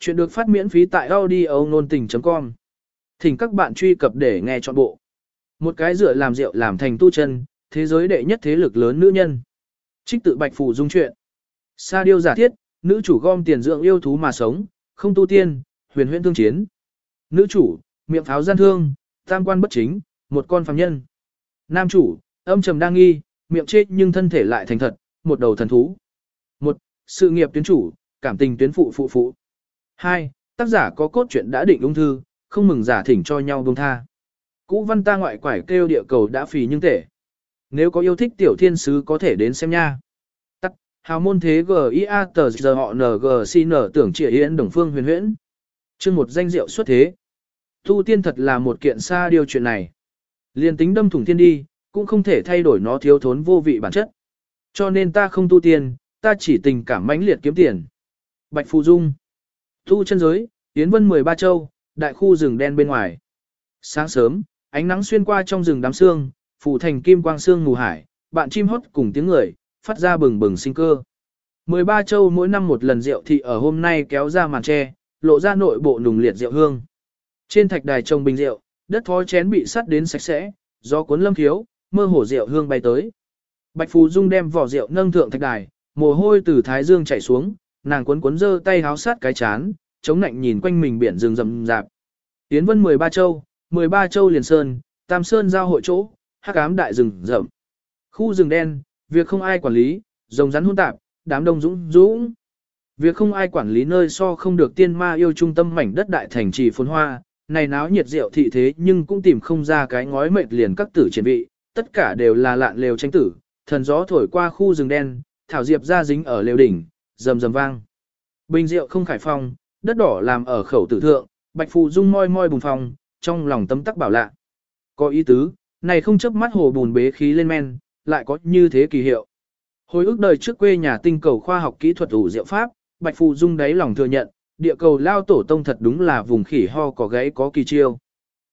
Chuyện được phát miễn phí tại audio nôn tình.com. Thỉnh các bạn truy cập để nghe trọn bộ. Một cái rửa làm rượu làm thành tu chân, thế giới đệ nhất thế lực lớn nữ nhân. Trích tự bạch phủ dung chuyện. Sa điêu giả thiết, nữ chủ gom tiền dưỡng yêu thú mà sống, không tu tiên, huyền huyễn thương chiến. Nữ chủ, miệng pháo gian thương, tam quan bất chính, một con phàm nhân. Nam chủ, âm trầm đang nghi, miệng chết nhưng thân thể lại thành thật, một đầu thần thú. Một, sự nghiệp tuyến chủ, cảm tình tuyến phụ phụ phụ. Hai, tác giả có cốt truyện đã định ung thư, không mừng giả thỉnh cho nhau buông tha. Cũ văn ta ngoại quải kêu địa cầu đã phì nhưng tể. Nếu có yêu thích tiểu thiên sứ có thể đến xem nha. Tắc, hào môn thế G.I.A. tờ giờ họ N.G.C.N. tưởng trịa hiến đồng phương huyền huyễn. chương một danh diệu xuất thế. Tu tiên thật là một kiện xa điều chuyện này. Liên tính đâm thủng thiên đi, cũng không thể thay đổi nó thiếu thốn vô vị bản chất. Cho nên ta không tu tiên, ta chỉ tình cảm mãnh liệt kiếm tiền. Bạch Phù Dung thu chân giới, Yến Vân 13 châu, đại khu rừng đen bên ngoài. Sáng sớm, ánh nắng xuyên qua trong rừng đám sương, phủ thành kim quang sương mù hải, bạn chim hót cùng tiếng người, phát ra bừng bừng sinh cơ. 13 châu mỗi năm một lần rượu thị ở hôm nay kéo ra màn tre, lộ ra nội bộ nùng liệt rượu hương. Trên thạch đài trồng bình rượu, đất thói chén bị sắt đến sạch sẽ, do cuốn lâm thiếu, mơ hồ rượu hương bay tới. Bạch Phù Dung đem vỏ rượu nâng thượng thạch đài, mồ hôi từ thái dương chảy xuống, nàng cuốn cuốn giơ tay háo sát cái chán, chống nạnh nhìn quanh mình biển rừng rậm rạp. Tiến vân 13 châu, 13 châu liền sơn, tam sơn giao hội chỗ, hắc ám đại rừng rậm. Khu rừng đen, việc không ai quản lý, rồng rắn hỗn tạp, đám đông dũng dũng. Việc không ai quản lý nơi so không được tiên ma yêu trung tâm mảnh đất đại thành trì phồn hoa, này náo nhiệt rượu thị thế nhưng cũng tìm không ra cái ngói mệt liền các tử triển vị, tất cả đều là lạn lều tranh tử, thần gió thổi qua khu rừng đen, thảo diệp ra dính ở lều đỉnh, rầm rầm vang. Bình rượu không khải phong, đất đỏ làm ở khẩu tử thượng, bạch phù dung moi moi bùng phong, trong lòng tấm tắc bảo lạ. Có ý tứ, này không chấp mắt hồ bùn bế khí lên men, lại có như thế kỳ hiệu. Hồi ức đời trước quê nhà tinh cầu khoa học kỹ thuật ủ diệu pháp, bạch phù dung đáy lòng thừa nhận, địa cầu lao tổ tông thật đúng là vùng khỉ ho có gáy có kỳ chiêu.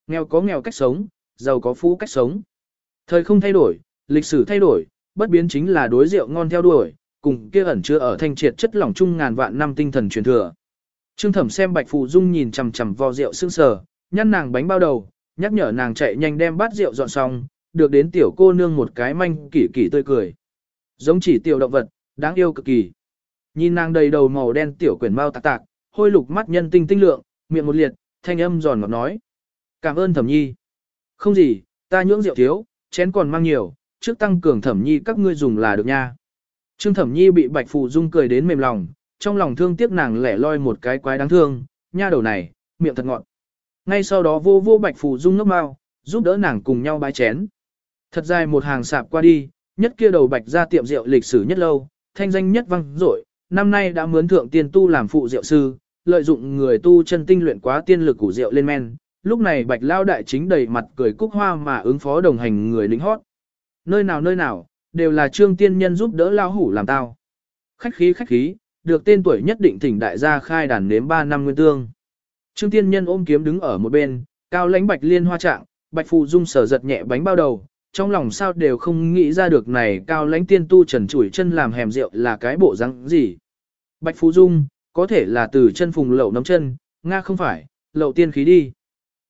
Nghèo có nghèo cách sống, giàu có phú cách sống. Thời không thay đổi, lịch sử thay đổi, bất biến chính là đối rượu ngon theo đuổi, cùng kia ẩn chứa ở thanh triệt chất lỏng chung ngàn vạn năm tinh thần truyền thừa. Trương Thẩm xem Bạch Phù Dung nhìn chằm chằm vò rượu sương sờ, nhăn nàng bánh bao đầu, nhắc nhở nàng chạy nhanh đem bát rượu dọn xong, được đến tiểu cô nương một cái manh kỷ kỷ tươi cười. Giống chỉ tiểu động vật, đáng yêu cực kỳ. Nhìn nàng đầy đầu màu đen tiểu quyển bao tạc tạc, hôi lục mắt nhân tinh tinh lượng, miệng một liệt, thanh âm giòn ngọt nói. Cảm ơn Thẩm Nhi. Không gì, ta nhưỡng rượu thiếu, chén còn mang nhiều, trước tăng cường Thẩm Nhi các ngươi dùng là được nha. Trương Thẩm Nhi bị Bạch Phù Dung cười đến mềm lòng, trong lòng thương tiếc nàng lẻ loi một cái quái đáng thương, nha đầu này, miệng thật ngọt. Ngay sau đó vô vô Bạch Phù Dung ngốc mau, giúp đỡ nàng cùng nhau bái chén. Thật dài một hàng sạp qua đi, nhất kia đầu Bạch ra tiệm rượu lịch sử nhất lâu, thanh danh nhất vang dội, năm nay đã mướn thượng tiên tu làm phụ rượu sư, lợi dụng người tu chân tinh luyện quá tiên lực của rượu lên men. Lúc này Bạch Lao đại chính đầy mặt cười cúc hoa mà ứng phó đồng hành người lính hót. Nơi nào nơi nào, đều là trương tiên nhân giúp đỡ lao hủ làm tao. Khách khí khách khí, được tên tuổi nhất định thỉnh đại gia khai đàn nếm 3 năm nguyên tương. Trương tiên nhân ôm kiếm đứng ở một bên, cao lãnh bạch liên hoa trạng, bạch phù dung sở giật nhẹ bánh bao đầu, trong lòng sao đều không nghĩ ra được này cao lãnh tiên tu trần chủi chân làm hèm rượu là cái bộ răng gì. Bạch phù dung, có thể là từ chân phùng lậu nấm chân, Nga không phải, lậu tiên khí đi.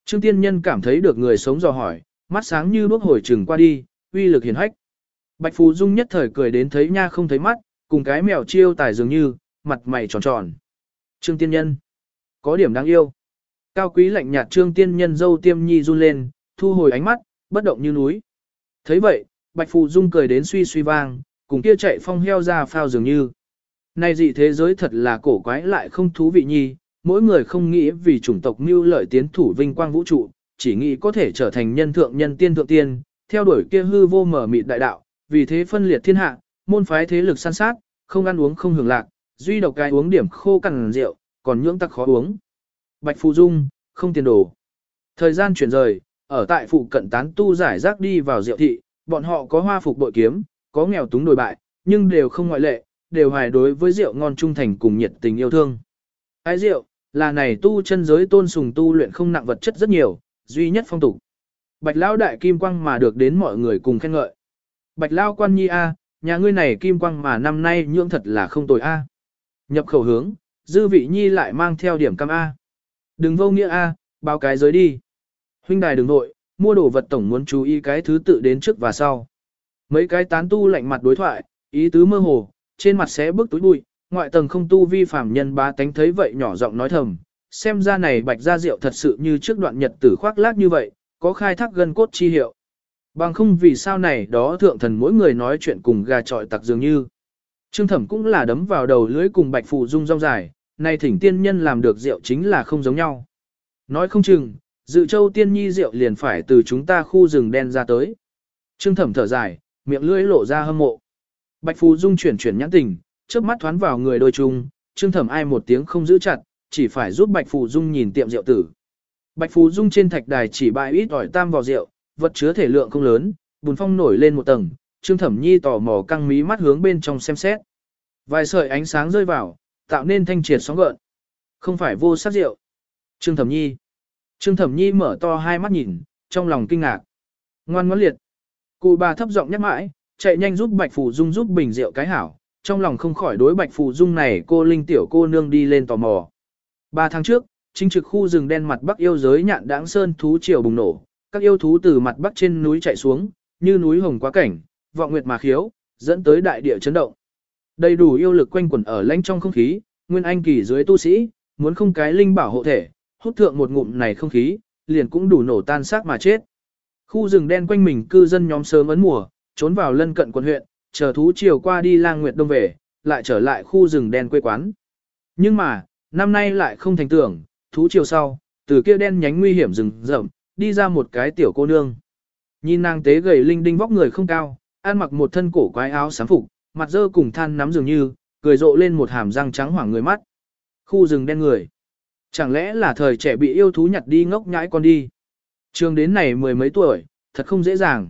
Trương tiên nhân cảm thấy được người sống dò hỏi, mắt sáng như bước hồi trừng qua đi, uy lực hiền hách. Bạch Phù Dung nhất thời cười đến thấy nha không thấy mắt, cùng cái mèo chiêu tài dường như, mặt mày tròn tròn. Trương Tiên Nhân. Có điểm đáng yêu. Cao quý lạnh nhạt Trương Tiên Nhân dâu tiêm nhi run lên, thu hồi ánh mắt, bất động như núi. thấy vậy, Bạch Phù Dung cười đến suy suy vang, cùng kia chạy phong heo ra phao dường như. Này dị thế giới thật là cổ quái lại không thú vị nhi, mỗi người không nghĩ vì chủng tộc mưu lợi tiến thủ vinh quang vũ trụ, chỉ nghĩ có thể trở thành nhân thượng nhân tiên thượng tiên, theo đuổi kia hư vô mở mịt đại đạo, vì thế phân liệt thiên hạ, môn phái thế lực san sát, không ăn uống không hưởng lạc, duy độc cái uống điểm khô cằn rượu, còn nhưỡng tắc khó uống. Bạch Phù Dung, không tiền đồ. Thời gian chuyển rời, ở tại phụ cận tán tu giải rác đi vào rượu thị, bọn họ có hoa phục bội kiếm, có nghèo túng đồi bại, nhưng đều không ngoại lệ, đều hài đối với rượu ngon trung thành cùng nhiệt tình yêu thương. Ái rượu, là này tu chân giới tôn sùng tu luyện không nặng vật chất rất nhiều, duy nhất phong tục. Bạch lão đại kim quang mà được đến mọi người cùng khen ngợi. Bạch Lao quan nhi A, nhà ngươi này kim quang mà năm nay nhưỡng thật là không tồi A. Nhập khẩu hướng, dư vị nhi lại mang theo điểm cam A. Đừng vô nghĩa A, báo cái giới đi. Huynh đài đừng nội, mua đồ vật tổng muốn chú ý cái thứ tự đến trước và sau. Mấy cái tán tu lạnh mặt đối thoại, ý tứ mơ hồ, trên mặt sẽ bước túi bụi, ngoại tầng không tu vi phàm nhân bá tánh thấy vậy nhỏ giọng nói thầm, xem ra này bạch gia rượu thật sự như trước đoạn nhật tử khoác lác như vậy, có khai thác gân cốt chi hiệu. Bằng không vì sao này đó thượng thần mỗi người nói chuyện cùng gà trọi tặc dường như. Trương thẩm cũng là đấm vào đầu lưới cùng bạch phù dung rong dài, này thỉnh tiên nhân làm được rượu chính là không giống nhau. Nói không chừng, dự châu tiên nhi rượu liền phải từ chúng ta khu rừng đen ra tới. Trương thẩm thở dài, miệng lưỡi lộ ra hâm mộ. Bạch phù dung chuyển chuyển nhãn tình, trước mắt thoán vào người đôi chung, trương thẩm ai một tiếng không giữ chặt, chỉ phải giúp bạch phù dung nhìn tiệm rượu tử. Bạch phù dung trên thạch đài chỉ bài ít ỏi tam vào rượu, vật chứa thể lượng không lớn, bùn phong nổi lên một tầng, Trương Thẩm Nhi tò mò căng mí mắt hướng bên trong xem xét. Vài sợi ánh sáng rơi vào, tạo nên thanh triệt sóng gợn. Không phải vô sắc rượu. Trương Thẩm Nhi. Trương Thẩm Nhi mở to hai mắt nhìn, trong lòng kinh ngạc. Ngoan ngoãn liệt. Cụ bà thấp giọng nhắc mãi, chạy nhanh giúp Bạch Phù Dung giúp bình rượu cái hảo, trong lòng không khỏi đối Bạch Phù Dung này cô linh tiểu cô nương đi lên tò mò. Ba tháng trước, chính trực khu rừng đen mặt bắc yêu giới nhạn đãng sơn thú triều bùng nổ, các yêu thú từ mặt bắc trên núi chạy xuống, như núi hồng quá cảnh, vọng nguyệt mà khiếu, dẫn tới đại địa chấn động. Đầy đủ yêu lực quanh quẩn ở lãnh trong không khí, nguyên anh kỳ dưới tu sĩ, muốn không cái linh bảo hộ thể, hút thượng một ngụm này không khí, liền cũng đủ nổ tan xác mà chết. Khu rừng đen quanh mình cư dân nhóm sớm ấn mùa, trốn vào lân cận quận huyện, chờ thú chiều qua đi lang nguyệt đông về, lại trở lại khu rừng đen quê quán. Nhưng mà, năm nay lại không thành tưởng, thú chiều sau, từ kia đen nhánh nguy hiểm rừng rậm, đi ra một cái tiểu cô nương. Nhìn nàng tế gầy linh đinh vóc người không cao, ăn mặc một thân cổ quái áo sáng phục, mặt dơ cùng than nắm dường như, cười rộ lên một hàm răng trắng hoảng người mắt. Khu rừng đen người. Chẳng lẽ là thời trẻ bị yêu thú nhặt đi ngốc nhãi con đi. Trường đến này mười mấy tuổi, thật không dễ dàng.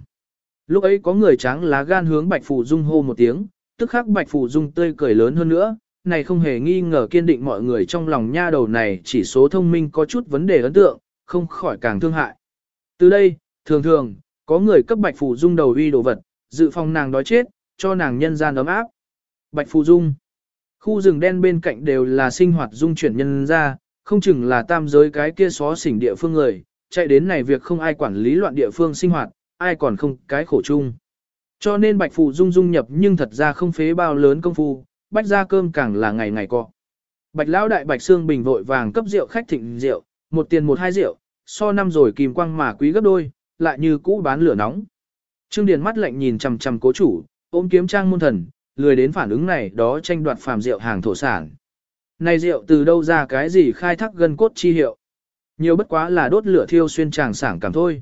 Lúc ấy có người trắng lá gan hướng Bạch phủ Dung hô một tiếng, tức khắc Bạch phủ Dung tươi cười lớn hơn nữa, này không hề nghi ngờ kiên định mọi người trong lòng nha đầu này chỉ số thông minh có chút vấn đề ấn tượng, không khỏi càng thương hại. Từ đây, thường thường, có người cấp Bạch Phù Dung đầu uy đồ vật, dự phòng nàng đói chết, cho nàng nhân gian ấm áp. Bạch Phù Dung Khu rừng đen bên cạnh đều là sinh hoạt dung chuyển nhân ra, không chừng là tam giới cái kia xó xỉnh địa phương người, chạy đến này việc không ai quản lý loạn địa phương sinh hoạt, ai còn không cái khổ chung. Cho nên Bạch Phù Dung dung nhập nhưng thật ra không phế bao lớn công phu, bách ra cơm càng là ngày ngày cọ. Bạch lão đại Bạch Sương Bình vội vàng cấp rượu khách thịnh rượu, một tiền một hai rượu, so năm rồi kìm quang mà quý gấp đôi, lại như cũ bán lửa nóng. Trương Điền mắt lạnh nhìn chằm chằm cố chủ, ôm kiếm trang môn thần, lười đến phản ứng này đó tranh đoạt phàm rượu hàng thổ sản. Này rượu từ đâu ra cái gì khai thác gân cốt chi hiệu? Nhiều bất quá là đốt lửa thiêu xuyên tràng sảng cảm thôi.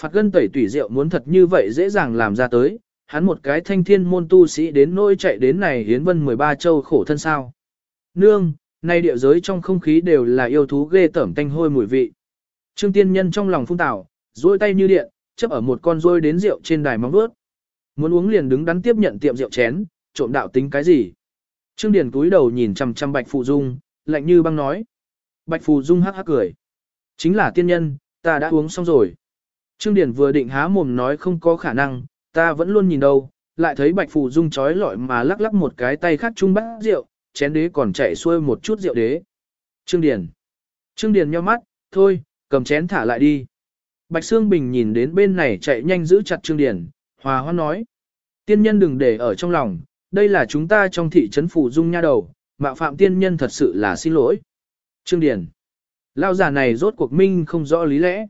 Phạt gân tẩy tủy rượu muốn thật như vậy dễ dàng làm ra tới, hắn một cái thanh thiên môn tu sĩ đến nỗi chạy đến này hiến vân 13 châu khổ thân sao. Nương, nay địa giới trong không khí đều là yêu thú ghê tởm tanh hôi mùi vị. Trương tiên nhân trong lòng phun tảo, duỗi tay như điện, chấp ở một con rôi đến rượu trên đài móng vuốt. Muốn uống liền đứng đắn tiếp nhận tiệm rượu chén, trộm đạo tính cái gì. Trương Điền cúi đầu nhìn chằm chằm Bạch Phù Dung, lạnh như băng nói. Bạch Phù Dung hắc hắc cười. Chính là tiên nhân, ta đã uống xong rồi. Trương Điền vừa định há mồm nói không có khả năng, ta vẫn luôn nhìn đâu, lại thấy Bạch Phù Dung chói lọi mà lắc lắc một cái tay khác trung bát rượu, chén đế còn chạy xuôi một chút rượu đế. Trương Điền. Trương Điền nheo mắt, thôi, cầm chén thả lại đi. Bạch Sương Bình nhìn đến bên này chạy nhanh giữ chặt Trương Điền, hòa hoan nói. Tiên nhân đừng để ở trong lòng, đây là chúng ta trong thị trấn phủ dung nha đầu, mạo phạm tiên nhân thật sự là xin lỗi. Trương Điền. Lao giả này rốt cuộc minh không rõ lý lẽ.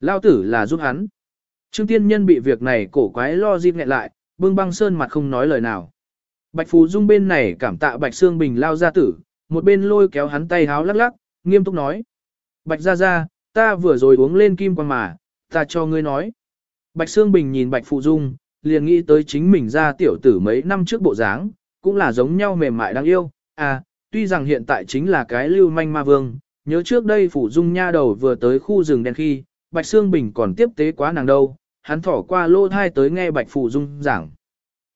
Lao tử là giúp hắn. Trương tiên nhân bị việc này cổ quái lo dịp nghẹn lại, bưng băng sơn mặt không nói lời nào. Bạch Phù Dung bên này cảm tạ Bạch Sương Bình lao ra tử, một bên lôi kéo hắn tay háo lắc lắc, nghiêm túc nói. Bạch ra ra, ta vừa rồi uống lên kim quan mà, ta cho ngươi nói. Bạch Sương Bình nhìn Bạch Phụ Dung, liền nghĩ tới chính mình ra tiểu tử mấy năm trước bộ dáng, cũng là giống nhau mềm mại đáng yêu, à, tuy rằng hiện tại chính là cái lưu manh ma vương, nhớ trước đây Phụ Dung nha đầu vừa tới khu rừng đen khi, Bạch Sương Bình còn tiếp tế quá nàng đâu, hắn thỏ qua lô thai tới nghe Bạch Phụ Dung giảng.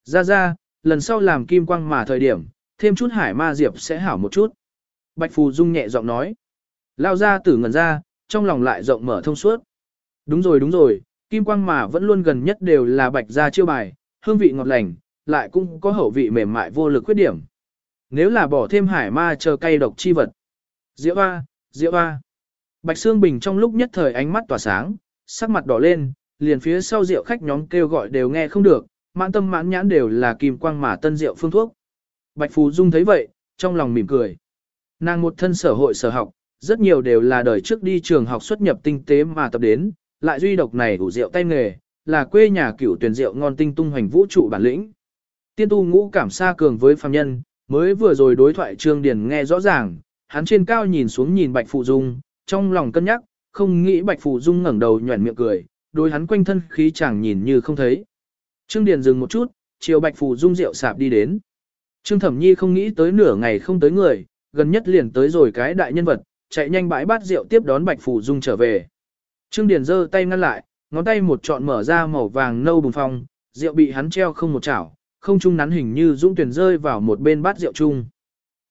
Ra ra, lần sau làm kim quang mà thời điểm, thêm chút hải ma diệp sẽ hảo một chút. Bạch Phù Dung nhẹ giọng nói. Lao ra tử ngần ra, trong lòng lại rộng mở thông suốt. Đúng rồi đúng rồi, kim quang mà vẫn luôn gần nhất đều là bạch gia chiêu bài, hương vị ngọt lành, lại cũng có hậu vị mềm mại vô lực khuyết điểm. nếu là bỏ thêm hải ma chờ cay độc chi vật. Diệu hoa, diệu hoa. Bạch Sương Bình trong lúc nhất thời ánh mắt tỏa sáng, sắc mặt đỏ lên, liền phía sau rượu khách nhóm kêu gọi đều nghe không được, mãn tâm mãn nhãn đều là kim quang mà tân diệu phương thuốc. Bạch Phù Dung thấy vậy, trong lòng mỉm cười. Nàng một thân sở hội sở học, rất nhiều đều là đời trước đi trường học xuất nhập tinh tế mà tập đến, lại duy độc này đủ rượu tay nghề, là quê nhà cửu tuyển rượu ngon tinh tung hoành vũ trụ bản lĩnh. Tiên tu ngũ cảm xa cường với phàm nhân, mới vừa rồi đối thoại Trương Điền nghe rõ ràng, hắn trên cao nhìn xuống nhìn Bạch Phụ Dung, trong lòng cân nhắc, không nghĩ Bạch Phụ Dung ngẩng đầu nhọn miệng cười, đối hắn quanh thân khí chẳng nhìn như không thấy. Trương Điền dừng một chút, chiều Bạch Phù Dung rượu sạp đi đến. Trương Thẩm Nhi không nghĩ tới nửa ngày không tới người, gần nhất liền tới rồi cái đại nhân vật, chạy nhanh bãi bát rượu tiếp đón Bạch Phù Dung trở về. Trương Điền giơ tay ngăn lại, ngón tay một trọn mở ra màu vàng nâu bùng phong, rượu bị hắn treo không một chảo, không trung nắn hình như dũng tuyển rơi vào một bên bát rượu chung.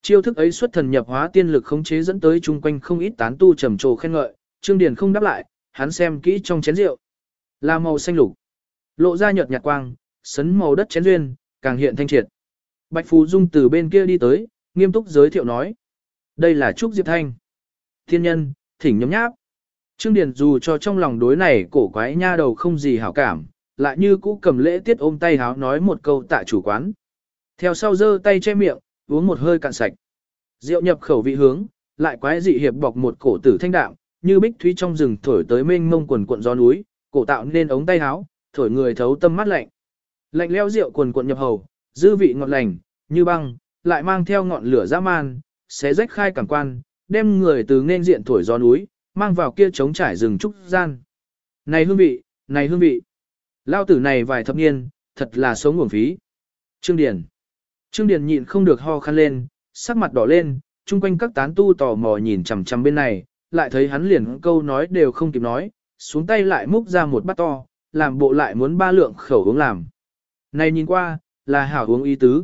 Chiêu thức ấy xuất thần nhập hóa tiên lực khống chế dẫn tới chung quanh không ít tán tu trầm trồ khen ngợi, Trương Điền không đáp lại, hắn xem kỹ trong chén rượu. Là màu xanh lục, lộ ra nhợt nhạt quang, sấn màu đất chén duyên, càng hiện thanh triệt. Bạch Phú Dung từ bên kia đi tới, nghiêm túc giới thiệu nói: "Đây là Trúc Diệp Thanh, thiên nhân, thỉnh nhấm nháp." Trương Điền dù cho trong lòng đối này cổ quái nha đầu không gì hảo cảm, lại như cũ cầm lễ tiết ôm tay háo nói một câu tạ chủ quán. Theo sau giơ tay che miệng, uống một hơi cạn sạch. Rượu nhập khẩu vị hướng, lại quái dị hiệp bọc một cổ tử thanh đạm, như bích thúy trong rừng thổi tới mênh mông quần cuộn gió núi, cổ tạo nên ống tay háo, thổi người thấu tâm mắt lạnh. Lạnh leo rượu cuồn cuộn nhập hầu, dư vị ngọt lành, như băng, lại mang theo ngọn lửa dã man, xé rách khai cảm quan, đem người từ nên diện thổi gió núi, mang vào kia trống trải rừng trúc gian. Này hương vị, này hương vị. Lao tử này vài thập niên, thật là sống nguồn phí. Trương Điền. Trương Điền nhịn không được ho khăn lên, sắc mặt đỏ lên, chung quanh các tán tu tò mò nhìn chằm chằm bên này, lại thấy hắn liền câu nói đều không kịp nói, xuống tay lại múc ra một bát to, làm bộ lại muốn ba lượng khẩu uống làm. Này nhìn qua, là hảo uống ý tứ.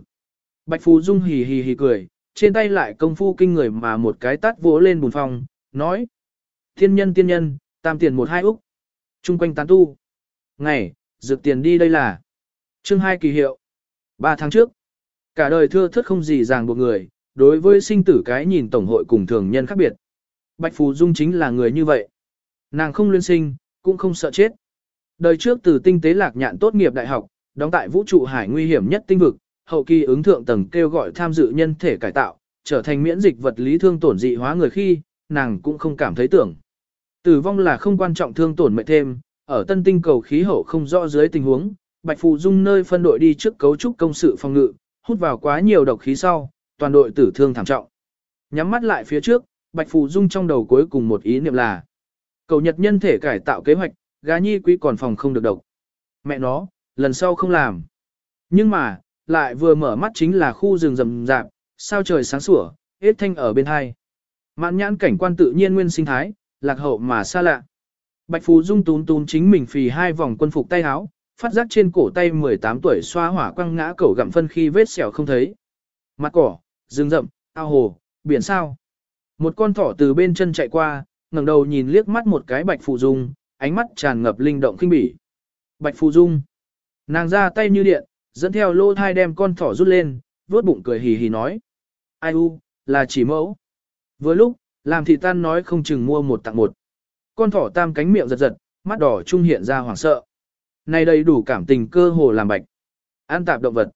Bạch Phú Dung hì hì hì cười, trên tay lại công phu kinh người mà một cái tát vỗ lên bùn phòng, nói. Thiên nhân tiên nhân, tam tiền một hai úc. Trung quanh tán tu. Ngày, dược tiền đi đây là. Chương hai kỳ hiệu. Ba tháng trước. Cả đời thưa thất không gì ràng buộc người, đối với sinh tử cái nhìn tổng hội cùng thường nhân khác biệt. Bạch Phù Dung chính là người như vậy. Nàng không luyên sinh, cũng không sợ chết. Đời trước từ tinh tế lạc nhạn tốt nghiệp đại học, đóng tại vũ trụ hải nguy hiểm nhất tinh vực, hậu kỳ ứng thượng tầng kêu gọi tham dự nhân thể cải tạo, trở thành miễn dịch vật lý thương tổn dị hóa người khi, nàng cũng không cảm thấy tưởng. Tử vong là không quan trọng thương tổn mệnh thêm, ở tân tinh cầu khí hậu không rõ dưới tình huống, Bạch Phù Dung nơi phân đội đi trước cấu trúc công sự phòng ngự, hút vào quá nhiều độc khí sau, toàn đội tử thương thảm trọng. Nhắm mắt lại phía trước, Bạch Phù Dung trong đầu cuối cùng một ý niệm là cầu nhật nhân thể cải tạo kế hoạch, Gà nhi quý còn phòng không được độc. Mẹ nó, lần sau không làm. Nhưng mà, lại vừa mở mắt chính là khu rừng rầm rạp, sao trời sáng sủa, hết thanh ở bên hai. Mạn nhãn cảnh quan tự nhiên nguyên sinh thái, lạc hậu mà xa lạ. Bạch Phú Dung tún tún chính mình phì hai vòng quân phục tay áo, phát giác trên cổ tay 18 tuổi xoa hỏa quăng ngã cẩu gặm phân khi vết sẹo không thấy. Mặt cỏ, rừng rậm, ao hồ, biển sao. Một con thỏ từ bên chân chạy qua, ngẩng đầu nhìn liếc mắt một cái Bạch Phú Dung, ánh mắt tràn ngập linh động kinh bỉ. Bạch Phù Dung. Nàng ra tay như điện, dẫn theo lô thai đem con thỏ rút lên, vuốt bụng cười hì hì nói. Ai u, là chỉ mẫu. Vừa lúc, làm thị tan nói không chừng mua một tặng một. Con thỏ tam cánh miệng giật giật, mắt đỏ trung hiện ra hoảng sợ. Này đầy đủ cảm tình cơ hồ làm bạch. An tạp động vật.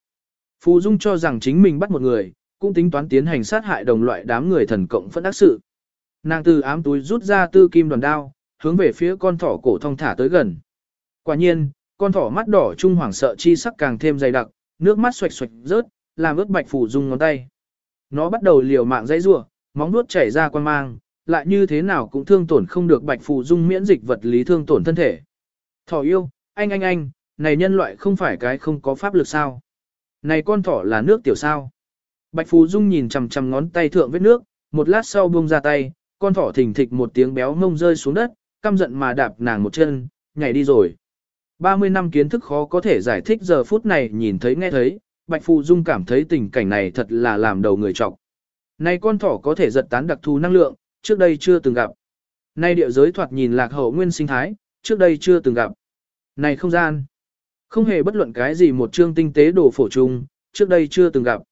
Phù Dung cho rằng chính mình bắt một người, cũng tính toán tiến hành sát hại đồng loại đám người thần cộng phẫn ác sự. Nàng từ ám túi rút ra tư kim đoàn đao, hướng về phía con thỏ cổ thong thả tới gần. Quả nhiên, con thỏ mắt đỏ trung hoảng sợ chi sắc càng thêm dày đặc, nước mắt xoạch xoạch rớt, làm ướt bạch phủ Dung ngón tay. Nó bắt đầu liều mạng dây rủa, móng nuốt chảy ra quan mang, lại như thế nào cũng thương tổn không được bạch phủ dung miễn dịch vật lý thương tổn thân thể. Thỏ yêu, anh anh anh, này nhân loại không phải cái không có pháp lực sao. Này con thỏ là nước tiểu sao. Bạch phù dung nhìn chằm chằm ngón tay thượng vết nước, một lát sau buông ra tay, con thỏ thình thịch một tiếng béo ngông rơi xuống đất, căm giận mà đạp nàng một chân, nhảy đi rồi. 30 năm kiến thức khó có thể giải thích giờ phút này nhìn thấy nghe thấy, Bạch Phù Dung cảm thấy tình cảnh này thật là làm đầu người trọc. Này con thỏ có thể giật tán đặc thù năng lượng, trước đây chưa từng gặp. Nay địa giới thoạt nhìn lạc hậu nguyên sinh thái, trước đây chưa từng gặp. Này không gian, không hề bất luận cái gì một chương tinh tế đồ phổ trùng, trước đây chưa từng gặp.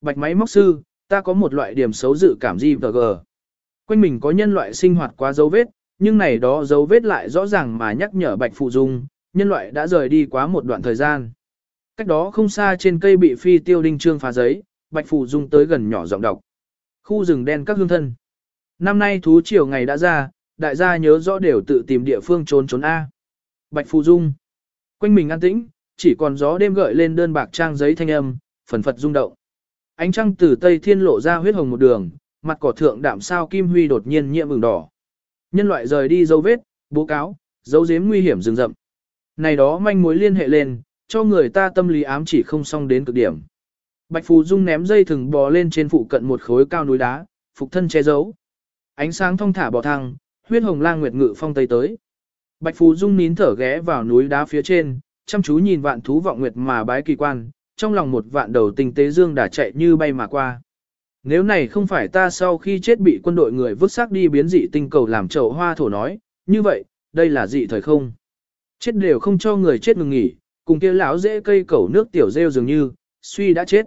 Bạch máy móc sư, ta có một loại điểm xấu dự cảm gì vờ gờ. Quanh mình có nhân loại sinh hoạt quá dấu vết, nhưng này đó dấu vết lại rõ ràng mà nhắc nhở Bạch Phụ Dung, nhân loại đã rời đi quá một đoạn thời gian. Cách đó không xa trên cây bị phi tiêu đinh trương phá giấy, Bạch Phụ Dung tới gần nhỏ giọng đọc. Khu rừng đen các hương thân. Năm nay thú triều ngày đã ra, đại gia nhớ rõ đều tự tìm địa phương trốn trốn A. Bạch Phụ Dung. Quanh mình an tĩnh, chỉ còn gió đêm gợi lên đơn bạc trang giấy thanh âm, phần phật rung động. Ánh trăng từ tây thiên lộ ra huyết hồng một đường, mặt cỏ thượng đạm sao kim huy đột nhiên nhiễm ửng đỏ. Nhân loại rời đi dấu vết, bố cáo, dấu giếm nguy hiểm rừng rậm. Này đó manh mối liên hệ lên, cho người ta tâm lý ám chỉ không xong đến cực điểm. Bạch Phù Dung ném dây thừng bò lên trên phụ cận một khối cao núi đá, phục thân che giấu. Ánh sáng thông thả bò thăng, huyết hồng lang nguyệt ngự phong tây tới. Bạch Phù Dung nín thở ghé vào núi đá phía trên, chăm chú nhìn vạn thú vọng nguyệt mà bái kỳ quan, trong lòng một vạn đầu tình tế dương đã chạy như bay mà qua. Nếu này không phải ta sau khi chết bị quân đội người vứt xác đi biến dị tinh cầu làm chậu hoa thổ nói, như vậy, đây là dị thời không. Chết đều không cho người chết ngừng nghỉ, cùng kia lão dễ cây cầu nước tiểu rêu dường như, suy đã chết.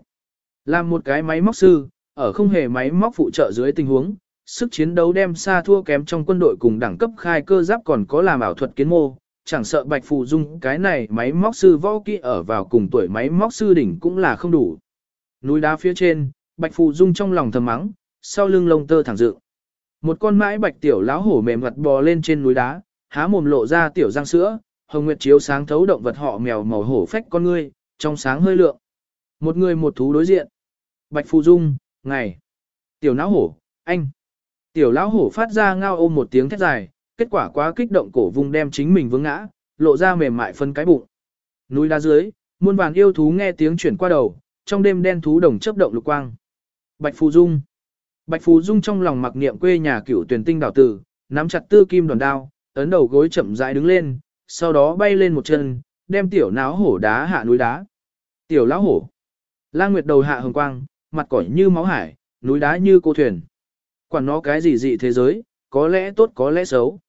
Làm một cái máy móc sư, ở không hề máy móc phụ trợ dưới tình huống, sức chiến đấu đem xa thua kém trong quân đội cùng đẳng cấp khai cơ giáp còn có làm ảo thuật kiến mô, chẳng sợ Bạch Phù Dung cái này máy móc sư võ kỹ ở vào cùng tuổi máy móc sư đỉnh cũng là không đủ. Núi đá phía trên, Bạch Phù Dung trong lòng thầm mắng, sau lưng lông tơ thẳng dựng. Một con mãi bạch tiểu lão hổ mềm mặt bò lên trên núi đá, há mồm lộ ra tiểu răng sữa, hồng nguyệt chiếu sáng thấu động vật họ mèo màu hổ phách con ngươi, trong sáng hơi lượng. Một người một thú đối diện. Bạch Phù Dung, ngày. Tiểu lão hổ, anh. Tiểu lão hổ phát ra ngao ôm một tiếng thét dài, kết quả quá kích động cổ vùng đem chính mình vướng ngã, lộ ra mềm mại phân cái bụng. Núi đá dưới, muôn vàn yêu thú nghe tiếng chuyển qua đầu, trong đêm đen thú đồng chớp động lục quang. Bạch Phù Dung. Bạch Phù Dung trong lòng mặc niệm quê nhà cửu tuyển tinh đảo tử, nắm chặt tư kim đoàn đao, ấn đầu gối chậm rãi đứng lên, sau đó bay lên một chân, đem tiểu náo hổ đá hạ núi đá. Tiểu lão hổ. La Nguyệt đầu hạ hồng quang, mặt cỏi như máu hải, núi đá như cô thuyền. Quản nó cái gì dị thế giới, có lẽ tốt có lẽ xấu.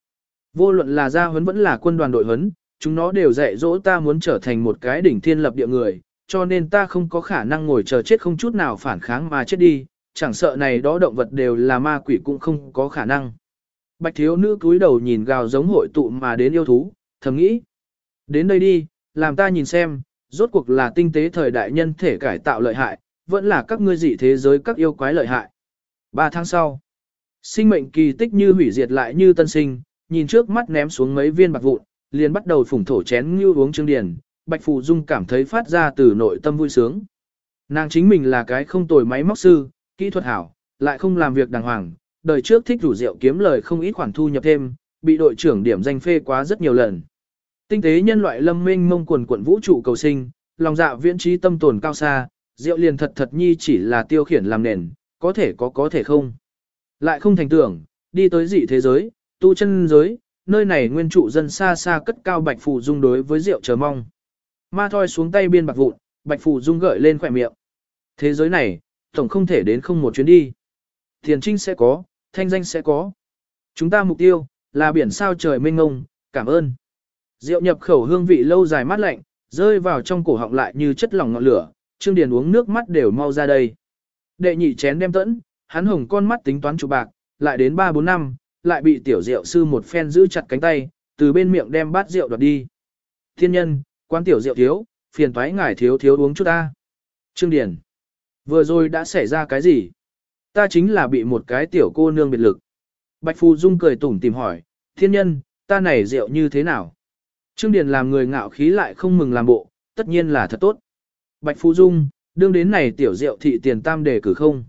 Vô luận là gia huấn vẫn là quân đoàn đội huấn, chúng nó đều dạy dỗ ta muốn trở thành một cái đỉnh thiên lập địa người, cho nên ta không có khả năng ngồi chờ chết không chút nào phản kháng mà chết đi, chẳng sợ này đó động vật đều là ma quỷ cũng không có khả năng. Bạch thiếu nữ cúi đầu nhìn gào giống hội tụ mà đến yêu thú, thầm nghĩ. Đến đây đi, làm ta nhìn xem, rốt cuộc là tinh tế thời đại nhân thể cải tạo lợi hại, vẫn là các ngươi dị thế giới các yêu quái lợi hại. Ba tháng sau, sinh mệnh kỳ tích như hủy diệt lại như tân sinh, nhìn trước mắt ném xuống mấy viên bạc vụn, liền bắt đầu phủng thổ chén như uống trương điển, Bạch Phù Dung cảm thấy phát ra từ nội tâm vui sướng. Nàng chính mình là cái không tồi máy móc sư, kỹ thuật hảo, lại không làm việc đàng hoàng, đời trước thích rủ rượu kiếm lời không ít khoản thu nhập thêm, bị đội trưởng điểm danh phê quá rất nhiều lần. Tinh tế nhân loại lâm minh mông quần quận vũ trụ cầu sinh, lòng dạ viễn trí tâm tồn cao xa, rượu liền thật thật nhi chỉ là tiêu khiển làm nền, có thể có có thể không. Lại không thành tưởng, đi tới dị thế giới, tu chân giới, nơi này nguyên trụ dân xa xa cất cao bạch phù dung đối với rượu chờ mong. Ma thoi xuống tay biên bạc vụn, bạch phù dung gợi lên khỏe miệng. Thế giới này, tổng không thể đến không một chuyến đi. Tiền trinh sẽ có, thanh danh sẽ có. Chúng ta mục tiêu, là biển sao trời mênh ngông, cảm ơn. Rượu nhập khẩu hương vị lâu dài mát lạnh, rơi vào trong cổ họng lại như chất lỏng ngọn lửa, Trương Điền uống nước mắt đều mau ra đây. Đệ nhị chén đem tẫn, hắn hồng con mắt tính toán chủ bạc, lại đến 3-4 năm, lại bị tiểu rượu sư một phen giữ chặt cánh tay, từ bên miệng đem bát rượu đoạt đi. Thiên nhân, quan tiểu rượu thiếu, phiền thoái ngài thiếu thiếu uống chút ta. Trương Điền, vừa rồi đã xảy ra cái gì? Ta chính là bị một cái tiểu cô nương biệt lực. Bạch Phù Dung cười tủm tìm hỏi, thiên nhân, ta này rượu như thế nào? Trương Điền làm người ngạo khí lại không mừng làm bộ, tất nhiên là thật tốt. Bạch Phù Dung, đương đến này tiểu rượu thị tiền tam đề cử không?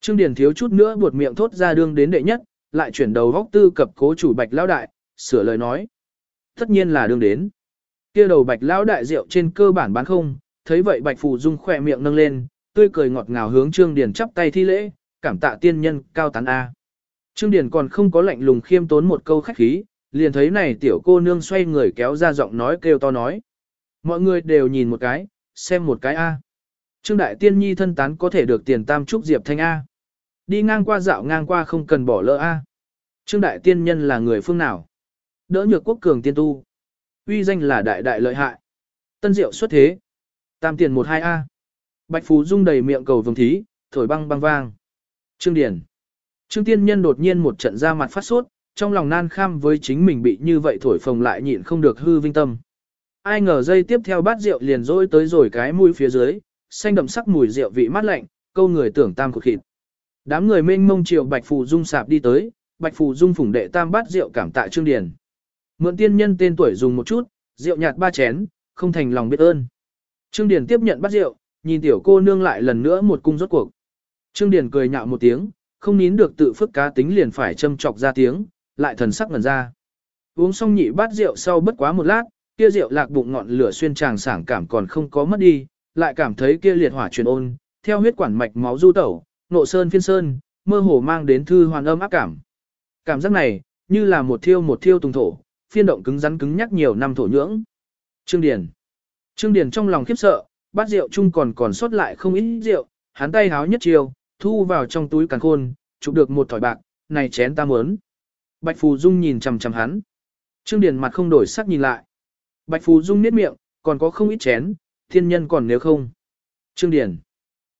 Trương Điền thiếu chút nữa buột miệng thốt ra đương đến đệ nhất, lại chuyển đầu góc tư cập cố chủ Bạch Lão Đại, sửa lời nói. Tất nhiên là đương đến. Kia đầu Bạch Lão Đại rượu trên cơ bản bán không, thấy vậy Bạch Phù Dung khỏe miệng nâng lên, tươi cười ngọt ngào hướng Trương Điền chắp tay thi lễ, cảm tạ tiên nhân cao tán A. Trương Điền còn không có lạnh lùng khiêm tốn một câu khách khí, liền thấy này tiểu cô nương xoay người kéo ra giọng nói kêu to nói. Mọi người đều nhìn một cái, xem một cái A. Trương Đại Tiên Nhi thân tán có thể được tiền tam trúc diệp thanh A. Đi ngang qua dạo ngang qua không cần bỏ lỡ A. Trương Đại Tiên Nhân là người phương nào? Đỡ nhược quốc cường tiên tu. Uy danh là đại đại lợi hại. Tân diệu xuất thế. Tam tiền một hai a Bạch Phú Dung đầy miệng cầu vồng thí, thổi băng băng vang. Trương Điển. Trương Tiên Nhân đột nhiên một trận ra mặt phát sốt, trong lòng nan kham với chính mình bị như vậy thổi phồng lại nhịn không được hư vinh tâm. Ai ngờ dây tiếp theo bát rượu liền rôi tới rồi cái mũi phía dưới, xanh đậm sắc mùi rượu vị mát lạnh, câu người tưởng tam cột khịt. Đám người mênh mông chiều Bạch Phù Dung sạp đi tới, Bạch Phù Dung phủng đệ tam bát rượu cảm tạ Trương Điền. Mượn tiên nhân tên tuổi dùng một chút, rượu nhạt ba chén, không thành lòng biết ơn. Trương Điền tiếp nhận bát rượu, nhìn tiểu cô nương lại lần nữa một cung rốt cuộc. Trương Điền cười nhạo một tiếng, không nín được tự phức cá tính liền phải châm chọc ra tiếng, lại thần sắc ngẩn ra. Uống xong nhị bát rượu sau bất quá một lát, kia rượu lạc bụng ngọn lửa xuyên tràng sảng cảm còn không có mất đi, lại cảm thấy kia liệt hỏa truyền ôn, theo huyết quản mạch máu du tẩu, nộ sơn phiên sơn, mơ hồ mang đến thư hoàn âm áp cảm. Cảm giác này, như là một thiêu một thiêu tùng thổ, phiên động cứng rắn cứng nhắc nhiều năm thổ nhưỡng. Trương Điền. Trương Điền trong lòng khiếp sợ, bát rượu chung còn còn sót lại không ít rượu, hắn tay háo nhất chiều, thu vào trong túi càn khôn, chụp được một thỏi bạc, này chén ta muốn. Bạch Phù Dung nhìn chằm chằm hắn. Trương Điền mặt không đổi sắc nhìn lại. Bạch Phù Dung niết miệng, còn có không ít chén, thiên nhân còn nếu không. Trương Điền.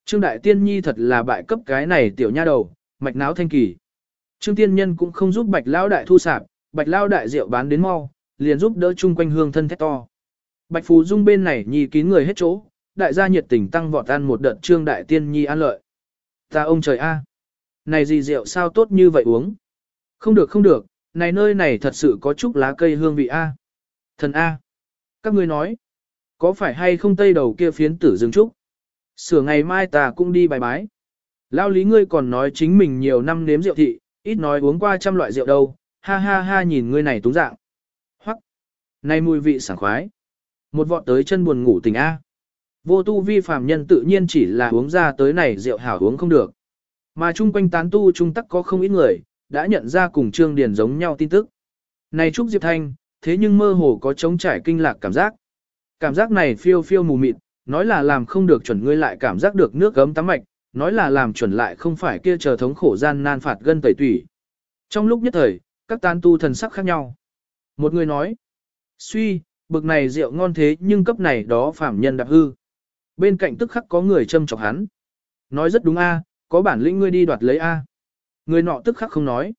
Trương Đại Tiên Nhi thật là bại cấp cái này tiểu nha đầu, mạch não thanh kỳ. Trương Tiên Nhân cũng không giúp Bạch Lão Đại thu sạp, Bạch Lão Đại rượu bán đến mau, liền giúp đỡ chung quanh hương thân thét to. Bạch Phù Dung bên này nhì kín người hết chỗ, đại gia nhiệt tình tăng vọt ăn một đợt Trương Đại Tiên Nhi ăn lợi. Ta ông trời a, Này gì rượu sao tốt như vậy uống? Không được không được, này nơi này thật sự có chút lá cây hương vị a. Thần a. Các ngươi nói, có phải hay không tây đầu kia phiến tử dương trúc? Sửa ngày mai ta cũng đi bài bái. Lao lý ngươi còn nói chính mình nhiều năm nếm rượu thị, ít nói uống qua trăm loại rượu đâu, ha ha ha nhìn ngươi này túng dạng. Hoắc, này mùi vị sảng khoái. Một vọt tới chân buồn ngủ tình A. Vô tu vi phàm nhân tự nhiên chỉ là uống ra tới này rượu hảo uống không được. Mà chung quanh tán tu trung tắc có không ít người, đã nhận ra cùng Trương Điền giống nhau tin tức. Này Trúc Diệp Thanh, thế nhưng mơ hồ có trống trải kinh lạc cảm giác. Cảm giác này phiêu phiêu mù mịt, nói là làm không được chuẩn ngươi lại cảm giác được nước gấm tắm mạch, nói là làm chuẩn lại không phải kia chờ thống khổ gian nan phạt gân tẩy tủy. Trong lúc nhất thời, các tán tu thần sắc khác nhau. Một người nói, suy, bực này rượu ngon thế nhưng cấp này đó phạm nhân đạp hư. Bên cạnh tức khắc có người châm chọc hắn. Nói rất đúng a, có bản lĩnh ngươi đi đoạt lấy a. Người nọ tức khắc không nói.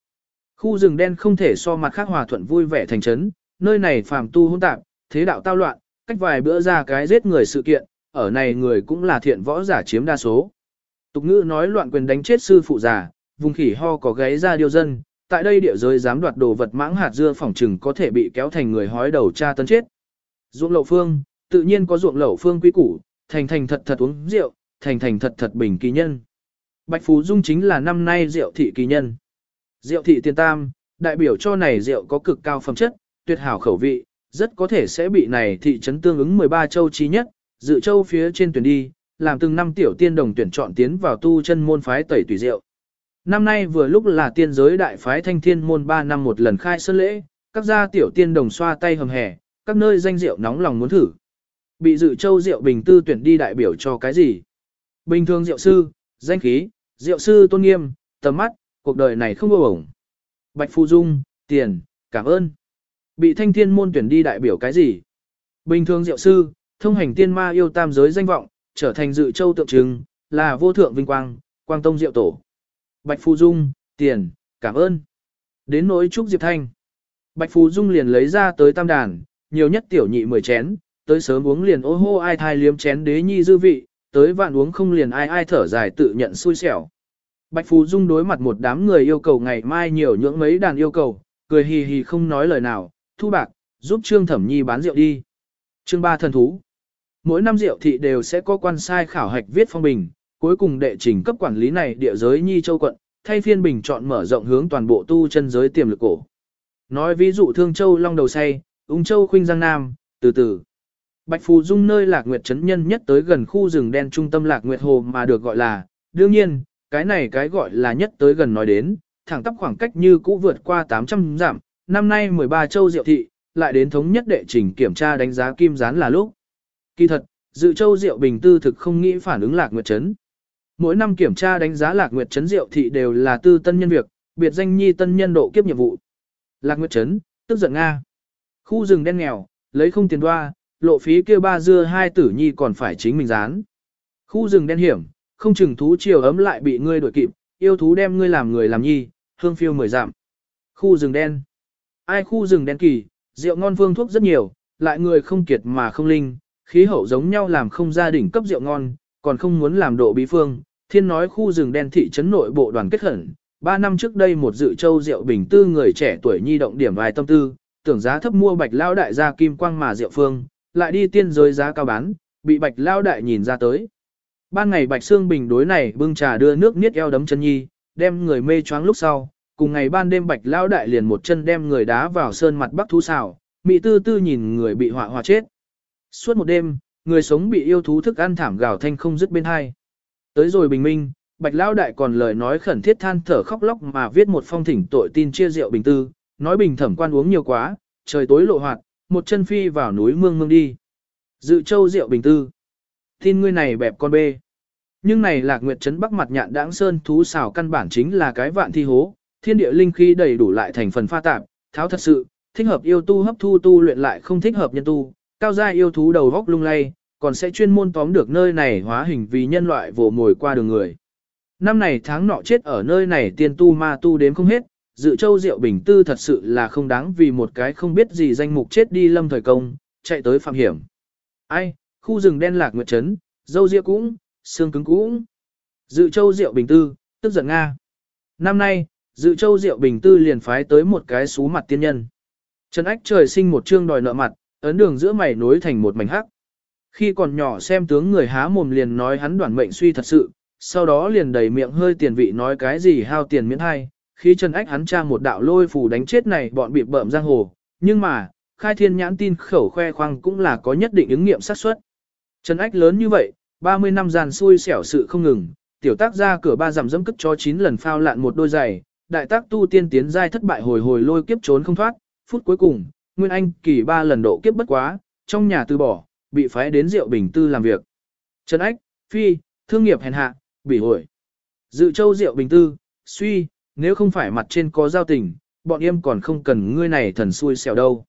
Khu rừng đen không thể so mặt khác hòa thuận vui vẻ thành trấn, nơi này phàm tu hỗn tạp, thế đạo tao loạn, cách vài bữa ra cái giết người sự kiện, ở này người cũng là thiện võ giả chiếm đa số. Tục ngữ nói loạn quyền đánh chết sư phụ già, vùng khỉ ho có gáy ra điêu dân, tại đây địa giới dám đoạt đồ vật mãng hạt dưa phỏng trừng có thể bị kéo thành người hói đầu cha tấn chết. Ruộng lậu phương, tự nhiên có ruộng lậu phương quy củ, thành thành thật thật uống rượu, thành thành thật thật bình kỳ nhân. Bạch Phú Dung chính là năm nay rượu thị kỳ nhân. Rượu thị tiền tam, đại biểu cho này rượu có cực cao phẩm chất, tuyệt hảo khẩu vị, rất có thể sẽ bị này thị trấn tương ứng 13 châu trí nhất, dự châu phía trên tuyển đi, làm từng năm tiểu tiên đồng tuyển chọn tiến vào tu chân môn phái tẩy tùy rượu. Năm nay vừa lúc là tiên giới đại phái thanh thiên môn 3 năm một lần khai sơn lễ, các gia tiểu tiên đồng xoa tay hầm hẻ, các nơi danh rượu nóng lòng muốn thử. Bị dự châu rượu bình tư tuyển đi đại biểu cho cái gì? Bình thường rượu sư, danh khí, rượu sư tôn nghiêm, tầm mắt, cuộc đời này không vô ổng. Bạch Phu Dung, tiền, cảm ơn. Bị thanh thiên môn tuyển đi đại biểu cái gì? Bình thường rượu sư, thông hành tiên ma yêu tam giới danh vọng, trở thành dự châu tượng trưng, là vô thượng vinh quang, quang tông diệu tổ. Bạch Phù Dung, tiền, cảm ơn. Đến nỗi Trúc Diệp Thanh. Bạch Phù Dung liền lấy ra tới tam đàn, nhiều nhất tiểu nhị mười chén, tới sớm uống liền ô hô ai thai liếm chén đế nhi dư vị, tới vạn uống không liền ai ai thở dài tự nhận xui xẻo. Bạch Phù Dung đối mặt một đám người yêu cầu ngày mai nhiều những mấy đàn yêu cầu, cười hì hì không nói lời nào, thu bạc, giúp Trương Thẩm Nhi bán rượu đi. Trương ba thần thú. Mỗi năm rượu thị đều sẽ có quan sai khảo hạch viết phong bình, cuối cùng đệ trình cấp quản lý này địa giới Nhi Châu quận, thay phiên bình chọn mở rộng hướng toàn bộ tu chân giới tiềm lực cổ. Nói ví dụ Thương Châu Long Đầu Say, Ung Châu Khuynh Giang Nam, từ từ. Bạch Phù Dung nơi Lạc Nguyệt trấn nhân nhất tới gần khu rừng đen trung tâm Lạc Nguyệt Hồ mà được gọi là, đương nhiên, cái này cái gọi là nhất tới gần nói đến, thẳng tắp khoảng cách như cũ vượt qua 800 giảm, năm nay 13 châu diệu thị, lại đến thống nhất đệ trình kiểm tra đánh giá kim gián là lúc. Kỳ thật, dự châu Diệu Bình tư thực không nghĩ phản ứng Lạc Nguyệt Trấn. Mỗi năm kiểm tra đánh giá Lạc Nguyệt Trấn Diệu thị đều là tư tân nhân việc, biệt danh nhi tân nhân độ kiếp nhiệm vụ. Lạc Nguyệt Trấn, tức giận Nga. Khu rừng đen nghèo, lấy không tiền đoa, lộ phí kêu ba dưa hai tử nhi còn phải chính mình dán. Khu rừng đen hiểm, không chừng thú chiều ấm lại bị ngươi đuổi kịp, yêu thú đem ngươi làm người làm nhi, hương phiêu mười giảm. Khu rừng đen. Ai khu rừng đen kỳ, rượu ngon phương thuốc rất nhiều, lại người không kiệt mà không linh, khí hậu giống nhau làm không gia đình cấp rượu ngon, còn không muốn làm độ bí phương. Thiên nói khu rừng đen thị trấn nội bộ đoàn kết hẩn, ba năm trước đây một dự châu rượu bình tư người trẻ tuổi nhi động điểm vài tâm tư, tưởng giá thấp mua bạch lao đại gia kim quang mà rượu phương, lại đi tiên giới giá cao bán, bị bạch lao đại nhìn ra tới. Ban ngày bạch xương bình đối này bưng trà đưa nước niết eo đấm chân nhi, đem người mê choáng lúc sau, cùng ngày ban đêm bạch lao đại liền một chân đem người đá vào sơn mặt bắc thú xào, mị tư tư nhìn người bị họa hòa chết. Suốt một đêm, người sống bị yêu thú thức ăn thảm gào thanh không dứt bên hai. Tới rồi bình minh, bạch lao đại còn lời nói khẩn thiết than thở khóc lóc mà viết một phong thỉnh tội tin chia rượu bình tư, nói bình thẩm quan uống nhiều quá, trời tối lộ hoạt, một chân phi vào núi mương mương đi. Dự châu rượu bình tư. Tin ngươi này bẹp con bê. Nhưng này lạc nguyệt trấn bắc mặt nhạn đãng sơn thú xào căn bản chính là cái vạn thi hố, thiên địa linh khí đầy đủ lại thành phần pha tạp, tháo thật sự, thích hợp yêu tu hấp thu tu luyện lại không thích hợp nhân tu, cao gia yêu thú đầu góc lung lay, còn sẽ chuyên môn tóm được nơi này hóa hình vì nhân loại vồ mồi qua đường người. Năm này tháng nọ chết ở nơi này tiên tu ma tu đến không hết, dự châu diệu bình tư thật sự là không đáng vì một cái không biết gì danh mục chết đi lâm thời công, chạy tới phạm hiểm. Ai, khu rừng đen lạc nguyệt trấn, dâu ria cũng, xương cứng cũng. Dự châu diệu bình tư, tức giận Nga. Năm nay, dự châu diệu bình tư liền phái tới một cái xú mặt tiên nhân. Trần ách trời sinh một chương đòi nợ mặt, ấn đường giữa mày nối thành một mảnh hắc. Khi còn nhỏ xem tướng người há mồm liền nói hắn đoản mệnh suy thật sự, sau đó liền đầy miệng hơi tiền vị nói cái gì hao tiền miễn hay, khi Trần Ách hắn tra một đạo lôi phù đánh chết này bọn bị bợm giang hồ, nhưng mà, khai thiên nhãn tin khẩu khoe khoang cũng là có nhất định ứng nghiệm xác suất. Trần Ách lớn như vậy, 30 năm giàn xui xẻo sự không ngừng, tiểu tác ra cửa ba giảm dẫm cất cho 9 lần phao lạn một đôi giày, đại tác tu tiên tiến giai thất bại hồi hồi lôi kiếp trốn không thoát, phút cuối cùng, Nguyên Anh kỳ ba lần độ kiếp bất quá, trong nhà từ bỏ, bị phái đến rượu bình tư làm việc. Trần Ách, Phi, thương nghiệp hèn hạ, bị hội. Dự châu rượu bình tư, suy, nếu không phải mặt trên có giao tình, bọn em còn không cần ngươi này thần xui xẻo đâu.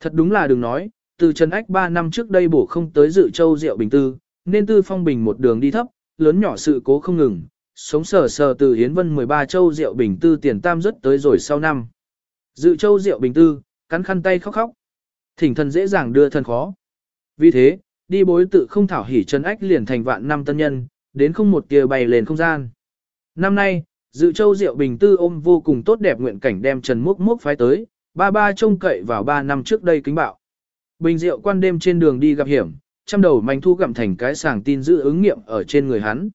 Thật đúng là đừng nói, từ Trần Ách 3 năm trước đây bổ không tới dự châu rượu bình tư, nên tư phong bình một đường đi thấp, lớn nhỏ sự cố không ngừng, sống sờ sờ từ Hiến Vân 13 châu rượu bình tư tiền tam rất tới rồi sau năm. Dự châu rượu bình tư, cắn khăn tay khóc khóc. Thỉnh thần dễ dàng đưa thần khó. Vì thế, đi bối tự không thảo hỉ Trần Ách liền thành vạn năm tân nhân, đến không một tia bay lên không gian. Năm nay, dự châu Diệu Bình Tư ôm vô cùng tốt đẹp nguyện cảnh đem Trần Múc Múc phái tới, ba ba trông cậy vào ba năm trước đây kính bạo. Bình Diệu quan đêm trên đường đi gặp hiểm, trăm đầu manh thu gặm thành cái sàng tin giữ ứng nghiệm ở trên người hắn.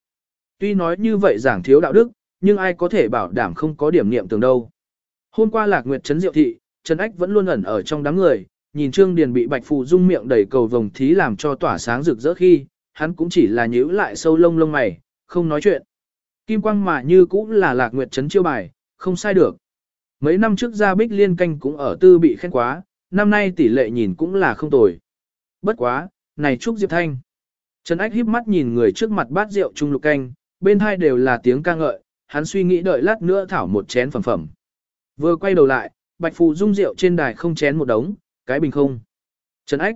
Tuy nói như vậy giảng thiếu đạo đức, nhưng ai có thể bảo đảm không có điểm niệm tường đâu. Hôm qua Lạc Nguyệt Trấn Diệu Thị, Trần Ách vẫn luôn ẩn ở trong đám người, nhìn Trương Điền bị Bạch Phù Dung miệng đẩy cầu vồng thí làm cho tỏa sáng rực rỡ khi, hắn cũng chỉ là nhíu lại sâu lông lông mày, không nói chuyện. Kim quang mà như cũng là lạc nguyệt trấn chiêu bài, không sai được. Mấy năm trước ra bích liên canh cũng ở tư bị khen quá, năm nay tỷ lệ nhìn cũng là không tồi. Bất quá, này Trúc Diệp Thanh. Trần Ách híp mắt nhìn người trước mặt bát rượu trung lục canh, bên hai đều là tiếng ca ngợi, hắn suy nghĩ đợi lát nữa thảo một chén phẩm phẩm. Vừa quay đầu lại, bạch phù dung rượu trên đài không chén một đống, cái bình không. Trần Ách.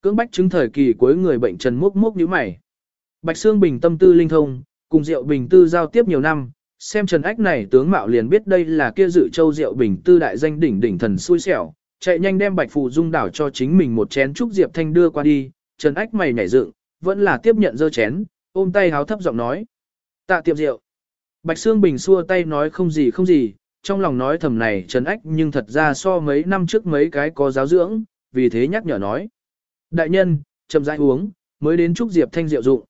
Cưỡng bách chứng thời kỳ cuối người bệnh Trần Mốc Mốc nhíu mày. Bạch Sương Bình tâm tư linh thông, cùng Diệu Bình Tư giao tiếp nhiều năm, xem Trần Ách này tướng mạo liền biết đây là kia dự châu Diệu Bình Tư đại danh đỉnh đỉnh thần xui xẻo, chạy nhanh đem Bạch Phù Dung đảo cho chính mình một chén trúc Diệp Thanh đưa qua đi, Trần Ách mày nhảy dựng, vẫn là tiếp nhận dơ chén, ôm tay háo thấp giọng nói. Tạ tiệm rượu. Bạch Sương Bình xua tay nói không gì không gì, trong lòng nói thầm này Trần Ách nhưng thật ra so mấy năm trước mấy cái có giáo dưỡng, vì thế nhắc nhở nói. Đại nhân, chậm rãi uống, mới đến Trúc Diệp Thanh rượu dụng.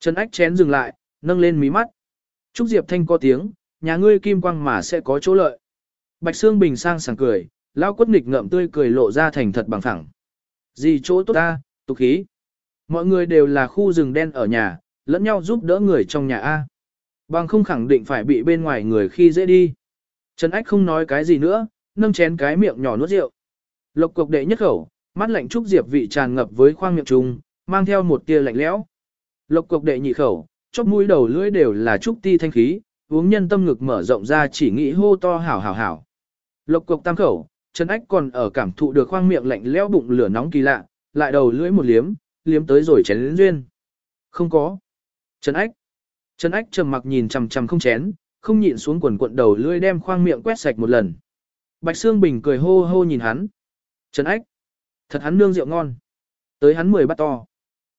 Trần Ách chén dừng lại, nâng lên mí mắt. Trúc Diệp Thanh có tiếng, nhà ngươi kim quang mà sẽ có chỗ lợi. Bạch Sương Bình sang sảng cười, lao quất nghịch ngậm tươi cười lộ ra thành thật bằng phẳng. Gì chỗ tốt ta, tục khí. Mọi người đều là khu rừng đen ở nhà, lẫn nhau giúp đỡ người trong nhà A. Bằng không khẳng định phải bị bên ngoài người khi dễ đi. Trần Ách không nói cái gì nữa, nâng chén cái miệng nhỏ nuốt rượu. Lộc cục đệ nhất khẩu, mắt lạnh trúc diệp vị tràn ngập với khoang miệng trùng, mang theo một tia lạnh lẽo. Lộc cục đệ nhị khẩu, chóp mũi đầu lưỡi đều là trúc ti thanh khí, uống nhân tâm ngực mở rộng ra chỉ nghĩ hô to hảo hảo hảo. Lộc cục tam khẩu, Trần Ách còn ở cảm thụ được khoang miệng lạnh lẽo bụng lửa nóng kỳ lạ, lại đầu lưỡi một liếm, liếm tới rồi chén đến duyên. Không có. Trần Ách. Trần Ách trầm mặc nhìn chằm chằm không chén, không nhịn xuống quần cuộn đầu lưỡi đem khoang miệng quét sạch một lần. Bạch Sương Bình cười hô hô nhìn hắn. Trần Ách. Thật hắn nương rượu ngon. Tới hắn mười bắt to.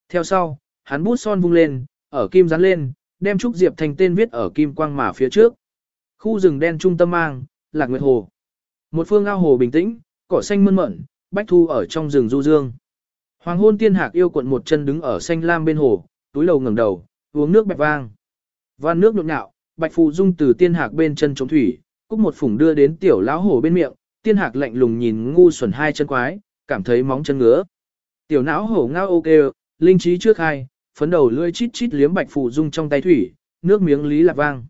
Theo sau, hắn bút son vung lên, ở kim dán lên, đem Trúc Diệp thành tên viết ở kim quang mà phía trước. Khu rừng đen trung tâm mang, Lạc Nguyệt Hồ. Một phương ao hồ bình tĩnh, cỏ xanh mơn mởn, bách thu ở trong rừng du dương. Hoàng hôn tiên hạc yêu quận một chân đứng ở xanh lam bên hồ, túi lầu ngẩng đầu, uống nước bạch vang. Van nước nhộn nhạo, bạch phù dung từ tiên hạc bên chân chống thủy, cúc một phủng đưa đến tiểu lão Hổ bên miệng, tiên hạc lạnh lùng nhìn ngu xuẩn hai chân quái, cảm thấy móng chân ngứa. Tiểu não hổ ngao ok, linh trí trước hai, phấn đầu lưỡi chít chít liếm bạch phù dung trong tay thủy, nước miếng lý lạc vang.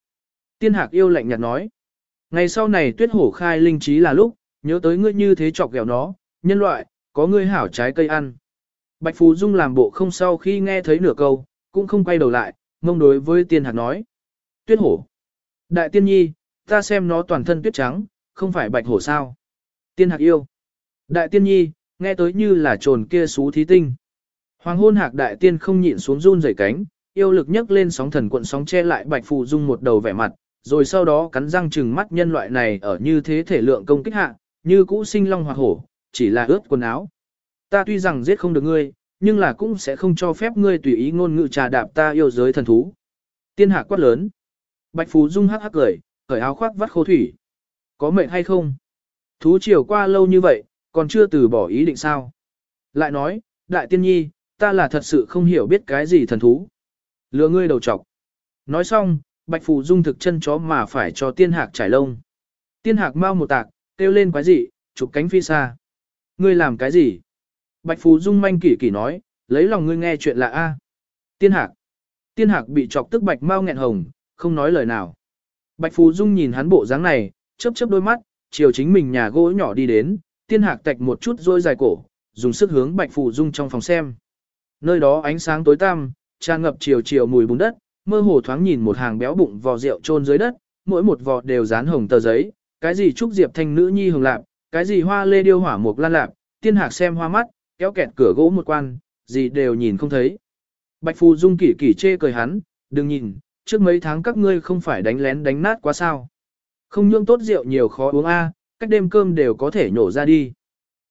Tiên hạc yêu lạnh nhạt nói. Ngày sau này tuyết hổ khai linh trí là lúc, nhớ tới ngươi như thế chọc ghẹo nó, nhân loại, có ngươi hảo trái cây ăn. Bạch Phù Dung làm bộ không sau khi nghe thấy nửa câu, cũng không quay đầu lại, ngông đối với tiên hạc nói. Tuyết hổ. Đại tiên nhi, ta xem nó toàn thân tuyết trắng, không phải bạch hổ sao. Tiên hạc yêu. Đại tiên nhi, nghe tới như là trồn kia xú thí tinh. Hoàng hôn hạc đại tiên không nhịn xuống run rẩy cánh, yêu lực nhấc lên sóng thần cuộn sóng che lại bạch phù dung một đầu vẻ mặt, rồi sau đó cắn răng trừng mắt nhân loại này ở như thế thể lượng công kích hạ, như cũ sinh long hoặc hổ, chỉ là ướt quần áo. Ta tuy rằng giết không được ngươi, nhưng là cũng sẽ không cho phép ngươi tùy ý ngôn ngữ trà đạp ta yêu giới thần thú. Tiên hạ quát lớn. Bạch Phú Dung hắc hắc cười, cởi áo khoác vắt khô thủy. Có mệnh hay không? Thú chiều qua lâu như vậy, còn chưa từ bỏ ý định sao? Lại nói, đại tiên nhi, ta là thật sự không hiểu biết cái gì thần thú. Lừa ngươi đầu trọc. Nói xong, Bạch Phù Dung thực chân chó mà phải cho tiên hạc trải lông. Tiên hạc mau một tạc, kêu lên quái gì, chụp cánh phi xa. Ngươi làm cái gì? Bạch Phù Dung manh kỷ kỷ nói, lấy lòng ngươi nghe chuyện lạ a. Tiên hạc. Tiên hạc bị chọc tức bạch mau nghẹn hồng, không nói lời nào. Bạch Phù Dung nhìn hắn bộ dáng này, chớp chớp đôi mắt, chiều chính mình nhà gỗ nhỏ đi đến, tiên hạc tạch một chút rôi dài cổ, dùng sức hướng Bạch Phù Dung trong phòng xem. Nơi đó ánh sáng tối tăm, tràn ngập chiều chiều mùi bùn đất, mơ hồ thoáng nhìn một hàng béo bụng vò rượu trôn dưới đất, mỗi một vò đều dán hồng tờ giấy, cái gì trúc diệp thanh nữ nhi hồng lạp, cái gì hoa lê điêu hỏa mục lan lạp, tiên hạc xem hoa mắt, kéo kẹt cửa gỗ một quan, gì đều nhìn không thấy. Bạch Phù Dung kỷ kỷ chê cười hắn, đừng nhìn, trước mấy tháng các ngươi không phải đánh lén đánh nát quá sao. Không nhương tốt rượu nhiều khó uống a, cách đêm cơm đều có thể nhổ ra đi.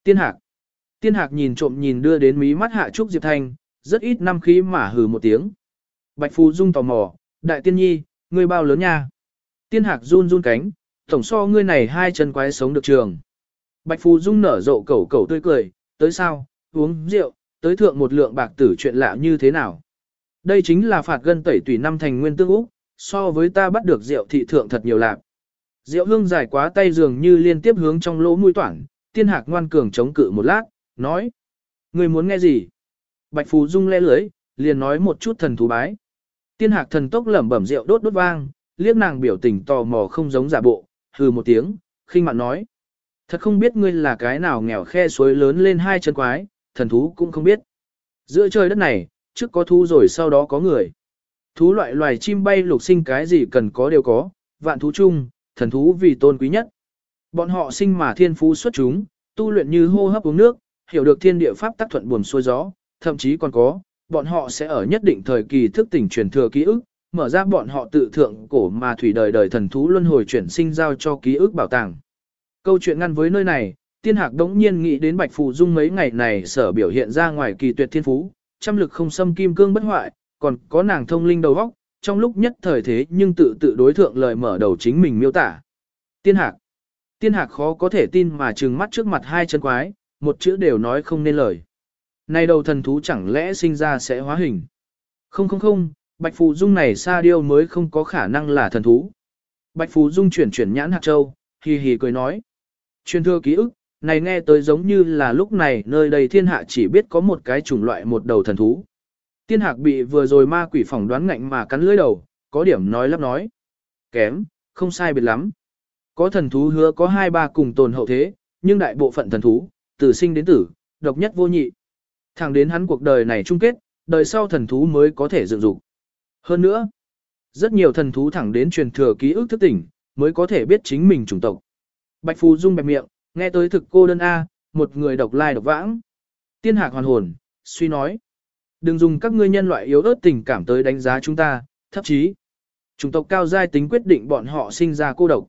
Tiên hạc. Tiên hạc nhìn trộm nhìn đưa đến mí mắt hạ trúc diệp thanh, rất ít năm khí mà hừ một tiếng. Bạch Phù Dung tò mò, đại tiên nhi, ngươi bao lớn nha. Tiên hạc run run cánh, tổng so ngươi này hai chân quái sống được trường. Bạch Phù Dung nở rộ cẩu cẩu tươi cười, tới sao, uống rượu, tới thượng một lượng bạc tử chuyện lạ như thế nào. Đây chính là phạt gân tẩy tùy năm thành nguyên tương Úc, so với ta bắt được rượu thị thượng thật nhiều lạc. Rượu hương dài quá tay dường như liên tiếp hướng trong lỗ mũi toản, tiên hạc ngoan cường chống cự một lát, nói. Người muốn nghe gì? Bạch Phù Dung le lưới, liền nói một chút thần thú bái. Tiên hạc thần tốc lẩm bẩm rượu đốt đốt vang, liếc nàng biểu tình tò mò không giống giả bộ, hừ một tiếng, khinh mạn nói. Thật không biết ngươi là cái nào nghèo khe suối lớn lên hai chân quái, thần thú cũng không biết. Giữa trời đất này, trước có thú rồi sau đó có người. Thú loại loài chim bay lục sinh cái gì cần có đều có, vạn thú chung, thần thú vì tôn quý nhất. Bọn họ sinh mà thiên phú xuất chúng, tu luyện như hô hấp uống nước, hiểu được thiên địa pháp tác thuận buồm xuôi gió, thậm chí còn có, bọn họ sẽ ở nhất định thời kỳ thức tỉnh truyền thừa ký ức, mở ra bọn họ tự thượng cổ mà thủy đời đời thần thú luân hồi chuyển sinh giao cho ký ức bảo tàng. Câu chuyện ngăn với nơi này, tiên hạc đống nhiên nghĩ đến Bạch Phù Dung mấy ngày này sở biểu hiện ra ngoài kỳ tuyệt thiên phú, trăm lực không xâm kim cương bất hoại, còn có nàng thông linh đầu óc, trong lúc nhất thời thế nhưng tự tự đối thượng lời mở đầu chính mình miêu tả. Tiên hạc. Tiên hạc khó có thể tin mà trừng mắt trước mặt hai chân quái, một chữ đều nói không nên lời. Này đầu thần thú chẳng lẽ sinh ra sẽ hóa hình? Không không không, Bạch Phù Dung này xa điêu mới không có khả năng là thần thú. Bạch Phù Dung chuyển chuyển nhãn hạt châu, hì hì cười nói. Truyền thưa ký ức, này nghe tới giống như là lúc này nơi đây thiên hạ chỉ biết có một cái chủng loại một đầu thần thú. Tiên hạc bị vừa rồi ma quỷ phỏng đoán ngạnh mà cắn lưỡi đầu, có điểm nói lắp nói. Kém, không sai biệt lắm. Có thần thú hứa có hai ba cùng tồn hậu thế, nhưng đại bộ phận thần thú, từ sinh đến tử, độc nhất vô nhị. Thẳng đến hắn cuộc đời này chung kết, đời sau thần thú mới có thể dựng dục. Hơn nữa, rất nhiều thần thú thẳng đến truyền thừa ký ức thức tỉnh, mới có thể biết chính mình chủng tộc. Bạch Phù Dung bẹp miệng, nghe tới thực cô đơn A, một người độc lai độc vãng. Tiên hạc hoàn hồn, suy nói. Đừng dùng các ngươi nhân loại yếu ớt tình cảm tới đánh giá chúng ta, thậm chí. Chủng tộc cao giai tính quyết định bọn họ sinh ra cô độc.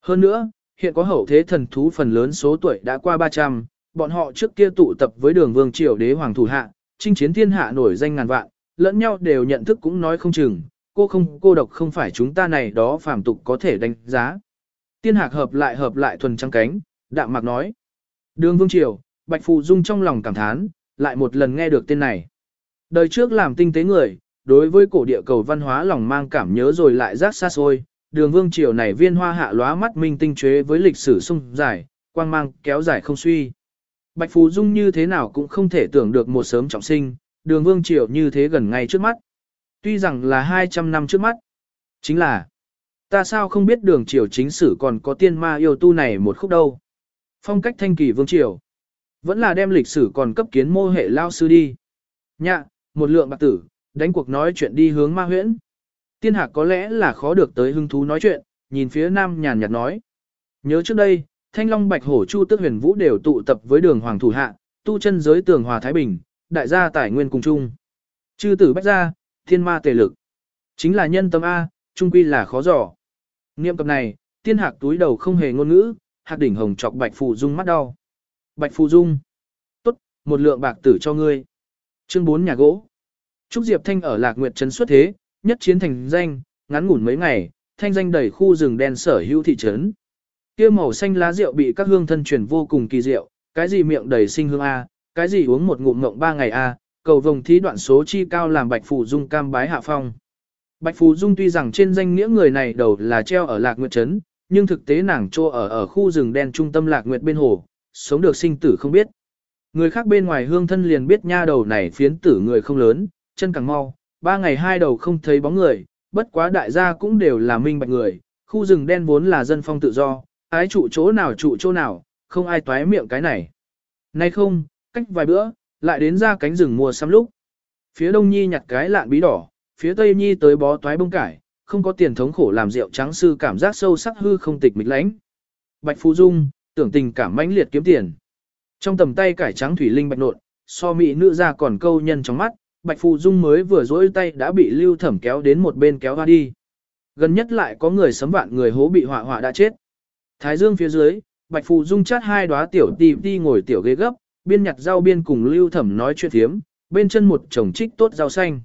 Hơn nữa, hiện có hậu thế thần thú phần lớn số tuổi đã qua 300, bọn họ trước kia tụ tập với đường vương triều đế hoàng thủ hạ, chinh chiến thiên hạ nổi danh ngàn vạn, lẫn nhau đều nhận thức cũng nói không chừng, cô không cô độc không phải chúng ta này đó phàm tục có thể đánh giá. Tiên hạc hợp lại hợp lại thuần trăng cánh, đạm mạc nói. Đường vương triều, Bạch Phù Dung trong lòng cảm thán, lại một lần nghe được tên này. Đời trước làm tinh tế người, đối với cổ địa cầu văn hóa lòng mang cảm nhớ rồi lại rác xa xôi, đường vương triều này viên hoa hạ lóa mắt minh tinh chế với lịch sử sung dài, quang mang kéo dài không suy. Bạch Phù Dung như thế nào cũng không thể tưởng được một sớm trọng sinh, đường vương triều như thế gần ngay trước mắt. Tuy rằng là 200 năm trước mắt. Chính là, ta sao không biết đường triều chính sử còn có tiên ma yêu tu này một khúc đâu. Phong cách thanh kỳ vương triều. Vẫn là đem lịch sử còn cấp kiến mô hệ lao sư đi. Nhạ, một lượng bạc tử, đánh cuộc nói chuyện đi hướng ma huyễn. Tiên hạc có lẽ là khó được tới hứng thú nói chuyện, nhìn phía nam nhàn nhạt nói. Nhớ trước đây, Thanh Long Bạch Hổ Chu Tước Huyền Vũ đều tụ tập với đường hoàng thủ hạ, tu chân giới tường hòa Thái Bình, đại gia tài nguyên cùng chung. Chư tử bách gia, thiên ma tề lực. Chính là nhân tâm A, trung quy là khó giỏ Niệm cập này, tiên hạc túi đầu không hề ngôn ngữ, hạc đỉnh hồng chọc Bạch Phù Dung mắt đau. Bạch Phù Dung. Tốt, một lượng bạc tử cho ngươi. Chương 4 nhà gỗ. Trúc Diệp Thanh ở Lạc Nguyệt Trấn xuất thế, nhất chiến thành danh, ngắn ngủn mấy ngày, thanh danh đầy khu rừng đen sở hữu thị trấn. Kia màu xanh lá rượu bị các hương thân truyền vô cùng kỳ diệu, cái gì miệng đầy sinh hương a, cái gì uống một ngụm ngộng ba ngày a, cầu vồng thí đoạn số chi cao làm Bạch Phù Dung cam bái hạ phong. Bạch Phù Dung tuy rằng trên danh nghĩa người này đầu là treo ở Lạc Nguyệt trấn, nhưng thực tế nàng trô ở ở khu rừng đen trung tâm Lạc Nguyệt bên hồ, sống được sinh tử không biết. Người khác bên ngoài hương thân liền biết nha đầu này phiến tử người không lớn, chân càng mau, ba ngày hai đầu không thấy bóng người, bất quá đại gia cũng đều là minh bạch người, khu rừng đen vốn là dân phong tự do, ái trụ chỗ nào trụ chỗ nào, không ai toái miệng cái này. Nay không, cách vài bữa, lại đến ra cánh rừng mùa xăm lúc. Phía đông nhi nhặt cái lạn bí đỏ, phía tây nhi tới bó toái bông cải, không có tiền thống khổ làm rượu trắng sư cảm giác sâu sắc hư không tịch mịch lãnh. Bạch Phú Dung, tưởng tình cảm mãnh liệt kiếm tiền. Trong tầm tay cải trắng thủy linh bạch nộn, so mỹ nữ ra còn câu nhân trong mắt, Bạch Phù Dung mới vừa dỗi tay đã bị Lưu Thẩm kéo đến một bên kéo qua đi. Gần nhất lại có người sấm vạn người hố bị họa họa đã chết. Thái Dương phía dưới, Bạch Phù Dung chát hai đóa tiểu tì đi ngồi tiểu ghế gấp, biên nhặt rau biên cùng Lưu Thẩm nói chuyện thiếm, bên chân một chồng trích tốt rau xanh.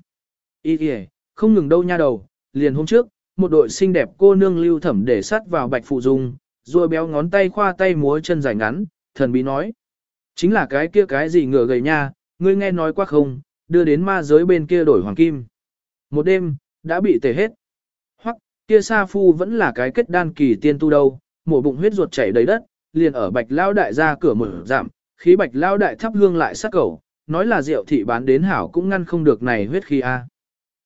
Ý kìa, không ngừng đâu nha đầu, liền hôm trước, một đội xinh đẹp cô nương Lưu Thẩm để sát vào Bạch phụ Dung, rồi béo ngón tay khoa tay múa chân dài ngắn, thần bí nói. Chính là cái kia cái gì ngựa gầy nha, ngươi nghe nói qua không, đưa đến ma giới bên kia đổi hoàng kim. Một đêm, đã bị tề hết. Hoặc, kia sa phu vẫn là cái kết đan kỳ tiên tu đâu, mổ bụng huyết ruột chảy đầy đất, liền ở bạch lao đại ra cửa mở giảm, khí bạch lao đại thắp hương lại sát cầu, nói là rượu thị bán đến hảo cũng ngăn không được này huyết khí a.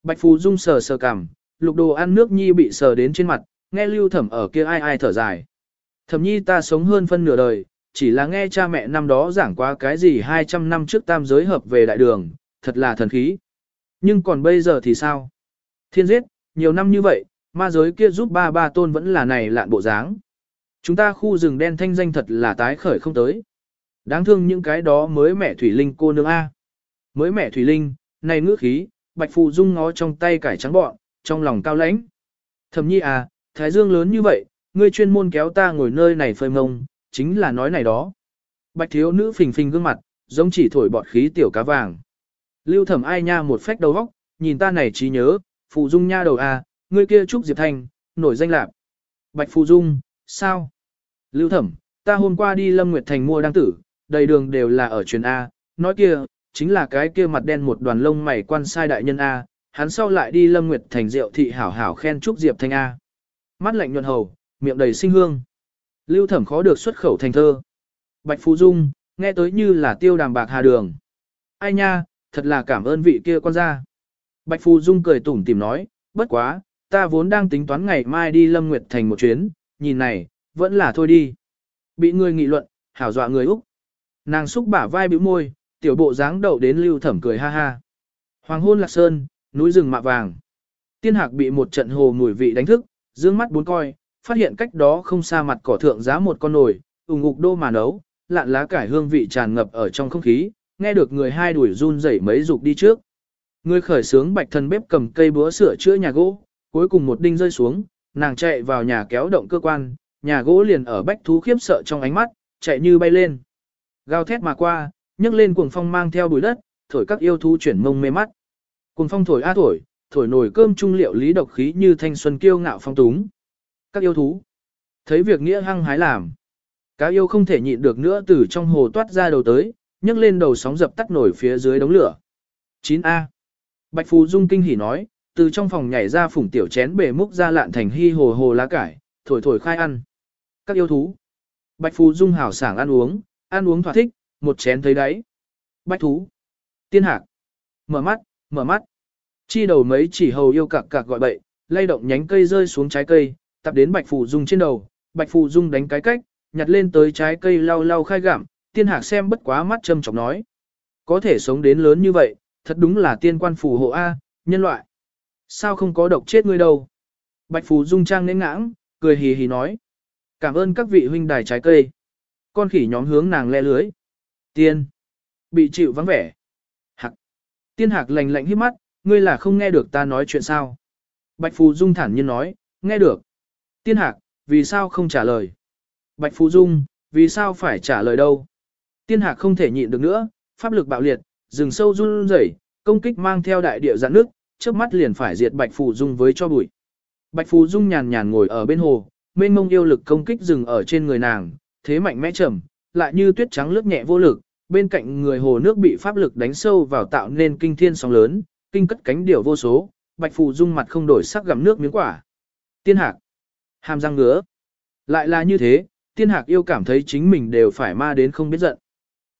Bạch phù dung sờ sờ cằm, lục đồ ăn nước nhi bị sờ đến trên mặt, nghe lưu thẩm ở kia ai ai thở dài. Thẩm nhi ta sống hơn phân nửa đời, chỉ là nghe cha mẹ năm đó giảng qua cái gì 200 năm trước tam giới hợp về đại đường, thật là thần khí. Nhưng còn bây giờ thì sao? Thiên giết, nhiều năm như vậy, ma giới kia giúp ba ba tôn vẫn là này lạn bộ dáng. Chúng ta khu rừng đen thanh danh thật là tái khởi không tới. Đáng thương những cái đó mới mẹ Thủy Linh cô nương A. Mới mẹ Thủy Linh, này ngữ khí, Bạch Phù Dung ngó trong tay cải trắng bọn, trong lòng cao lãnh. Thầm nhi à, Thái Dương lớn như vậy, ngươi chuyên môn kéo ta ngồi nơi này phơi mông, chính là nói này đó. Bạch thiếu nữ phình phình gương mặt, giống chỉ thổi bọt khí tiểu cá vàng. Lưu thẩm ai nha một phách đầu góc, nhìn ta này trí nhớ, Phù Dung nha đầu à, ngươi kia Trúc Diệp Thanh, nổi danh lạc. Bạch Phù Dung, sao? Lưu thẩm, ta hôm qua đi Lâm Nguyệt Thành mua đăng tử, đầy đường đều là ở truyền A, nói kia, chính là cái kia mặt đen một đoàn lông mày quan sai đại nhân A, hắn sau lại đi Lâm Nguyệt Thành rượu thị hảo hảo khen chúc Diệp Thanh A. Mắt lạnh nhuận hầu, miệng đầy sinh hương. Lưu thẩm khó được xuất khẩu thành thơ. Bạch Phú Dung, nghe tới như là tiêu đàm bạc hà đường. Ai nha, thật là cảm ơn vị kia con ra. Bạch phú Dung cười tủm tìm nói, bất quá, ta vốn đang tính toán ngày mai đi Lâm Nguyệt Thành một chuyến, nhìn này, vẫn là thôi đi. Bị người nghị luận, hảo dọa người Úc. Nàng xúc bả vai bĩu môi, tiểu bộ dáng đậu đến lưu thẩm cười ha ha. Hoàng hôn lạc sơn, núi rừng mạ vàng. Tiên hạc bị một trận hồ mùi vị đánh thức, dương mắt bốn coi, phát hiện cách đó không xa mặt cỏ thượng giá một con nồi, ủng ngục đô mà nấu, lạn lá cải hương vị tràn ngập ở trong không khí, nghe được người hai đuổi run rẩy mấy dục đi trước. Người khởi sướng bạch thần bếp cầm cây búa sửa chữa nhà gỗ, cuối cùng một đinh rơi xuống, nàng chạy vào nhà kéo động cơ quan, nhà gỗ liền ở bách thú khiếp sợ trong ánh mắt, chạy như bay lên. Gào thét mà qua, nhấc lên cuồng phong mang theo bụi đất, thổi các yêu thú chuyển mông mê mắt cùng phong thổi a thổi, thổi nổi cơm trung liệu lý độc khí như thanh xuân kiêu ngạo phong túng. Các yêu thú thấy việc nghĩa hăng hái làm. Cá yêu không thể nhịn được nữa từ trong hồ toát ra đầu tới, nhấc lên đầu sóng dập tắt nổi phía dưới đống lửa. 9A. Bạch Phù Dung kinh hỉ nói, từ trong phòng nhảy ra phủng tiểu chén bể múc ra lạn thành hy hồ hồ lá cải, thổi thổi khai ăn. Các yêu thú. Bạch Phù Dung hảo sảng ăn uống, ăn uống thỏa thích, một chén thấy đáy. Bạch thú. Tiên hạc. Mở mắt, mở mắt. Chi đầu mấy chỉ hầu yêu cạc cạc gọi bậy, lay động nhánh cây rơi xuống trái cây, tập đến Bạch Phù Dung trên đầu. Bạch Phù Dung đánh cái cách, nhặt lên tới trái cây lau lau khai gặm, tiên hạc xem bất quá mắt châm chọc nói. Có thể sống đến lớn như vậy, thật đúng là tiên quan phù hộ A, nhân loại. Sao không có độc chết ngươi đâu? Bạch Phù Dung trang nến ngãng, cười hì hì nói. Cảm ơn các vị huynh đài trái cây. Con khỉ nhóm hướng nàng le lưới. Tiên. Bị chịu vắng vẻ. Tiên hạc lạnh lạnh hít mắt, ngươi là không nghe được ta nói chuyện sao. Bạch Phù Dung thản nhiên nói, nghe được. Tiên hạc, vì sao không trả lời? Bạch Phù Dung, vì sao phải trả lời đâu? Tiên hạc không thể nhịn được nữa, pháp lực bạo liệt, rừng sâu run rẩy, công kích mang theo đại địa giãn nước, chớp mắt liền phải diệt Bạch Phù Dung với cho bụi. Bạch Phù Dung nhàn nhàn ngồi ở bên hồ, mênh mông yêu lực công kích dừng ở trên người nàng, thế mạnh mẽ trầm, lại như tuyết trắng lướt nhẹ vô lực, bên cạnh người hồ nước bị pháp lực đánh sâu vào tạo nên kinh thiên sóng lớn, kinh cất cánh điểu vô số, Bạch Phù Dung mặt không đổi sắc gặm nước miếng quả. Tiên hạc, hàm răng ngứa. Lại là như thế, tiên hạc yêu cảm thấy chính mình đều phải ma đến không biết giận.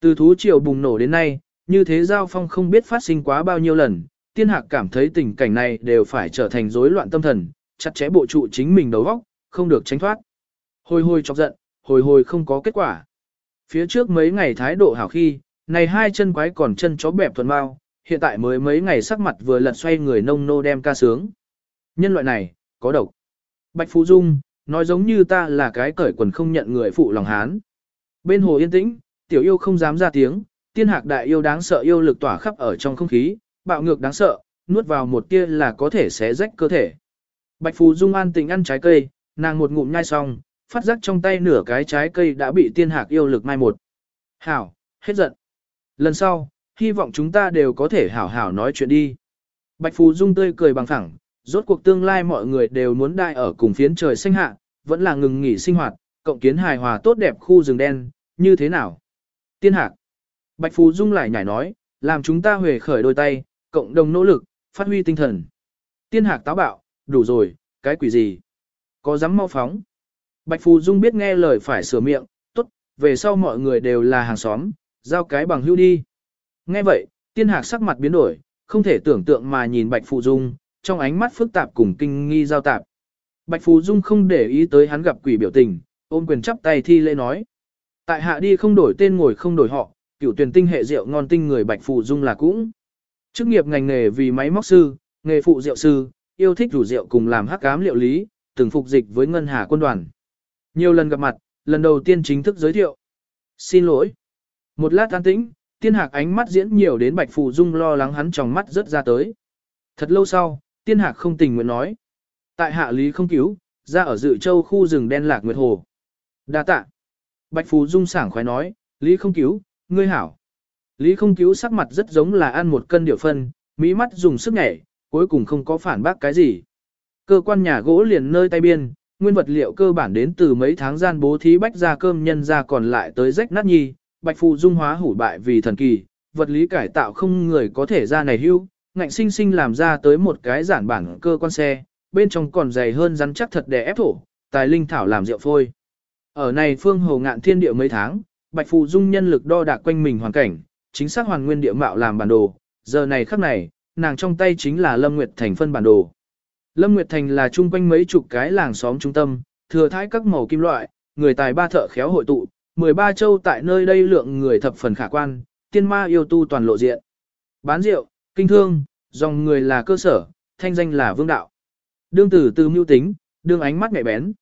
Từ thú triều bùng nổ đến nay, như thế giao phong không biết phát sinh quá bao nhiêu lần, tiên hạc cảm thấy tình cảnh này đều phải trở thành rối loạn tâm thần, chặt chẽ bộ trụ chính mình đầu óc, không được tránh thoát. Hồi hồi chọc giận, hồi hồi không có kết quả. Phía trước mấy ngày thái độ hảo khi, này hai chân quái còn chân chó bẹp thuần mau, hiện tại mới mấy ngày sắc mặt vừa lật xoay người nông nô đem ca sướng. Nhân loại này, có độc. Bạch Phú Dung, nói giống như ta là cái cởi quần không nhận người phụ lòng hán. Bên hồ yên tĩnh, tiểu yêu không dám ra tiếng, tiên hạc đại yêu đáng sợ yêu lực tỏa khắp ở trong không khí, bạo ngược đáng sợ, nuốt vào một tia là có thể xé rách cơ thể. Bạch Phú Dung an tình ăn trái cây, nàng một ngụm nhai xong, phát giác trong tay nửa cái trái cây đã bị tiên hạc yêu lực mai một. Hảo, hết giận. Lần sau, hy vọng chúng ta đều có thể hảo hảo nói chuyện đi. Bạch Phú Dung tươi cười bằng thẳng, rốt cuộc tương lai mọi người đều muốn đai ở cùng phiến trời xanh hạ, vẫn là ngừng nghỉ sinh hoạt, cộng kiến hài hòa tốt đẹp khu rừng đen, như thế nào? Tiên hạc. Bạch Phú Dung lại nhảy nói, làm chúng ta huề khởi đôi tay, cộng đồng nỗ lực, phát huy tinh thần. Tiên hạc táo bạo, đủ rồi, cái quỷ gì? Có dám mau phóng. Bạch Phù Dung biết nghe lời phải sửa miệng, tốt, về sau mọi người đều là hàng xóm, giao cái bằng hữu đi. Nghe vậy, tiên hạc sắc mặt biến đổi, không thể tưởng tượng mà nhìn Bạch Phù Dung, trong ánh mắt phức tạp cùng kinh nghi giao tạp. Bạch Phù Dung không để ý tới hắn gặp quỷ biểu tình, ôm quyền chắp tay thi lễ nói. Tại hạ đi không đổi tên ngồi không đổi họ, cựu tuyển tinh hệ rượu ngon tinh người Bạch Phù Dung là cũng. Chức nghiệp ngành nghề vì máy móc sư, nghề phụ rượu sư, yêu thích rủ rượu cùng làm hắc cám liệu lý, từng phục dịch với ngân hà quân đoàn. Nhiều lần gặp mặt, lần đầu tiên chính thức giới thiệu. Xin lỗi. Một lát an tĩnh, tiên hạc ánh mắt diễn nhiều đến bạch phù dung lo lắng hắn trong mắt rớt ra tới. Thật lâu sau, tiên hạc không tình nguyện nói. Tại hạ lý không cứu, ra ở dự châu khu rừng đen lạc nguyệt hồ. đa tạ. Bạch phù dung sảng khoái nói, lý không cứu, ngươi hảo. Lý không cứu sắc mặt rất giống là ăn một cân điệu phân, mỹ mắt dùng sức nhảy, cuối cùng không có phản bác cái gì. Cơ quan nhà gỗ liền nơi tay biên, nguyên vật liệu cơ bản đến từ mấy tháng gian bố thí bách ra cơm nhân ra còn lại tới rách nát nhi, bạch phụ dung hóa hủ bại vì thần kỳ, vật lý cải tạo không người có thể ra này hưu, ngạnh sinh sinh làm ra tới một cái giản bản cơ quan xe, bên trong còn dày hơn rắn chắc thật để ép thổ, tài linh thảo làm rượu phôi. Ở này phương hồ ngạn thiên địa mấy tháng, bạch phụ dung nhân lực đo đạc quanh mình hoàn cảnh, chính xác hoàn nguyên địa mạo làm bản đồ, giờ này khắc này, nàng trong tay chính là Lâm Nguyệt Thành phân bản đồ. Lâm Nguyệt Thành là chung quanh mấy chục cái làng xóm trung tâm, thừa thái các màu kim loại, người tài ba thợ khéo hội tụ, 13 châu tại nơi đây lượng người thập phần khả quan, tiên ma yêu tu toàn lộ diện. Bán rượu, kinh thương, dòng người là cơ sở, thanh danh là vương đạo. Đương tử từ mưu tính, đương ánh mắt mẹ bén.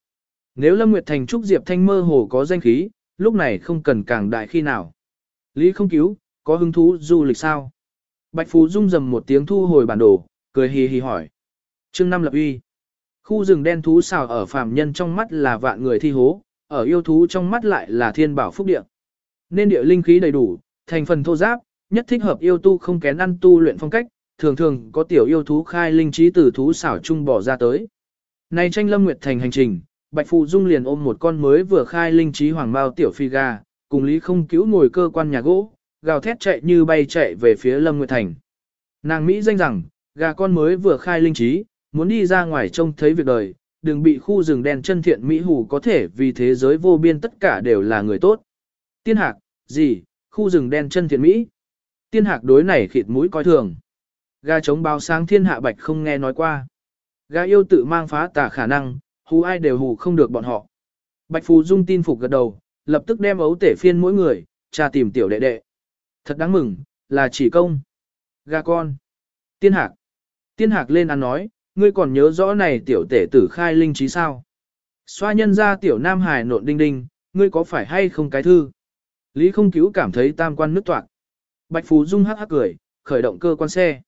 Nếu Lâm Nguyệt Thành trúc diệp thanh mơ hồ có danh khí, lúc này không cần càng đại khi nào. Lý không cứu, có hứng thú du lịch sao? Bạch Phú Dung dầm một tiếng thu hồi bản đồ, cười hì hì hỏi. Chương năm lập uy. Khu rừng đen thú xào ở phàm nhân trong mắt là vạn người thi hố, ở yêu thú trong mắt lại là thiên bảo phúc địa. Nên địa linh khí đầy đủ, thành phần thô giáp, nhất thích hợp yêu tu không kén ăn tu luyện phong cách, thường thường có tiểu yêu thú khai linh trí từ thú xảo chung bỏ ra tới. Này tranh lâm nguyệt thành hành trình, Bạch Phụ Dung liền ôm một con mới vừa khai linh trí hoàng bao tiểu phi gà, cùng Lý không cứu ngồi cơ quan nhà gỗ, gào thét chạy như bay chạy về phía lâm nguyệt thành. Nàng Mỹ danh rằng, gà con mới vừa khai linh trí, muốn đi ra ngoài trông thấy việc đời, đừng bị khu rừng đen chân thiện Mỹ hù có thể vì thế giới vô biên tất cả đều là người tốt. Tiên hạc, gì, khu rừng đen chân thiện Mỹ. Tiên hạc đối này khịt mũi coi thường. Gà chống báo sáng thiên hạ bạch không nghe nói qua. Gà yêu tự mang phá tà khả năng, hù ai đều hù không được bọn họ. Bạch Phù Dung tin phục gật đầu, lập tức đem ấu tể phiên mỗi người, tra tìm tiểu đệ đệ. Thật đáng mừng, là chỉ công. Gà con. Tiên hạc. Tiên hạc lên ăn nói, ngươi còn nhớ rõ này tiểu tể tử khai linh trí sao? Xoa nhân ra tiểu nam hải nộn đinh đinh, ngươi có phải hay không cái thư? Lý không cứu cảm thấy tam quan nứt toạc. Bạch Phú Dung hắc hắc cười, khởi động cơ quan xe.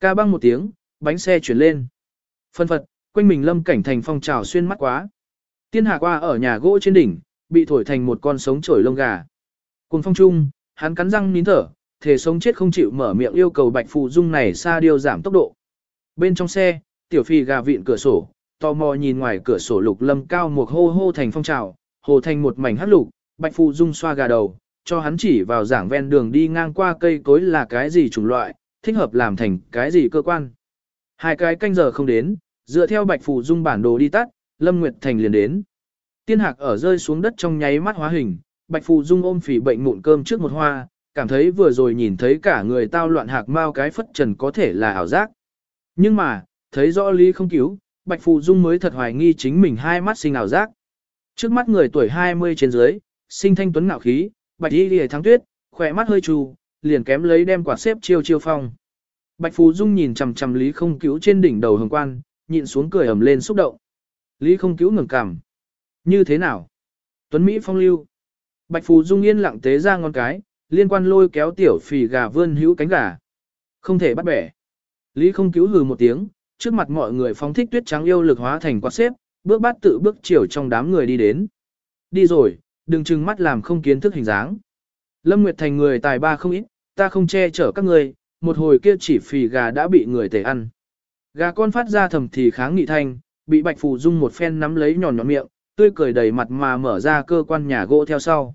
Ca băng một tiếng, bánh xe chuyển lên. Phân phật, quanh mình lâm cảnh thành phong trào xuyên mắt quá. Tiên hạ qua ở nhà gỗ trên đỉnh, bị thổi thành một con sống trổi lông gà. Cùng phong trung, hắn cắn răng nín thở, thể sống chết không chịu mở miệng yêu cầu Bạch Phù Dung này xa điều giảm tốc độ. Bên trong xe, tiểu phi gà vịn cửa sổ, tò mò nhìn ngoài cửa sổ lục lâm cao một hô hô thành phong trào, hồ thành một mảnh hắc lục, Bạch Phù Dung xoa gà đầu, cho hắn chỉ vào giảng ven đường đi ngang qua cây cối là cái gì chủng loại, thích hợp làm thành cái gì cơ quan. Hai cái canh giờ không đến, dựa theo Bạch Phù Dung bản đồ đi tắt, Lâm Nguyệt Thành liền đến. Tiên hạc ở rơi xuống đất trong nháy mắt hóa hình, Bạch Phù Dung ôm phỉ bệnh mụn cơm trước một hoa, cảm thấy vừa rồi nhìn thấy cả người tao loạn hạc mau cái phất trần có thể là ảo giác. Nhưng mà, thấy rõ lý không cứu, Bạch Phù Dung mới thật hoài nghi chính mình hai mắt sinh ảo giác. Trước mắt người tuổi 20 trên dưới, sinh thanh tuấn ngạo khí, bạch y lìa thắng tuyết, khỏe mắt hơi trù, liền kém lấy đem quả xếp chiêu chiêu phong. Bạch Phù Dung nhìn chằm chằm Lý Không Cứu trên đỉnh đầu hồng quan, nhịn xuống cười ầm lên xúc động. Lý Không Cứu ngẩng cằm. Như thế nào? Tuấn Mỹ phong lưu. Bạch Phù Dung yên lặng tế ra ngón cái, liên quan lôi kéo tiểu phì gà vươn hữu cánh gà. Không thể bắt bẻ. Lý Không Cứu hừ một tiếng, trước mặt mọi người phóng thích tuyết trắng yêu lực hóa thành quạt xếp, bước bát tự bước chiều trong đám người đi đến. Đi rồi, đừng chừng mắt làm không kiến thức hình dáng. Lâm Nguyệt Thành người tài ba không ít, ta không che chở các người, một hồi kia chỉ phì gà đã bị người tể ăn. Gà con phát ra thầm thì kháng nghị thanh, bị Bạch Phù Dung một phen nắm lấy nhọn nhọn miệng, tươi cười đầy mặt mà mở ra cơ quan nhà gỗ theo sau.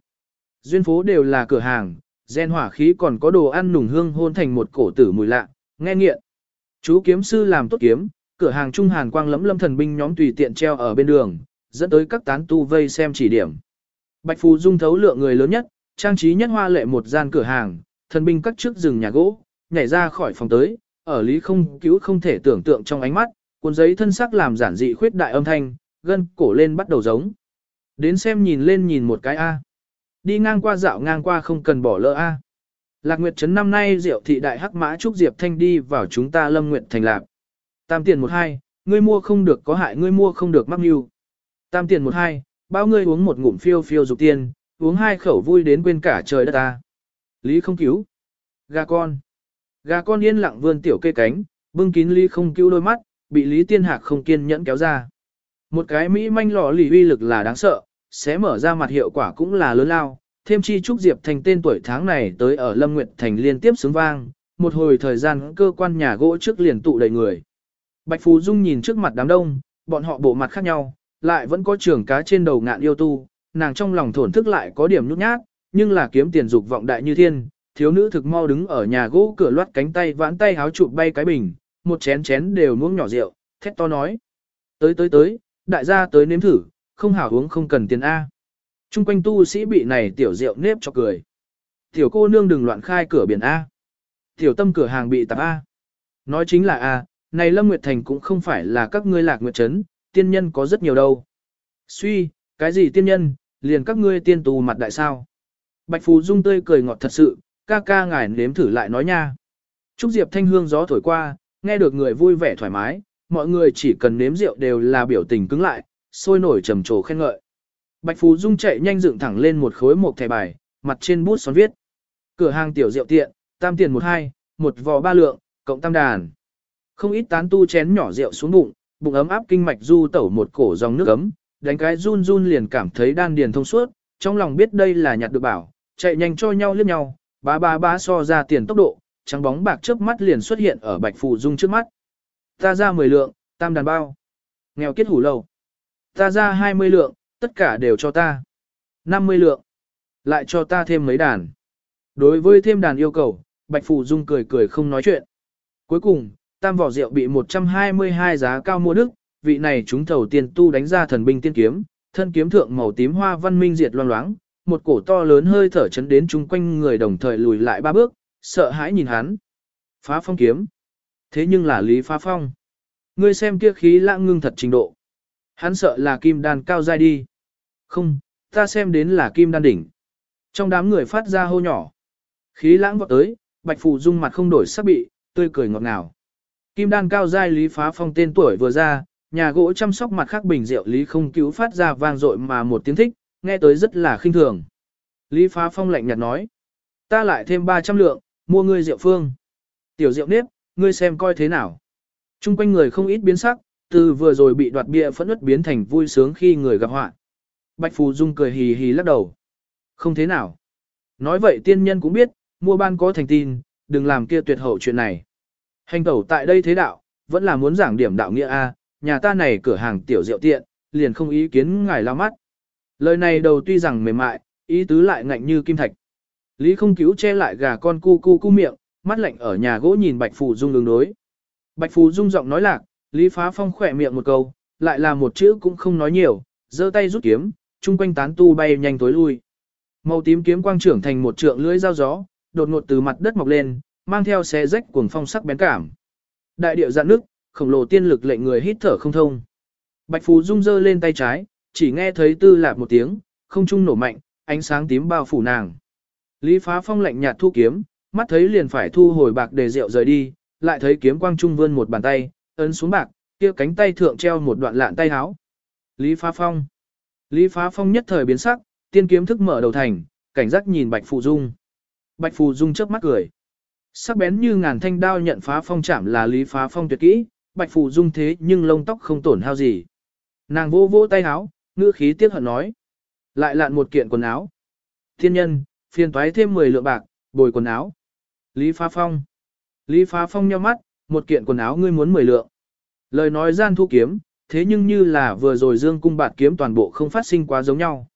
Duyên phố đều là cửa hàng, gen hỏa khí còn có đồ ăn nùng hương hôn thành một cổ tử mùi lạ, nghe nghiện. Chú kiếm sư làm tốt kiếm, cửa hàng trung hàn quang lẫm lâm thần binh nhóm tùy tiện treo ở bên đường, dẫn tới các tán tu vây xem chỉ điểm. Bạch Phù Dung thấu lượng người lớn nhất, trang trí nhất hoa lệ một gian cửa hàng, thần binh cắt trước rừng nhà gỗ, nhảy ra khỏi phòng tới, ở lý không cứu không thể tưởng tượng trong ánh mắt, cuốn giấy thân sắc làm giản dị khuyết đại âm thanh, gân cổ lên bắt đầu giống. Đến xem nhìn lên nhìn một cái A. Đi ngang qua dạo ngang qua không cần bỏ lỡ A. Lạc Nguyệt Trấn năm nay rượu thị đại hắc mã trúc Diệp Thanh đi vào chúng ta lâm nguyện thành lạc. Tam tiền một hai, ngươi mua không được có hại ngươi mua không được mắc mưu. Tam tiền một hai, bao ngươi uống một ngụm phiêu phiêu dục tiền, uống hai khẩu vui đến quên cả trời đất ta. Lý không cứu. Gà con. Gà con yên lặng vươn tiểu cây cánh, bưng kín Lý không cứu đôi mắt, bị Lý Tiên Hạc không kiên nhẫn kéo ra. Một cái mỹ manh lọ lì uy lực là đáng sợ, sẽ mở ra mặt hiệu quả cũng là lớn lao, thêm chi trúc diệp thành tên tuổi tháng này tới ở Lâm Nguyệt Thành liên tiếp xứng vang, một hồi thời gian cơ quan nhà gỗ trước liền tụ đầy người. Bạch Phú Dung nhìn trước mặt đám đông, bọn họ bộ mặt khác nhau, lại vẫn có trường cá trên đầu ngạn yêu tu, nàng trong lòng thổn thức lại có điểm nhút nhát, nhưng là kiếm tiền dục vọng đại như thiên, thiếu nữ thực mau đứng ở nhà gỗ cửa loát cánh tay vãn tay háo chụp bay cái bình, một chén chén đều nuông nhỏ rượu, thét to nói. Tới tới tới, đại gia tới nếm thử, không hảo uống không cần tiền A. Trung quanh tu sĩ bị này tiểu rượu nếp cho cười. Tiểu cô nương đừng loạn khai cửa biển A. Tiểu tâm cửa hàng bị tạp A. Nói chính là A, này Lâm Nguyệt Thành cũng không phải là các ngươi lạc nguyệt trấn, tiên nhân có rất nhiều đâu. Suy, cái gì tiên nhân, liền các ngươi tiên tù mặt đại sao. Bạch Phú Dung tươi cười ngọt thật sự, ca ca ngài nếm thử lại nói nha. Trúc Diệp thanh hương gió thổi qua, nghe được người vui vẻ thoải mái, mọi người chỉ cần nếm rượu đều là biểu tình cứng lại, sôi nổi trầm trồ khen ngợi. Bạch Phú Dung chạy nhanh dựng thẳng lên một khối một thẻ bài, mặt trên bút xoắn viết. Cửa hàng tiểu rượu tiện, tam tiền một hai, một vò ba lượng, cộng tam đàn. Không ít tán tu chén nhỏ rượu xuống bụng, bụng ấm áp kinh mạch du tẩu một cổ dòng nước ấm, đánh cái run run liền cảm thấy đan điền thông suốt, trong lòng biết đây là nhặt được bảo, chạy nhanh cho nhau liếc nhau, bá bá bá so ra tiền tốc độ, trắng bóng bạc trước mắt liền xuất hiện ở Bạch Phù Dung trước mắt. Ta ra 10 lượng, tam đàn bao. Nghèo kết hủ lầu. Ta ra 20 lượng, tất cả đều cho ta. 50 lượng. Lại cho ta thêm mấy đàn. Đối với thêm đàn yêu cầu, Bạch Phù Dung cười cười không nói chuyện. Cuối cùng, tam vỏ rượu bị 122 giá cao mua đức, vị này chúng thầu tiền tu đánh ra thần binh tiên kiếm, thân kiếm thượng màu tím hoa văn minh diệt loang loáng, một cổ to lớn hơi thở chấn đến chung quanh người đồng thời lùi lại ba bước, sợ hãi nhìn hắn. Phá phong kiếm. Thế nhưng là Lý Phá Phong. Ngươi xem kia khí lãng ngưng thật trình độ. Hắn sợ là kim đan cao dai đi. Không, ta xem đến là kim đan đỉnh. Trong đám người phát ra hô nhỏ. Khí lãng vọt tới, bạch phù dung mặt không đổi sắc bị, tươi cười ngọt ngào. Kim đan cao giai Lý Phá Phong tên tuổi vừa ra, nhà gỗ chăm sóc mặt khác bình rượu Lý không cứu phát ra vang dội mà một tiếng thích, nghe tới rất là khinh thường. Lý Phá Phong lạnh nhạt nói, ta lại thêm 300 lượng, mua ngươi rượu phương. Tiểu rượu nếp, ngươi xem coi thế nào. Trung quanh người không ít biến sắc, từ vừa rồi bị đoạt bia phẫn ướt biến thành vui sướng khi người gặp họa. Bạch Phù Dung cười hì hì lắc đầu. Không thế nào. Nói vậy tiên nhân cũng biết, mua ban có thành tin, đừng làm kia tuyệt hậu chuyện này. Hành tẩu tại đây thế đạo, vẫn là muốn giảng điểm đạo nghĩa A, nhà ta này cửa hàng tiểu rượu tiện, liền không ý kiến ngài lao mắt. Lời này đầu tuy rằng mềm mại, ý tứ lại ngạnh như kim thạch. Lý không cứu che lại gà con cu cu cu miệng, mắt lạnh ở nhà gỗ nhìn Bạch Phù Dung đường đối. Bạch Phù Dung giọng nói lạc, Lý Phá Phong khỏe miệng một câu, lại là một chữ cũng không nói nhiều, giơ tay rút kiếm, chung quanh tán tu bay nhanh tối lui. Màu tím kiếm quang trưởng thành một trượng lưỡi dao gió, đột ngột từ mặt đất mọc lên, mang theo xé rách cuồng phong sắc bén cảm. Đại điệu dạn nước, khổng lồ tiên lực lệnh người hít thở không thông. Bạch Phù Dung giơ lên tay trái, chỉ nghe thấy tư lạp một tiếng, không trung nổ mạnh, ánh sáng tím bao phủ nàng. Lý Phá Phong lạnh nhạt thu kiếm, mắt thấy liền phải thu hồi bạc để rượu rời đi, lại thấy kiếm quang trung vươn một bàn tay, ấn xuống bạc, kia cánh tay thượng treo một đoạn lạn tay háo. Lý Phá Phong. Lý Phá Phong nhất thời biến sắc, tiên kiếm thức mở đầu thành, cảnh giác nhìn Bạch Phù Dung. Bạch Phù Dung chớp mắt cười. Sắc bén như ngàn thanh đao nhận phá phong chạm là Lý Phá Phong tuyệt kỹ, Bạch Phù Dung thế nhưng lông tóc không tổn hao gì. Nàng vô vô tay áo, ngữ khí tiếc hận nói. Lại lạn một kiện quần áo. Thiên nhân, phiền toái thêm 10 lượng bạc, bồi quần áo. Lý Phá Phong. Lý Phá Phong nheo mắt, một kiện quần áo ngươi muốn 10 lượng. Lời nói gian thu kiếm, thế nhưng như là vừa rồi dương cung bạt kiếm toàn bộ không phát sinh quá giống nhau.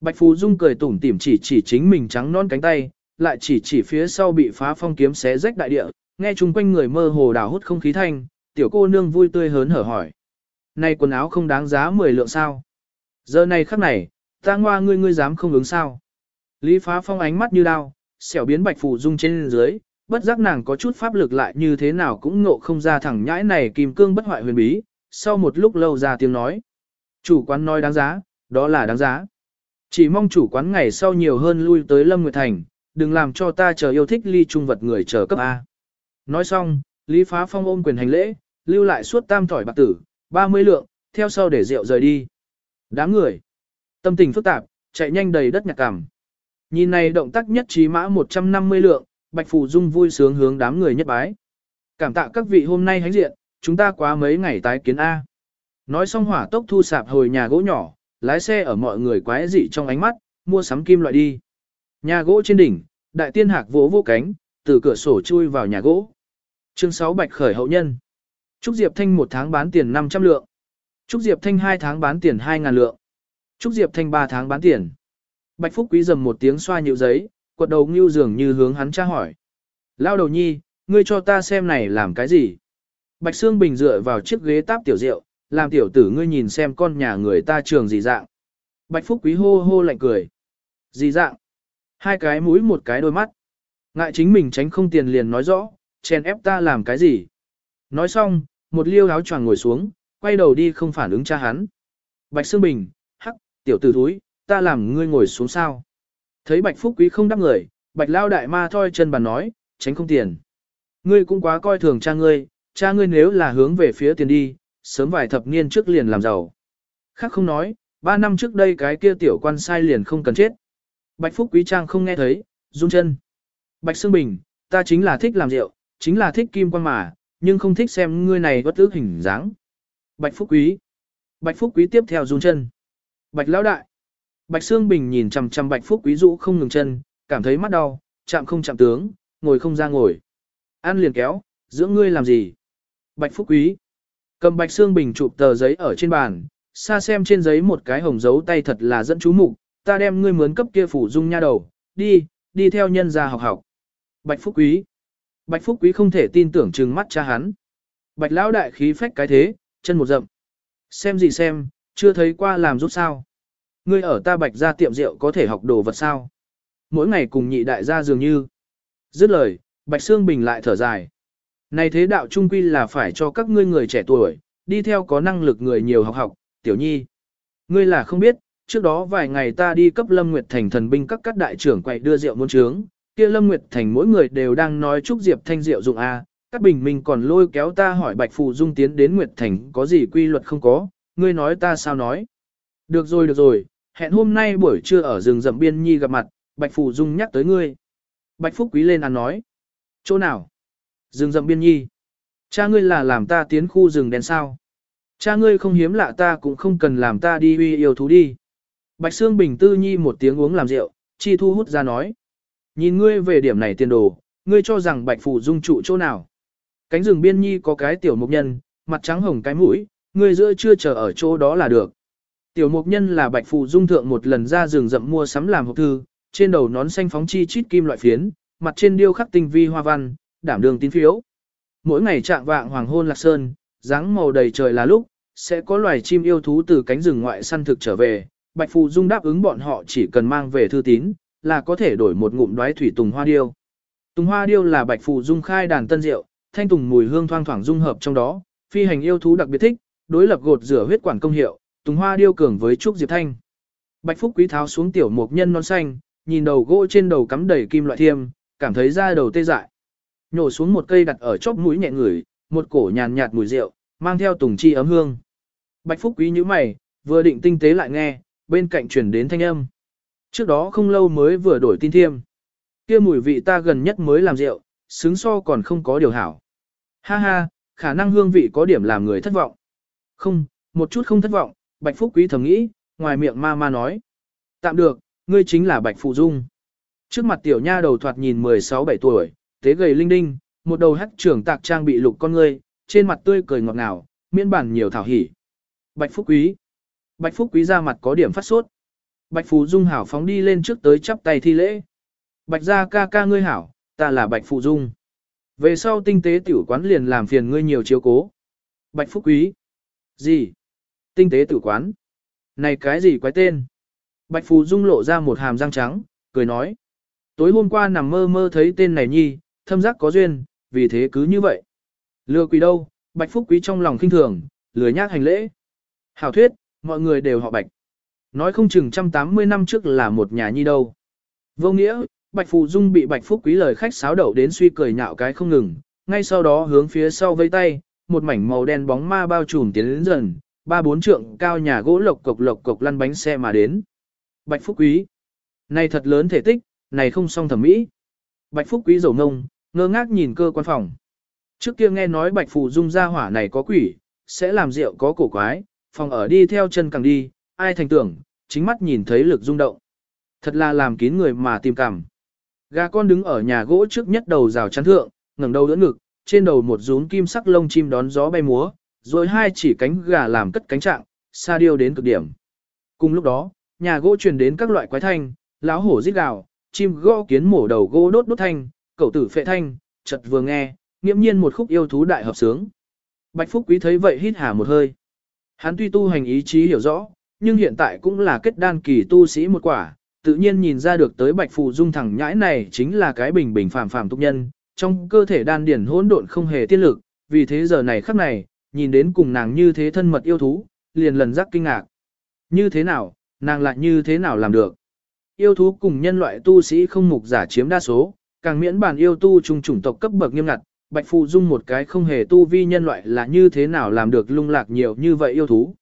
Bạch Phú Dung cười tủm tỉm chỉ chỉ chính mình trắng non cánh tay, lại chỉ chỉ phía sau bị phá phong kiếm xé rách đại địa, nghe chung quanh người mơ hồ đào hút không khí thanh, tiểu cô nương vui tươi hớn hở hỏi. Này quần áo không đáng giá 10 lượng sao? Giờ này khắc này, ta ngoa ngươi ngươi dám không ứng sao? Lý phá phong ánh mắt như đao, xẻo biến bạch phù dung trên dưới, bất giác nàng có chút pháp lực lại như thế nào cũng ngộ không ra thẳng nhãi này kim cương bất hoại huyền bí, sau một lúc lâu ra tiếng nói. Chủ quán nói đáng giá, đó là đáng giá. Chỉ mong chủ quán ngày sau nhiều hơn lui tới Lâm Nguyệt Thành, đừng làm cho ta chờ yêu thích ly trung vật người chờ cấp A. Nói xong, Lý Phá Phong ôm quyền hành lễ, lưu lại suốt tam thỏi bạc tử, 30 lượng, theo sau để rượu rời đi. Đám người, tâm tình phức tạp, chạy nhanh đầy đất nhạc cảm. Nhìn này động tác nhất trí mã 150 lượng, Bạch Phù Dung vui sướng hướng đám người nhất bái. Cảm tạ các vị hôm nay hãnh diện, chúng ta quá mấy ngày tái kiến A. Nói xong hỏa tốc thu sạp hồi nhà gỗ nhỏ, lái xe ở mọi người quái dị trong ánh mắt, mua sắm kim loại đi. Nhà gỗ trên đỉnh, đại tiên hạc vỗ vô cánh, từ cửa sổ chui vào nhà gỗ. Chương 6 Bạch khởi hậu nhân. Trúc Diệp Thanh một tháng bán tiền 500 lượng. Trúc Diệp Thanh hai tháng bán tiền 2.000 lượng. Trúc Diệp Thanh ba tháng bán tiền. Bạch Phúc Quý dầm một tiếng xoa nhịu giấy, quật đầu ngưu dường như hướng hắn tra hỏi. Lao đầu nhi, ngươi cho ta xem này làm cái gì? Bạch Sương Bình dựa vào chiếc ghế táp tiểu rượu, làm tiểu tử ngươi nhìn xem con nhà người ta trường gì dạng. Bạch Phúc Quý hô hô lạnh cười. Gì dạng? Hai cái mũi một cái đôi mắt. Ngại chính mình tránh không tiền liền nói rõ, chèn ép ta làm cái gì. Nói xong, một liêu áo choàng ngồi xuống, quay đầu đi không phản ứng cha hắn. Bạch Sương Bình, hắc, tiểu tử thúi, ta làm ngươi ngồi xuống sao. Thấy Bạch Phúc Quý không đáp người, Bạch Lao Đại Ma thoi chân bàn nói, tránh không tiền. Ngươi cũng quá coi thường cha ngươi, cha ngươi nếu là hướng về phía tiền đi, sớm vài thập niên trước liền làm giàu. Khác không nói, ba năm trước đây cái kia tiểu quan sai liền không cần chết. Bạch Phúc Quý Trang không nghe thấy, run chân. Bạch Sương Bình, ta chính là thích làm rượu, chính là thích kim quan mà, nhưng không thích xem ngươi này bất ước hình dáng. Bạch Phúc Quý. Bạch Phúc Quý tiếp theo run chân. Bạch Lão Đại. Bạch Sương Bình nhìn chằm chằm Bạch Phúc Quý rũ không ngừng chân, cảm thấy mắt đau, chạm không chạm tướng, ngồi không ra ngồi. Ăn liền kéo, dưỡng ngươi làm gì? Bạch Phúc Quý. Cầm Bạch Sương Bình chụp tờ giấy ở trên bàn, xa xem trên giấy một cái hồng dấu tay thật là dẫn chú mục, ta đem ngươi mướn cấp kia phủ dung nha đầu, đi, đi theo nhân gia học học. Bạch Phúc Quý. Bạch Phúc Quý không thể tin tưởng trừng mắt cha hắn. Bạch Lão Đại khí phách cái thế, chân một rậm. Xem gì xem, chưa thấy qua làm giúp sao. Ngươi ở ta bạch gia tiệm rượu có thể học đồ vật sao. Mỗi ngày cùng nhị đại gia dường như. Dứt lời, Bạch Sương Bình lại thở dài. Này thế đạo trung quy là phải cho các ngươi người trẻ tuổi, đi theo có năng lực người nhiều học học, tiểu nhi. Ngươi là không biết, trước đó vài ngày ta đi cấp Lâm Nguyệt Thành thần binh các các đại trưởng quậy đưa rượu muôn trướng, kia Lâm Nguyệt Thành mỗi người đều đang nói chúc Diệp Thanh rượu dụng a, các bình minh còn lôi kéo ta hỏi Bạch Phụ Dung tiến đến Nguyệt Thành có gì quy luật không có, ngươi nói ta sao nói. Được rồi được rồi, hẹn hôm nay buổi trưa ở rừng rậm biên nhi gặp mặt, Bạch Phụ Dung nhắc tới ngươi. Bạch Phúc Quý lên ăn nói. Chỗ nào? Rừng rậm biên nhi. Cha ngươi là làm ta tiến khu rừng đen sao? Cha ngươi không hiếm lạ ta cũng không cần làm ta đi uy yêu thú đi. Bạch Sương Bình tư nhi một tiếng uống làm rượu, chi thu hút ra nói. Nhìn ngươi về điểm này tiền đồ, ngươi cho rằng Bạch phủ Dung trụ chỗ nào? Cánh rừng biên nhi có cái tiểu mục nhân, mặt trắng hồng cái mũi, ngươi giữa chưa chờ ở chỗ đó là được. Tiểu mục nhân là Bạch phủ Dung thượng một lần ra rừng rậm mua sắm làm hộp thư, trên đầu nón xanh phóng chi chít kim loại phiến, mặt trên điêu khắc tinh vi hoa văn, đảm đường tín phiếu. Mỗi ngày trạng vạng hoàng hôn lạc sơn, dáng màu đầy trời là lúc, sẽ có loài chim yêu thú từ cánh rừng ngoại săn thực trở về, Bạch Phù Dung đáp ứng bọn họ chỉ cần mang về thư tín, là có thể đổi một ngụm đoái thủy tùng hoa điêu. Tùng hoa điêu là Bạch Phù Dung khai đàn tân rượu, thanh tùng mùi hương thoang thoảng dung hợp trong đó, phi hành yêu thú đặc biệt thích, đối lập gột rửa huyết quản công hiệu, tùng hoa điêu cường với trúc diệp thanh. Bạch Phúc Quý tháo xuống tiểu mục nhân non xanh, nhìn đầu gỗ trên đầu cắm đầy kim loại thiêm, cảm thấy da đầu tê dại. Nhổ xuống một cây đặt ở chóp mũi nhẹ ngửi, một cổ nhàn nhạt mùi rượu, mang theo tùng chi ấm hương. Bạch Phúc Quý như mày, vừa định tinh tế lại nghe, bên cạnh truyền đến thanh âm. Trước đó không lâu mới vừa đổi tin thiêm. Kia mùi vị ta gần nhất mới làm rượu, xứng so còn không có điều hảo. Ha ha, khả năng hương vị có điểm làm người thất vọng. Không, một chút không thất vọng, Bạch Phúc Quý thầm nghĩ, ngoài miệng ma ma nói. Tạm được, ngươi chính là Bạch Phụ Dung. Trước mặt tiểu nha đầu thoạt nhìn 16-17 tuổi, tế gầy linh đinh, một đầu hắc trưởng tạc trang bị lục con ngươi, trên mặt tươi cười ngọt ngào, miễn bản nhiều thảo hỉ. Bạch Phúc Quý. Bạch Phúc Quý ra mặt có điểm phát sốt. Bạch Phù Dung hảo phóng đi lên trước tới chắp tay thi lễ. Bạch gia ca ca ngươi hảo, ta là Bạch Phù Dung. Về sau tinh tế tiểu quán liền làm phiền ngươi nhiều chiếu cố. Bạch Phúc Quý. Gì? Tinh tế tử quán. Này cái gì quái tên? Bạch Phù Dung lộ ra một hàm răng trắng, cười nói. Tối hôm qua nằm mơ mơ thấy tên này nhi, thâm giác có duyên, vì thế cứ như vậy. Lừa quỷ đâu, Bạch Phúc Quý trong lòng khinh thường, lười nhác hành lễ. Hảo thuyết, mọi người đều họ Bạch. Nói không chừng trăm tám mươi năm trước là một nhà nhi đâu. Vô nghĩa, Bạch Phù Dung bị Bạch Phúc Quý lời khách sáo đậu đến suy cười nhạo cái không ngừng, ngay sau đó hướng phía sau vây tay, một mảnh màu đen bóng ma bao trùm tiến đến dần, ba bốn trượng cao nhà gỗ lộc cộc lộc cộc lăn bánh xe mà đến. Bạch Phúc Quý. Này thật lớn thể tích, này không song thẩm mỹ. Bạch Phúc Quý dầu ngông, ngơ ngác nhìn cơ quan phòng. Trước kia nghe nói Bạch Phù Dung ra hỏa này có quỷ, sẽ làm rượu có cổ quái, phòng ở đi theo chân càng đi, ai thành tưởng, chính mắt nhìn thấy lực rung động. Thật là làm kín người mà tìm cảm. Gà con đứng ở nhà gỗ trước nhất đầu rào chắn thượng, ngẩng đầu đỡ ngực, trên đầu một rún kim sắc lông chim đón gió bay múa, rồi hai chỉ cánh gà làm cất cánh trạng, xa điêu đến cực điểm. Cùng lúc đó, nhà gỗ truyền đến các loại quái thanh, lão hổ rít gào, chim gõ kiến mổ đầu gỗ đốt đốt thanh, cậu tử phệ thanh, chợt vừa nghe, nghiễm nhiên một khúc yêu thú đại hợp sướng. Bạch Phúc Quý thấy vậy hít hà một hơi. Hắn tuy tu hành ý chí hiểu rõ, nhưng hiện tại cũng là kết đan kỳ tu sĩ một quả, tự nhiên nhìn ra được tới Bạch Phù Dung thẳng nhãi này chính là cái bình bình phàm phàm tục nhân, trong cơ thể đan điển hỗn độn không hề tiên lực, vì thế giờ này khắc này, nhìn đến cùng nàng như thế thân mật yêu thú, liền lần giác kinh ngạc. Như thế nào, nàng lại như thế nào làm được? Yêu thú cùng nhân loại tu sĩ không mục giả chiếm đa số, càng miễn bản yêu tu trùng chủng tộc cấp bậc nghiêm ngặt, Bạch Phù Dung một cái không hề tu vi nhân loại là như thế nào làm được lung lạc nhiều như vậy yêu thú.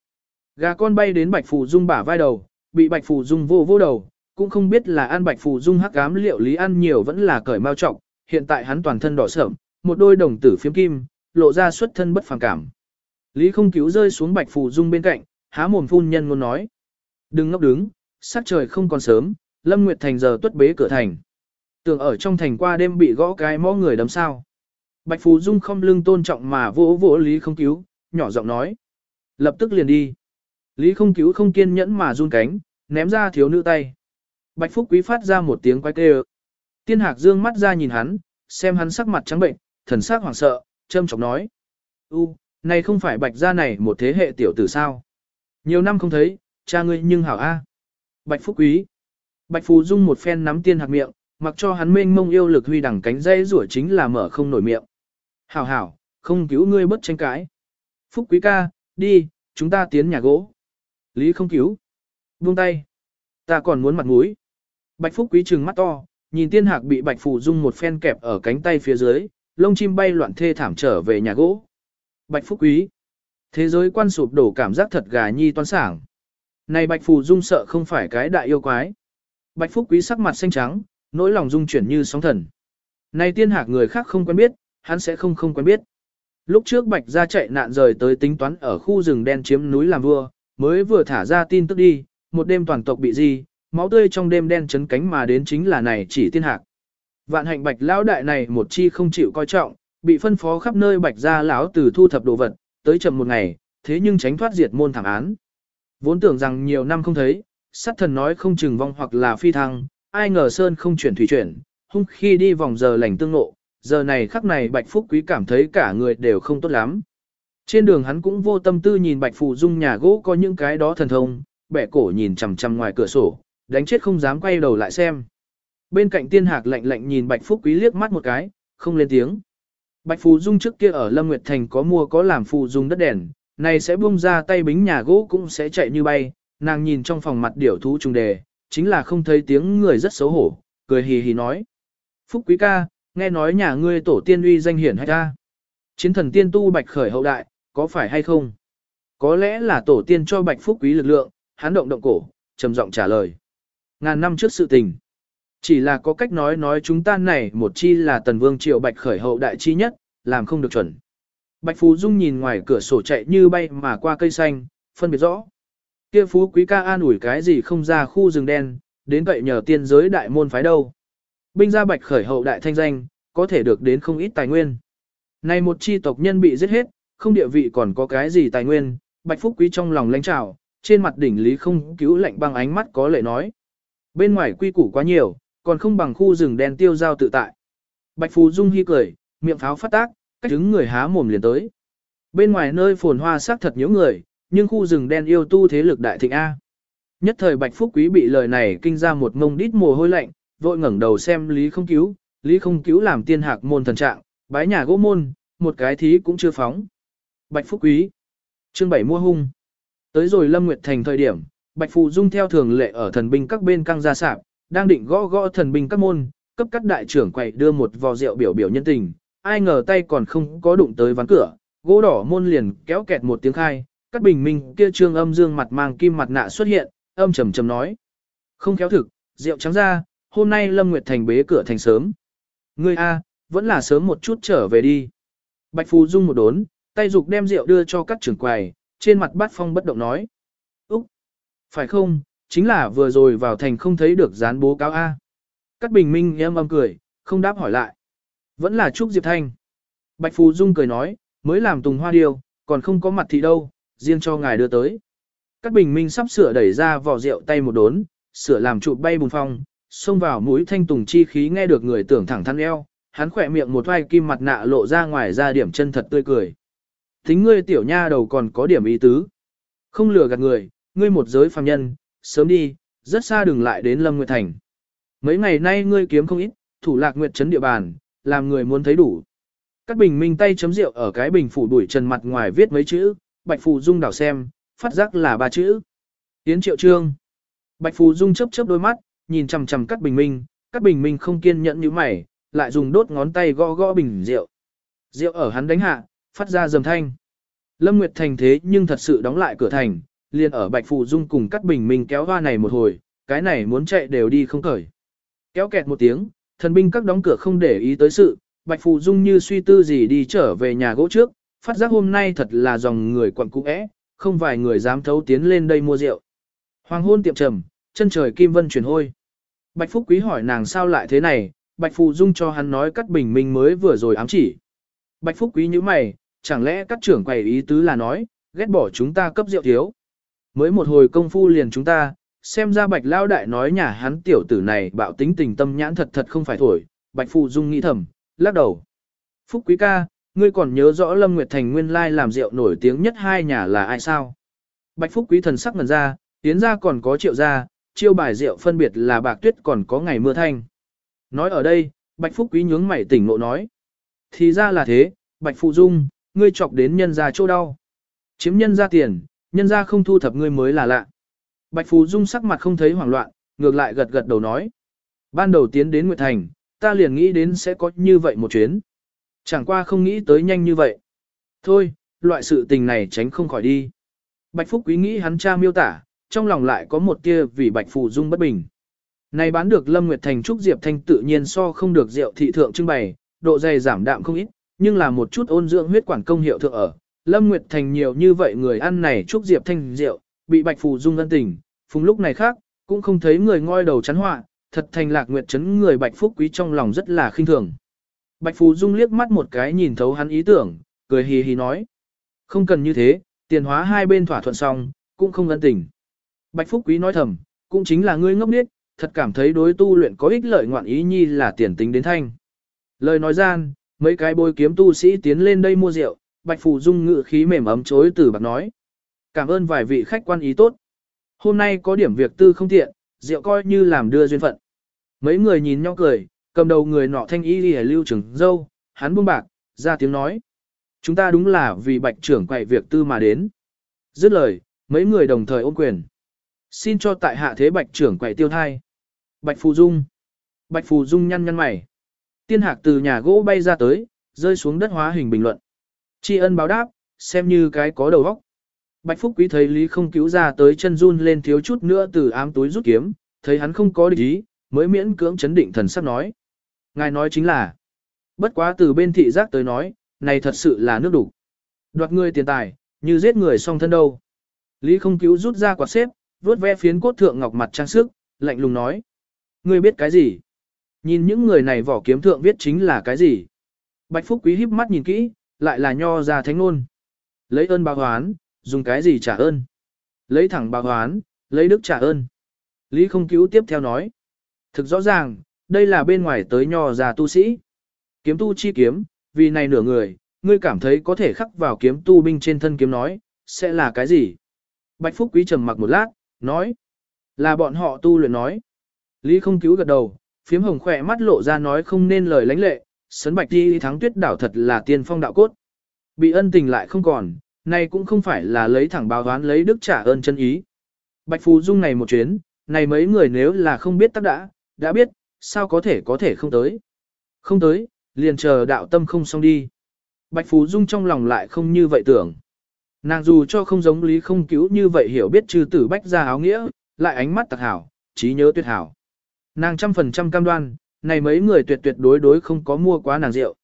Gà con bay đến Bạch Phù Dung bả vai đầu, bị Bạch Phù Dung vô vô đầu, cũng không biết là ăn Bạch Phù Dung hắc ám liệu lý ăn nhiều vẫn là cởi mau trọng, hiện tại hắn toàn thân đỏ sởm, một đôi đồng tử phiếm kim, lộ ra xuất thân bất phàm cảm. Lý không cứu rơi xuống bạch phù dung bên cạnh, há mồm phun nhân ngôn nói. Đừng ngốc đứng, sắc trời không còn sớm, Lâm Nguyệt Thành giờ tuất bế cửa thành. Tưởng ở trong thành qua đêm bị gõ cái mõ người đấm sao. Bạch Phù Dung không lưng tôn trọng mà vỗ vỗ Lý không cứu, nhỏ giọng nói. Lập tức liền đi. Lý không cứu không kiên nhẫn mà run cánh, ném ra thiếu nữ tay. Bạch Phúc Quý phát ra một tiếng quái kêu. Tiên Hạc dương mắt ra nhìn hắn, xem hắn sắc mặt trắng bệnh, thần sắc hoảng sợ, châm chọc nói. U, này không phải bạch gia này một thế hệ tiểu tử sao? Nhiều năm không thấy, cha ngươi nhưng hảo a. Bạch Phúc Quý. Bạch Phù Dung một phen nắm tiên hạc miệng, mặc cho hắn mênh mông yêu lực huy đẳng cánh dây rủa chính là mở không nổi miệng. Hảo hảo, không cứu ngươi bất tranh cãi. Phúc Quý ca, đi, chúng ta tiến nhà gỗ. Lý không cứu. Buông tay. Ta còn muốn mặt mũi. Bạch Phúc Quý trừng mắt to, nhìn tiên hạc bị Bạch Phù Dung một phen kẹp ở cánh tay phía dưới, lông chim bay loạn thê thảm trở về nhà gỗ. Bạch Phúc Quý. Thế giới quan sụp đổ cảm giác thật gà nhi toan sảng. Này Bạch Phù Dung sợ không phải cái đại yêu quái. Bạch Phúc Quý sắc mặt xanh trắng, nỗi lòng dung chuyển như sóng thần. nay tiên hạc người khác không quen biết, hắn sẽ không không quen biết. Lúc trước Bạch gia chạy nạn rời tới tính toán ở khu rừng đen chiếm núi làm vua, mới vừa thả ra tin tức đi, một đêm toàn tộc bị gì, máu tươi trong đêm đen chấn cánh mà đến chính là này chỉ tiên hạc. Vạn hạnh Bạch lão đại này một chi không chịu coi trọng, bị phân phó khắp nơi Bạch gia lão từ thu thập đồ vật, tới chậm một ngày, thế nhưng tránh thoát diệt môn thảm án. Vốn tưởng rằng nhiều năm không thấy, sát thần nói không chừng vong hoặc là phi thăng, ai ngờ sơn không chuyển thủy chuyển, hung khi đi vòng giờ lành tương ngộ, giờ này khắc này Bạch Phúc Quý cảm thấy cả người đều không tốt lắm. Trên đường hắn cũng vô tâm tư nhìn Bạch Phù Dung nhà gỗ có những cái đó thần thông, bẻ cổ nhìn chằm chằm ngoài cửa sổ, đánh chết không dám quay đầu lại xem. Bên cạnh tiên hạc lạnh lạnh nhìn Bạch Phúc Quý liếc mắt một cái, không lên tiếng. Bạch Phù Dung trước kia ở Lâm Nguyệt Thành có mua có làm Phù Dung đất đèn, này sẽ buông ra tay bính nhà gỗ cũng sẽ chạy như bay, nàng nhìn trong phòng mặt điểu thú trùng đề, chính là không thấy tiếng người rất xấu hổ, cười hì hì nói. Phúc quý ca, nghe nói nhà ngươi tổ tiên uy danh hiển hay ta? Chiến thần tiên tu bạch khởi hậu đại, có phải hay không? Có lẽ là tổ tiên cho bạch phúc quý lực lượng, hắn động động cổ, trầm giọng trả lời. Ngàn năm trước sự tình. Chỉ là có cách nói nói chúng ta này một chi là tần vương triều bạch khởi hậu đại chi nhất, làm không được chuẩn. Bạch Phú Dung nhìn ngoài cửa sổ chạy như bay mà qua cây xanh, phân biệt rõ. Kia phú quý ca an ủi cái gì không ra khu rừng đen, đến vậy nhờ tiên giới đại môn phái đâu. Binh gia bạch khởi hậu đại thanh danh, có thể được đến không ít tài nguyên. Này một chi tộc nhân bị giết hết, không địa vị còn có cái gì tài nguyên, bạch phúc quý trong lòng lãnh trào, trên mặt đỉnh lý không cứu lạnh bằng ánh mắt có lệ nói. Bên ngoài quy củ quá nhiều, còn không bằng khu rừng đen tiêu giao tự tại. Bạch phú dung hi cười, miệng pháo phát tác, cách đứng người há mồm liền tới. Bên ngoài nơi phồn hoa sắc thật nhiều người, nhưng khu rừng đen yêu tu thế lực đại thịnh A. Nhất thời Bạch Phúc Quý bị lời này kinh ra một mông đít mồ hôi lạnh, vội ngẩng đầu xem Lý không cứu, Lý không cứu làm tiên hạc môn thần trạng, bái nhà gỗ môn, một cái thí cũng chưa phóng. Bạch Phúc Quý, chương 7 mua hung. Tới rồi Lâm Nguyệt Thành thời điểm, Bạch Phù Dung theo thường lệ ở thần binh các bên căng ra sạp, đang định gõ gõ thần binh các môn, cấp các đại trưởng quậy đưa một vò rượu biểu biểu nhân tình, ai ngờ tay còn không có đụng tới ván cửa, gỗ đỏ môn liền kéo kẹt một tiếng khai, các bình minh kia trương âm dương mặt mang kim mặt nạ xuất hiện, âm trầm trầm nói. Không khéo thực, rượu trắng ra, hôm nay Lâm Nguyệt Thành bế cửa thành sớm. Ngươi A, vẫn là sớm một chút trở về đi. Bạch Phù Dung một đốn, tay dục đem rượu đưa cho các trưởng quầy, trên mặt bát phong bất động nói. Úc, phải không, chính là vừa rồi vào thành không thấy được dán bố cáo A. Các bình minh em âm cười, không đáp hỏi lại. Vẫn là Trúc Diệp Thanh. Bạch Phù Dung cười nói, mới làm tùng hoa điều, còn không có mặt thì đâu, riêng cho ngài đưa tới. Các bình minh sắp sửa đẩy ra vỏ rượu tay một đốn, sửa làm trụ bay bùng phong, xông vào mũi thanh tùng chi khí nghe được người tưởng thẳng thắn eo, hắn khỏe miệng một vai kim mặt nạ lộ ra ngoài ra điểm chân thật tươi cười. Tính ngươi tiểu nha đầu còn có điểm ý tứ. Không lừa gạt người, ngươi một giới phàm nhân, sớm đi, rất xa đừng lại đến Lâm Nguyệt Thành. Mấy ngày nay ngươi kiếm không ít, thủ lạc nguyệt trấn địa bàn, làm người muốn thấy đủ. Các bình minh tay chấm rượu ở cái bình phủ đuổi trần mặt ngoài viết mấy chữ, Bạch Phù Dung đảo xem, phát giác là ba chữ. Yến triệu trương. Bạch Phù Dung chớp chớp đôi mắt, nhìn chằm chằm Cát Bình Minh, Cát Bình Minh không kiên nhẫn như mày, lại dùng đốt ngón tay gõ gõ bình rượu. Rượu ở hắn đánh hạ, phát ra rầm thanh. Lâm Nguyệt Thành thế nhưng thật sự đóng lại cửa thành, liền ở Bạch Phù Dung cùng Cát Bình Minh kéo hoa này một hồi, cái này muốn chạy đều đi không cởi. Kéo kẹt một tiếng, thần binh các đóng cửa không để ý tới sự, Bạch Phù Dung như suy tư gì đi trở về nhà gỗ trước, phát giác hôm nay thật là dòng người quặn cũ é, không vài người dám thấu tiến lên đây mua rượu. Hoàng hôn tiệm trầm, chân trời kim vân chuyển hôi. Bạch Phúc Quý hỏi nàng sao lại thế này, Bạch Phù Dung cho hắn nói cắt bình minh mới vừa rồi ám chỉ. Bạch Phúc Quý như mày, chẳng lẽ các trưởng quầy ý tứ là nói, ghét bỏ chúng ta cấp rượu thiếu. Mới một hồi công phu liền chúng ta, xem ra Bạch Lao Đại nói nhà hắn tiểu tử này bạo tính tình tâm nhãn thật thật không phải thổi, Bạch Phù Dung nghĩ thầm, lắc đầu. Phúc Quý ca, ngươi còn nhớ rõ Lâm Nguyệt Thành nguyên lai làm rượu nổi tiếng nhất hai nhà là ai sao? Bạch Phúc Quý thần sắc ngần ra, tiến ra còn có triệu gia, chiêu bài rượu phân biệt là bạc tuyết còn có ngày mưa thanh. Nói ở đây, Bạch Phúc Quý nhướng mày tỉnh ngộ nói. Thì ra là thế, Bạch Phụ Dung, ngươi chọc đến nhân gia chỗ đau. Chiếm nhân gia tiền, nhân gia không thu thập ngươi mới là lạ. Bạch Phù Dung sắc mặt không thấy hoảng loạn, ngược lại gật gật đầu nói. Ban đầu tiến đến Nguyệt Thành, ta liền nghĩ đến sẽ có như vậy một chuyến. Chẳng qua không nghĩ tới nhanh như vậy. Thôi, loại sự tình này tránh không khỏi đi. Bạch Phúc Quý nghĩ hắn cha miêu tả, trong lòng lại có một tia vì Bạch Phù Dung bất bình. Này bán được Lâm Nguyệt Thành Trúc Diệp Thanh tự nhiên so không được rượu thị thượng trưng bày, độ dày giảm đạm không ít, nhưng là một chút ôn dưỡng huyết quản công hiệu thượng ở. Lâm Nguyệt Thành nhiều như vậy người ăn này Trúc Diệp Thanh rượu, bị Bạch Phù Dung ân tình, phùng lúc này khác, cũng không thấy người ngoi đầu chắn họa, thật thành lạc nguyệt chấn người Bạch Phúc Quý trong lòng rất là khinh thường. Bạch Phù Dung liếc mắt một cái nhìn thấu hắn ý tưởng, cười hì hì nói. Không cần như thế, tiền hóa hai bên thỏa thuận xong, cũng không ân tình. Bạch Phúc Quý nói thầm, cũng chính là ngươi ngốc điếc, thật cảm thấy đối tu luyện có ích lợi ngoạn ý nhi là tiền tính đến thanh. Lời nói gian, mấy cái bôi kiếm tu sĩ tiến lên đây mua rượu, Bạch Phù Dung ngự khí mềm ấm chối từ bạc nói. Cảm ơn vài vị khách quan ý tốt. Hôm nay có điểm việc tư không tiện, rượu coi như làm đưa duyên phận. Mấy người nhìn nhau cười, cầm đầu người nọ thanh y lìa lưu trưởng dâu, hắn buông bạc, ra tiếng nói. Chúng ta đúng là vì bạch trưởng quậy việc tư mà đến. Dứt lời, mấy người đồng thời ôm quyền. Xin cho tại hạ thế bạch trưởng quậy tiêu thai. Bạch Phù Dung. Bạch Phù Dung nhăn nhăn mày. Tiên hạc từ nhà gỗ bay ra tới, rơi xuống đất hóa hình bình luận. Tri ân báo đáp, xem như cái có đầu óc. Bạch Phúc Quý thấy Lý không cứu ra tới chân run lên thiếu chút nữa từ ám túi rút kiếm, thấy hắn không có địch ý, mới miễn cưỡng chấn định thần sắc nói. Ngài nói chính là, bất quá từ bên thị giác tới nói, này thật sự là nước đủ. Đoạt người tiền tài, như giết người song thân đâu. Lý không cứu rút ra quạt xếp, vuốt ve phiến cốt thượng ngọc mặt trang sức, lạnh lùng nói. Ngươi biết cái gì? Nhìn những người này vỏ kiếm thượng viết chính là cái gì? Bạch Phúc Quý híp mắt nhìn kỹ, lại là nho ra thánh ngôn. Lấy ơn báo hoán, dùng cái gì trả ơn? Lấy thẳng báo hoán, lấy đức trả ơn. Lý không cứu tiếp theo nói. Thực rõ ràng, đây là bên ngoài tới nho già tu sĩ. Kiếm tu chi kiếm, vì này nửa người, ngươi cảm thấy có thể khắc vào kiếm tu binh trên thân kiếm nói, sẽ là cái gì? Bạch Phúc Quý trầm mặc một lát, nói. Là bọn họ tu luyện nói. Lý không cứu gật đầu, phiếm hồng khỏe mắt lộ ra nói không nên lời lánh lệ, sấn bạch đi thắng tuyết đảo thật là tiên phong đạo cốt. Bị ân tình lại không còn, này cũng không phải là lấy thẳng báo đoán lấy đức trả ơn chân ý. Bạch phú Dung này một chuyến, này mấy người nếu là không biết tác đã, đã biết, sao có thể có thể không tới. Không tới, liền chờ đạo tâm không xong đi. Bạch Phú Dung trong lòng lại không như vậy tưởng. Nàng dù cho không giống lý không cứu như vậy hiểu biết trừ tử bách ra áo nghĩa, lại ánh mắt tặc hảo, trí nhớ tuyệt hảo. Nàng trăm phần trăm cam đoan, này mấy người tuyệt tuyệt đối đối không có mua quá nàng rượu.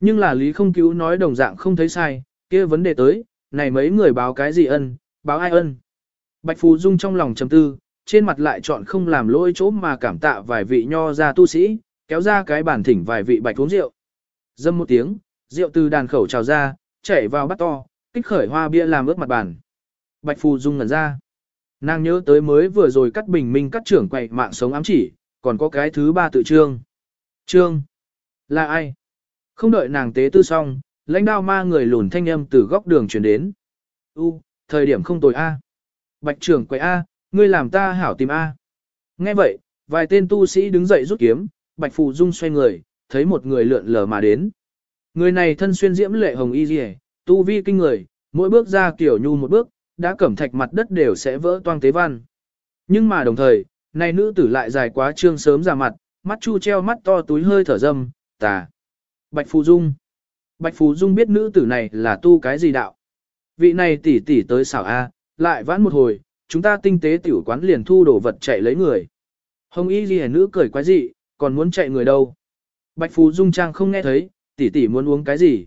Nhưng là lý không cứu nói đồng dạng không thấy sai, kia vấn đề tới, này mấy người báo cái gì ân, báo ai ân. Bạch Phú Dung trong lòng trầm tư, trên mặt lại chọn không làm lỗi chỗ mà cảm tạ vài vị nho ra tu sĩ, kéo ra cái bàn thỉnh vài vị bạch uống rượu. Dâm một tiếng, rượu từ đàn khẩu trào ra, chảy vào bát to, kích khởi hoa bia làm ướt mặt bàn. Bạch Phù Dung ngẩn ra. Nàng nhớ tới mới vừa rồi cắt bình minh cắt trưởng quậy mạng sống ám chỉ, còn có cái thứ ba tự trương. Trương. Là ai? Không đợi nàng tế tư xong, lãnh đao ma người lùn thanh âm từ góc đường chuyển đến. U, thời điểm không tồi A. Bạch trưởng quậy A, ngươi làm ta hảo tìm A. Nghe vậy, vài tên tu sĩ đứng dậy rút kiếm, Bạch Phù Dung xoay người, thấy một người lượn lờ mà đến. Người này thân xuyên diễm lệ hồng y rìa, tu vi kinh người, mỗi bước ra kiểu nhu một bước, đã cẩm thạch mặt đất đều sẽ vỡ toang tế văn. Nhưng mà đồng thời, này nữ tử lại dài quá trương sớm ra mặt, mắt chu treo mắt to túi hơi thở dâm, tà. Bạch Phù Dung. Bạch Phù Dung biết nữ tử này là tu cái gì đạo. Vị này tỷ tỷ tới xảo A, lại vãn một hồi, chúng ta tinh tế tiểu quán liền thu đồ vật chạy lấy người. Hồng y ghi nữ cười quái dị, còn muốn chạy người đâu. Bạch Phù Dung Trang không nghe thấy, tỷ tỷ muốn uống cái gì?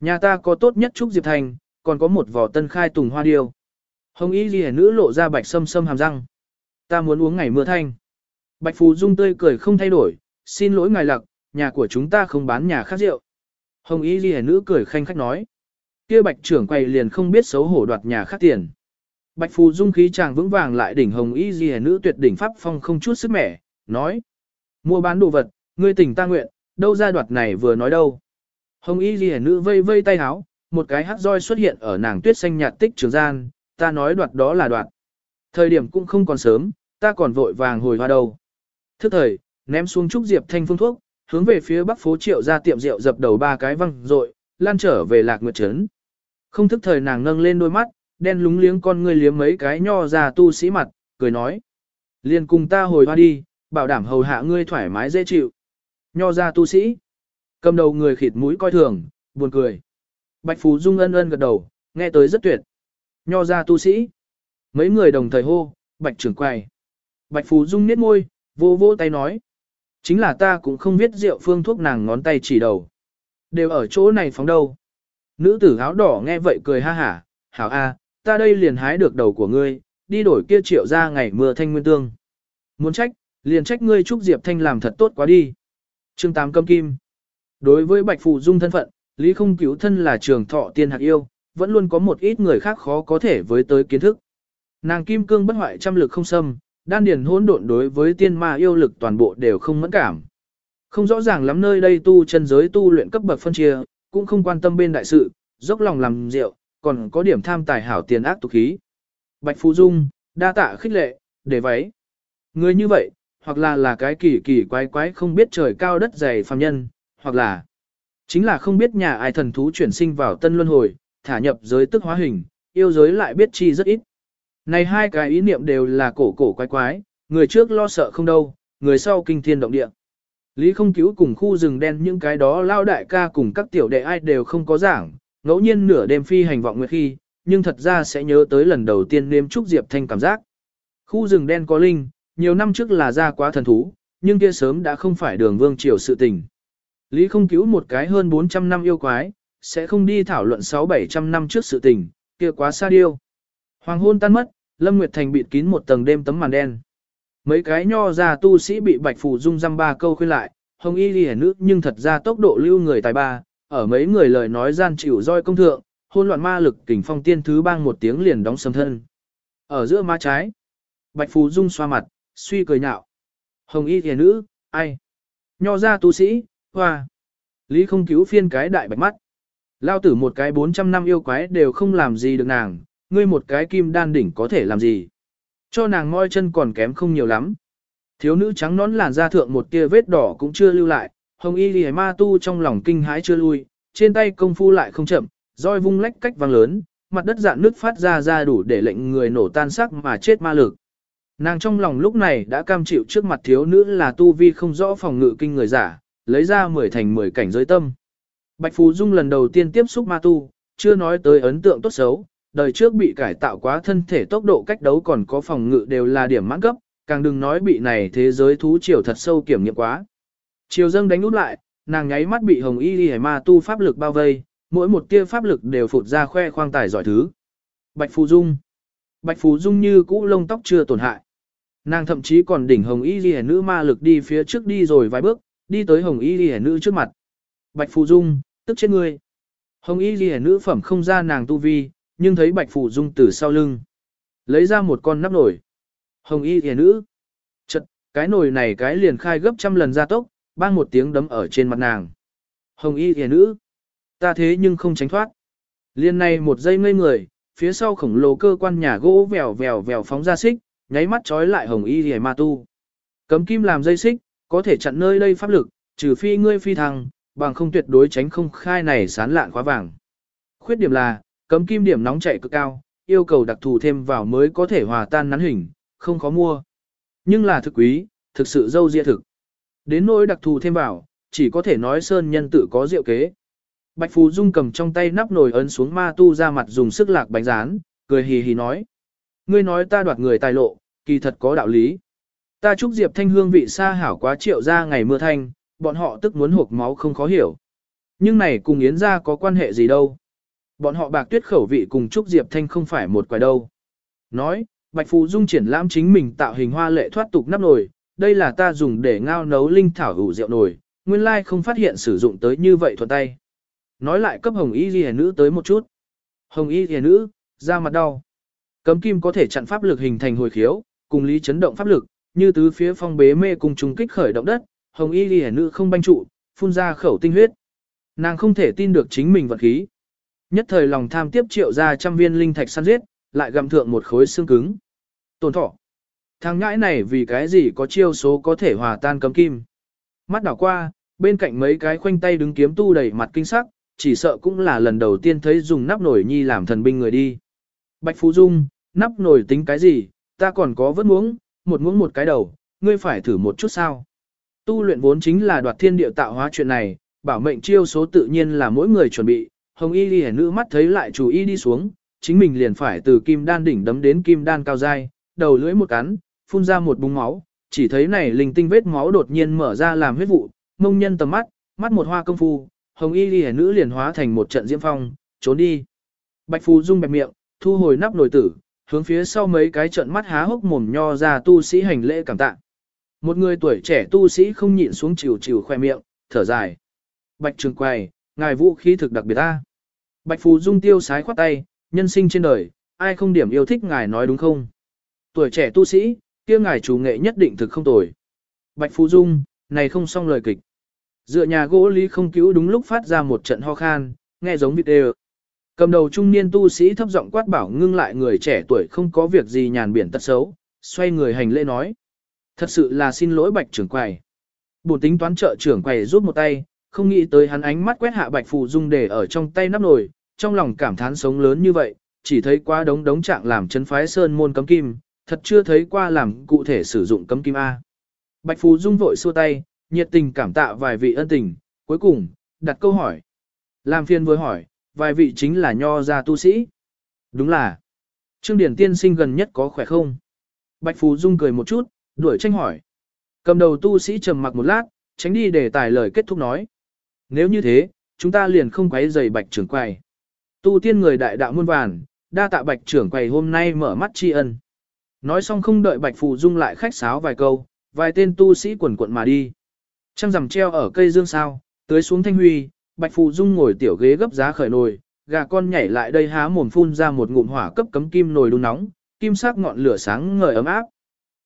Nhà ta có tốt nhất Trúc Diệp thành, còn có một vỏ tân khai tùng hoa điêu. Hồng y ghi nữ lộ ra bạch sâm sâm hàm răng. Ta muốn uống ngày mưa thanh. Bạch Phù Dung tươi cười không thay đổi, xin lỗi ngài lặc, nhà của chúng ta không bán nhà khác rượu. Hồng y ghi nữ cười khanh khách nói. kia bạch trưởng quầy liền không biết xấu hổ đoạt nhà khác tiền. Bạch Phù Dung khí chàng vững vàng lại đỉnh hồng y ghi nữ tuyệt đỉnh pháp phong không chút sức mẻ, nói. Mua bán đồ vật, ngươi tỉnh ta nguyện, đâu ra đoạt này vừa nói đâu. Hồng y ghi nữ vây vây tay háo, một cái hát roi xuất hiện ở nàng tuyết xanh nhạt tích trường gian, ta nói đoạt đó là đoạt. Thời điểm cũng không còn sớm, ta còn vội vàng hồi hoa đầu. Thức thời, ném xuống trúc diệp thanh phương thuốc, hướng về phía bắc phố triệu ra tiệm rượu dập đầu ba cái văng rồi, lan trở về lạc nguyệt trấn. Không thức thời nàng nâng lên đôi mắt, đen lúng liếng con ngươi liếm mấy cái nho ra tu sĩ mặt, cười nói. Liền cùng ta hồi hoa đi, bảo đảm hầu hạ ngươi thoải mái dễ chịu. Nho ra tu sĩ. Cầm đầu người khịt mũi coi thường, buồn cười. Bạch Phú Dung ân ân gật đầu, nghe tới rất tuyệt. Nho ra tu sĩ. Mấy người đồng thời hô, Bạch trưởng quầy. Bạch Phú Dung niết môi, vô vô tay nói. Chính là ta cũng không biết rượu phương thuốc nàng ngón tay chỉ đầu. Đều ở chỗ này phóng đâu. Nữ tử áo đỏ nghe vậy cười ha hả, hảo a, ta đây liền hái được đầu của ngươi, đi đổi kia triệu ra ngày mưa thanh nguyên tương. Muốn trách, liền trách ngươi chúc Diệp Thanh làm thật tốt quá đi. Chương 8 Câm Kim Đối với Bạch phụ Dung thân phận, Lý không cứu thân là trường thọ tiên hạt yêu, vẫn luôn có một ít người khác khó có thể với tới kiến thức. Nàng kim cương bất hoại trăm lực không xâm, đan điền hỗn độn đối với tiên ma yêu lực toàn bộ đều không mẫn cảm. Không rõ ràng lắm nơi đây tu chân giới tu luyện cấp bậc phân chia, cũng không quan tâm bên đại sự, dốc lòng làm rượu, còn có điểm tham tài hảo tiền ác tục khí. Bạch Phú Dung, đa tạ khích lệ, để váy. Người như vậy, hoặc là là cái kỳ kỳ quái quái không biết trời cao đất dày phàm nhân, hoặc là chính là không biết nhà ai thần thú chuyển sinh vào tân luân hồi, thả nhập giới tức hóa hình, yêu giới lại biết chi rất ít. Này hai cái ý niệm đều là cổ cổ quái quái, người trước lo sợ không đâu, người sau kinh thiên động địa. Lý không cứu cùng khu rừng đen những cái đó lao đại ca cùng các tiểu đệ ai đều không có giảng, ngẫu nhiên nửa đêm phi hành vọng nguyệt khi, nhưng thật ra sẽ nhớ tới lần đầu tiên nếm trúc diệp thanh cảm giác. Khu rừng đen có linh, nhiều năm trước là ra quá thần thú, nhưng kia sớm đã không phải đường vương triều sự tình. Lý không cứu một cái hơn 400 năm yêu quái, sẽ không đi thảo luận 6-700 năm trước sự tình, kia quá xa điêu. Hoàng hôn tan mất, Lâm Nguyệt Thành bịt kín một tầng đêm tấm màn đen. Mấy cái nho già tu sĩ bị Bạch Phù Dung răm ba câu khuyên lại, hồng y ghi nước nhưng thật ra tốc độ lưu người tài ba, ở mấy người lời nói gian chịu roi công thượng, hôn loạn ma lực kình phong tiên thứ bang một tiếng liền đóng sầm thân. Ở giữa má trái, Bạch Phù Dung xoa mặt, suy cười nhạo. Hồng y thề nữ, ai? Nho ra tu sĩ, hoa. Lý không cứu phiên cái đại bạch mắt. Lao tử một cái 400 năm yêu quái đều không làm gì được nàng, ngươi một cái kim đan đỉnh có thể làm gì. Cho nàng ngoi chân còn kém không nhiều lắm. Thiếu nữ trắng nón làn da thượng một tia vết đỏ cũng chưa lưu lại, hồng y lì ma tu trong lòng kinh hãi chưa lui, trên tay công phu lại không chậm, roi vung lách cách vang lớn, mặt đất dạn nước phát ra ra đủ để lệnh người nổ tan sắc mà chết ma lực. Nàng trong lòng lúc này đã cam chịu trước mặt thiếu nữ là tu vi không rõ phòng ngự kinh người giả, lấy ra mười thành mười cảnh giới tâm. Bạch Phú Dung lần đầu tiên tiếp xúc ma tu, chưa nói tới ấn tượng tốt xấu, đời trước bị cải tạo quá thân thể tốc độ cách đấu còn có phòng ngự đều là điểm mãn cấp, càng đừng nói bị này thế giới thú triều thật sâu kiểm nghiệm quá chiều dâng đánh út lại, nàng nháy mắt bị hồng y đi ma tu pháp lực bao vây, mỗi một tia pháp lực đều phụt ra khoe khoang tài giỏi thứ. Bạch Phù Dung Bạch Phù Dung như cũ lông tóc chưa tổn hại. Nàng thậm chí còn đỉnh hồng y ghi nữ ma lực đi phía trước đi rồi vài bước, đi tới hồng y ghi nữ trước mặt. Bạch Phù Dung, tức chết ngươi. Hồng y ghi nữ phẩm không ra nàng tu vi, nhưng thấy Bạch Phù Dung từ sau lưng. Lấy ra một con nắp nồi. Hồng y ghi nữ. Chật, cái nồi này cái liền khai gấp trăm lần ra tốc, bang một tiếng đấm ở trên mặt nàng. Hồng y hề nữ. Ta thế nhưng không tránh thoát. Liên này một giây ngây người, phía sau khổng lồ cơ quan nhà gỗ vèo vèo vèo phóng ra xích, nháy mắt trói lại hồng y hề ma tu. Cấm kim làm dây xích, có thể chặn nơi đây pháp lực, trừ phi ngươi phi thăng, bằng không tuyệt đối tránh không khai này sán lạn khóa vàng. Khuyết điểm là, cấm kim điểm nóng chạy cực cao, yêu cầu đặc thù thêm vào mới có thể hòa tan nắn hình, không khó mua. Nhưng là thực quý, thực sự dâu dịa thực. Đến nỗi đặc thù thêm vào, chỉ có thể nói sơn nhân tự có diệu kế. Bạch Phú Dung cầm trong tay nắp nồi ấn xuống ma tu ra mặt dùng sức lạc bánh rán, cười hì hì nói. Ngươi nói ta đoạt người tài lộ, kỳ thật có đạo lý. Ta chúc Diệp Thanh hương vị xa hảo quá triệu ra ngày mưa thanh, bọn họ tức muốn hộp máu không khó hiểu. Nhưng này cùng Yến gia có quan hệ gì đâu. Bọn họ bạc tuyết khẩu vị cùng chúc Diệp Thanh không phải một quài đâu. Nói, Bạch Phù Dung triển lãm chính mình tạo hình hoa lệ thoát tục nắp nồi, đây là ta dùng để ngao nấu linh thảo hữu rượu nồi, nguyên lai không phát hiện sử dụng tới như vậy thuận tay. Nói lại cấp hồng y ghi nữ tới một chút. Hồng y ghi nữ, da mặt đau. Cấm kim có thể chặn pháp lực hình thành hồi khiếu, cùng lý chấn động pháp lực, như tứ phía phong bế mê cùng trùng kích khởi động đất, hồng y ghi nữ không banh trụ, phun ra khẩu tinh huyết. Nàng không thể tin được chính mình vật khí. Nhất thời lòng tham tiếp triệu ra trăm viên linh thạch săn giết, lại gặm thượng một khối xương cứng. Tổn thọ. Thằng ngãi này vì cái gì có chiêu số có thể hòa tan cấm kim. Mắt đảo qua, bên cạnh mấy cái khoanh tay đứng kiếm tu đầy mặt kinh sắc, chỉ sợ cũng là lần đầu tiên thấy dùng nắp nổi nhi làm thần binh người đi. Bạch Phú Dung, nắp nổi tính cái gì, ta còn có vớt muỗng, một muỗng một cái đầu, ngươi phải thử một chút sao. Tu luyện vốn chính là đoạt thiên địa tạo hóa chuyện này, bảo mệnh chiêu số tự nhiên là mỗi người chuẩn bị, hồng y đi nữ mắt thấy lại chủ y đi xuống, chính mình liền phải từ kim đan đỉnh đấm đến kim đan cao dai, đầu lưỡi một cắn, phun ra một búng máu, chỉ thấy này linh tinh vết máu đột nhiên mở ra làm huyết vụ, mông nhân tầm mắt, mắt một hoa công phu, hồng y liễu nữ liền hóa thành một trận diễm phong, trốn đi. Bạch Phù rung bẹp miệng, thu hồi nắp nồi tử, hướng phía sau mấy cái trận mắt há hốc mồm nho ra tu sĩ hành lễ cảm tạ. Một người tuổi trẻ tu sĩ không nhịn xuống chịu chịu khoe miệng, thở dài. Bạch Trường Quầy, ngài vũ khí thực đặc biệt ta. Bạch Phù Dung tiêu sái khoát tay, nhân sinh trên đời, ai không điểm yêu thích ngài nói đúng không? Tuổi trẻ tu sĩ, kia ngài chủ nghệ nhất định thực không tồi. Bạch Phù Dung, này không xong lời kịch. Dựa nhà gỗ lý không cứu đúng lúc phát ra một trận ho khan, nghe giống vịt đều. Cầm đầu trung niên tu sĩ thấp giọng quát bảo ngưng lại người trẻ tuổi không có việc gì nhàn biển tật xấu, xoay người hành lễ nói. Thật sự là xin lỗi bạch trưởng quầy. Bổn tính toán trợ trưởng quầy rút một tay, không nghĩ tới hắn ánh mắt quét hạ bạch phù dung để ở trong tay nắp nồi, trong lòng cảm thán sống lớn như vậy, chỉ thấy quá đống đống trạng làm chấn phái sơn môn cấm kim, thật chưa thấy qua làm cụ thể sử dụng cấm kim A. Bạch phú dung vội xua tay, nhiệt tình cảm tạ vài vị ân tình, cuối cùng, đặt câu hỏi. Làm phiên với hỏi, vài vị chính là nho gia tu sĩ. Đúng là. Trương Điển tiên sinh gần nhất có khỏe không? Bạch phú Dung cười một chút, đuổi tranh hỏi. Cầm đầu tu sĩ trầm mặc một lát, tránh đi để tải lời kết thúc nói. Nếu như thế, chúng ta liền không quấy giày bạch trưởng quầy. Tu tiên người đại đạo muôn vàn, đa tạ bạch trưởng quầy hôm nay mở mắt tri ân. Nói xong không đợi bạch phù dung lại khách sáo vài câu, vài tên tu sĩ quần quận mà đi. Trăng rằm treo ở cây dương sao, tới xuống thanh huy, bạch phù dung ngồi tiểu ghế gấp giá khởi nồi, gà con nhảy lại đây há mồm phun ra một ngụm hỏa cấp cấm kim nồi đun nóng, kim sắc ngọn lửa sáng ngời ấm áp.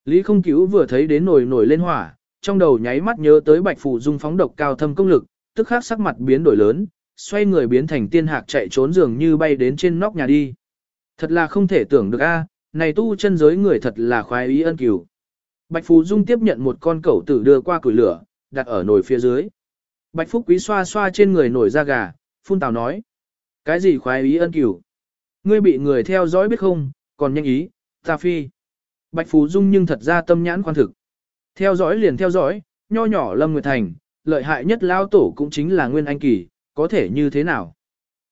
Lý không cứu vừa thấy đến nồi nổi lên hỏa, trong đầu nháy mắt nhớ tới bạch phù dung phóng độc cao thâm công lực, tức khắc sắc mặt biến đổi lớn, xoay người biến thành tiên hạc chạy trốn dường như bay đến trên nóc nhà đi. Thật là không thể tưởng được a, này tu chân giới người thật là khoái ý ân cửu. Bạch Phú Dung tiếp nhận một con cẩu tử đưa qua củi lửa, đặt ở nồi phía dưới. Bạch Phúc Quý xoa xoa trên người nổi da gà, phun tào nói. Cái gì khoái ý ân cửu? Ngươi bị người theo dõi biết không, còn nhanh ý, ta phi. Bạch Phú Dung nhưng thật ra tâm nhãn quan thực. Theo dõi liền theo dõi, nho nhỏ Lâm Nguyệt Thành, lợi hại nhất lao tổ cũng chính là Nguyên Anh Kỳ, có thể như thế nào?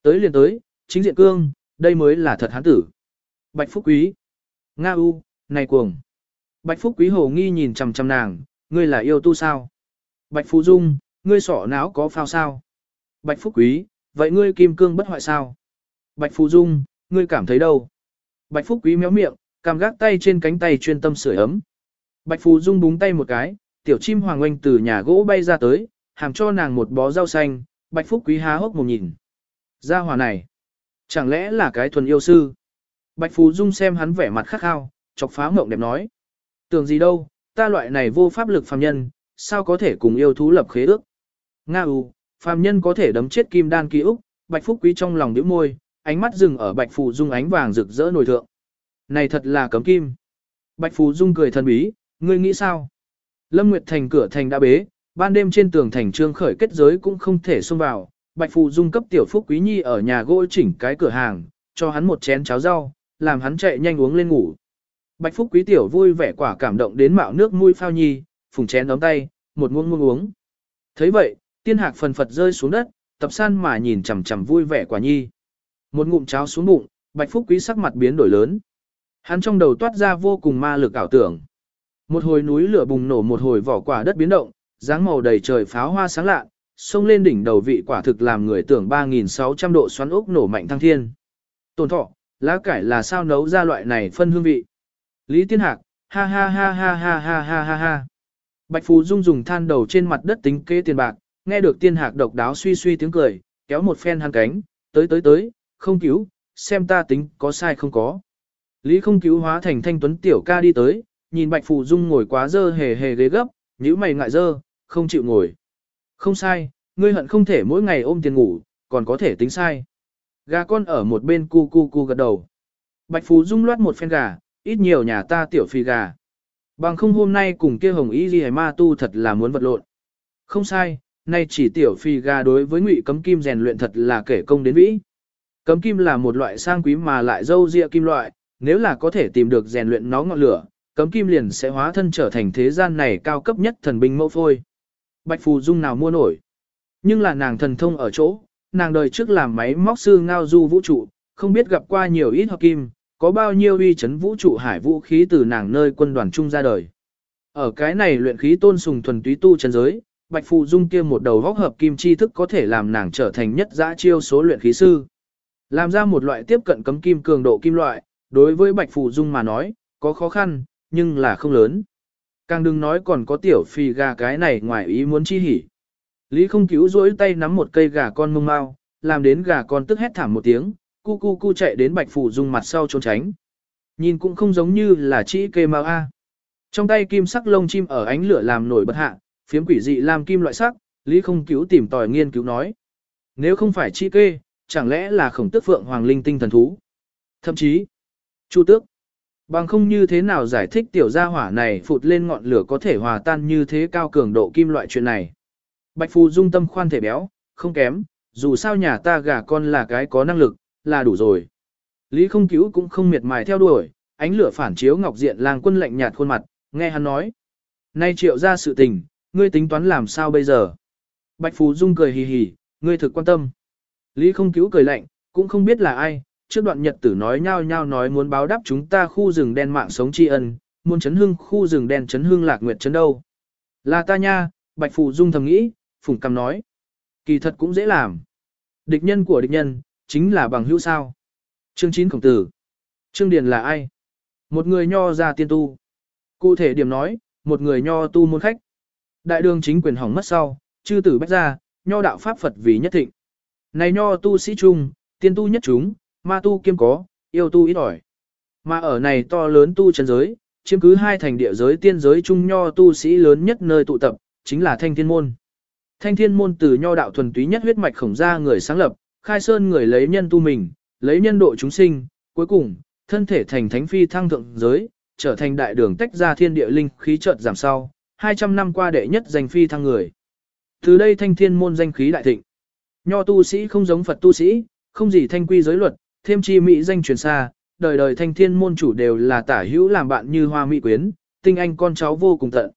Tới liền tới, chính diện cương, đây mới là thật hán tử. Bạch Phúc Quý. Nga U, này cuồng. Bạch Phúc Quý hồ nghi nhìn chằm chằm nàng, ngươi là yêu tu sao? Bạch Phú Dung, ngươi sọ não có phao sao? Bạch Phúc Quý, vậy ngươi kim cương bất hoại sao? Bạch Phú Dung, ngươi cảm thấy đâu? Bạch Phúc Quý méo miệng, cảm gác tay trên cánh tay chuyên tâm sưởi ấm. Bạch Phú Dung búng tay một cái, tiểu chim hoàng oanh từ nhà gỗ bay ra tới, hàm cho nàng một bó rau xanh, Bạch Phúc Quý há hốc một nhìn. Gia hòa này, chẳng lẽ là cái thuần yêu sư? Bạch Phú Dung xem hắn vẻ mặt khắc khao, chọc phá mộng đẹp nói. Tưởng gì đâu, ta loại này vô pháp lực phàm nhân, sao có thể cùng yêu thú lập khế ước? Nga u, phàm nhân có thể đấm chết kim đan ký ức, Bạch Phúc Quý trong lòng nhíu môi, ánh mắt dừng ở Bạch Phù Dung ánh vàng rực rỡ nổi thượng. Này thật là cấm kim. Bạch Phù Dung cười thần bí, ngươi nghĩ sao? Lâm Nguyệt Thành cửa thành đã bế, ban đêm trên tường thành trương khởi kết giới cũng không thể xông vào. Bạch Phù Dung cấp tiểu phúc quý nhi ở nhà gỗ chỉnh cái cửa hàng, cho hắn một chén cháo rau, làm hắn chạy nhanh uống lên ngủ. Bạch Phúc Quý tiểu vui vẻ quả cảm động đến mạo nước mũi phao nhi, phùng chén đóng tay, một muỗng muỗng uống. Thấy vậy, tiên hạc phần phật rơi xuống đất, tập san mà nhìn chằm chằm vui vẻ quả nhi. Một ngụm cháo xuống bụng, Bạch Phúc Quý sắc mặt biến đổi lớn. Hắn trong đầu toát ra vô cùng ma lực ảo tưởng. Một hồi núi lửa bùng nổ một hồi vỏ quả đất biến động, dáng màu đầy trời pháo hoa sáng lạ, xông lên đỉnh đầu vị quả thực làm người tưởng 3.600 độ xoắn ốc nổ mạnh thăng thiên. Tồn thọ, lá cải là sao nấu ra loại này phân hương vị. Lý Tiên Hạc, ha ha ha ha ha ha ha ha ha. Bạch Phù Dung dùng than đầu trên mặt đất tính kế tiền bạc, nghe được Tiên Hạc độc đáo suy suy tiếng cười, kéo một phen hắn cánh, tới tới tới, không cứu, xem ta tính có sai không có. Lý không cứu hóa thành thanh tuấn tiểu ca đi tới, nhìn Bạch Phù Dung ngồi quá dơ hề hề ghế gấp, nhíu mày ngại dơ, không chịu ngồi. Không sai, ngươi hận không thể mỗi ngày ôm tiền ngủ, còn có thể tính sai. Gà con ở một bên cu cu cu gật đầu. Bạch Phú Dung loát một phen gà, ít nhiều nhà ta tiểu phi gà. Bằng không hôm nay cùng kia hồng y gì ma tu thật là muốn vật lộn. Không sai, nay chỉ tiểu phi gà đối với ngụy cấm kim rèn luyện thật là kể công đến vĩ. Cấm kim là một loại sang quý mà lại dâu dịa kim loại, nếu là có thể tìm được rèn luyện nó ngọn lửa, cấm kim liền sẽ hóa thân trở thành thế gian này cao cấp nhất thần binh mẫu phôi. Bạch Phù Dung nào mua nổi. Nhưng là nàng thần thông ở chỗ, nàng đời trước làm máy móc sư ngao du vũ trụ, không biết gặp qua nhiều ít hợp kim, có bao nhiêu uy chấn vũ trụ hải vũ khí từ nàng nơi quân đoàn trung ra đời. Ở cái này luyện khí tôn sùng thuần túy tu chân giới, Bạch Phù Dung kia một đầu góc hợp kim chi thức có thể làm nàng trở thành nhất giã chiêu số luyện khí sư. Làm ra một loại tiếp cận cấm kim cường độ kim loại, đối với Bạch Phù Dung mà nói, có khó khăn, nhưng là không lớn. Càng đừng nói còn có tiểu phi gà cái này ngoài ý muốn chi hỉ. Lý không cứu rỗi tay nắm một cây gà con mông mau, làm đến gà con tức hét thảm một tiếng, cu cu cu chạy đến bạch phủ dung mặt sau trốn tránh. Nhìn cũng không giống như là chỉ kê mau a. Trong tay kim sắc lông chim ở ánh lửa làm nổi bật hạ, phiếm quỷ dị làm kim loại sắc, Lý không cứu tìm tòi nghiên cứu nói. Nếu không phải chỉ kê, chẳng lẽ là khổng tức phượng hoàng linh tinh thần thú. Thậm chí, chu tước. Bằng không như thế nào giải thích tiểu gia hỏa này phụt lên ngọn lửa có thể hòa tan như thế cao cường độ kim loại chuyện này. Bạch Phù dung tâm khoan thể béo, không kém, dù sao nhà ta gà con là cái có năng lực, là đủ rồi. Lý không cứu cũng không miệt mài theo đuổi, ánh lửa phản chiếu ngọc diện Làng quân lạnh nhạt khuôn mặt, nghe hắn nói. Nay triệu ra sự tình, ngươi tính toán làm sao bây giờ? Bạch Phù Dung cười hì hì, ngươi thực quan tâm. Lý không cứu cười lạnh, cũng không biết là ai, trước đoạn nhật tử nói nhau nhau nói muốn báo đáp chúng ta khu rừng đen mạng sống tri ân, muốn chấn hưng khu rừng đen chấn hưng lạc nguyệt chấn đâu. Là ta nha, Bạch Phù Dung thầm nghĩ, Phùng Cầm nói. Kỳ thật cũng dễ làm. Địch nhân của địch nhân, chính là bằng hữu sao. Chương 9 khổng tử. Trương Điền là ai? Một người nho ra tiên tu. Cụ thể điểm nói, một người nho tu môn khách. Đại đường chính quyền hỏng mất sau, chư tử bách ra, nho đạo pháp Phật vì nhất thịnh. Này nho tu sĩ trung, tiên tu nhất chúng, ma tu kiêm có, yêu tu ít ỏi. Mà ở này to lớn tu chân giới, chiếm cứ hai thành địa giới tiên giới trung nho tu sĩ lớn nhất nơi tụ tập, chính là thanh thiên môn. Thanh thiên môn từ nho đạo thuần túy nhất huyết mạch khổng ra người sáng lập, khai sơn người lấy nhân tu mình, lấy nhân độ chúng sinh, cuối cùng, thân thể thành thánh phi thăng thượng giới, trở thành đại đường tách ra thiên địa linh khí chợt giảm sau, 200 năm qua đệ nhất danh phi thăng người. Từ đây thanh thiên môn danh khí đại thịnh. Nho tu sĩ không giống Phật tu sĩ, không gì thanh quy giới luật, thêm chi mỹ danh truyền xa, đời đời thanh thiên môn chủ đều là tả hữu làm bạn như hoa mỹ quyến, tinh anh con cháu vô cùng tận.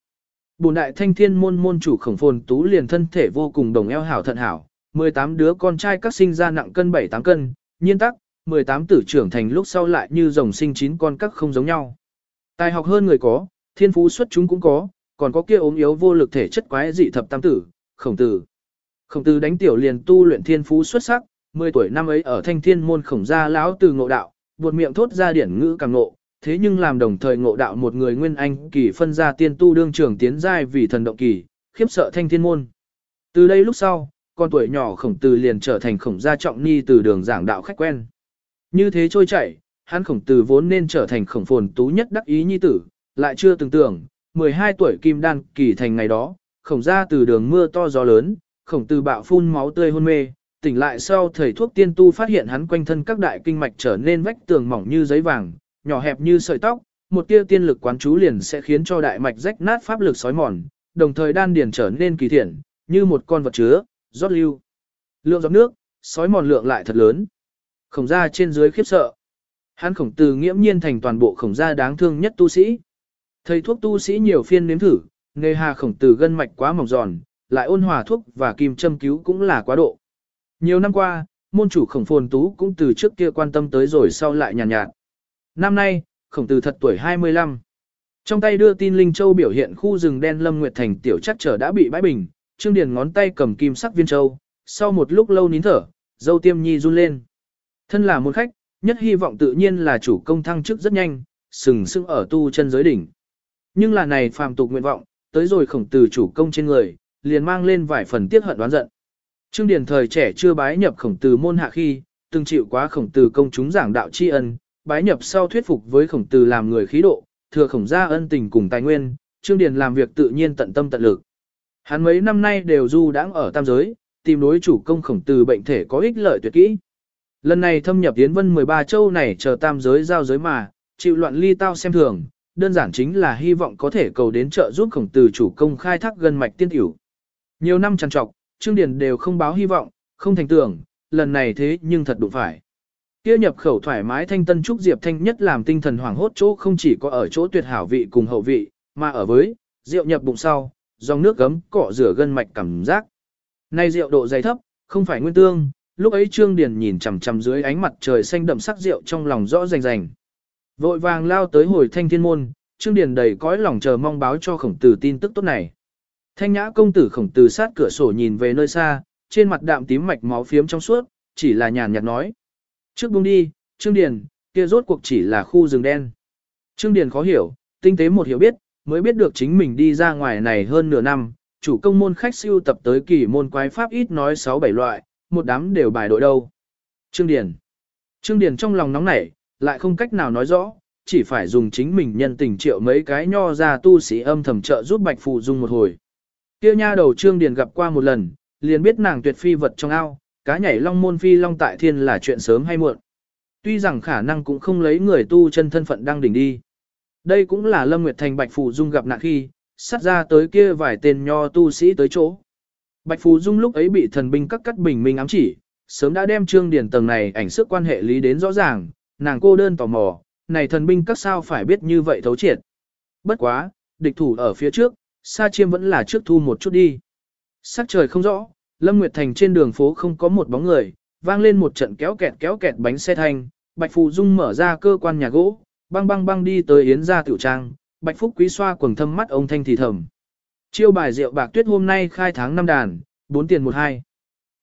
Bùn đại thanh thiên môn môn chủ khổng phồn tú liền thân thể vô cùng đồng eo hảo thận hảo, 18 đứa con trai các sinh ra nặng cân 7-8 cân, nhiên tắc, 18 tử trưởng thành lúc sau lại như rồng sinh chín con các không giống nhau. Tài học hơn người có, thiên phú xuất chúng cũng có, còn có kia ốm yếu vô lực thể chất quái dị thập tam tử, khổng tử. Khổng tử đánh tiểu liền tu luyện thiên phú xuất sắc, 10 tuổi năm ấy ở thanh thiên môn khổng gia lão từ ngộ đạo, buột miệng thốt ra điển ngữ càng ngộ, thế nhưng làm đồng thời ngộ đạo một người nguyên anh kỳ phân ra tiên tu đương trưởng tiến giai vì thần động kỳ, khiếp sợ thanh thiên môn. Từ đây lúc sau, con tuổi nhỏ khổng tử liền trở thành khổng gia trọng ni từ đường giảng đạo khách quen. Như thế trôi chảy, hắn khổng tử vốn nên trở thành khổng phồn tú nhất đắc ý nhi tử, lại chưa từng tưởng, 12 tuổi kim đan kỳ thành ngày đó, khổng gia từ đường mưa to gió lớn, khổng tử bạo phun máu tươi hôn mê, tỉnh lại sau thầy thuốc tiên tu phát hiện hắn quanh thân các đại kinh mạch trở nên vách tường mỏng như giấy vàng, nhỏ hẹp như sợi tóc, một tia tiên lực quán chú liền sẽ khiến cho đại mạch rách nát pháp lực sói mòn, đồng thời đan điền trở nên kỳ thiện, như một con vật chứa, rót lưu. Lượng giọt nước, sói mòn lượng lại thật lớn. Khổng gia trên dưới khiếp sợ. Hắn khổng từ nghiễm nhiên thành toàn bộ khổng gia đáng thương nhất tu sĩ. Thầy thuốc tu sĩ nhiều phiên nếm thử, nghề hà khổng từ gân mạch quá mỏng giòn, lại ôn hòa thuốc và kim châm cứu cũng là quá độ. Nhiều năm qua, môn chủ khổng phồn tú cũng từ trước kia quan tâm tới rồi sau lại nhàn nhạt, nhạt. Năm nay, khổng tử thật tuổi 25. Trong tay đưa tin Linh Châu biểu hiện khu rừng đen Lâm Nguyệt Thành tiểu chắc trở đã bị bãi bình, Trương Điền ngón tay cầm kim sắc viên châu, sau một lúc lâu nín thở, dâu tiêm nhi run lên. Thân là một khách, nhất hy vọng tự nhiên là chủ công thăng chức rất nhanh, sừng sững ở tu chân giới đỉnh. Nhưng là này phàm tục nguyện vọng, tới rồi khổng tử chủ công trên người, liền mang lên vài phần tiếc hận đoán giận. Trương Điền thời trẻ chưa bái nhập khổng tử môn hạ khi, từng chịu quá khổng tử công chúng giảng đạo tri ân, bái nhập sau thuyết phục với khổng tử làm người khí độ, thừa khổng gia ân tình cùng tài nguyên, Trương Điền làm việc tự nhiên tận tâm tận lực. Hắn mấy năm nay đều du đãng ở tam giới, tìm đối chủ công khổng tử bệnh thể có ích lợi tuyệt kỹ. Lần này thâm nhập tiến vân 13 châu này chờ tam giới giao giới mà, chịu loạn ly tao xem thường, đơn giản chính là hy vọng có thể cầu đến trợ giúp khổng tử chủ công khai thác gần mạch tiên tiểu. Nhiều năm trằn trọc, Trương Điền đều không báo hy vọng, không thành tưởng, lần này thế nhưng thật đủ phải. Kia nhập khẩu thoải mái thanh tân trúc diệp thanh nhất làm tinh thần hoảng hốt chỗ không chỉ có ở chỗ tuyệt hảo vị cùng hậu vị, mà ở với rượu nhập bụng sau, dòng nước gấm cọ rửa gân mạch cảm giác. Nay rượu độ dày thấp, không phải nguyên tương, lúc ấy Trương Điền nhìn chằm chằm dưới ánh mặt trời xanh đậm sắc rượu trong lòng rõ rành rành. Vội vàng lao tới hồi thanh thiên môn, Trương Điền đầy cõi lòng chờ mong báo cho khổng tử tin tức tốt này. Thanh nhã công tử khổng tử sát cửa sổ nhìn về nơi xa, trên mặt đạm tím mạch máu phiếm trong suốt, chỉ là nhàn nhạt nói. Trước buông đi, Trương Điền, kia rốt cuộc chỉ là khu rừng đen. Trương Điền khó hiểu, tinh tế một hiểu biết, mới biết được chính mình đi ra ngoài này hơn nửa năm, chủ công môn khách siêu tập tới kỳ môn quái pháp ít nói 6-7 loại, một đám đều bài đội đâu. Trương Điền. Trương Điền trong lòng nóng nảy, lại không cách nào nói rõ, chỉ phải dùng chính mình nhân tình triệu mấy cái nho ra tu sĩ âm thầm trợ giúp Bạch Phụ Dung một hồi. Kia nha đầu Trương Điền gặp qua một lần, liền biết nàng tuyệt phi vật trong ao, cá nhảy long môn phi long tại thiên là chuyện sớm hay muộn. Tuy rằng khả năng cũng không lấy người tu chân thân phận đang đỉnh đi. Đây cũng là Lâm Nguyệt Thành Bạch Phụ Dung gặp nạn khi, sát ra tới kia vài tên nho tu sĩ tới chỗ. Bạch Phù Dung lúc ấy bị thần binh các cắt bình minh ám chỉ, sớm đã đem Trương điển tầng này ảnh sức quan hệ lý đến rõ ràng, nàng cô đơn tò mò, này thần binh các sao phải biết như vậy thấu triệt. Bất quá, địch thủ ở phía trước, Sa Chiêm vẫn là trước thu một chút đi. Sắc trời không rõ, Lâm Nguyệt Thành trên đường phố không có một bóng người, vang lên một trận kéo kẹt kéo kẹt bánh xe thanh, Bạch Phù Dung mở ra cơ quan nhà gỗ, băng băng băng đi tới Yến gia tiểu trang, Bạch Phúc Quý xoa quầng thâm mắt ông thanh thì thầm. Chiêu bài rượu bạc tuyết hôm nay khai tháng năm đàn, 4 tiền một hai.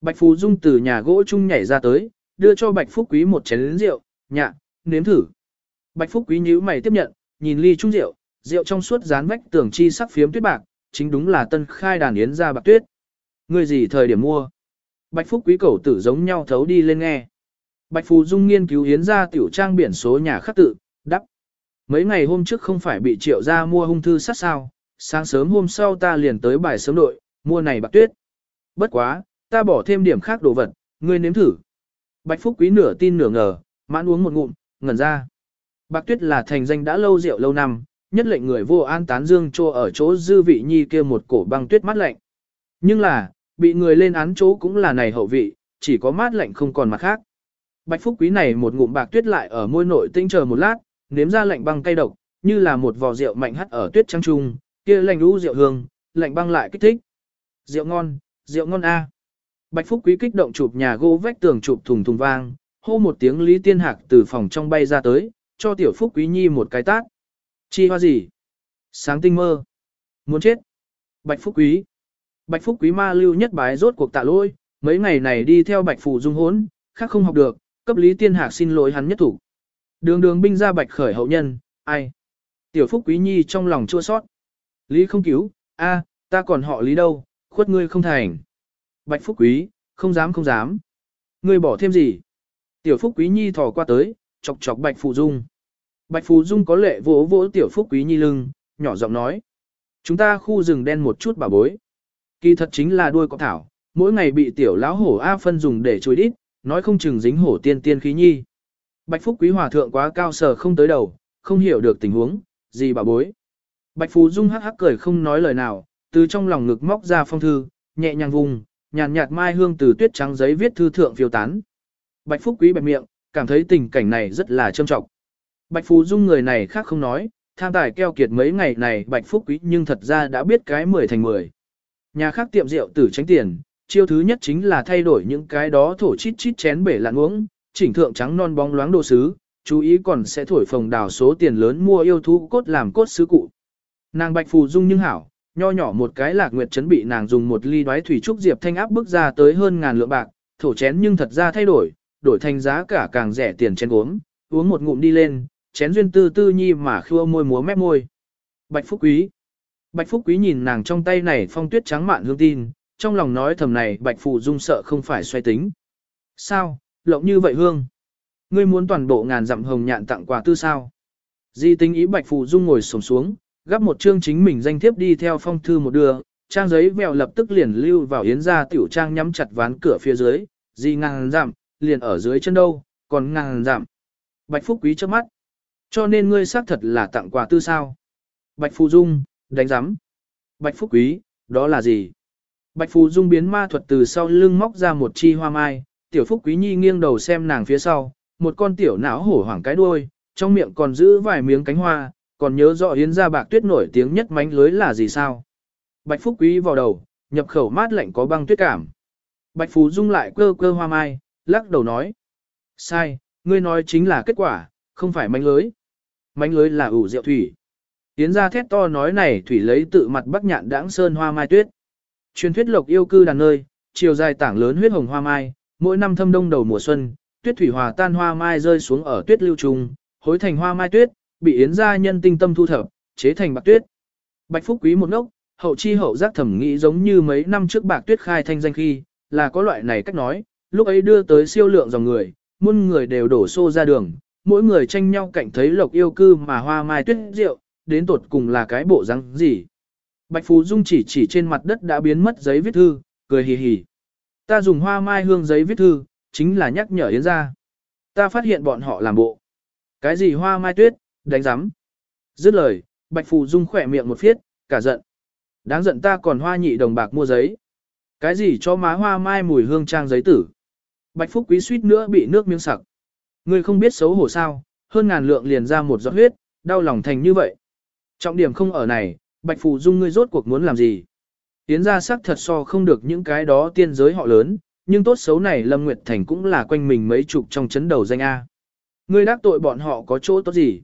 Bạch Phù Dung từ nhà gỗ chung nhảy ra tới, đưa cho Bạch Phúc Quý một chén rượu, nhạ, nếm thử. Bạch Phúc Quý nhíu mày tiếp nhận, nhìn ly chung rượu, rượu trong suốt dán vách tường chi sắc phiếm tuyết bạc, chính đúng là tân khai đàn yến ra bạc tuyết ngươi gì thời điểm mua? Bạch Phúc Quý cầu tử giống nhau thấu đi lên nghe. Bạch Phù Dung nghiên cứu hiến ra tiểu trang biển số nhà khắc tự, đắp. Mấy ngày hôm trước không phải bị triệu ra mua hung thư sát sao, sáng sớm hôm sau ta liền tới bài sớm đội, mua này bạc tuyết. Bất quá, ta bỏ thêm điểm khác đồ vật, ngươi nếm thử. Bạch Phúc Quý nửa tin nửa ngờ, mãn uống một ngụm, ngẩn ra. Bạc tuyết là thành danh đã lâu rượu lâu năm, nhất lệnh người vô an tán dương cho ở chỗ dư vị nhi kia một cổ băng tuyết mát lạnh. Nhưng là, bị người lên án chỗ cũng là này hậu vị, chỉ có mát lạnh không còn mặt khác. Bạch Phúc Quý này một ngụm bạc tuyết lại ở môi nội tinh chờ một lát, nếm ra lạnh băng cay độc, như là một vò rượu mạnh hắt ở tuyết trắng trung, kia lạnh lũ rượu hương, lạnh băng lại kích thích. Rượu ngon, rượu ngon a. Bạch Phúc Quý kích động chụp nhà gỗ vách tường chụp thùng thùng vang, hô một tiếng Lý Tiên Hạc từ phòng trong bay ra tới, cho tiểu Phúc Quý Nhi một cái tát. Chi hoa gì? Sáng tinh mơ. Muốn chết. Bạch Phúc Quý. Bạch Phúc Quý ma lưu nhất bái rốt cuộc tạ lỗi, mấy ngày này đi theo Bạch Phủ Dung hốn, khác không học được, cấp Lý Tiên Hạc xin lỗi hắn nhất thủ. Đường đường binh ra Bạch khởi hậu nhân, ai? Tiểu Phúc Quý Nhi trong lòng chua sót. Lý không cứu, a, ta còn họ Lý đâu, khuất ngươi không thành. Bạch Phúc Quý, không dám không dám. Ngươi bỏ thêm gì? Tiểu Phúc Quý Nhi thò qua tới, chọc chọc Bạch phủ Dung. Bạch phủ Dung có lệ vỗ vỗ Tiểu Phúc Quý Nhi lưng, nhỏ giọng nói. Chúng ta khu rừng đen một chút bà bối. Kỳ thật chính là đuôi cọp thảo, mỗi ngày bị Tiểu lão hổ A phân dùng để chối đít, nói không chừng dính hổ tiên tiên khí nhi. Bạch Phúc Quý Hòa Thượng quá cao sở không tới đầu, không hiểu được tình huống, gì bà bối. Bạch phú Dung hắc hắc cười không nói lời nào, từ trong lòng ngực móc ra phong thư, nhẹ nhàng vùng, nhàn nhạt mai hương từ tuyết trắng giấy viết thư thượng phiêu tán. Bạch Phúc Quý bẹp miệng, cảm thấy tình cảnh này rất là trâm trọng. Bạch phú Dung người này khác không nói, tham tài keo kiệt mấy ngày này Bạch Phúc Quý nhưng thật ra đã biết cái 10 thành 10. Nhà khác tiệm rượu tử tránh tiền, chiêu thứ nhất chính là thay đổi những cái đó thổ chít chít chén bể lạn uống, chỉnh thượng trắng non bóng loáng đồ sứ, chú ý còn sẽ thổi phồng đào số tiền lớn mua yêu thú cốt làm cốt sứ cụ. Nàng Bạch Phù Dung nhưng hảo, nho nhỏ một cái lạc nguyệt chấn bị nàng dùng một ly đoái thủy trúc diệp thanh áp bước ra tới hơn ngàn lượng bạc, thổ chén nhưng thật ra thay đổi, đổi thành giá cả càng rẻ tiền chén uống, uống một ngụm đi lên, chén duyên tư tư nhi mà khua môi múa mép môi. Bạch Phúc Quý Bạch Phúc Quý nhìn nàng trong tay này phong tuyết trắng mạn hương tin, trong lòng nói thầm này Bạch Phù Dung sợ không phải xoay tính. Sao, lộng như vậy hương? Ngươi muốn toàn bộ ngàn dặm hồng nhạn tặng quà tư sao? Di tính ý Bạch Phù Dung ngồi sổng xuống, gắp một chương chính mình danh thiếp đi theo phong thư một đưa, trang giấy vèo lập tức liền lưu vào yến ra tiểu trang nhắm chặt ván cửa phía dưới, di ngàn dặm, liền ở dưới chân đâu, còn ngàn dặm. Bạch Phúc Quý trước mắt. Cho nên ngươi xác thật là tặng quà tư sao. Bạch Phù Dung, đánh giám. Bạch Phúc Quý, đó là gì? Bạch Phù Dung biến ma thuật từ sau lưng móc ra một chi hoa mai, tiểu Phúc Quý Nhi nghiêng đầu xem nàng phía sau, một con tiểu não hổ hoảng cái đuôi, trong miệng còn giữ vài miếng cánh hoa, còn nhớ rõ yến ra bạc tuyết nổi tiếng nhất mánh lưới là gì sao? Bạch Phúc Quý vào đầu, nhập khẩu mát lạnh có băng tuyết cảm. Bạch Phù Dung lại cơ cơ hoa mai, lắc đầu nói. Sai, ngươi nói chính là kết quả, không phải mánh lưới. Mánh lưới là ủ rượu thủy. Yến ra thét to nói này thủy lấy tự mặt bắc nhạn đãng sơn hoa mai tuyết. Truyền thuyết lộc yêu cư đàn nơi, chiều dài tảng lớn huyết hồng hoa mai, mỗi năm thâm đông đầu mùa xuân, tuyết thủy hòa tan hoa mai rơi xuống ở tuyết lưu trùng, hối thành hoa mai tuyết, bị yến gia nhân tinh tâm thu thập, chế thành bạc tuyết. Bạch Phúc Quý một nốc, hậu chi hậu giác thẩm nghĩ giống như mấy năm trước bạc tuyết khai thanh danh khi, là có loại này cách nói, lúc ấy đưa tới siêu lượng dòng người, muôn người đều đổ xô ra đường, mỗi người tranh nhau cạnh thấy lộc yêu cư mà hoa mai tuyết rượu, đến tột cùng là cái bộ răng gì. Bạch Phú Dung chỉ chỉ trên mặt đất đã biến mất giấy viết thư, cười hì hì. Ta dùng hoa mai hương giấy viết thư, chính là nhắc nhở Yến ra. Ta phát hiện bọn họ làm bộ. Cái gì hoa mai tuyết, đánh giám. Dứt lời, Bạch Phù Dung khỏe miệng một phiết, cả giận. Đáng giận ta còn hoa nhị đồng bạc mua giấy. Cái gì cho má hoa mai mùi hương trang giấy tử. Bạch Phúc Quý suýt nữa bị nước miếng sặc. Ngươi không biết xấu hổ sao, hơn ngàn lượng liền ra một giọt huyết, đau lòng thành như vậy. Trọng điểm không ở này, Bạch Phù Dung ngươi rốt cuộc muốn làm gì? yến gia sắc thật so không được những cái đó tiên giới họ lớn, nhưng tốt xấu này Lâm Nguyệt Thành cũng là quanh mình mấy chục trong chấn đầu danh A. Ngươi đắc tội bọn họ có chỗ tốt gì?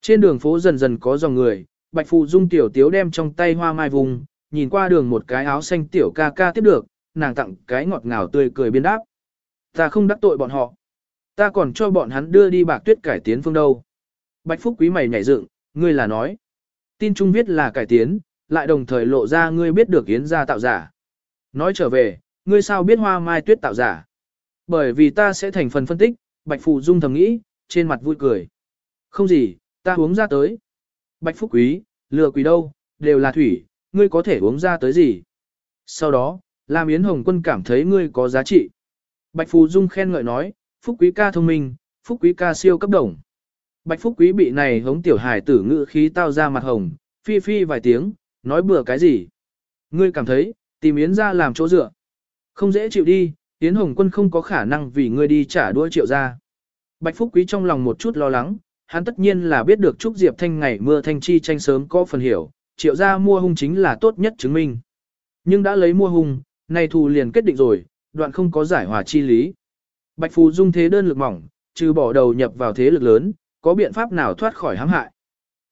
Trên đường phố dần dần có dòng người, Bạch Phù Dung tiểu tiếu đem trong tay hoa mai vùng, nhìn qua đường một cái áo xanh tiểu ca ca tiếp được, nàng tặng cái ngọt ngào tươi cười biên đáp. Ta không đắc tội bọn họ. Ta còn cho bọn hắn đưa đi bạc tuyết cải tiến phương đâu. Bạch Phúc Quý mày nhảy dựng, ngươi là nói. Tin trung viết là cải tiến, lại đồng thời lộ ra ngươi biết được yến gia tạo giả. Nói trở về, ngươi sao biết hoa mai tuyết tạo giả? Bởi vì ta sẽ thành phần phân tích, Bạch Phù Dung thầm nghĩ, trên mặt vui cười. Không gì, ta uống ra tới. Bạch Phúc Quý, lừa quỷ đâu, đều là thủy, ngươi có thể uống ra tới gì? Sau đó, Lam Yến Hồng Quân cảm thấy ngươi có giá trị. Bạch Phù Dung khen ngợi nói, Phúc Quý ca thông minh, Phúc Quý ca siêu cấp đồng. Bạch Phúc Quý bị này hống tiểu hải tử ngự khí tao ra mặt hồng, phi phi vài tiếng, nói bừa cái gì. Ngươi cảm thấy, tìm Yến ra làm chỗ dựa. Không dễ chịu đi, Yến Hồng Quân không có khả năng vì ngươi đi trả đua triệu ra. Bạch Phúc Quý trong lòng một chút lo lắng, hắn tất nhiên là biết được Trúc Diệp Thanh ngày mưa thanh chi tranh sớm có phần hiểu, triệu ra mua hung chính là tốt nhất chứng minh. Nhưng đã lấy mua hung, này thù liền kết định rồi, đoạn không có giải hòa chi lý. Bạch Phù dung thế đơn lực mỏng, trừ bỏ đầu nhập vào thế lực lớn, có biện pháp nào thoát khỏi hãm hại.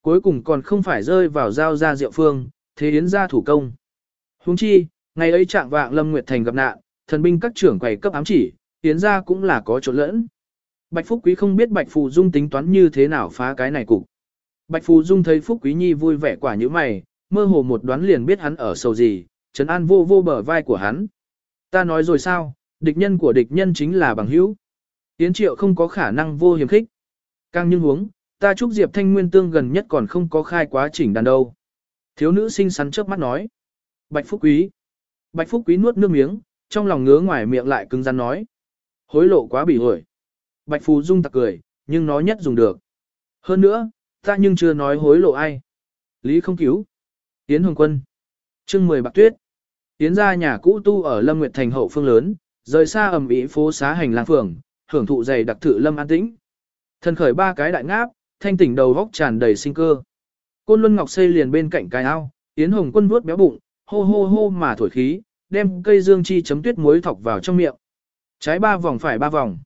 Cuối cùng còn không phải rơi vào giao ra diệu phương, thế yến ra thủ công. Huống chi, ngày ấy trạng vạng Lâm Nguyệt Thành gặp nạn, thần binh các trưởng quầy cấp ám chỉ, yến ra cũng là có chỗ lẫn. Bạch Phúc Quý không biết Bạch Phù Dung tính toán như thế nào phá cái này cục. Bạch Phù Dung thấy Phúc Quý Nhi vui vẻ quả như mày, mơ hồ một đoán liền biết hắn ở sầu gì, trấn an vô vô bờ vai của hắn. Ta nói rồi sao, địch nhân của địch nhân chính là bằng hữu. Yến Triệu không có khả năng vô hiểm khích. Càng nhưng huống, ta chúc Diệp Thanh Nguyên tương gần nhất còn không có khai quá trình đàn đâu. Thiếu nữ xinh xắn trước mắt nói. Bạch Phúc Quý. Bạch Phúc Quý nuốt nước miếng, trong lòng ngứa ngoài miệng lại cứng rắn nói. Hối lộ quá bỉ ổi. Bạch Phù Dung tặc cười, nhưng nó nhất dùng được. Hơn nữa, ta nhưng chưa nói hối lộ ai. Lý không cứu. Yến Hồng Quân. chương 10 Bạc Tuyết. Yến ra nhà cũ tu ở Lâm Nguyệt Thành hậu phương lớn, rời xa ẩm ý phố xá hành lang phường, hưởng thụ dày đặc thự Lâm an tĩnh. Thần khởi ba cái đại ngáp, thanh tỉnh đầu góc tràn đầy sinh cơ. Côn Luân Ngọc xây liền bên cạnh cái ao, Yến Hồng Quân vuốt béo bụng, hô hô hô mà thổi khí, đem cây dương chi chấm tuyết muối thọc vào trong miệng. Trái ba vòng phải ba vòng.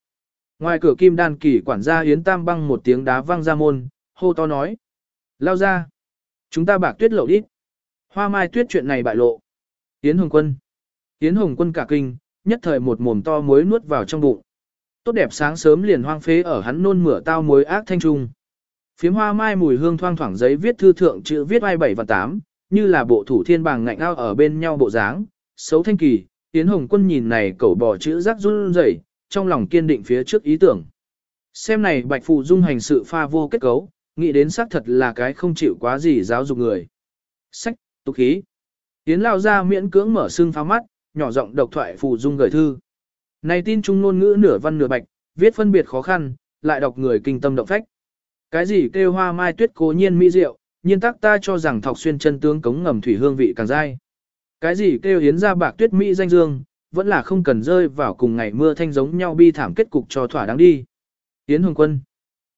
Ngoài cửa kim đan kỳ quản gia Yến Tam băng một tiếng đá vang ra môn, hô to nói. Lao ra. Chúng ta bạc tuyết lậu đi. Hoa mai tuyết chuyện này bại lộ. Yến Hồng Quân. Yến Hồng Quân cả kinh, nhất thời một mồm to muối nuốt vào trong bụng. Tốt đẹp sáng sớm liền hoang phế ở hắn nôn mửa tao muối ác thanh trung. Phiếm hoa mai mùi hương thoang thoảng giấy viết thư thượng chữ viết ai bảy và tám, như là bộ thủ thiên bàng ngạnh ao ở bên nhau bộ dáng, xấu thanh kỳ, Yến Hồng Quân nhìn này cẩu bỏ chữ rắc run rẩy, trong lòng kiên định phía trước ý tưởng. Xem này Bạch Phụ Dung hành sự pha vô kết cấu, nghĩ đến xác thật là cái không chịu quá gì giáo dục người. Sách, tục khí. Yến lao ra miễn cưỡng mở xương phá mắt, nhỏ giọng độc thoại Phụ Dung gửi thư. Này tin trung ngôn ngữ nửa văn nửa bạch, viết phân biệt khó khăn, lại đọc người kinh tâm động phách. Cái gì kêu hoa mai tuyết cố nhiên mỹ diệu, nhiên tắc ta cho rằng thọc xuyên chân tướng cống ngầm thủy hương vị càng dai. Cái gì kêu hiến ra bạc tuyết mỹ danh dương, vẫn là không cần rơi vào cùng ngày mưa thanh giống nhau bi thảm kết cục cho thỏa đáng đi. Yến Hồng Quân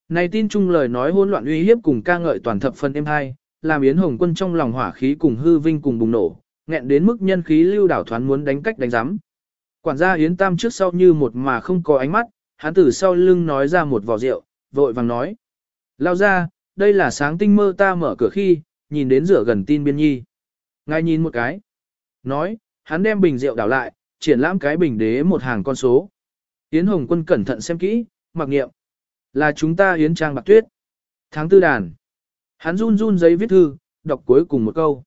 Này tin chung lời nói hỗn loạn uy hiếp cùng ca ngợi toàn thập phân êm hai, làm Yến Hồng Quân trong lòng hỏa khí cùng hư vinh cùng bùng nổ, nghẹn đến mức nhân khí lưu đảo thoán muốn đánh cách đánh giám. Quản gia Yến Tam trước sau như một mà không có ánh mắt, hắn từ sau lưng nói ra một vò rượu, vội vàng nói. Lao ra, đây là sáng tinh mơ ta mở cửa khi, nhìn đến rửa gần tin biên nhi. Ngài nhìn một cái. Nói, hắn đem bình rượu đảo lại, triển lãm cái bình đế một hàng con số. Yến Hồng Quân cẩn thận xem kỹ, mặc nghiệm. Là chúng ta Yến Trang Bạc Tuyết. Tháng tư đàn. Hắn run run giấy viết thư, đọc cuối cùng một câu.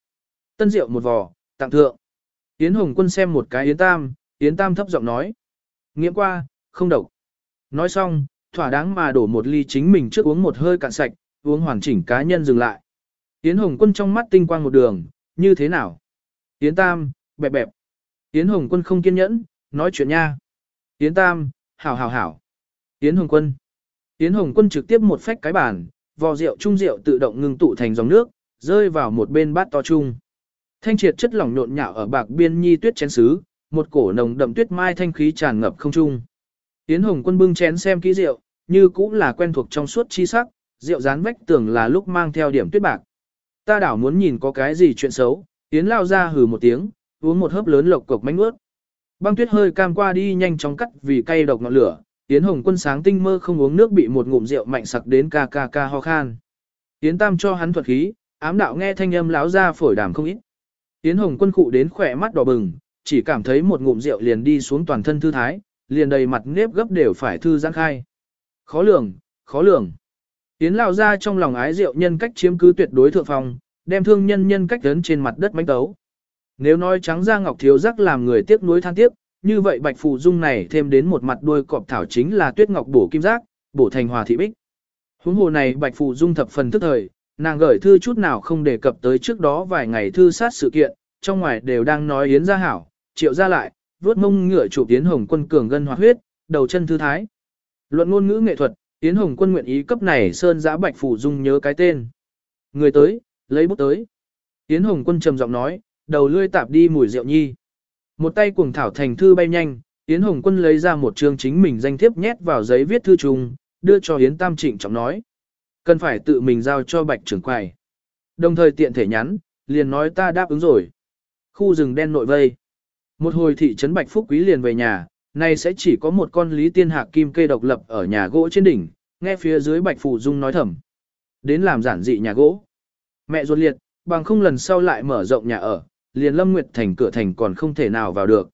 Tân rượu một vò, tặng thượng. Yến Hồng Quân xem một cái Yến Tam, Yến Tam thấp giọng nói. Nghiệm qua, không độc. Nói xong, thỏa đáng mà đổ một ly chính mình trước uống một hơi cạn sạch, uống hoàn chỉnh cá nhân dừng lại. Yến Hồng Quân trong mắt tinh quang một đường, như thế nào? Yến Tam, bẹp bẹp. Yến Hồng Quân không kiên nhẫn, nói chuyện nha. Yến Tam, hảo hảo hảo. Yến Hồng Quân. Yến Hồng Quân trực tiếp một phách cái bàn, vò rượu trung rượu tự động ngừng tụ thành dòng nước, rơi vào một bên bát to chung. Thanh triệt chất lỏng nhộn nhạo ở bạc biên nhi tuyết chén xứ, một cổ nồng đậm tuyết mai thanh khí tràn ngập không trung. Yến Hồng Quân bưng chén xem kỹ rượu, như cũng là quen thuộc trong suốt chi sắc, rượu dán vách tưởng là lúc mang theo điểm tuyết bạc. Ta đảo muốn nhìn có cái gì chuyện xấu, Yến lao ra hừ một tiếng, uống một hớp lớn lộc cục mánh ướt. Băng tuyết hơi cam qua đi nhanh chóng cắt vì cay độc ngọn lửa, Yến Hồng Quân sáng tinh mơ không uống nước bị một ngụm rượu mạnh sặc đến ca ca ca ho khan. Yến Tam cho hắn thuật khí, ám đạo nghe thanh âm Lão ra phổi đàm không ít. Yến Hồng Quân cụ đến khỏe mắt đỏ bừng, chỉ cảm thấy một ngụm rượu liền đi xuống toàn thân thư thái, liền đầy mặt nếp gấp đều phải thư giãn khai. Khó lường, khó lường. Yến lao ra trong lòng ái rượu nhân cách chiếm cứ tuyệt đối thượng phong, đem thương nhân nhân cách lớn trên mặt đất mánh tấu. Nếu nói trắng ra ngọc thiếu giác làm người tiếc nuối than tiếc, như vậy bạch phù dung này thêm đến một mặt đuôi cọp thảo chính là tuyết ngọc bổ kim giác, bổ thành hòa thị bích. Huống hồ này bạch phù dung thập phần tức thời, nàng gửi thư chút nào không đề cập tới trước đó vài ngày thư sát sự kiện, trong ngoài đều đang nói yến gia hảo, triệu ra lại, vuốt mông ngựa chủ tiến hồng quân cường gân hoạt huyết, đầu chân thư thái. Luận ngôn ngữ nghệ thuật, tiến hồng quân nguyện ý cấp này sơn giã bạch phù dung nhớ cái tên. Người tới, lấy bút tới. Tiến hồng quân trầm giọng nói, đầu lươi tạp đi mùi rượu nhi. Một tay cuồng thảo thành thư bay nhanh, Yến Hồng Quân lấy ra một chương chính mình danh thiếp nhét vào giấy viết thư trùng, đưa cho Yến Tam Trịnh trọng nói. Cần phải tự mình giao cho bạch trưởng quầy. Đồng thời tiện thể nhắn, liền nói ta đáp ứng rồi. Khu rừng đen nội vây. Một hồi thị trấn Bạch Phúc Quý liền về nhà, nay sẽ chỉ có một con lý tiên hạc kim kê độc lập ở nhà gỗ trên đỉnh, nghe phía dưới Bạch Phủ Dung nói thầm. Đến làm giản dị nhà gỗ. Mẹ ruột liệt, bằng không lần sau lại mở rộng nhà ở, liền Lâm Nguyệt Thành cửa thành còn không thể nào vào được.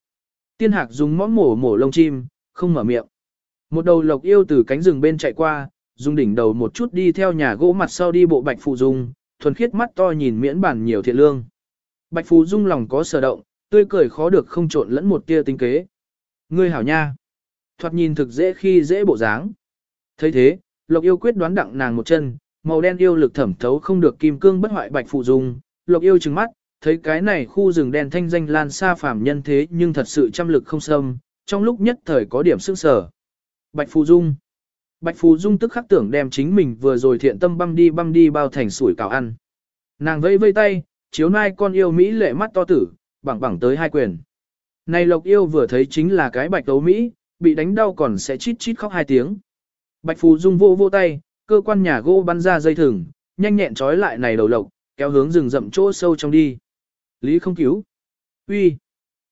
Tiên hạc dùng mõ mổ mổ lông chim, không mở miệng. Một đầu lộc yêu từ cánh rừng bên chạy qua, dùng đỉnh đầu một chút đi theo nhà gỗ mặt sau đi bộ Bạch Phù Dung, thuần khiết mắt to nhìn miễn bản nhiều thiện lương. Bạch Phù Dung lòng có sở động, tươi cười khó được không trộn lẫn một tia tinh kế. Ngươi hảo nha. Thoạt nhìn thực dễ khi dễ bộ dáng. thấy thế, Lộc yêu quyết đoán đặng nàng một chân, màu đen yêu lực thẩm thấu không được kim cương bất hoại Bạch Phù Dung, Lộc yêu trừng mắt, thấy cái này khu rừng đen thanh danh lan xa phàm nhân thế nhưng thật sự trăm lực không xâm, trong lúc nhất thời có điểm sức sở. Bạch Phù Dung Bạch Phù Dung tức khắc tưởng đem chính mình vừa rồi thiện tâm băm đi băm đi bao thành sủi cảo ăn. Nàng vây vây tay, chiếu nai con yêu Mỹ lệ mắt to tử, bằng bằng tới hai quyền. Này Lộc yêu vừa thấy chính là cái bạch tấu Mỹ, bị đánh đau còn sẽ chít chít khóc hai tiếng. Bạch Phù Dung vô vô tay, cơ quan nhà gỗ bắn ra dây thừng, nhanh nhẹn trói lại này đầu lộc, kéo hướng rừng rậm chỗ sâu trong đi. Lý không cứu. Uy.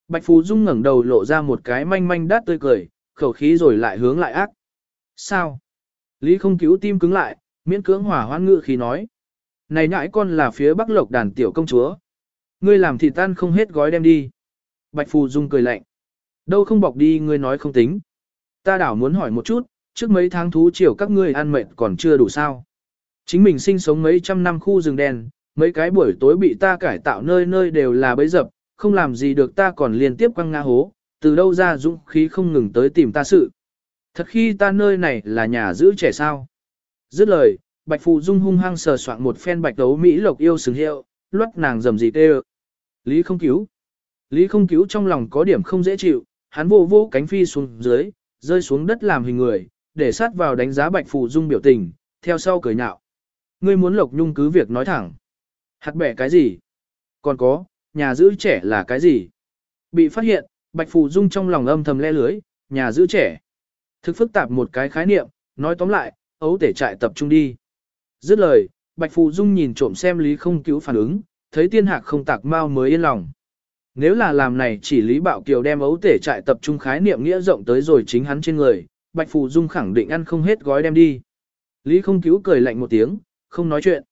Bạch Phú Dung ngẩng đầu lộ ra một cái manh manh đát tươi cười, khẩu khí rồi lại hướng lại ác. Sao? Lý không cứu tim cứng lại, miễn cưỡng hỏa hoan ngự khí nói. Này nhãi con là phía bắc lộc đàn tiểu công chúa. Ngươi làm thịt tan không hết gói đem đi. Bạch Phù Dung cười lạnh. Đâu không bọc đi ngươi nói không tính. Ta đảo muốn hỏi một chút, trước mấy tháng thú chiều các ngươi ăn mệt còn chưa đủ sao. Chính mình sinh sống mấy trăm năm khu rừng đen, mấy cái buổi tối bị ta cải tạo nơi nơi đều là bấy dập, không làm gì được ta còn liên tiếp quăng ngã hố, từ đâu ra dũng khí không ngừng tới tìm ta sự. Thật khi ta nơi này là nhà giữ trẻ sao. Dứt lời, Bạch Phù Dung hung hăng sờ soạn một phen bạch đấu Mỹ lộc yêu sừng hiệu, luất nàng dầm gì tê Lý không cứu. Lý không cứu trong lòng có điểm không dễ chịu, hắn vô vô cánh phi xuống dưới, rơi xuống đất làm hình người, để sát vào đánh giá Bạch Phù Dung biểu tình, theo sau cười nhạo. Ngươi muốn Lộc Nhung cứ việc nói thẳng. Hạt bẻ cái gì? Còn có, nhà giữ trẻ là cái gì? Bị phát hiện, Bạch Phù Dung trong lòng âm thầm le lưới, nhà giữ trẻ. Thực phức tạp một cái khái niệm, nói tóm lại, ấu tể trại tập trung đi. Dứt lời, Bạch Phù Dung nhìn trộm xem Lý không cứu phản ứng, thấy tiên hạc không tạc mau mới yên lòng. Nếu là làm này chỉ Lý Bảo Kiều đem ấu tể trại tập trung khái niệm nghĩa rộng tới rồi chính hắn trên người, Bạch Phù Dung khẳng định ăn không hết gói đem đi. Lý không cứu cười lạnh một tiếng, không nói chuyện.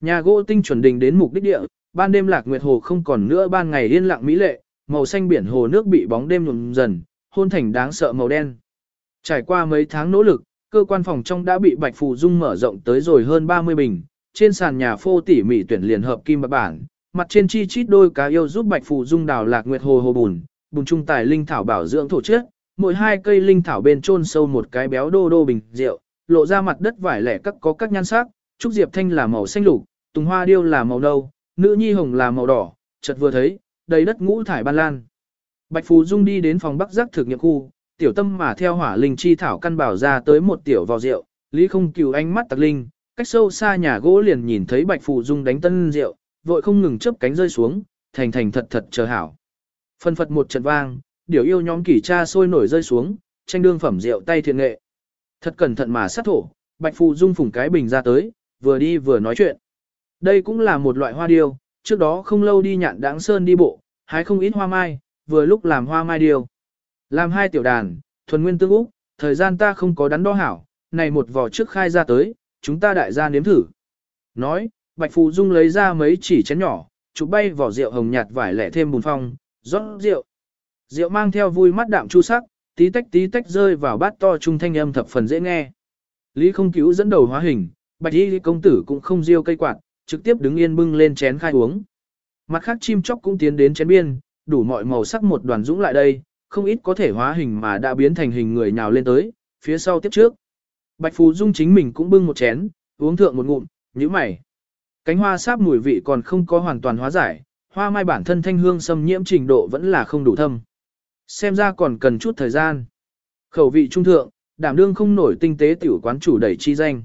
Nhà gỗ tinh chuẩn đình đến mục đích địa, ban đêm lạc nguyệt hồ không còn nữa ban ngày yên lặng mỹ lệ, màu xanh biển hồ nước bị bóng đêm nhuộm dần, hôn thành đáng sợ màu đen. Trải qua mấy tháng nỗ lực, cơ quan phòng trong đã bị Bạch Phù Dung mở rộng tới rồi hơn 30 bình, trên sàn nhà phô tỉ mỉ tuyển liền hợp kim bạc bản, mặt trên chi chít đôi cá yêu giúp Bạch Phù Dung đào lạc nguyệt hồ hồ bùn, bùn trung tài linh thảo bảo dưỡng thổ chất, mỗi hai cây linh thảo bên chôn sâu một cái béo đô đô bình rượu, lộ ra mặt đất vải lẻ các có các nhan sắc, trúc diệp thanh là màu xanh lục, tùng hoa điêu là màu nâu, nữ nhi hồng là màu đỏ, chợt vừa thấy, đầy đất ngũ thải ban lan. Bạch Phù Dung đi đến phòng bắc giác thực nghiệm khu, tiểu tâm mà theo hỏa linh chi thảo căn bảo ra tới một tiểu vào rượu, lý không cửu ánh mắt tặc linh, cách sâu xa nhà gỗ liền nhìn thấy Bạch Phù Dung đánh tân rượu, vội không ngừng chớp cánh rơi xuống, thành thành thật thật chờ hảo. Phân phật một trận vang, điều yêu nhóm kỷ cha sôi nổi rơi xuống, tranh đương phẩm rượu tay thiện nghệ. Thật cẩn thận mà sát thổ, Bạch Phù Dung phủng cái bình ra tới, vừa đi vừa nói chuyện. Đây cũng là một loại hoa điêu, trước đó không lâu đi nhạn đáng sơn đi bộ, hái không ít hoa mai, vừa lúc làm hoa mai điêu. Làm hai tiểu đàn, thuần nguyên tương úc, thời gian ta không có đắn đo hảo, này một vỏ trước khai ra tới, chúng ta đại gia nếm thử. Nói, Bạch Phù Dung lấy ra mấy chỉ chén nhỏ, chụp bay vỏ rượu hồng nhạt vải lẻ thêm bùn phong, rót rượu. Rượu mang theo vui mắt đạm chu sắc, tí tách tí tách rơi vào bát to trung thanh âm thập phần dễ nghe. Lý không cứu dẫn đầu hóa hình, Bạch Y công tử cũng không riêu cây quạt, trực tiếp đứng yên bưng lên chén khai uống. Mặt khác chim chóc cũng tiến đến chén biên, đủ mọi màu sắc một đoàn dũng lại đây, không ít có thể hóa hình mà đã biến thành hình người nhào lên tới, phía sau tiếp trước. Bạch Phù Dung chính mình cũng bưng một chén, uống thượng một ngụm, nhíu mày. Cánh hoa sáp mùi vị còn không có hoàn toàn hóa giải, hoa mai bản thân thanh hương xâm nhiễm trình độ vẫn là không đủ thâm. Xem ra còn cần chút thời gian. Khẩu vị trung thượng, đảm đương không nổi tinh tế tiểu quán chủ đẩy chi danh.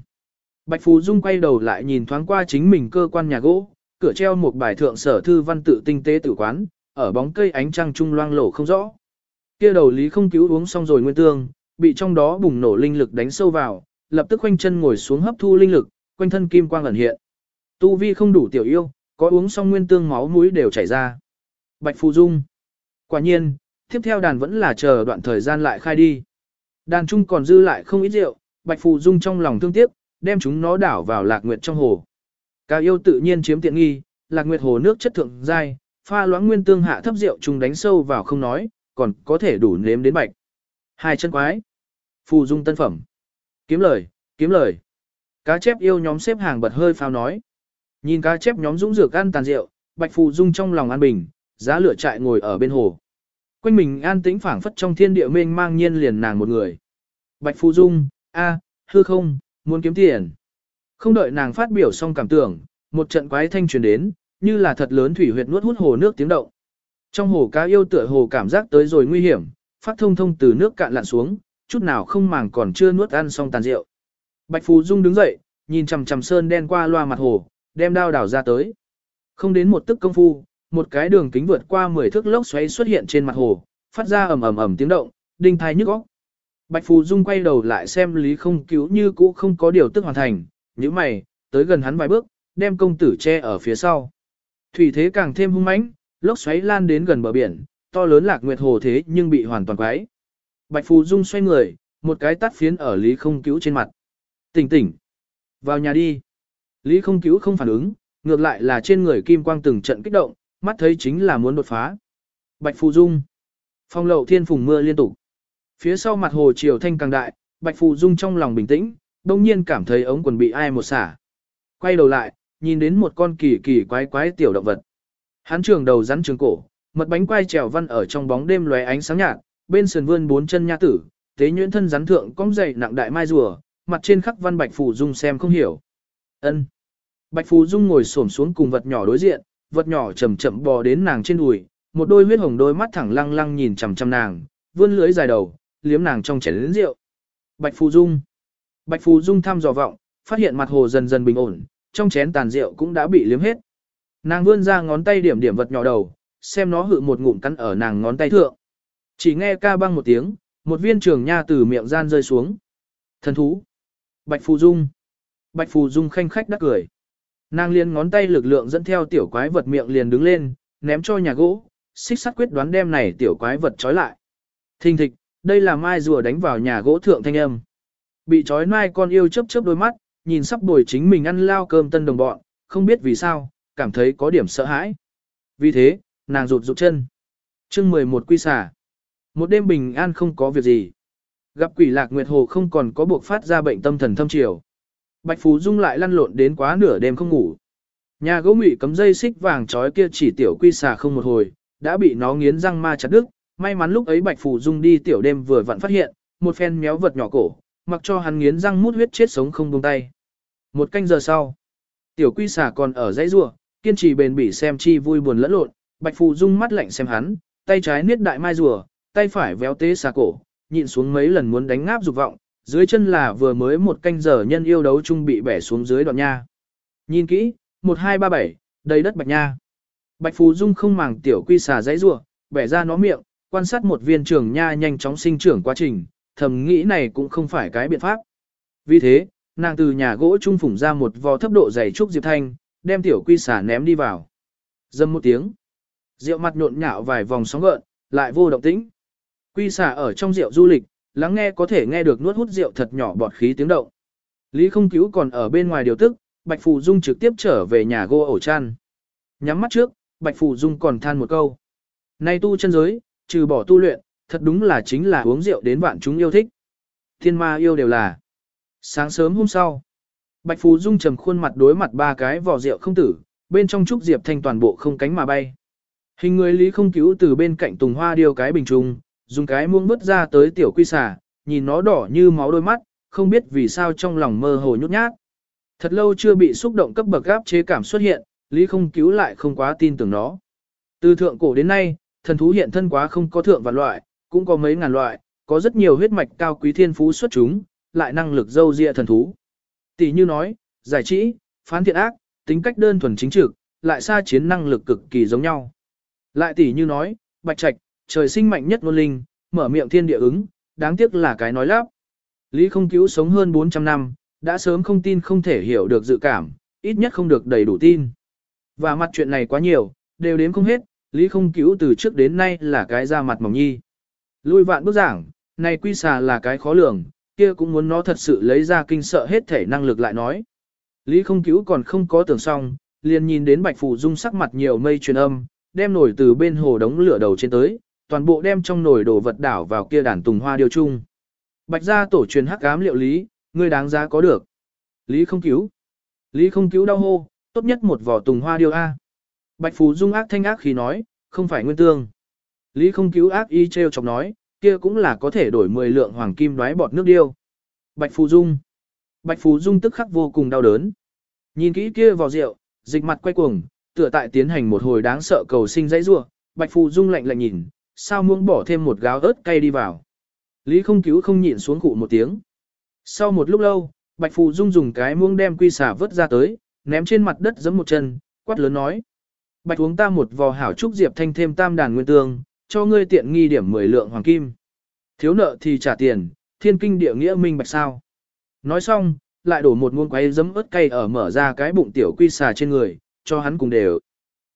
Bạch Phù Dung quay đầu lại nhìn thoáng qua chính mình cơ quan nhà gỗ, cửa treo một bài thượng sở thư văn tự tinh tế tử quán, ở bóng cây ánh trăng trung loang lổ không rõ. Kia đầu lý không cứu uống xong rồi nguyên tương, bị trong đó bùng nổ linh lực đánh sâu vào, lập tức quanh chân ngồi xuống hấp thu linh lực, quanh thân kim quang ẩn hiện. Tu vi không đủ tiểu yêu, có uống xong nguyên tương máu mũi đều chảy ra. Bạch Phù Dung. Quả nhiên, tiếp theo đàn vẫn là chờ đoạn thời gian lại khai đi. Đàn trung còn dư lại không ít rượu, Bạch Phù Dung trong lòng thương tiếc, đem chúng nó đảo vào lạc nguyệt trong hồ. Cá yêu tự nhiên chiếm tiện nghi, lạc nguyệt hồ nước chất thượng dai, pha loãng nguyên tương hạ thấp rượu trùng đánh sâu vào không nói, còn có thể đủ nếm đến bạch. Hai chân quái. Phù dung tân phẩm. Kiếm lời, kiếm lời. Cá chép yêu nhóm xếp hàng bật hơi phao nói. Nhìn cá chép nhóm dũng dược ăn tàn rượu, bạch phù dung trong lòng an bình, giá lửa trại ngồi ở bên hồ. Quanh mình an tĩnh phảng phất trong thiên địa mênh mang nhiên liền nàng một người. Bạch phù dung, a, hư không, muốn kiếm tiền. Không đợi nàng phát biểu xong cảm tưởng, một trận quái thanh truyền đến, như là thật lớn thủy huyệt nuốt hút hồ nước tiếng động. Trong hồ cá yêu tựa hồ cảm giác tới rồi nguy hiểm, phát thông thông từ nước cạn lặn xuống, chút nào không màng còn chưa nuốt ăn xong tàn rượu. Bạch Phù Dung đứng dậy, nhìn chằm chằm sơn đen qua loa mặt hồ, đem đao đảo ra tới. Không đến một tức công phu, một cái đường kính vượt qua 10 thước lốc xoáy xuất hiện trên mặt hồ, phát ra ầm ầm ầm tiếng động, đinh thai nhức óc. Bạch Phù Dung quay đầu lại xem Lý Không Cứu như cũ không có điều tức hoàn thành, nhíu mày, tới gần hắn vài bước, đem công tử che ở phía sau. Thủy thế càng thêm hung mãnh, lốc xoáy lan đến gần bờ biển, to lớn lạc nguyệt hồ thế nhưng bị hoàn toàn quái. Bạch Phù Dung xoay người, một cái tắt phiến ở Lý Không Cứu trên mặt. Tỉnh tỉnh, vào nhà đi. Lý Không Cứu không phản ứng, ngược lại là trên người kim quang từng trận kích động, mắt thấy chính là muốn đột phá. Bạch Phù Dung. Phong lậu thiên phùng mưa liên tục. Phía sau mặt hồ chiều thanh càng đại, Bạch Phù Dung trong lòng bình tĩnh, đông nhiên cảm thấy ống quần bị ai một xả. Quay đầu lại, nhìn đến một con kỳ kỳ quái quái tiểu động vật. Hắn trường đầu rắn trường cổ, mật bánh quai trèo văn ở trong bóng đêm lóe ánh sáng nhạt, bên sườn vươn bốn chân nha tử, tế nhuyễn thân rắn thượng cong dày nặng đại mai rùa, mặt trên khắc văn Bạch Phù Dung xem không hiểu. Ân. Bạch Phù Dung ngồi xổm xuống cùng vật nhỏ đối diện, vật nhỏ chậm chậm bò đến nàng trên đùi, một đôi huyết hồng đôi mắt thẳng lăng lăng nhìn chằm chằm nàng, vươn lưỡi dài đầu, liếm nàng trong chén lớn rượu. Bạch Phù Dung. Bạch Phù Dung thăm dò vọng, phát hiện mặt hồ dần dần bình ổn, trong chén tàn rượu cũng đã bị liếm hết. Nàng vươn ra ngón tay điểm điểm vật nhỏ đầu, xem nó hự một ngụm cắn ở nàng ngón tay thượng. Chỉ nghe ca băng một tiếng, một viên trường nha từ miệng gian rơi xuống. Thần thú. Bạch Phù Dung. Bạch Phù Dung khanh khách đắc cười. Nàng liền ngón tay lực lượng dẫn theo tiểu quái vật miệng liền đứng lên, ném cho nhà gỗ, xích sắt quyết đoán đem này tiểu quái vật trói lại. Thình thịch, đây là mai rùa đánh vào nhà gỗ thượng thanh âm. Bị trói mai con yêu chớp chớp đôi mắt, nhìn sắp bồi chính mình ăn lao cơm tân đồng bọn, không biết vì sao, cảm thấy có điểm sợ hãi. Vì thế, nàng rụt rụt chân. chương 11 quy xả. Một đêm bình an không có việc gì. Gặp quỷ lạc nguyệt hồ không còn có buộc phát ra bệnh tâm thần thâm triều. Bạch Phú Dung lại lăn lộn đến quá nửa đêm không ngủ. Nhà gỗ ngụy cấm dây xích vàng trói kia chỉ tiểu quy xà không một hồi, đã bị nó nghiến răng ma chặt đứt. May mắn lúc ấy Bạch Phù Dung đi tiểu đêm vừa vặn phát hiện, một phen méo vật nhỏ cổ, mặc cho hắn nghiến răng mút huyết chết sống không buông tay. Một canh giờ sau, tiểu quy xà còn ở dãy rua, kiên trì bền bỉ xem chi vui buồn lẫn lộn, Bạch Phù Dung mắt lạnh xem hắn, tay trái niết đại mai rùa, tay phải véo tế xà cổ, nhịn xuống mấy lần muốn đánh ngáp dục vọng, dưới chân là vừa mới một canh giờ nhân yêu đấu chung bị bẻ xuống dưới đoạn nha. Nhìn kỹ, 1237, đầy đất bạch nha. Bạch Phù Dung không màng tiểu quy xà dãy rủa, bẻ ra nó miệng, quan sát một viên trường nha nhanh chóng sinh trưởng quá trình, thầm nghĩ này cũng không phải cái biện pháp. Vì thế, nàng từ nhà gỗ trung phủng ra một vò thấp độ dày trúc diệp thanh, đem tiểu quy xà ném đi vào. Dâm một tiếng. Rượu mặt nhộn nhạo vài vòng sóng gợn, lại vô động tĩnh. Quy xả ở trong rượu du lịch, lắng nghe có thể nghe được nuốt hút rượu thật nhỏ bọt khí tiếng động. Lý không cứu còn ở bên ngoài điều tức, Bạch Phù Dung trực tiếp trở về nhà gô ổ chăn. Nhắm mắt trước, Bạch Phù Dung còn than một câu. Nay tu chân giới, trừ bỏ tu luyện, thật đúng là chính là uống rượu đến bạn chúng yêu thích. Thiên ma yêu đều là. Sáng sớm hôm sau, Bạch Phù Dung trầm khuôn mặt đối mặt ba cái vỏ rượu không tử, bên trong trúc diệp thanh toàn bộ không cánh mà bay. Hình người Lý không cứu từ bên cạnh tùng hoa điêu cái bình trùng, dùng cái muông vứt ra tới tiểu quy xà, nhìn nó đỏ như máu đôi mắt, không biết vì sao trong lòng mơ hồ nhút nhát. Thật lâu chưa bị xúc động cấp bậc gáp chế cảm xuất hiện, Lý không cứu lại không quá tin tưởng nó. Từ thượng cổ đến nay, thần thú hiện thân quá không có thượng và loại, cũng có mấy ngàn loại, có rất nhiều huyết mạch cao quý thiên phú xuất chúng, lại năng lực dâu dịa thần thú. Tỷ như nói, giải trí, phán thiện ác, tính cách đơn thuần chính trực, lại xa chiến năng lực cực kỳ giống nhau. Lại tỷ như nói, bạch trạch, trời sinh mạnh nhất ngôn linh, mở miệng thiên địa ứng, đáng tiếc là cái nói lắp. Lý không cứu sống hơn 400 năm, đã sớm không tin không thể hiểu được dự cảm, ít nhất không được đầy đủ tin. Và mặt chuyện này quá nhiều, đều đến không hết, Lý không cứu từ trước đến nay là cái ra mặt mỏng nhi. Lui vạn bước giảng, này quy xà là cái khó lường, kia cũng muốn nó thật sự lấy ra kinh sợ hết thể năng lực lại nói. Lý không cứu còn không có tưởng xong, liền nhìn đến bạch phù dung sắc mặt nhiều mây truyền âm, đem nổi từ bên hồ đống lửa đầu trên tới, toàn bộ đem trong nồi đồ vật đảo vào kia đàn tùng hoa điều chung. Bạch gia tổ truyền hắc ám liệu lý, ngươi đáng giá có được. Lý không cứu. Lý không cứu đau hô, tốt nhất một vỏ tùng hoa điêu A. Bạch Phú Dung ác thanh ác khi nói, không phải nguyên tương. Lý không cứu ác y treo chọc nói, kia cũng là có thể đổi 10 lượng hoàng kim đoái bọt nước điêu. Bạch Phú Dung. Bạch Phú Dung tức khắc vô cùng đau đớn. Nhìn kỹ kia vào rượu, dịch mặt quay cuồng, tựa tại tiến hành một hồi đáng sợ cầu sinh dãy rua. Bạch Phú Dung lạnh lạnh nhìn, sao muốn bỏ thêm một gáo ớt cay đi vào. Lý không cứu không nhịn xuống cụ một tiếng. Sau một lúc lâu, Bạch Phù Dung dùng cái muông đem quy xà vớt ra tới, ném trên mặt đất giẫm một chân, quát lớn nói. Bạch uống ta một vò hảo trúc diệp thanh thêm tam đàn nguyên tương, cho ngươi tiện nghi điểm 10 lượng hoàng kim. Thiếu nợ thì trả tiền, thiên kinh địa nghĩa minh bạch sao. Nói xong, lại đổ một muông quay giấm ớt cay ở mở ra cái bụng tiểu quy xà trên người, cho hắn cùng đều.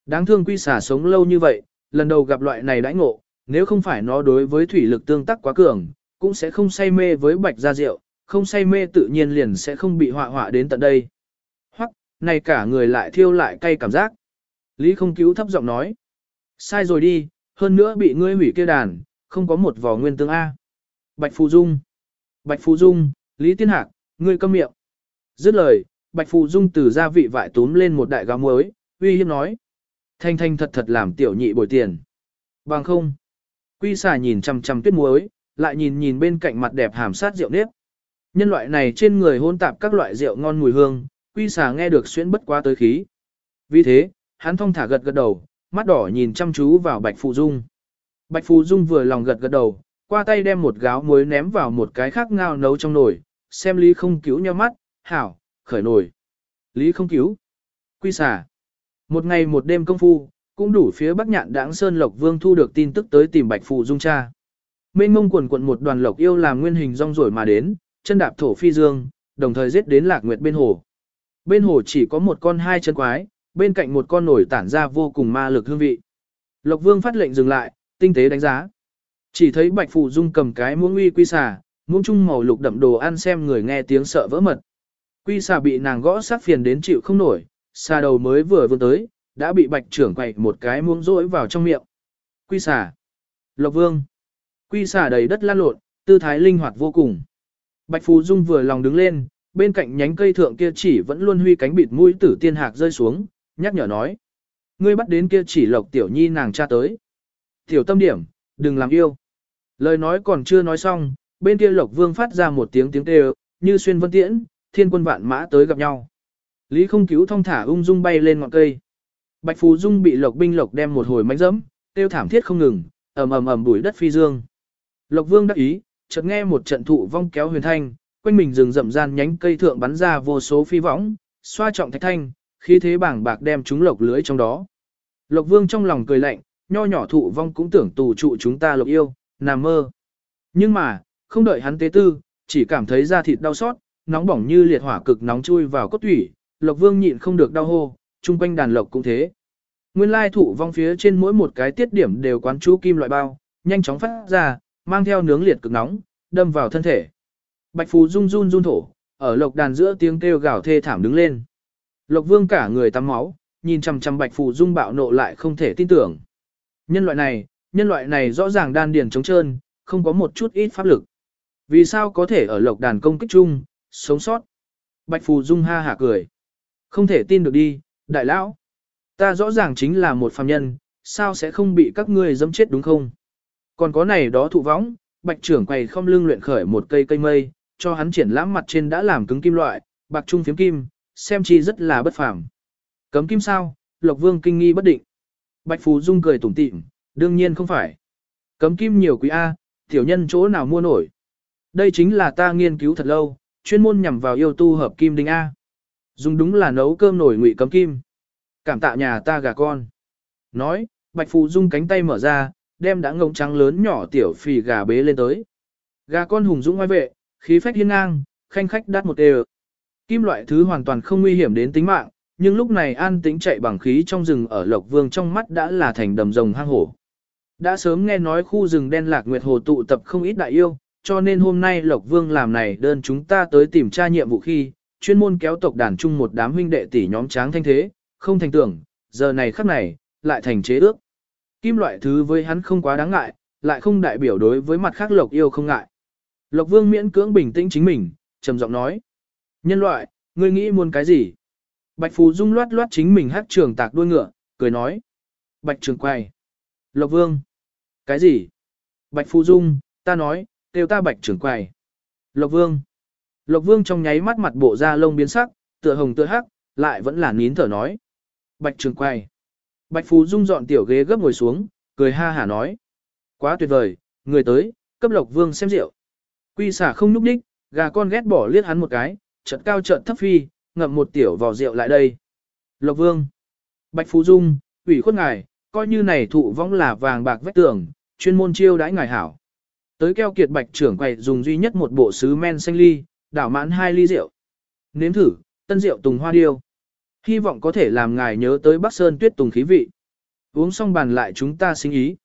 Đáng thương quy xà sống lâu như vậy, lần đầu gặp loại này đãi ngộ, nếu không phải nó đối với thủy lực tương tác quá cường, cũng sẽ không say mê với bạch gia rượu, không say mê tự nhiên liền sẽ không bị họa họa đến tận đây. Hoặc, này cả người lại thiêu lại cay cảm giác. Lý không cứu thấp giọng nói. Sai rồi đi, hơn nữa bị ngươi hủy kia đàn, không có một vò nguyên tương A. Bạch Phù Dung. Bạch Phù Dung, Lý Tiên Hạc, ngươi câm miệng. Dứt lời, Bạch Phù Dung từ gia vị vại túm lên một đại gáo muối, uy hiếp nói. Thanh thanh thật thật làm tiểu nhị bồi tiền. Bằng không. Quy xà nhìn chằm chằm tuyết muối, lại nhìn nhìn bên cạnh mặt đẹp hàm sát rượu nếp. Nhân loại này trên người hôn tạp các loại rượu ngon mùi hương, quy xà nghe được xuyên bất quá tới khí. Vì thế, hắn thong thả gật gật đầu, mắt đỏ nhìn chăm chú vào Bạch Phù Dung. Bạch Phù Dung vừa lòng gật gật đầu, qua tay đem một gáo muối ném vào một cái khác ngao nấu trong nồi, xem Lý không cứu nhau mắt, hảo, khởi nồi. Lý không cứu. Quy xà. Một ngày một đêm công phu, cũng đủ phía Bắc Nhạn Đãng Sơn Lộc Vương thu được tin tức tới tìm Bạch Phù Dung cha. Mênh mông quần quận một đoàn lộc yêu làm nguyên hình rong rổi mà đến, chân đạp thổ phi dương, đồng thời giết đến Lạc Nguyệt bên hồ. Bên hồ chỉ có một con hai chân quái, bên cạnh một con nổi tản ra vô cùng ma lực hương vị. Lộc Vương phát lệnh dừng lại, tinh tế đánh giá. Chỉ thấy Bạch Phù Dung cầm cái muỗng uy quy xà, muỗng chung màu lục đậm đồ ăn xem người nghe tiếng sợ vỡ mật. Quy xà bị nàng gõ sát phiền đến chịu không nổi, xà đầu mới vừa vươn tới, đã bị Bạch trưởng quậy một cái muỗng rỗi vào trong miệng. Quy xà. Lộc Vương. Quy xà đầy đất lan lộn, tư thái linh hoạt vô cùng. Bạch Phù Dung vừa lòng đứng lên, bên cạnh nhánh cây thượng kia chỉ vẫn luôn huy cánh bịt mũi tử tiên hạc rơi xuống, nhắc nhở nói. Ngươi bắt đến kia chỉ lộc tiểu nhi nàng cha tới. Tiểu tâm điểm, đừng làm yêu. Lời nói còn chưa nói xong, bên kia lộc vương phát ra một tiếng tiếng kêu, như xuyên vân tiễn, thiên quân vạn mã tới gặp nhau. Lý không cứu thong thả ung dung bay lên ngọn cây. Bạch Phú Dung bị lộc binh lộc đem một hồi mánh dẫm, tiêu thảm thiết không ngừng, ầm ầm ầm bụi đất phi dương. Lộc vương đắc ý, chợt nghe một trận thụ vong kéo huyền thanh, quanh mình rừng rậm gian nhánh cây thượng bắn ra vô số phi võng, xoa trọng thạch thanh, khí thế bảng bạc đem chúng lộc lưới trong đó. Lộc vương trong lòng cười lạnh, nho nhỏ thụ vong cũng tưởng tù trụ chúng ta lộc yêu, nằm mơ. Nhưng mà, không đợi hắn tế tư, chỉ cảm thấy da thịt đau xót, nóng bỏng như liệt hỏa cực nóng chui vào cốt thủy, lộc vương nhịn không được đau hô, chung quanh đàn lộc cũng thế. Nguyên lai thụ vong phía trên mỗi một cái tiết điểm đều quán chú kim loại bao, nhanh chóng phát ra, mang theo nướng liệt cực nóng, đâm vào thân thể. Bạch Phú run run run thổ, ở lộc đàn giữa tiếng kêu gào thê thảm đứng lên. Lộc vương cả người tắm máu, nhìn chằm chằm Bạch Phù Dung bạo nộ lại không thể tin tưởng. Nhân loại này, nhân loại này rõ ràng đan điền trống trơn, không có một chút ít pháp lực. Vì sao có thể ở lộc đàn công kích chung, sống sót? Bạch Phù Dung ha hả cười. Không thể tin được đi, đại lão. Ta rõ ràng chính là một phàm nhân, sao sẽ không bị các ngươi dẫm chết đúng không? Còn có này đó thụ võng, bạch trưởng quầy không lưng luyện khởi một cây cây mây, cho hắn triển lãm mặt trên đã làm cứng kim loại, bạc trung phiếm kim, xem chi rất là bất phàm. Cấm kim sao, Lộc Vương kinh nghi bất định. Bạch Phú Dung cười tủm tỉm, đương nhiên không phải. Cấm kim nhiều quý A, tiểu nhân chỗ nào mua nổi. Đây chính là ta nghiên cứu thật lâu, chuyên môn nhằm vào yêu tu hợp kim đinh A. Dùng đúng là nấu cơm nổi ngụy cấm kim. Cảm tạ nhà ta gà con. Nói, Bạch phụ Dung cánh tay mở ra, đem đã ngông trắng lớn nhỏ tiểu phì gà bế lên tới. Gà con hùng dũng ngoài vệ, khí phách hiên ngang, khanh khách đắt một đều. Kim loại thứ hoàn toàn không nguy hiểm đến tính mạng, nhưng lúc này an tĩnh chạy bằng khí trong rừng ở Lộc Vương trong mắt đã là thành đầm rồng hang hổ. Đã sớm nghe nói khu rừng đen lạc nguyệt hồ tụ tập không ít đại yêu, cho nên hôm nay Lộc Vương làm này đơn chúng ta tới tìm tra nhiệm vụ khi, chuyên môn kéo tộc đàn chung một đám huynh đệ tỷ nhóm tráng thanh thế, không thành tưởng, giờ này khắc này, lại thành chế ước. Kim loại thứ với hắn không quá đáng ngại, lại không đại biểu đối với mặt khác Lộc yêu không ngại. Lộc Vương miễn cưỡng bình tĩnh chính mình, trầm giọng nói. Nhân loại, ngươi nghĩ muốn cái gì? Bạch Phù Dung loát loát chính mình hát trường tạc đuôi ngựa, cười nói. Bạch trường quay. Lộc Vương. Cái gì? Bạch Phù Dung, ta nói, kêu ta Bạch trường quay. Lộc Vương. Lộc Vương trong nháy mắt mặt bộ da lông biến sắc, tựa hồng tựa hắc, lại vẫn là nín thở nói. Bạch trường quay. Bạch Phù Dung dọn tiểu ghế gấp ngồi xuống, cười ha hả nói. Quá tuyệt vời, người tới, cấp Lộc Vương xem rượu. Quy xả không núp đích, gà con ghét bỏ liếc hắn một cái, chợt cao chợt thấp phi, ngậm một tiểu vò rượu lại đây. Lộc Vương, Bạch Phú Dung, ủy khuất ngài, coi như này thụ vong là vàng bạc vách tường, chuyên môn chiêu đãi ngài hảo. Tới keo kiệt bạch trưởng quầy dùng duy nhất một bộ sứ men xanh ly, đảo mãn hai ly rượu. Nếm thử, tân rượu tùng hoa điêu. Hy vọng có thể làm ngài nhớ tới Bắc Sơn tuyết tùng khí vị. Uống xong bàn lại chúng ta sinh ý.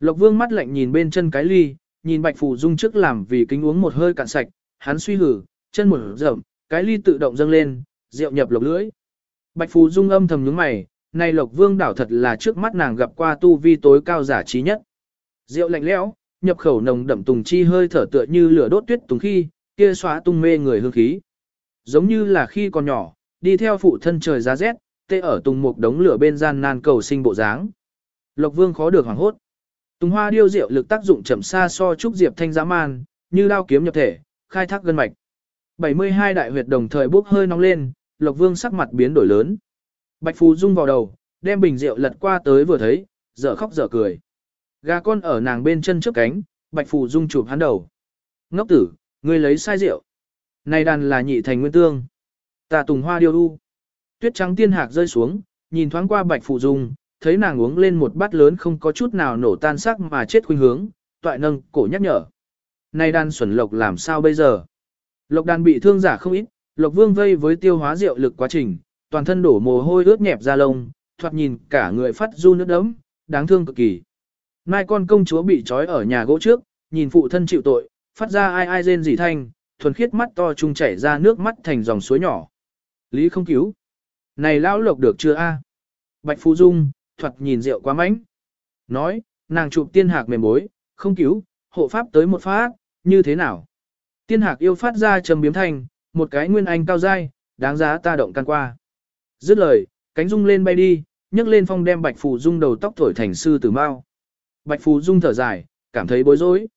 Lộc Vương mắt lạnh nhìn bên chân cái ly, nhìn Bạch Phù Dung trước làm vì kính uống một hơi cạn sạch, hắn suy hử, chân một rậm, cái ly tự động dâng lên, rượu nhập lộc lưỡi. Bạch Phù Dung âm thầm nhướng mày, Này Lộc Vương đảo thật là trước mắt nàng gặp qua tu vi tối cao giả trí nhất. Rượu lạnh lẽo, nhập khẩu nồng đậm tùng chi hơi thở tựa như lửa đốt tuyết tùng khi, kia xóa tung mê người hương khí. Giống như là khi còn nhỏ, đi theo phụ thân trời giá rét, tê ở tùng một đống lửa bên gian nan cầu sinh bộ dáng. Lộc Vương khó được hoảng hốt. Tùng hoa điêu diệu lực tác dụng chậm xa so trúc diệp thanh giá man, như đao kiếm nhập thể, khai thác gân mạch. 72 đại huyệt đồng thời bốc hơi nóng lên, Lộc Vương sắc mặt biến đổi lớn. Bạch Phù rung vào đầu, đem bình rượu lật qua tới vừa thấy, dở khóc dở cười. Gà con ở nàng bên chân trước cánh, Bạch Phù rung chụp hắn đầu. Ngốc tử, ngươi lấy sai rượu. Này đàn là nhị thành nguyên tương. Ta tùng hoa điêu u. Tuyết trắng tiên hạc rơi xuống, nhìn thoáng qua Bạch phụ Dung, thấy nàng uống lên một bát lớn không có chút nào nổ tan sắc mà chết khuynh hướng, toại nâng, cổ nhắc nhở. Này đàn xuẩn lộc làm sao bây giờ? Lộc đàn bị thương giả không ít, lộc vương vây với tiêu hóa rượu lực quá trình, toàn thân đổ mồ hôi ướt nhẹp ra lông, thoạt nhìn cả người phát du nước đấm, đáng thương cực kỳ. Mai con công chúa bị trói ở nhà gỗ trước, nhìn phụ thân chịu tội, phát ra ai ai rên rỉ thanh, thuần khiết mắt to trung chảy ra nước mắt thành dòng suối nhỏ. Lý không cứu. Này lão lộc được chưa a? Bạch Phú Dung, thuật nhìn rượu quá mánh. Nói, nàng chụp tiên hạc mềm bối, không cứu, hộ pháp tới một phát, như thế nào? Tiên hạc yêu phát ra trầm biếm thanh, một cái nguyên anh cao dai, đáng giá ta động can qua. Dứt lời, cánh dung lên bay đi, nhấc lên phong đem Bạch Phù Dung đầu tóc thổi thành sư tử mao. Bạch Phù Dung thở dài, cảm thấy bối rối.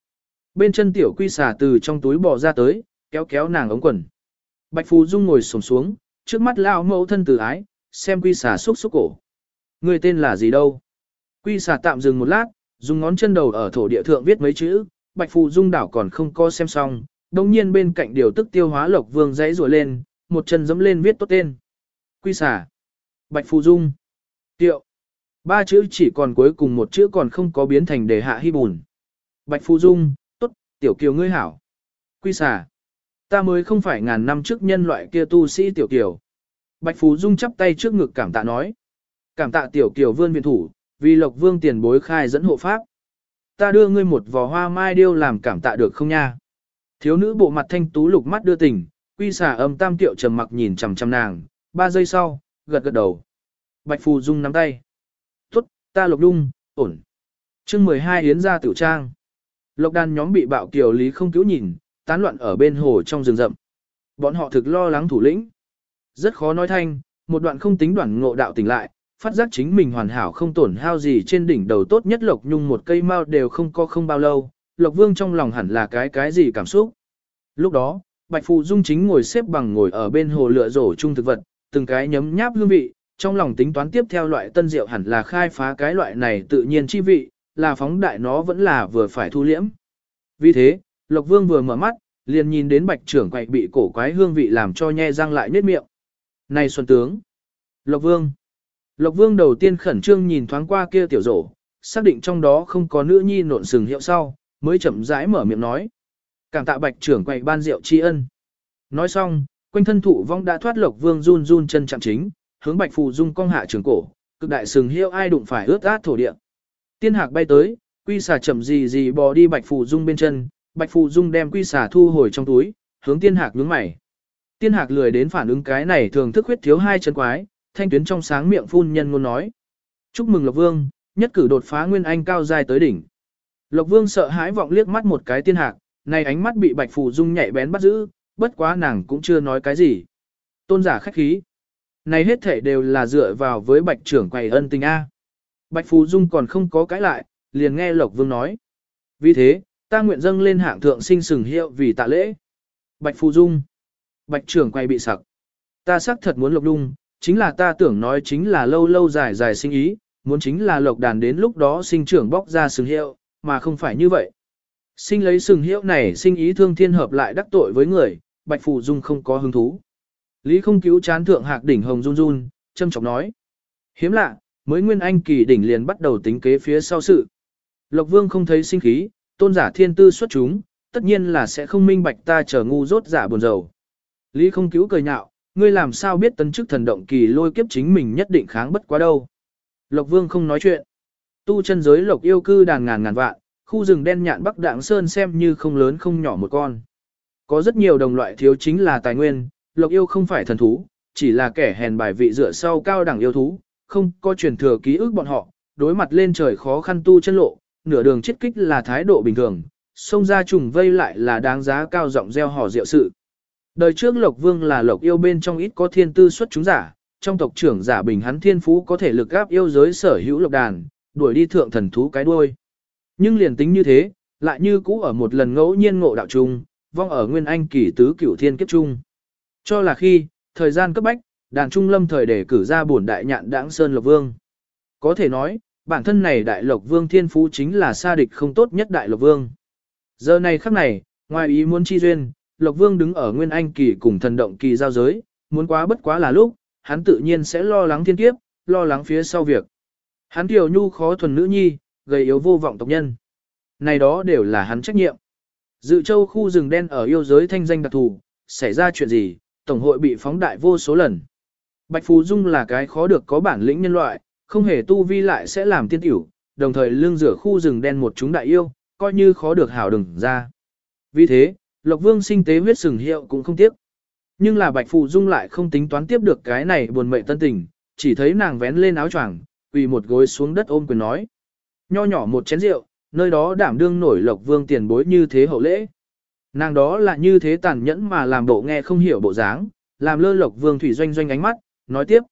Bên chân tiểu quy xà từ trong túi bò ra tới, kéo kéo nàng ống quần. Bạch Phù Dung ngồi xổm xuống, trước mắt lão mẫu thân từ ái, xem quy xà xúc xúc cổ. Người tên là gì đâu? Quy xà tạm dừng một lát, dùng ngón chân đầu ở thổ địa thượng viết mấy chữ, Bạch Phù Dung đảo còn không co xem xong, đồng nhiên bên cạnh điều tức tiêu hóa lộc vương dãy rùa lên, một chân dẫm lên viết tốt tên. Quy xà. Bạch Phù Dung. Tiệu. Ba chữ chỉ còn cuối cùng một chữ còn không có biến thành đề hạ hy bùn. Bạch Phù Dung, tiểu kiều ngươi hảo. Quy xà. Ta mới không phải ngàn năm trước nhân loại kia tu sĩ tiểu kiều. Bạch Phú Dung chắp tay trước ngực cảm tạ nói. Cảm tạ tiểu kiều vươn viện thủ, vì lộc vương tiền bối khai dẫn hộ pháp. Ta đưa ngươi một vò hoa mai điêu làm cảm tạ được không nha? Thiếu nữ bộ mặt thanh tú lục mắt đưa tình, quy xả âm tam tiệu trầm mặc nhìn chằm chằm nàng, ba giây sau, gật gật đầu. Bạch Phù Dung nắm tay. Tốt, ta lộc đung, ổn. chương 12 Yến ra tiểu trang. Lộc đàn nhóm bị bạo kiều lý không cứu nhìn, tán loạn ở bên hồ trong rừng rậm. Bọn họ thực lo lắng thủ lĩnh. Rất khó nói thanh, một đoạn không tính đoạn ngộ đạo tỉnh lại, phát giác chính mình hoàn hảo không tổn hao gì trên đỉnh đầu tốt nhất Lộc Nhung một cây mao đều không có không bao lâu, Lộc Vương trong lòng hẳn là cái cái gì cảm xúc. Lúc đó, Bạch Phụ Dung chính ngồi xếp bằng ngồi ở bên hồ lựa rổ chung thực vật, từng cái nhấm nháp hương vị, trong lòng tính toán tiếp theo loại tân rượu hẳn là khai phá cái loại này tự nhiên chi vị, là phóng đại nó vẫn là vừa phải thu liễm. Vì thế, Lộc Vương vừa mở mắt, liền nhìn đến bạch trưởng quậy bị cổ quái hương vị làm cho nhe răng lại nhếch miệng. Này xuân tướng! Lộc Vương! Lộc Vương đầu tiên khẩn trương nhìn thoáng qua kia tiểu rổ, xác định trong đó không có nữ nhi nộn sừng hiệu sau, mới chậm rãi mở miệng nói. Cảm tạ bạch trưởng quậy ban rượu tri ân. Nói xong, quanh thân thụ vong đã thoát Lộc Vương run run chân chạm chính, hướng bạch phù dung cong hạ trường cổ, cực đại sừng hiệu ai đụng phải ướt át thổ địa. Tiên hạc bay tới, quy xà chậm gì gì bò đi bạch phù dung bên chân, Bạch Phù Dung đem quy xà thu hồi trong túi, hướng tiên hạc nhướng mày. Tiên hạc lười đến phản ứng cái này thường thức huyết thiếu hai chân quái, thanh tuyến trong sáng miệng phun nhân ngôn nói. Chúc mừng Lộc Vương, nhất cử đột phá nguyên anh cao dài tới đỉnh. Lộc Vương sợ hãi vọng liếc mắt một cái tiên hạc, này ánh mắt bị Bạch Phù Dung nhạy bén bắt giữ, bất quá nàng cũng chưa nói cái gì. Tôn giả khách khí. Này hết thể đều là dựa vào với Bạch trưởng quầy ân tình A. Bạch Phù Dung còn không có cái lại, liền nghe Lộc Vương nói. Vì thế, ta nguyện dâng lên hạng thượng sinh sừng hiệu vì tạ lễ. Bạch Phù Dung. Bạch trưởng quay bị sặc. Ta xác thật muốn lộc đung, chính là ta tưởng nói chính là lâu lâu dài dài sinh ý, muốn chính là lộc đàn đến lúc đó sinh trưởng bóc ra sừng hiệu, mà không phải như vậy. Sinh lấy sừng hiệu này sinh ý thương thiên hợp lại đắc tội với người, Bạch Phù Dung không có hứng thú. Lý không cứu chán thượng hạc đỉnh hồng run run, châm chọc nói. Hiếm lạ, mới nguyên anh kỳ đỉnh liền bắt đầu tính kế phía sau sự. Lộc Vương không thấy sinh khí, tôn giả thiên tư xuất chúng, tất nhiên là sẽ không minh bạch ta chờ ngu rốt giả buồn rầu. Lý không cứu cười nhạo, ngươi làm sao biết tân chức thần động kỳ lôi kiếp chính mình nhất định kháng bất quá đâu. Lộc vương không nói chuyện. Tu chân giới lộc yêu cư đàn ngàn ngàn vạn, khu rừng đen nhạn bắc đạng sơn xem như không lớn không nhỏ một con. Có rất nhiều đồng loại thiếu chính là tài nguyên, lộc yêu không phải thần thú, chỉ là kẻ hèn bài vị dựa sau cao đẳng yêu thú, không có truyền thừa ký ức bọn họ, đối mặt lên trời khó khăn tu chân lộ, nửa đường chết kích là thái độ bình thường, xông ra trùng vây lại là đáng giá cao giọng gieo hò diệu sự. Đời trước Lộc Vương là Lộc yêu bên trong ít có thiên tư xuất chúng giả, trong tộc trưởng giả bình hắn thiên phú có thể lực gáp yêu giới sở hữu lộc đàn, đuổi đi thượng thần thú cái đuôi. Nhưng liền tính như thế, lại như cũ ở một lần ngẫu nhiên ngộ đạo chung, vong ở nguyên anh kỳ tứ cửu thiên kiếp chung. Cho là khi, thời gian cấp bách, đàn trung lâm thời để cử ra bổn đại nhạn đãng sơn lộc vương. Có thể nói, bản thân này đại lộc vương thiên phú chính là sa địch không tốt nhất đại lộc vương. Giờ này khắc này, ngoài ý muốn chi duyên, lộc vương đứng ở nguyên anh kỳ cùng thần động kỳ giao giới, muốn quá bất quá là lúc, hắn tự nhiên sẽ lo lắng thiên kiếp, lo lắng phía sau việc. Hắn tiểu nhu khó thuần nữ nhi, gây yếu vô vọng tộc nhân. Này đó đều là hắn trách nhiệm. Dự châu khu rừng đen ở yêu giới thanh danh đặc thù, xảy ra chuyện gì, Tổng hội bị phóng đại vô số lần. Bạch Phú Dung là cái khó được có bản lĩnh nhân loại, không hề tu vi lại sẽ làm tiên tiểu, đồng thời lương rửa khu rừng đen một chúng đại yêu, coi như khó được hảo đừng ra. Vì thế, Lộc Vương sinh tế huyết sừng hiệu cũng không tiếc. Nhưng là Bạch Phù Dung lại không tính toán tiếp được cái này buồn mệnh tân tình, chỉ thấy nàng vén lên áo choàng, quỳ một gối xuống đất ôm quyền nói. Nho nhỏ một chén rượu, nơi đó đảm đương nổi Lộc Vương tiền bối như thế hậu lễ. Nàng đó là như thế tàn nhẫn mà làm bộ nghe không hiểu bộ dáng, làm lơ Lộc Vương thủy doanh doanh ánh mắt, nói tiếp.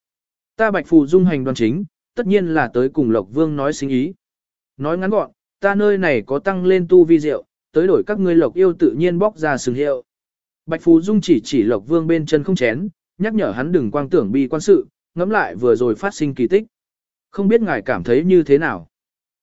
Ta Bạch Phù Dung hành đoàn chính, tất nhiên là tới cùng Lộc Vương nói sinh ý. Nói ngắn gọn, ta nơi này có tăng lên tu vi rượu, tới đổi các ngươi Lộc yêu tự nhiên bóc ra sừng hiệu. Bạch phù Dung chỉ chỉ Lộc Vương bên chân không chén, nhắc nhở hắn đừng quang tưởng bi quan sự, ngẫm lại vừa rồi phát sinh kỳ tích. Không biết ngài cảm thấy như thế nào.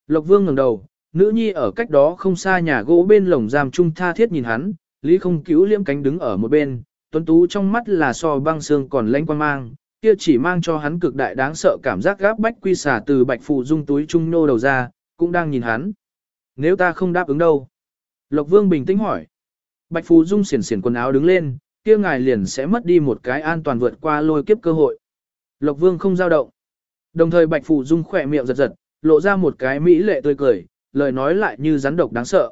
Lộc Vương ngẩng đầu, nữ nhi ở cách đó không xa nhà gỗ bên lồng giam trung tha thiết nhìn hắn, Lý không cứu liễm cánh đứng ở một bên, tuấn tú trong mắt là so băng xương còn lanh quan mang, kia chỉ mang cho hắn cực đại đáng sợ cảm giác gáp bách quy xả từ Bạch Phù Dung túi trung nô đầu ra, cũng đang nhìn hắn. Nếu ta không đáp ứng đâu? Lộc Vương bình tĩnh hỏi. Bạch Phù Dung xiển xiển quần áo đứng lên, kia ngài liền sẽ mất đi một cái an toàn vượt qua lôi kiếp cơ hội. Lộc Vương không giao động. Đồng thời Bạch Phù Dung khỏe miệng giật giật, lộ ra một cái mỹ lệ tươi cười, lời nói lại như rắn độc đáng sợ.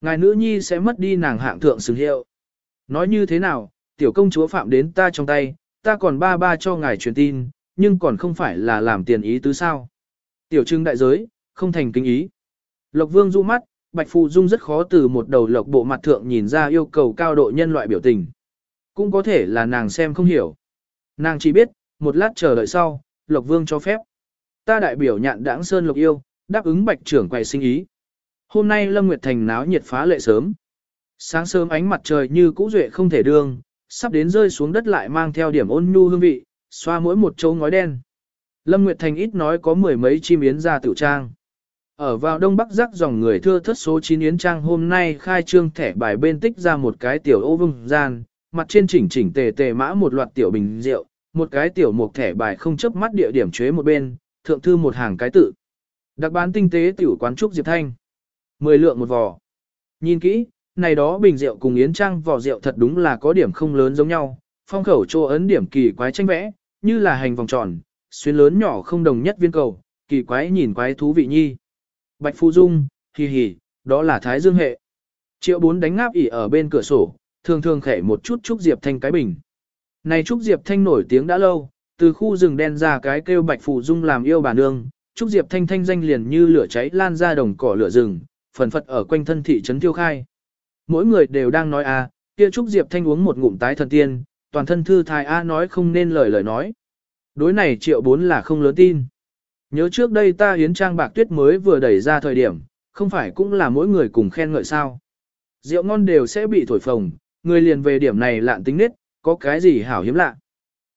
Ngài nữ nhi sẽ mất đi nàng hạng thượng xứng hiệu. Nói như thế nào, tiểu công chúa phạm đến ta trong tay, ta còn ba ba cho ngài truyền tin, nhưng còn không phải là làm tiền ý tứ sao. Tiểu trưng đại giới, không thành kinh ý. Lộc Vương du mắt, Bạch Phù Dung rất khó từ một đầu lộc bộ mặt thượng nhìn ra yêu cầu cao độ nhân loại biểu tình. Cũng có thể là nàng xem không hiểu. Nàng chỉ biết, một lát chờ đợi sau, Lộc Vương cho phép. Ta đại biểu nhạn đãng sơn lộc yêu, đáp ứng bạch trưởng quầy sinh ý. Hôm nay Lâm Nguyệt Thành náo nhiệt phá lệ sớm. Sáng sớm ánh mặt trời như cũ duệ không thể đương, sắp đến rơi xuống đất lại mang theo điểm ôn nhu hương vị, xoa mỗi một châu ngói đen. Lâm Nguyệt Thành ít nói có mười mấy chim yến ra tiểu trang. Ở vào đông bắc rắc dòng người thưa thất số 9 yến trang hôm nay khai trương thẻ bài bên tích ra một cái tiểu ô vương gian, mặt trên chỉnh chỉnh tề tề mã một loạt tiểu bình rượu, một cái tiểu một thẻ bài không chấp mắt địa điểm chế một bên, thượng thư một hàng cái tự. Đặc bán tinh tế tiểu quán trúc Diệp Thanh. 10 lượng một vò. Nhìn kỹ, này đó bình rượu cùng yến trang vỏ rượu thật đúng là có điểm không lớn giống nhau, phong khẩu chỗ ấn điểm kỳ quái tranh vẽ, như là hành vòng tròn, xuyên lớn nhỏ không đồng nhất viên cầu, kỳ quái nhìn quái thú vị nhi. Bạch Phu Dung, hì hì, đó là Thái Dương hệ. Triệu bốn đánh ngáp ỉ ở bên cửa sổ, thường thường khẽ một chút Trúc Diệp Thanh cái bình. Này Trúc Diệp Thanh nổi tiếng đã lâu, từ khu rừng đen ra cái kêu Bạch Phù Dung làm yêu bà nương, Trúc Diệp Thanh thanh danh liền như lửa cháy lan ra đồng cỏ lửa rừng, phần phật ở quanh thân thị trấn tiêu khai. Mỗi người đều đang nói a, kia Trúc Diệp Thanh uống một ngụm tái thần tiên, toàn thân thư thái a nói không nên lời lời nói. Đối này triệu bốn là không lớn tin. Nhớ trước đây ta hiến trang bạc tuyết mới vừa đẩy ra thời điểm, không phải cũng là mỗi người cùng khen ngợi sao. Rượu ngon đều sẽ bị thổi phồng, người liền về điểm này lạn tính nết, có cái gì hảo hiếm lạ.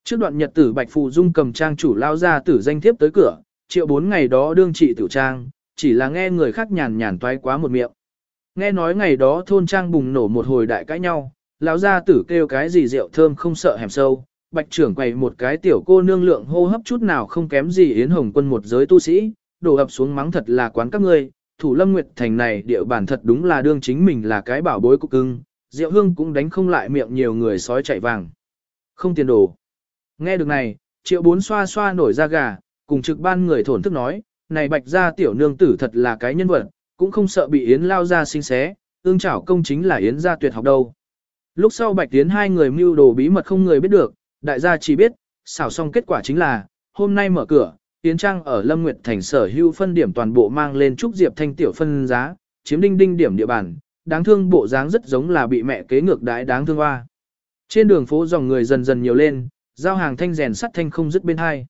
Trước đoạn nhật tử Bạch Phù Dung cầm trang chủ lao ra tử danh thiếp tới cửa, triệu bốn ngày đó đương trị tiểu trang, chỉ là nghe người khác nhàn nhàn toái quá một miệng. Nghe nói ngày đó thôn trang bùng nổ một hồi đại cãi nhau, lão gia tử kêu cái gì rượu thơm không sợ hẻm sâu, bạch trưởng quầy một cái tiểu cô nương lượng hô hấp chút nào không kém gì yến hồng quân một giới tu sĩ, đổ ập xuống mắng thật là quán các ngươi, thủ lâm nguyệt thành này địa bản thật đúng là đương chính mình là cái bảo bối của cưng, rượu hương cũng đánh không lại miệng nhiều người sói chạy vàng. Không tiền đồ. Nghe được này, triệu bốn xoa xoa nổi ra gà, cùng trực ban người thổn thức nói, này bạch gia tiểu nương tử thật là cái nhân vật, cũng không sợ bị yến lao ra sinh xé, ương chảo công chính là yến gia tuyệt học đâu. Lúc sau bạch tiến hai người mưu đồ bí mật không người biết được, đại gia chỉ biết, xảo xong kết quả chính là, hôm nay mở cửa, Yến Trang ở Lâm Nguyệt Thành sở hữu phân điểm toàn bộ mang lên Trúc Diệp Thanh tiểu phân giá, chiếm đinh đinh điểm địa bàn, đáng thương bộ dáng rất giống là bị mẹ kế ngược đái đáng thương hoa. Trên đường phố dòng người dần dần nhiều lên, giao hàng thanh rèn sắt thanh không dứt bên hai.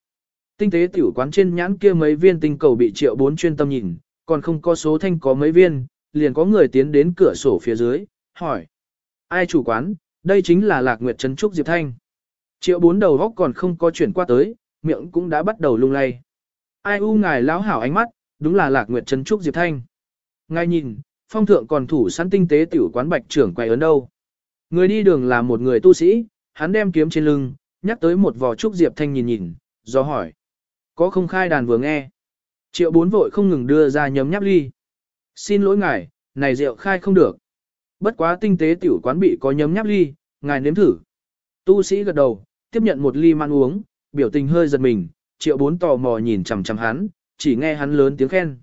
Tinh tế tiểu quán trên nhãn kia mấy viên tinh cầu bị triệu bốn chuyên tâm nhìn, còn không có số thanh có mấy viên, liền có người tiến đến cửa sổ phía dưới, hỏi. Ai chủ quán, đây chính là Lạc Nguyệt Trấn Trúc Diệp Thanh. Triệu bốn đầu góc còn không có chuyển qua tới, miệng cũng đã bắt đầu lung lay. Ai u ngài lão hảo ánh mắt, đúng là Lạc Nguyệt Trấn Trúc Diệp Thanh. Ngài nhìn, phong thượng còn thủ sẵn tinh tế tiểu quán bạch trưởng quay ấn đâu. Người đi đường là một người tu sĩ, hắn đem kiếm trên lưng, nhắc tới một vò trúc Diệp Thanh nhìn nhìn, do hỏi. Có không khai đàn vừa nghe. Triệu bốn vội không ngừng đưa ra nhấm nháp ly. Xin lỗi ngài, này rượu khai không được. Bất quá tinh tế tiểu quán bị có nhấm nháp ly, ngài nếm thử. Tu sĩ gật đầu, tiếp nhận một ly man uống, biểu tình hơi giật mình, triệu bốn tò mò nhìn chằm chằm hắn, chỉ nghe hắn lớn tiếng khen.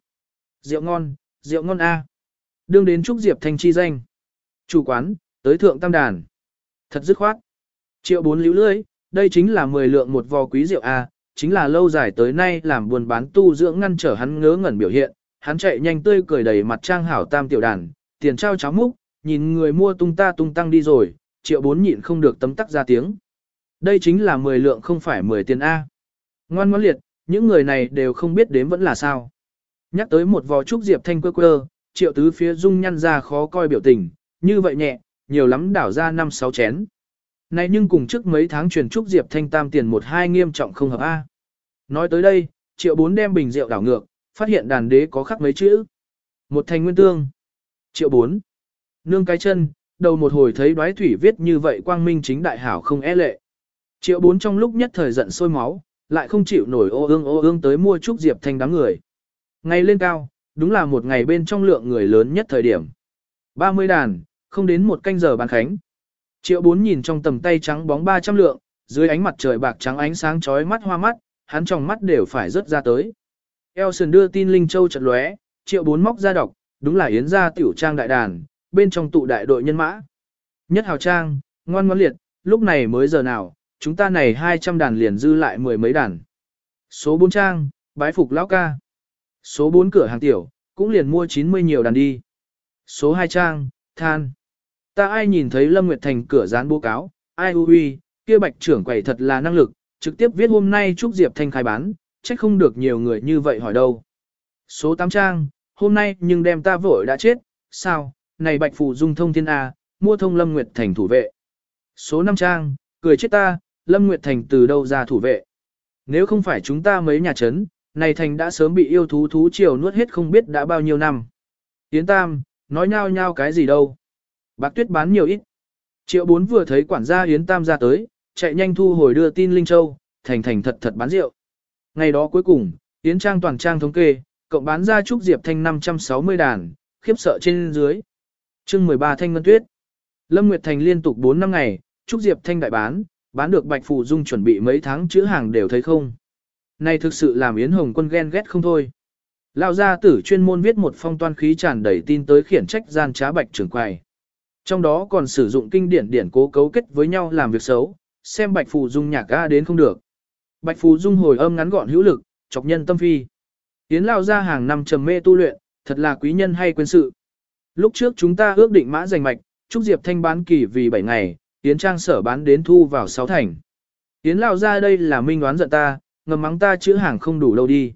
Rượu ngon, rượu ngon a. Đương đến Trúc Diệp Thanh chi danh. Chủ quán, tới thượng tam đàn. Thật dứt khoát. Triệu bốn líu lưỡi, đây chính là 10 lượng một vò quý rượu a, chính là lâu dài tới nay làm buồn bán tu dưỡng ngăn trở hắn ngớ ngẩn biểu hiện, hắn chạy nhanh tươi cười đầy mặt trang hảo tam tiểu đàn, tiền trao cháo múc, nhìn người mua tung ta tung tăng đi rồi, triệu bốn nhịn không được tấm tắc ra tiếng. Đây chính là 10 lượng không phải 10 tiền A. Ngoan ngoãn liệt, những người này đều không biết đếm vẫn là sao. Nhắc tới một vò trúc diệp thanh quơ quơ, triệu tứ phía dung nhăn ra khó coi biểu tình, như vậy nhẹ, nhiều lắm đảo ra năm sáu chén. Này nhưng cùng trước mấy tháng truyền trúc diệp thanh tam tiền một hai nghiêm trọng không hợp A. Nói tới đây, triệu bốn đem bình rượu đảo ngược, phát hiện đàn đế có khắc mấy chữ. Một thành nguyên tương. Triệu bốn. Nương cái chân, đầu một hồi thấy đoái thủy viết như vậy quang minh chính đại hảo không e lệ. Triệu bốn trong lúc nhất thời giận sôi máu, lại không chịu nổi ô ương ô ương tới mua trúc diệp thanh đám người. Ngày lên cao, đúng là một ngày bên trong lượng người lớn nhất thời điểm. 30 đàn, không đến một canh giờ bán khánh. Triệu bốn nhìn trong tầm tay trắng bóng 300 lượng, dưới ánh mặt trời bạc trắng ánh sáng chói mắt hoa mắt, hắn trong mắt đều phải rớt ra tới. Elson đưa tin Linh Châu chợt lóe, triệu bốn móc ra đọc, đúng là yến gia tiểu trang đại đàn, bên trong tụ đại đội nhân mã. Nhất hào trang, ngoan ngoãn liệt, lúc này mới giờ nào, chúng ta này 200 đàn liền dư lại mười mấy đàn. Số 4 trang, bái phục lão ca. Số 4 cửa hàng tiểu, cũng liền mua 90 nhiều đàn đi. Số 2 trang, than. Ta ai nhìn thấy Lâm Nguyệt Thành cửa dán bố cáo, ai ui ui, kia bạch trưởng quầy thật là năng lực, trực tiếp viết hôm nay chúc Diệp Thanh khai bán, chắc không được nhiều người như vậy hỏi đâu. Số 8 trang, hôm nay nhưng đem ta vội đã chết, sao, này bạch phù dung thông thiên A, mua thông Lâm Nguyệt Thành thủ vệ. Số 5 trang, cười chết ta, Lâm Nguyệt Thành từ đâu ra thủ vệ. Nếu không phải chúng ta mấy nhà chấn, này thành đã sớm bị yêu thú thú triều nuốt hết không biết đã bao nhiêu năm. Tiến Tam, nói nhau nhau cái gì đâu. Bạc Tuyết bán nhiều ít. Triệu bốn vừa thấy quản gia Yến Tam ra tới, chạy nhanh thu hồi đưa tin Linh Châu, thành thành thật thật bán rượu. Ngày đó cuối cùng, Yến Trang toàn trang thống kê, cộng bán ra Trúc Diệp Thanh 560 đàn, khiếp sợ trên dưới. chương 13 Thanh Ngân Tuyết. Lâm Nguyệt Thành liên tục 4 năm ngày, Trúc Diệp Thanh đại bán, bán được Bạch Phù Dung chuẩn bị mấy tháng chữ hàng đều thấy không. Này thực sự làm Yến Hồng quân ghen ghét không thôi. Lão gia tử chuyên môn viết một phong toan khí tràn đầy tin tới khiển trách gian trá Bạch trưởng quầy. Trong đó còn sử dụng kinh điển điển cố cấu kết với nhau làm việc xấu, xem Bạch Phù Dung nhạc ga đến không được. Bạch Phù Dung hồi âm ngắn gọn hữu lực, chọc nhân tâm phi. Yến lao ra hàng năm trầm mê tu luyện, thật là quý nhân hay quên sự. Lúc trước chúng ta ước định mã giành mạch, Trúc Diệp Thanh bán kỳ vì 7 ngày, Yến Trang sở bán đến thu vào 6 thành. Yến lao ra đây là minh đoán giận ta, ngầm mắng ta chữ hàng không đủ lâu đi.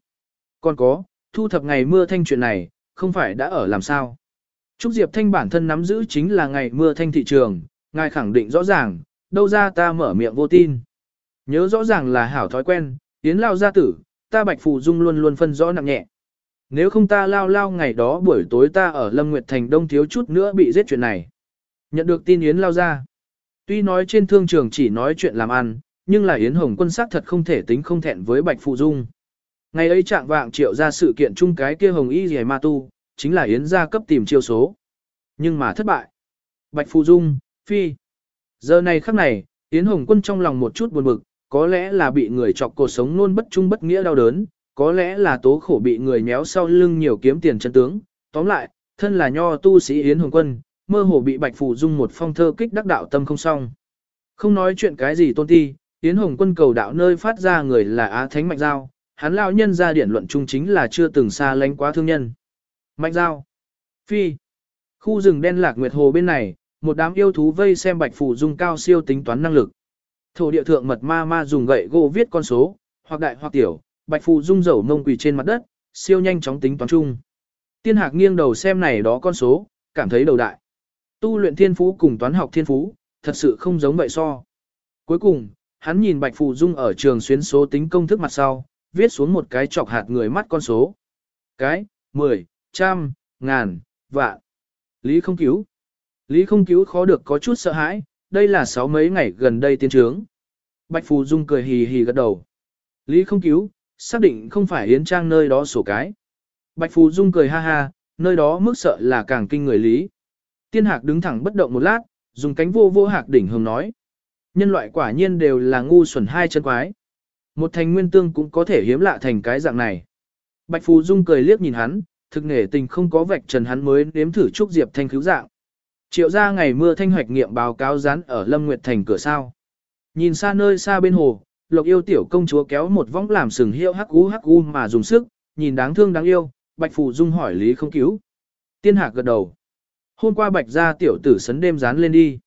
Còn có, thu thập ngày mưa thanh chuyện này, không phải đã ở làm sao. Trúc Diệp Thanh bản thân nắm giữ chính là ngày mưa thanh thị trường, ngài khẳng định rõ ràng, đâu ra ta mở miệng vô tin. Nhớ rõ ràng là hảo thói quen, Yến lao gia tử, ta Bạch Phù Dung luôn luôn phân rõ nặng nhẹ. Nếu không ta lao lao ngày đó buổi tối ta ở Lâm Nguyệt Thành Đông thiếu chút nữa bị giết chuyện này. Nhận được tin Yến lao ra. Tuy nói trên thương trường chỉ nói chuyện làm ăn, nhưng là Yến Hồng quân sát thật không thể tính không thẹn với Bạch Phụ Dung. Ngày ấy trạng vạng triệu ra sự kiện chung cái kia Hồng Y Dì Ma Tu, chính là Yến gia cấp tìm chiêu số. Nhưng mà thất bại. Bạch Phù Dung, Phi. Giờ này khắc này, Yến Hồng quân trong lòng một chút buồn bực, có lẽ là bị người chọc cuộc sống luôn bất trung bất nghĩa đau đớn, có lẽ là tố khổ bị người méo sau lưng nhiều kiếm tiền chân tướng. Tóm lại, thân là nho tu sĩ Yến Hồng quân, mơ hồ bị Bạch Phù Dung một phong thơ kích đắc đạo tâm không xong. Không nói chuyện cái gì tôn ti, Yến Hồng quân cầu đạo nơi phát ra người là Á Thánh Mạnh Giao, hắn lão nhân ra điển luận chung chính là chưa từng xa lánh quá thương nhân. Mạnh giao. Phi. Khu rừng đen lạc nguyệt hồ bên này, một đám yêu thú vây xem bạch phù dung cao siêu tính toán năng lực. Thổ địa thượng mật ma ma dùng gậy gỗ viết con số, hoặc đại hoặc tiểu, bạch phù dung dầu mông quỳ trên mặt đất, siêu nhanh chóng tính toán chung. Tiên hạc nghiêng đầu xem này đó con số, cảm thấy đầu đại. Tu luyện thiên phú cùng toán học thiên phú, thật sự không giống vậy so. Cuối cùng, hắn nhìn bạch phù dung ở trường xuyến số tính công thức mặt sau, viết xuống một cái chọc hạt người mắt con số. Cái, mười, trăm, ngàn, vạn. Lý không cứu. Lý không cứu khó được có chút sợ hãi, đây là sáu mấy ngày gần đây tiến trướng. Bạch Phù Dung cười hì hì gật đầu. Lý không cứu, xác định không phải Yến Trang nơi đó sổ cái. Bạch Phù Dung cười ha ha, nơi đó mức sợ là càng kinh người Lý. Tiên Hạc đứng thẳng bất động một lát, dùng cánh vô vô hạc đỉnh hồng nói. Nhân loại quả nhiên đều là ngu xuẩn hai chân quái. Một thành nguyên tương cũng có thể hiếm lạ thành cái dạng này. Bạch Phù Dung cười liếc nhìn hắn, thực nghề tình không có vạch trần hắn mới nếm thử trúc diệp thanh cứu dạng. Triệu ra ngày mưa thanh hoạch nghiệm báo cáo dán ở Lâm Nguyệt Thành cửa sao. Nhìn xa nơi xa bên hồ, Lộc yêu tiểu công chúa kéo một vong làm sừng hiệu hắc u hắc u mà dùng sức, nhìn đáng thương đáng yêu, Bạch Phù Dung hỏi Lý không cứu. Tiên Hạc gật đầu. Hôm qua Bạch gia tiểu tử sấn đêm dán lên đi.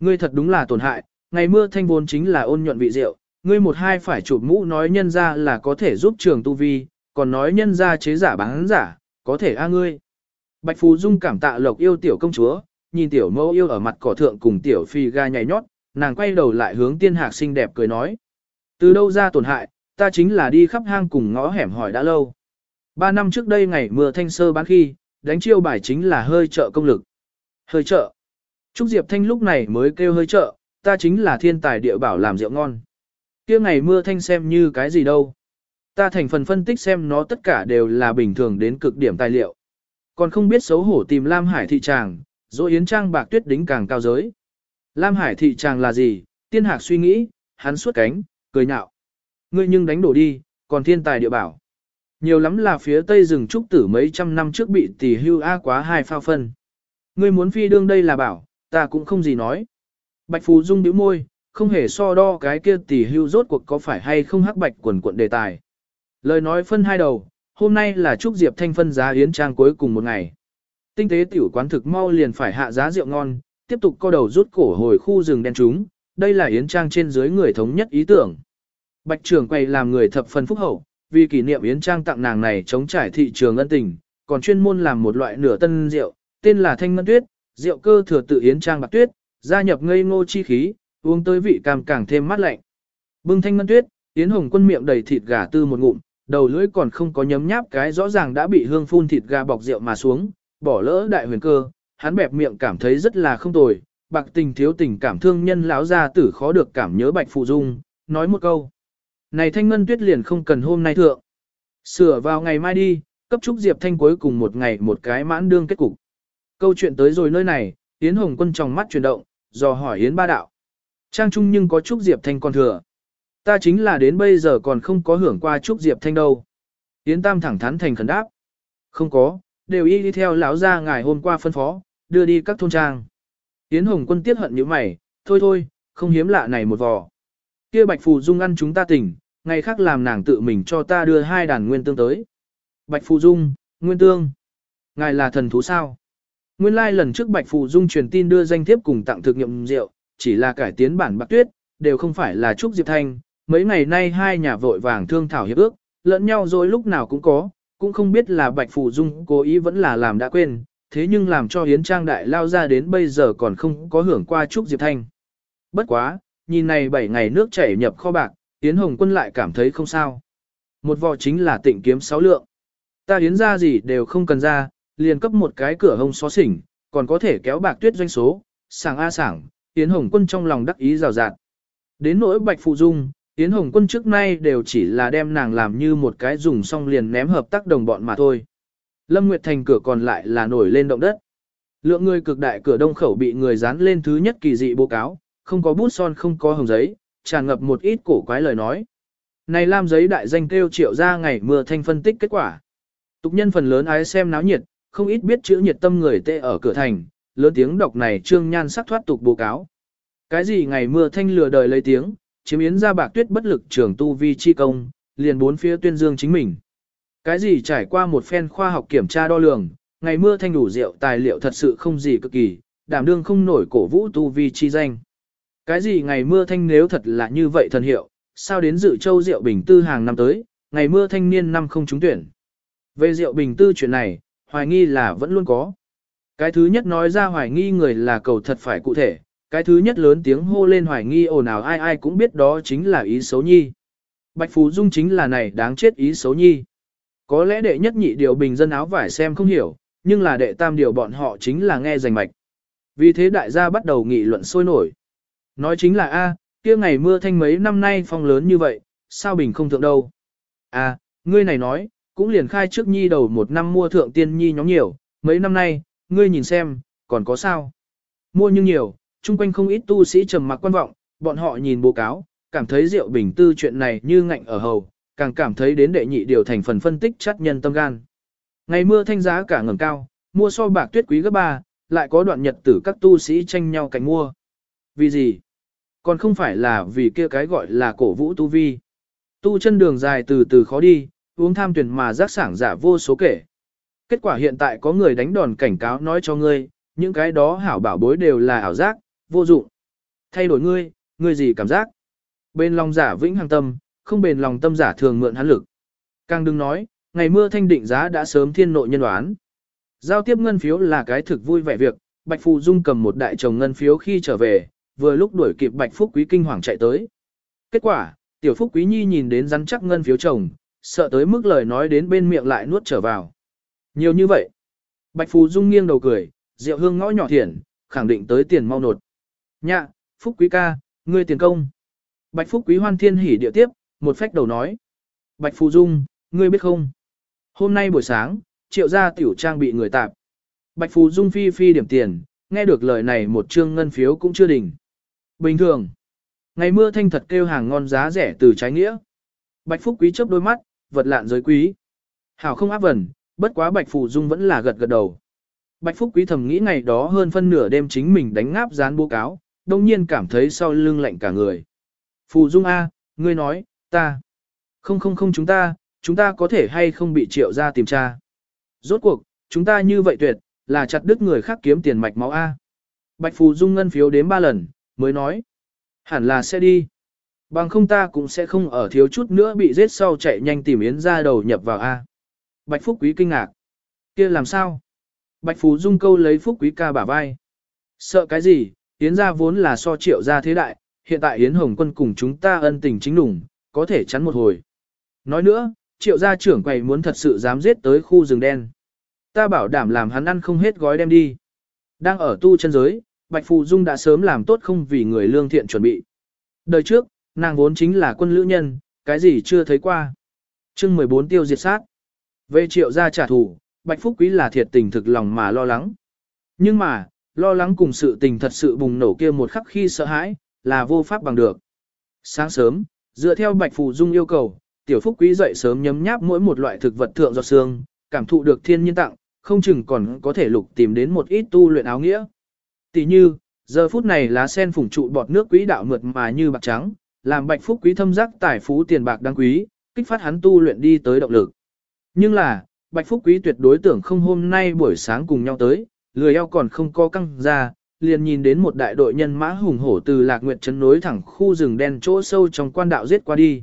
Ngươi thật đúng là tổn hại, ngày mưa thanh vốn chính là ôn nhuận vị rượu, ngươi một hai phải chụp mũ nói nhân ra là có thể giúp trường tu vi, còn nói nhân ra chế giả bán giả, có thể a ngươi. Bạch Phù Dung cảm tạ Lộc yêu tiểu công chúa, nhìn tiểu mẫu yêu ở mặt cỏ thượng cùng tiểu phi ga nhảy nhót, nàng quay đầu lại hướng tiên hạc xinh đẹp cười nói. Từ đâu ra tổn hại, ta chính là đi khắp hang cùng ngõ hẻm hỏi đã lâu. Ba năm trước đây ngày mưa thanh sơ bán khi, đánh chiêu bài chính là hơi trợ công lực. Hơi trợ. Trúc Diệp Thanh lúc này mới kêu hơi trợ, ta chính là thiên tài địa bảo làm rượu ngon. kia ngày mưa thanh xem như cái gì đâu. Ta thành phần phân tích xem nó tất cả đều là bình thường đến cực điểm tài liệu. Còn không biết xấu hổ tìm Lam Hải thị tràng, Dỗ Yến Trang bạc tuyết đính càng cao giới. Lam Hải thị tràng là gì? Tiên Hạc suy nghĩ, hắn suốt cánh, cười nhạo. Ngươi nhưng đánh đổ đi, còn thiên tài địa bảo. Nhiều lắm là phía tây rừng trúc tử mấy trăm năm trước bị tỷ hưu A quá hai phao phân. Ngươi muốn phi đương đây là bảo, ta cũng không gì nói. Bạch Phù Dung bĩu môi, không hề so đo cái kia tỷ hưu rốt cuộc có phải hay không hắc bạch quần quận đề tài. Lời nói phân hai đầu, hôm nay là chúc Diệp Thanh phân giá yến trang cuối cùng một ngày. Tinh tế tiểu quán thực mau liền phải hạ giá rượu ngon, tiếp tục co đầu rút cổ hồi khu rừng đen chúng, đây là yến trang trên dưới người thống nhất ý tưởng. Bạch trưởng quay làm người thập phần phúc hậu, vì kỷ niệm yến trang tặng nàng này chống trải thị trường ân tình, còn chuyên môn làm một loại nửa tân rượu, tên là thanh ngân tuyết, rượu cơ thừa tự yến trang bạc tuyết, gia nhập ngây ngô chi khí, uống tới vị cam càng thêm mát lạnh. Bưng thanh ngân tuyết, yến hồng quân miệng đầy thịt gà tư một ngụm, đầu lưỡi còn không có nhấm nháp cái rõ ràng đã bị hương phun thịt gà bọc rượu mà xuống, bỏ lỡ đại huyền cơ, hắn bẹp miệng cảm thấy rất là không tồi, bạc tình thiếu tình cảm thương nhân lão gia tử khó được cảm nhớ bạch phụ dung, nói một câu. Này thanh ngân tuyết liền không cần hôm nay thượng. Sửa vào ngày mai đi, cấp trúc Diệp Thanh cuối cùng một ngày một cái mãn đương kết cục. Câu chuyện tới rồi nơi này, Yến Hồng Quân trong mắt chuyển động, dò hỏi Yến Ba Đạo. Trang Trung nhưng có trúc Diệp Thanh còn thừa. Ta chính là đến bây giờ còn không có hưởng qua trúc Diệp Thanh đâu. Yến Tam thẳng thắn thành khẩn đáp. Không có, đều y đi theo lão gia ngài hôm qua phân phó, đưa đi các thôn trang. Yến Hồng Quân tiết hận như mày, thôi thôi, không hiếm lạ này một vò. Kia Bạch Phù Dung ăn chúng ta tỉnh, ngày khác làm nàng tự mình cho ta đưa hai đàn nguyên tương tới. Bạch Phù Dung, nguyên tương. Ngài là thần thú sao? Nguyên lai like lần trước Bạch Phù Dung truyền tin đưa danh thiếp cùng tặng thực nghiệm rượu, chỉ là cải tiến bản bạc tuyết, đều không phải là Trúc Diệp Thanh. Mấy ngày nay hai nhà vội vàng thương thảo hiệp ước, lẫn nhau rồi lúc nào cũng có, cũng không biết là Bạch Phù Dung cố ý vẫn là làm đã quên, thế nhưng làm cho Hiến Trang Đại lao ra đến bây giờ còn không có hưởng qua Trúc Diệp Thanh. Bất quá, nhìn này 7 ngày nước chảy nhập kho bạc, Yến Hồng Quân lại cảm thấy không sao. Một vò chính là tịnh kiếm sáu lượng. Ta Yến ra gì đều không cần ra, liền cấp một cái cửa hông xó xỉnh, còn có thể kéo bạc tuyết doanh số, sảng a sảng, Yến Hồng Quân trong lòng đắc ý rào rạt. Đến nỗi Bạch Phụ Dung, Yến Hồng Quân trước nay đều chỉ là đem nàng làm như một cái dùng xong liền ném hợp tác đồng bọn mà thôi. Lâm Nguyệt Thành cửa còn lại là nổi lên động đất. Lượng người cực đại cửa đông khẩu bị người dán lên thứ nhất kỳ dị báo cáo, không có bút son không có hồng giấy, tràn ngập một ít cổ quái lời nói. Này Lam giấy đại danh kêu triệu ra ngày mưa thanh phân tích kết quả. Tục nhân phần lớn ái xem náo nhiệt, không ít biết chữ nhiệt tâm người tê ở cửa thành, lớn tiếng đọc này trương nhan sắc thoát tục báo cáo. Cái gì ngày mưa thanh lừa đời lấy tiếng, chiếm yến ra bạc tuyết bất lực trường tu vi chi công, liền bốn phía tuyên dương chính mình. Cái gì trải qua một phen khoa học kiểm tra đo lường, ngày mưa thanh đủ rượu tài liệu thật sự không gì cực kỳ, đảm đương không nổi cổ vũ tu vi chi danh. Cái gì ngày mưa thanh nếu thật là như vậy thần hiệu, sao đến dự châu rượu bình tư hàng năm tới, ngày mưa thanh niên năm không trúng tuyển. Về rượu bình tư chuyện này, hoài nghi là vẫn luôn có. Cái thứ nhất nói ra hoài nghi người là cầu thật phải cụ thể, cái thứ nhất lớn tiếng hô lên hoài nghi ồn ào ai ai cũng biết đó chính là ý xấu nhi. Bạch Phú Dung chính là này đáng chết ý xấu nhi. Có lẽ đệ nhất nhị điều bình dân áo vải xem không hiểu, nhưng là đệ tam điều bọn họ chính là nghe rành mạch. Vì thế đại gia bắt đầu nghị luận sôi nổi. Nói chính là A, kia ngày mưa thanh mấy năm nay phong lớn như vậy, sao bình không thượng đâu. A, ngươi này nói, cũng liền khai trước nhi đầu một năm mua thượng tiên nhi nhóm nhiều, mấy năm nay, ngươi nhìn xem, còn có sao. Mua nhưng nhiều, chung quanh không ít tu sĩ trầm mặc quan vọng, bọn họ nhìn bố cáo, cảm thấy rượu bình tư chuyện này như ngạnh ở hầu, càng cảm thấy đến đệ nhị điều thành phần phân tích chất nhân tâm gan. Ngày mưa thanh giá cả ngầm cao, mua so bạc tuyết quý gấp ba, lại có đoạn nhật tử các tu sĩ tranh nhau cạnh mua. Vì gì? Còn không phải là vì kia cái gọi là cổ vũ tu vi. Tu chân đường dài từ từ khó đi, uống tham tuyển mà giác sảng giả vô số kể. Kết quả hiện tại có người đánh đòn cảnh cáo nói cho ngươi, những cái đó hảo bảo bối đều là ảo giác, vô dụng. Thay đổi ngươi, ngươi gì cảm giác? Bên lòng giả vĩnh hằng tâm, không bền lòng tâm giả thường mượn hắn lực. Càng đừng nói, ngày mưa thanh định giá đã sớm thiên nội nhân đoán. Giao tiếp ngân phiếu là cái thực vui vẻ việc, Bạch Phù Dung cầm một đại chồng ngân phiếu khi trở về, vừa lúc đuổi kịp Bạch Phúc Quý kinh hoàng chạy tới. Kết quả, tiểu Phúc Quý Nhi nhìn đến rắn chắc ngân phiếu chồng, sợ tới mức lời nói đến bên miệng lại nuốt trở vào. Nhiều như vậy. Bạch Phù Dung nghiêng đầu cười, rượu hương ngõ nhỏ thiển, khẳng định tới tiền mau nột. Nhạ, Phúc Quý ca, ngươi tiền công. Bạch Phúc Quý hoan thiên hỉ địa tiếp, một phách đầu nói. Bạch Phù Dung, ngươi biết không? Hôm nay buổi sáng, triệu gia tiểu trang bị người tạp. Bạch Phù Dung phi phi điểm tiền, nghe được lời này một trương ngân phiếu cũng chưa đỉnh. Bình thường. Ngày mưa thanh thật kêu hàng ngon giá rẻ từ trái nghĩa. Bạch Phúc Quý chớp đôi mắt, vật lạn giới quý. Hảo không áp vần, bất quá Bạch Phù Dung vẫn là gật gật đầu. Bạch Phúc Quý thầm nghĩ ngày đó hơn phân nửa đêm chính mình đánh ngáp dán bố cáo, đông nhiên cảm thấy sau lưng lạnh cả người. Phù Dung A, ngươi nói, ta. Không không không chúng ta, chúng ta có thể hay không bị triệu ra tìm tra. Rốt cuộc, chúng ta như vậy tuyệt, là chặt đứt người khác kiếm tiền mạch máu A. Bạch Phù Dung ngân phiếu đếm ba lần, mới nói. Hẳn là sẽ đi. Bằng không ta cũng sẽ không ở thiếu chút nữa bị giết sau chạy nhanh tìm Yến ra đầu nhập vào A. Bạch Phúc Quý kinh ngạc. kia làm sao? Bạch Phú Dung câu lấy Phúc Quý ca bả vai. Sợ cái gì, Yến gia vốn là so triệu gia thế đại, hiện tại Yến Hồng Quân cùng chúng ta ân tình chính đủng, có thể chắn một hồi. Nói nữa, triệu gia trưởng quầy muốn thật sự dám giết tới khu rừng đen. Ta bảo đảm làm hắn ăn không hết gói đem đi. Đang ở tu chân giới, Bạch Phù Dung đã sớm làm tốt không vì người lương thiện chuẩn bị. Đời trước, nàng vốn chính là quân lữ nhân, cái gì chưa thấy qua. chương 14 tiêu diệt sát. Về triệu gia trả thù, Bạch Phúc Quý là thiệt tình thực lòng mà lo lắng. Nhưng mà, lo lắng cùng sự tình thật sự bùng nổ kia một khắc khi sợ hãi, là vô pháp bằng được. Sáng sớm, dựa theo Bạch Phù Dung yêu cầu, tiểu Phúc Quý dậy sớm nhấm nháp mỗi một loại thực vật thượng giọt xương, cảm thụ được thiên nhiên tặng, không chừng còn có thể lục tìm đến một ít tu luyện áo nghĩa. Tỷ như, giờ phút này lá sen phủng trụ bọt nước quý đạo mượt mà như bạc trắng, làm Bạch Phúc Quý thâm giác tài phú tiền bạc đáng quý, kích phát hắn tu luyện đi tới động lực. Nhưng là, Bạch Phúc Quý tuyệt đối tưởng không hôm nay buổi sáng cùng nhau tới, lười eo còn không có căng ra, liền nhìn đến một đại đội nhân mã hùng hổ từ Lạc Nguyệt trấn nối thẳng khu rừng đen chỗ sâu trong quan đạo giết qua đi.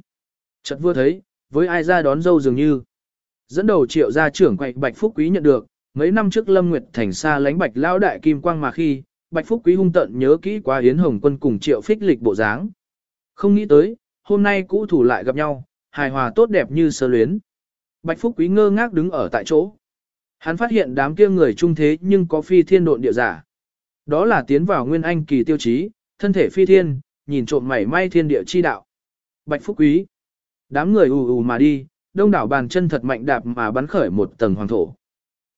Chợt vừa thấy, với ai ra đón dâu dường như. Dẫn đầu triệu gia trưởng quậy Bạch Phúc Quý nhận được, mấy năm trước Lâm Nguyệt thành xa lánh Bạch Lão đại kim quang mà khi, Bạch Phúc Quý hung tận nhớ kỹ quá Yến Hồng Quân cùng triệu phích lịch bộ dáng. Không nghĩ tới, hôm nay cũ thủ lại gặp nhau, hài hòa tốt đẹp như sơ luyến. Bạch Phúc Quý ngơ ngác đứng ở tại chỗ. Hắn phát hiện đám kia người trung thế nhưng có phi thiên độn địa giả. Đó là tiến vào nguyên anh kỳ tiêu chí, thân thể phi thiên, nhìn trộm mảy may thiên địa chi đạo. Bạch Phúc Quý. Đám người ù ù mà đi, đông đảo bàn chân thật mạnh đạp mà bắn khởi một tầng hoàng thổ.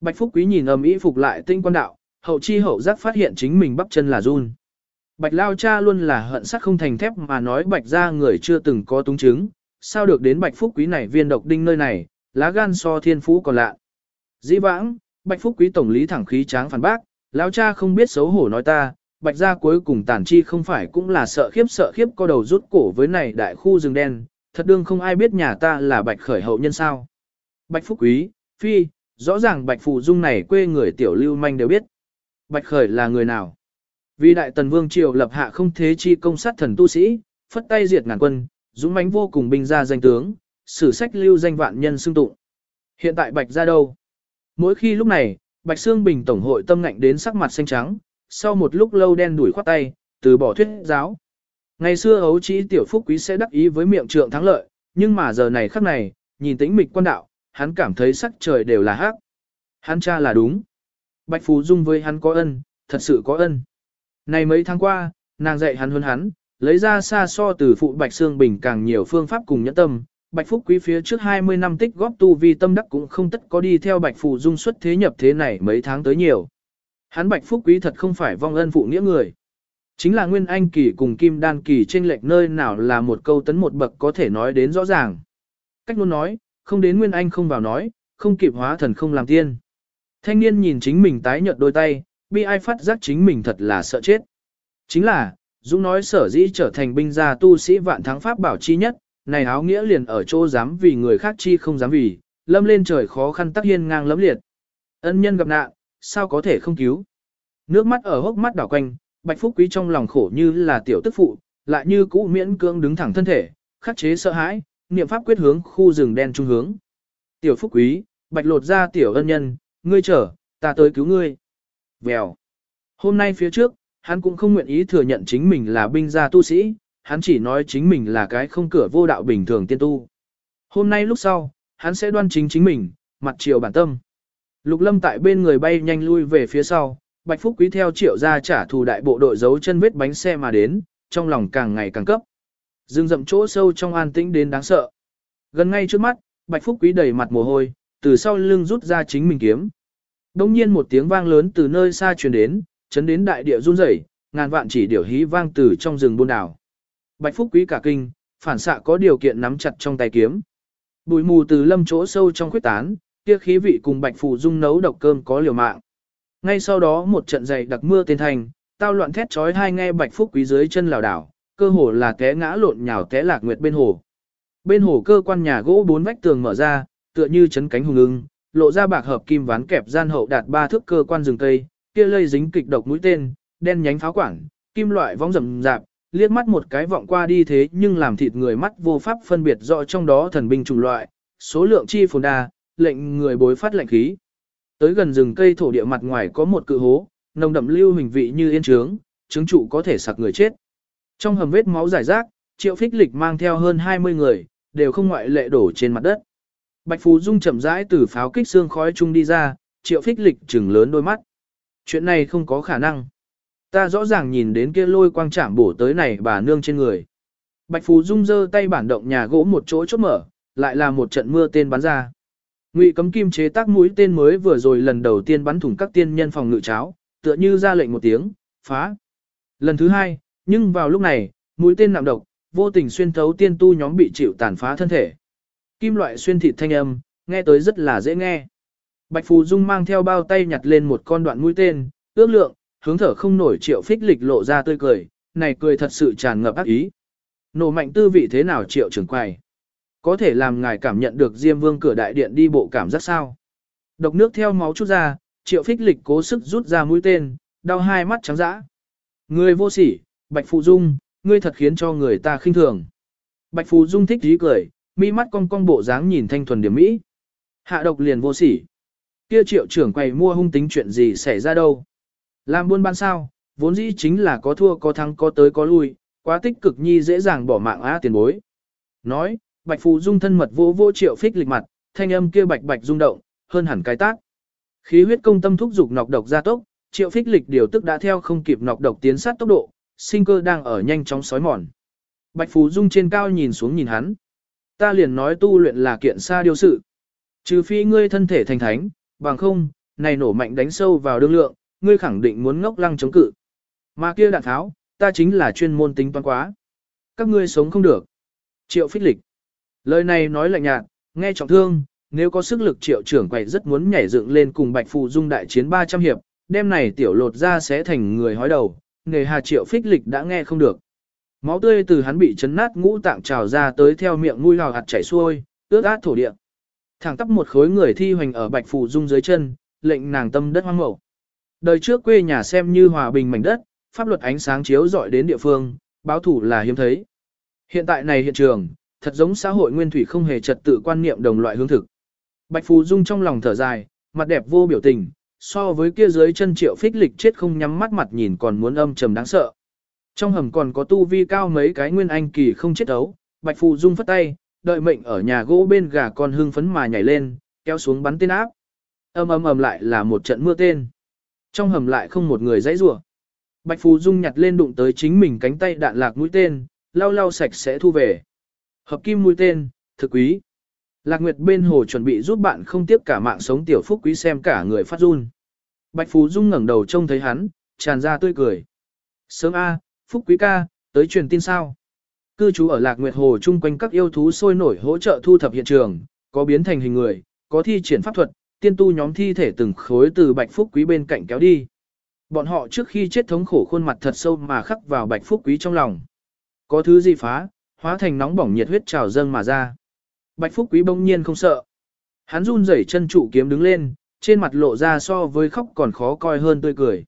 Bạch Phúc Quý nhìn âm ý phục lại tinh quan đạo, hậu chi hậu giác phát hiện chính mình bắp chân là run. Bạch Lao cha luôn là hận sắc không thành thép mà nói Bạch ra người chưa từng có túng chứng, sao được đến Bạch Phúc Quý này viên độc đinh nơi này, lá gan so thiên phú còn lạ. Dĩ vãng, Bạch Phúc Quý tổng lý thẳng khí tráng phản bác, lão cha không biết xấu hổ nói ta, Bạch gia cuối cùng tản chi không phải cũng là sợ khiếp sợ khiếp co đầu rút cổ với này đại khu rừng đen, thật đương không ai biết nhà ta là bạch khởi hậu nhân sao. Bạch Phúc Quý, Phi, rõ ràng bạch phụ dung này quê người tiểu lưu manh đều biết. Bạch khởi là người nào? Vì đại tần vương triều lập hạ không thế chi công sát thần tu sĩ, phất tay diệt ngàn quân, dũng mãnh vô cùng binh ra danh tướng, sử sách lưu danh vạn nhân xưng tụng. Hiện tại bạch gia đâu? Mỗi khi lúc này, bạch xương bình tổng hội tâm ngạnh đến sắc mặt xanh trắng, sau một lúc lâu đen đuổi khoát tay, từ bỏ thuyết giáo. Ngày xưa ấu trí tiểu phúc quý sẽ đắc ý với miệng trượng thắng lợi, nhưng mà giờ này khắc này, nhìn tĩnh mịch quan đạo, hắn cảm thấy sắc trời đều là hắc. Hắn cha là đúng. Bạch Phú Dung với hắn có ân, thật sự có ân. Này mấy tháng qua, nàng dạy hắn hơn hắn, lấy ra xa so từ phụ Bạch Sương Bình càng nhiều phương pháp cùng nhẫn tâm. Bạch Phúc Quý phía trước 20 năm tích góp tu vi tâm đắc cũng không tất có đi theo Bạch Phù Dung xuất thế nhập thế này mấy tháng tới nhiều. Hắn Bạch Phúc Quý thật không phải vong ân phụ nghĩa người. Chính là Nguyên Anh Kỳ cùng Kim Đan Kỳ trên lệch nơi nào là một câu tấn một bậc có thể nói đến rõ ràng. Cách luôn nói, không đến Nguyên Anh không vào nói, không kịp hóa thần không làm tiên. Thanh niên nhìn chính mình tái nhợt đôi tay, bi ai phát giác chính mình thật là sợ chết. Chính là, Dũng nói sở dĩ trở thành binh gia tu sĩ vạn thắng pháp bảo chi nhất, này áo nghĩa liền ở chỗ dám vì người khác chi không dám vì, lâm lên trời khó khăn tắc hiên ngang lấm liệt. Ân nhân gặp nạn, sao có thể không cứu? Nước mắt ở hốc mắt đảo quanh, Bạch Phúc Quý trong lòng khổ như là tiểu tức phụ, lại như cũ miễn cưỡng đứng thẳng thân thể, khắc chế sợ hãi, niệm pháp quyết hướng khu rừng đen trung hướng. Tiểu Phúc Quý, Bạch lột ra tiểu ân nhân, ngươi chờ, ta tới cứu ngươi. Vèo. Hôm nay phía trước, hắn cũng không nguyện ý thừa nhận chính mình là binh gia tu sĩ, hắn chỉ nói chính mình là cái không cửa vô đạo bình thường tiên tu. Hôm nay lúc sau, hắn sẽ đoan chính chính mình, mặt chiều bản tâm. Lục lâm tại bên người bay nhanh lui về phía sau, Bạch Phúc Quý theo triệu ra trả thù đại bộ đội giấu chân vết bánh xe mà đến, trong lòng càng ngày càng cấp. Dương rậm chỗ sâu trong an tĩnh đến đáng sợ. Gần ngay trước mắt, Bạch Phúc Quý đầy mặt mồ hôi, từ sau lưng rút ra chính mình kiếm. Đông nhiên một tiếng vang lớn từ nơi xa truyền đến, chấn đến đại địa run rẩy, ngàn vạn chỉ điểu hí vang từ trong rừng buôn đảo. Bạch Phúc Quý cả kinh, phản xạ có điều kiện nắm chặt trong tay kiếm. Bụi mù từ lâm chỗ sâu trong khuyết tán, kia khí vị cùng Bạch Phù Dung nấu độc cơm có liều mạng. Ngay sau đó một trận dày đặc mưa tên thành, tao loạn thét chói hai nghe Bạch Phúc Quý dưới chân lảo đảo, cơ hồ là té ngã lộn nhào té lạc nguyệt bên hồ. Bên hồ cơ quan nhà gỗ bốn vách tường mở ra, tựa như chấn cánh hùng ưng, lộ ra bạc hợp kim ván kẹp gian hậu đạt ba thước cơ quan rừng cây, kia lây dính kịch độc mũi tên, đen nhánh pháo quảng, kim loại vóng rầm rạp, liếc mắt một cái vọng qua đi thế nhưng làm thịt người mắt vô pháp phân biệt rõ trong đó thần binh chủng loại, số lượng chi phồn đa, lệnh người bối phát lệnh khí. Tới gần rừng cây thổ địa mặt ngoài có một cự hố, nồng đậm lưu hình vị như yên trướng, trứng trụ có thể sặc người chết. Trong hầm vết máu giải rác, triệu phích lịch mang theo hơn 20 người, đều không ngoại lệ đổ trên mặt đất. Bạch Phú Dung chậm rãi từ pháo kích xương khói chung đi ra, triệu phích lịch trừng lớn đôi mắt. Chuyện này không có khả năng. Ta rõ ràng nhìn đến kia lôi quang chạm bổ tới này bà nương trên người. Bạch Phú Dung giơ tay bản động nhà gỗ một chỗ chốt mở, lại là một trận mưa tên bắn ra. Ngụy cấm kim chế tác mũi tên mới vừa rồi lần đầu tiên bắn thủng các tiên nhân phòng ngự cháo, tựa như ra lệnh một tiếng, phá. Lần thứ hai, nhưng vào lúc này, mũi tên nặng độc, vô tình xuyên thấu tiên tu nhóm bị chịu tàn phá thân thể. Kim loại xuyên thịt thanh âm, nghe tới rất là dễ nghe. Bạch Phù Dung mang theo bao tay nhặt lên một con đoạn mũi tên, ước lượng, hướng thở không nổi triệu phích lịch lộ ra tươi cười, này cười thật sự tràn ngập ác ý. Nổ mạnh tư vị thế nào triệu trưởng quầy? Có thể làm ngài cảm nhận được Diêm Vương cửa đại điện đi bộ cảm giác sao? Độc nước theo máu chút ra, triệu phích lịch cố sức rút ra mũi tên, đau hai mắt trắng dã. Người vô sỉ, Bạch phụ Dung, ngươi thật khiến cho người ta khinh thường. Bạch phụ Dung thích dí cười, mi mắt cong cong bộ dáng nhìn thanh thuần điểm mỹ. Hạ độc liền vô sỉ. Kia triệu trưởng quầy mua hung tính chuyện gì xảy ra đâu. Làm buôn bán sao, vốn dĩ chính là có thua có thắng có tới có lui, quá tích cực nhi dễ dàng bỏ mạng á tiền bối. Nói, bạch phù dung thân mật vô vô triệu phích lịch mặt, thanh âm kia bạch bạch rung động, hơn hẳn cái tác. Khí huyết công tâm thúc dục nọc độc gia tốc, triệu phích lịch điều tức đã theo không kịp nọc độc tiến sát tốc độ, sinh cơ đang ở nhanh chóng sói mòn. Bạch phù dung trên cao nhìn xuống nhìn hắn. Ta liền nói tu luyện là kiện xa điều sự. Trừ phi ngươi thân thể thành thánh, bằng không, này nổ mạnh đánh sâu vào đương lượng, ngươi khẳng định muốn ngốc lăng chống cự. Mà kia đạn tháo, ta chính là chuyên môn tính toán quá. Các ngươi sống không được. Triệu phích lịch. Lời này nói lạnh nhạt, nghe trọng thương, nếu có sức lực triệu trưởng quậy rất muốn nhảy dựng lên cùng Bạch phụ Dung đại chiến 300 hiệp, đêm này tiểu lột ra sẽ thành người hói đầu, nghề hà triệu phích lịch đã nghe không được. Máu tươi từ hắn bị chấn nát ngũ tạng trào ra tới theo miệng mũi hào hạt chảy xuôi, ướt át thổ địa. Thẳng tắp một khối người thi hoành ở Bạch phụ Dung dưới chân, lệnh nàng tâm đất hoang mộ. Đời trước quê nhà xem như hòa bình mảnh đất, pháp luật ánh sáng chiếu rọi đến địa phương, báo thủ là hiếm thấy. Hiện tại này hiện trường, thật giống xã hội nguyên thủy không hề trật tự quan niệm đồng loại hướng thực. Bạch Phù Dung trong lòng thở dài, mặt đẹp vô biểu tình, so với kia dưới chân triệu phích lịch chết không nhắm mắt mặt nhìn còn muốn âm trầm đáng sợ. Trong hầm còn có tu vi cao mấy cái nguyên anh kỳ không chết đấu, Bạch Phù Dung phất tay, đợi mệnh ở nhà gỗ bên gà con hưng phấn mà nhảy lên, kéo xuống bắn tên áp. Âm ầm ầm lại là một trận mưa tên. Trong hầm lại không một người dãy rủa. Bạch Phù Dung nhặt lên đụng tới chính mình cánh tay đạn lạc mũi tên, lau lau sạch sẽ thu về. Hợp kim mũi tên, thực quý. Lạc Nguyệt bên hồ chuẩn bị giúp bạn không tiếp cả mạng sống tiểu phúc quý xem cả người phát run. Bạch Phú Dung ngẩng đầu trông thấy hắn, tràn ra tươi cười. Sớm A, phúc quý ca, tới truyền tin sao. Cư trú ở Lạc Nguyệt hồ chung quanh các yêu thú sôi nổi hỗ trợ thu thập hiện trường, có biến thành hình người, có thi triển pháp thuật, tiên tu nhóm thi thể từng khối từ Bạch Phúc Quý bên cạnh kéo đi. Bọn họ trước khi chết thống khổ khuôn mặt thật sâu mà khắc vào Bạch Phúc Quý trong lòng. Có thứ gì phá, hóa thành nóng bỏng nhiệt huyết trào dâng mà ra. Bạch Phúc Quý bỗng nhiên không sợ. Hắn run rẩy chân trụ kiếm đứng lên, trên mặt lộ ra so với khóc còn khó coi hơn tươi cười.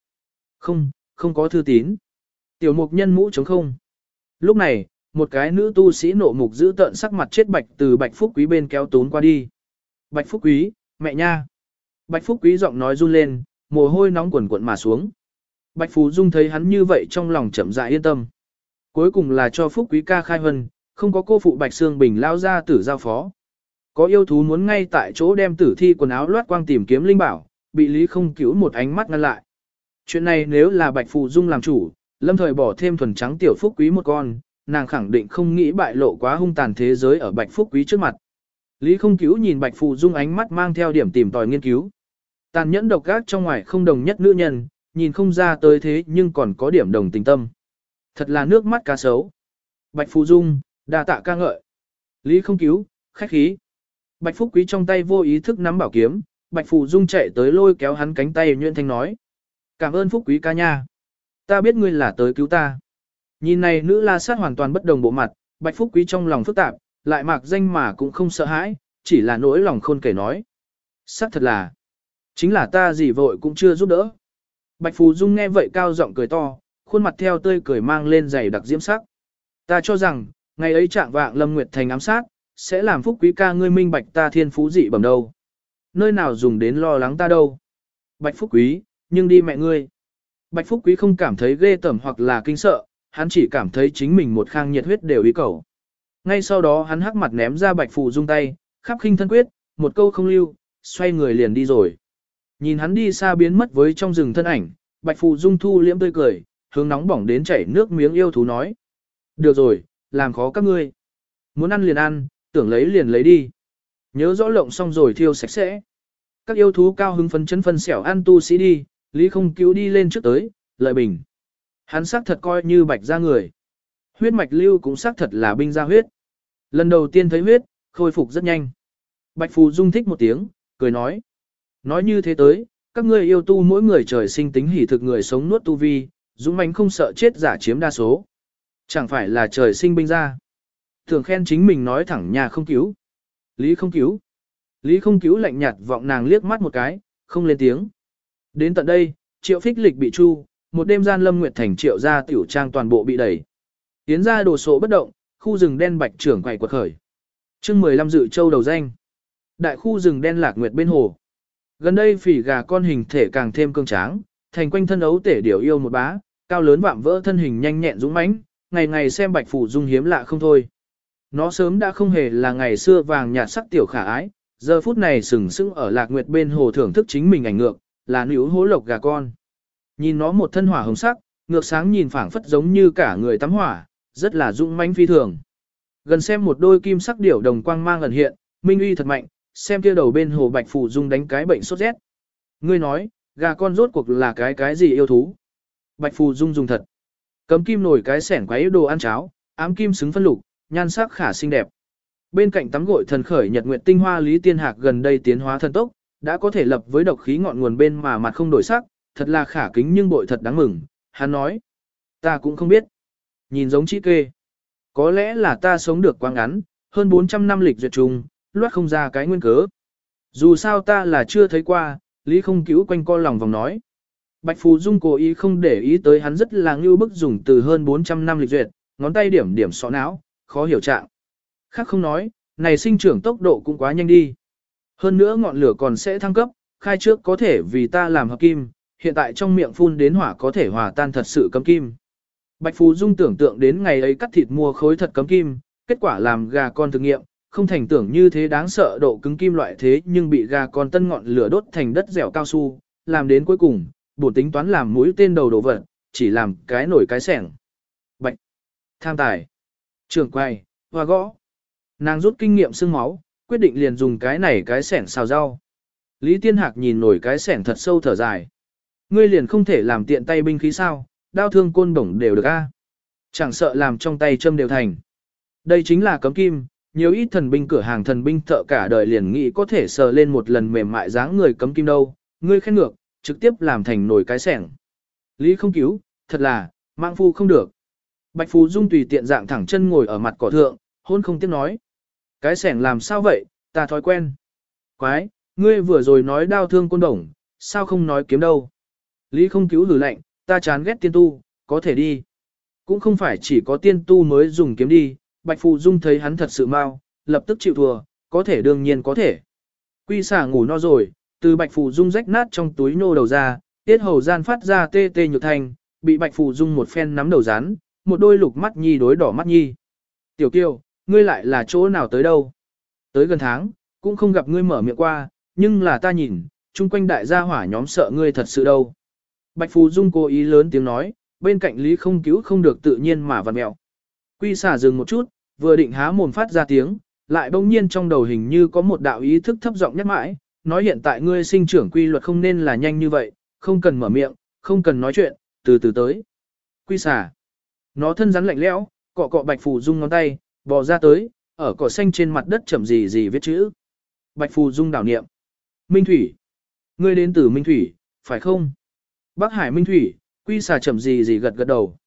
Không, không có thư tín. Tiểu mục nhân mũ chống không. Lúc này, một cái nữ tu sĩ nộ mục giữ tợn sắc mặt chết bạch từ Bạch Phúc Quý bên kéo tốn qua đi. Bạch Phúc Quý, mẹ nha. Bạch Phúc Quý giọng nói run lên, mồ hôi nóng quần quận mà xuống. Bạch Phú Dung thấy hắn như vậy trong lòng chậm rãi yên tâm. Cuối cùng là cho Phúc Quý ca khai hân, không có cô phụ Bạch Sương Bình lao ra tử giao phó. Có yêu thú muốn ngay tại chỗ đem tử thi quần áo loát quang tìm kiếm linh bảo, bị Lý không cứu một ánh mắt ngăn lại. Chuyện này nếu là Bạch Phù Dung làm chủ, lâm thời bỏ thêm thuần trắng tiểu phúc quý một con, nàng khẳng định không nghĩ bại lộ quá hung tàn thế giới ở Bạch Phúc Quý trước mặt. Lý không cứu nhìn Bạch Phù Dung ánh mắt mang theo điểm tìm tòi nghiên cứu. Tàn nhẫn độc ác trong ngoài không đồng nhất nữ nhân, nhìn không ra tới thế nhưng còn có điểm đồng tình tâm. Thật là nước mắt cá sấu. Bạch Phù Dung, đa tạ ca ngợi. Lý không cứu, khách khí. Bạch Phúc Quý trong tay vô ý thức nắm bảo kiếm, Bạch Phù Dung chạy tới lôi kéo hắn cánh tay nhuyễn thanh nói. Cảm ơn Phúc Quý ca nha. Ta biết ngươi là tới cứu ta. Nhìn này nữ la sát hoàn toàn bất đồng bộ mặt, Bạch Phúc Quý trong lòng phức tạp, lại mạc danh mà cũng không sợ hãi, chỉ là nỗi lòng khôn kể nói. Sắc thật là, chính là ta gì vội cũng chưa giúp đỡ. Bạch Phù Dung nghe vậy cao giọng cười to, khuôn mặt theo tươi cười mang lên dày đặc diễm sắc. Ta cho rằng, ngày ấy trạng vạng Lâm Nguyệt Thành ám sát, sẽ làm phúc quý ca ngươi minh bạch ta thiên phú dị bẩm đâu. Nơi nào dùng đến lo lắng ta đâu. Bạch phúc quý, nhưng đi mẹ ngươi. Bạch phúc quý không cảm thấy ghê tởm hoặc là kinh sợ, hắn chỉ cảm thấy chính mình một khang nhiệt huyết đều ý cầu. Ngay sau đó hắn hắc mặt ném ra bạch phù dung tay, khắp khinh thân quyết, một câu không lưu, xoay người liền đi rồi. Nhìn hắn đi xa biến mất với trong rừng thân ảnh, bạch phù dung thu liễm tươi cười, hướng nóng bỏng đến chảy nước miếng yêu thú nói. Được rồi, làm khó các ngươi. Muốn ăn liền ăn, tưởng lấy liền lấy đi. Nhớ rõ lộng xong rồi thiêu sạch sẽ. Các yêu thú cao hứng phấn chấn phân xẻo ăn tu sĩ đi, Lý không cứu đi lên trước tới, lợi bình. Hắn xác thật coi như bạch ra người. Huyết mạch lưu cũng xác thật là binh ra huyết. Lần đầu tiên thấy huyết, khôi phục rất nhanh. Bạch Phù Dung thích một tiếng, cười nói. Nói như thế tới, các ngươi yêu tu mỗi người trời sinh tính hỉ thực người sống nuốt tu vi, dũng mãnh không sợ chết giả chiếm đa số. Chẳng phải là trời sinh binh ra. Thường khen chính mình nói thẳng nhà không cứu. Lý không cứu. Lý không cứu lạnh nhạt vọng nàng liếc mắt một cái, không lên tiếng. Đến tận đây, triệu phích lịch bị chu, một đêm gian lâm nguyệt thành triệu gia tiểu trang toàn bộ bị đẩy. Tiến ra đồ sộ bất động, khu rừng đen bạch trưởng quậy quật khởi. chương 15 dự châu đầu danh. Đại khu rừng đen lạc nguyệt bên hồ. Gần đây phỉ gà con hình thể càng thêm cương tráng, thành quanh thân ấu tể điều yêu một bá, cao lớn vạm vỡ thân hình nhanh nhẹn dũng mãnh, ngày ngày xem bạch phủ dung hiếm lạ không thôi. Nó sớm đã không hề là ngày xưa vàng nhạt sắc tiểu khả ái, giờ phút này sừng sững ở lạc nguyệt bên hồ thưởng thức chính mình ảnh ngược, là nữ hố lộc gà con. Nhìn nó một thân hỏa hồng sắc, ngược sáng nhìn phảng phất giống như cả người tắm hỏa, rất là dũng mãnh phi thường. Gần xem một đôi kim sắc điểu đồng quang mang ẩn hiện, minh uy thật mạnh, xem kia đầu bên hồ bạch phủ dung đánh cái bệnh sốt rét. Ngươi nói, gà con rốt cuộc là cái cái gì yêu thú? Bạch phù dung dùng thật. Cấm kim nổi cái sẻn quấy đồ ăn cháo, ám kim xứng phân lục, nhan sắc khả xinh đẹp. Bên cạnh tắm gội thần khởi nhật nguyện tinh hoa Lý Tiên Hạc gần đây tiến hóa thần tốc, đã có thể lập với độc khí ngọn nguồn bên mà mặt không đổi sắc, thật là khả kính nhưng bội thật đáng mừng, hắn nói. Ta cũng không biết nhìn giống chỉ kê. Có lẽ là ta sống được quá ngắn, hơn 400 năm lịch duyệt trùng, loát không ra cái nguyên cớ. Dù sao ta là chưa thấy qua, Lý không cứu quanh co lòng vòng nói. Bạch Phù Dung cố ý không để ý tới hắn rất là ngưu bức dùng từ hơn 400 năm lịch duyệt, ngón tay điểm điểm sọ não, khó hiểu trạng. Khác không nói, này sinh trưởng tốc độ cũng quá nhanh đi. Hơn nữa ngọn lửa còn sẽ thăng cấp, khai trước có thể vì ta làm hợp kim, hiện tại trong miệng phun đến hỏa có thể hòa tan thật sự cấm kim. Bạch Phù Dung tưởng tượng đến ngày ấy cắt thịt mua khối thật cấm kim, kết quả làm gà con thực nghiệm, không thành tưởng như thế đáng sợ độ cứng kim loại thế nhưng bị gà con tân ngọn lửa đốt thành đất dẻo cao su, làm đến cuối cùng, bổn tính toán làm mũi tên đầu đổ vật, chỉ làm cái nổi cái sẻng. Bạch, tham tài, trưởng quay, hoa gõ. Nàng rút kinh nghiệm xương máu, quyết định liền dùng cái này cái sẻng xào rau. Lý Tiên Hạc nhìn nổi cái sẻng thật sâu thở dài. Ngươi liền không thể làm tiện tay binh khí sao, đao thương côn bổng đều được a. Chẳng sợ làm trong tay châm đều thành. Đây chính là cấm kim, nhiều ít thần binh cửa hàng thần binh thợ cả đời liền nghĩ có thể sờ lên một lần mềm mại dáng người cấm kim đâu, ngươi khen ngược, trực tiếp làm thành nồi cái sẻng. Lý không cứu, thật là, mạng phu không được. Bạch Phú Dung tùy tiện dạng thẳng chân ngồi ở mặt cỏ thượng, hôn không tiếp nói. Cái sẻng làm sao vậy, ta thói quen. Quái, ngươi vừa rồi nói đau thương côn đồng, sao không nói kiếm đâu. Lý không cứu lử lạnh, ta chán ghét tiên tu, có thể đi. Cũng không phải chỉ có tiên tu mới dùng kiếm đi, Bạch phụ Dung thấy hắn thật sự mau, lập tức chịu thua, có thể đương nhiên có thể. Quy xả ngủ no rồi, từ Bạch phụ Dung rách nát trong túi nô đầu ra, tiết hầu gian phát ra tê tê nhược thành, bị Bạch phụ Dung một phen nắm đầu rán, một đôi lục mắt nhi đối đỏ mắt nhi. Tiểu kiều, ngươi lại là chỗ nào tới đâu? Tới gần tháng, cũng không gặp ngươi mở miệng qua, nhưng là ta nhìn, chung quanh đại gia hỏa nhóm sợ ngươi thật sự đâu. Bạch Phù Dung cố ý lớn tiếng nói, bên cạnh Lý không cứu không được tự nhiên mà vặn mẹo. Quy xả dừng một chút, vừa định há mồm phát ra tiếng, lại bỗng nhiên trong đầu hình như có một đạo ý thức thấp giọng nhắc mãi, nói hiện tại ngươi sinh trưởng quy luật không nên là nhanh như vậy, không cần mở miệng, không cần nói chuyện, từ từ tới. Quy xả. Nó thân rắn lạnh lẽo, cọ cọ Bạch Phù Dung ngón tay, bò ra tới, ở cỏ xanh trên mặt đất chậm gì gì viết chữ. Bạch Phù Dung đảo niệm. Minh Thủy. Ngươi đến từ Minh Thủy, phải không? Bắc Hải Minh Thủy, quy xà chậm gì gì gật gật đầu.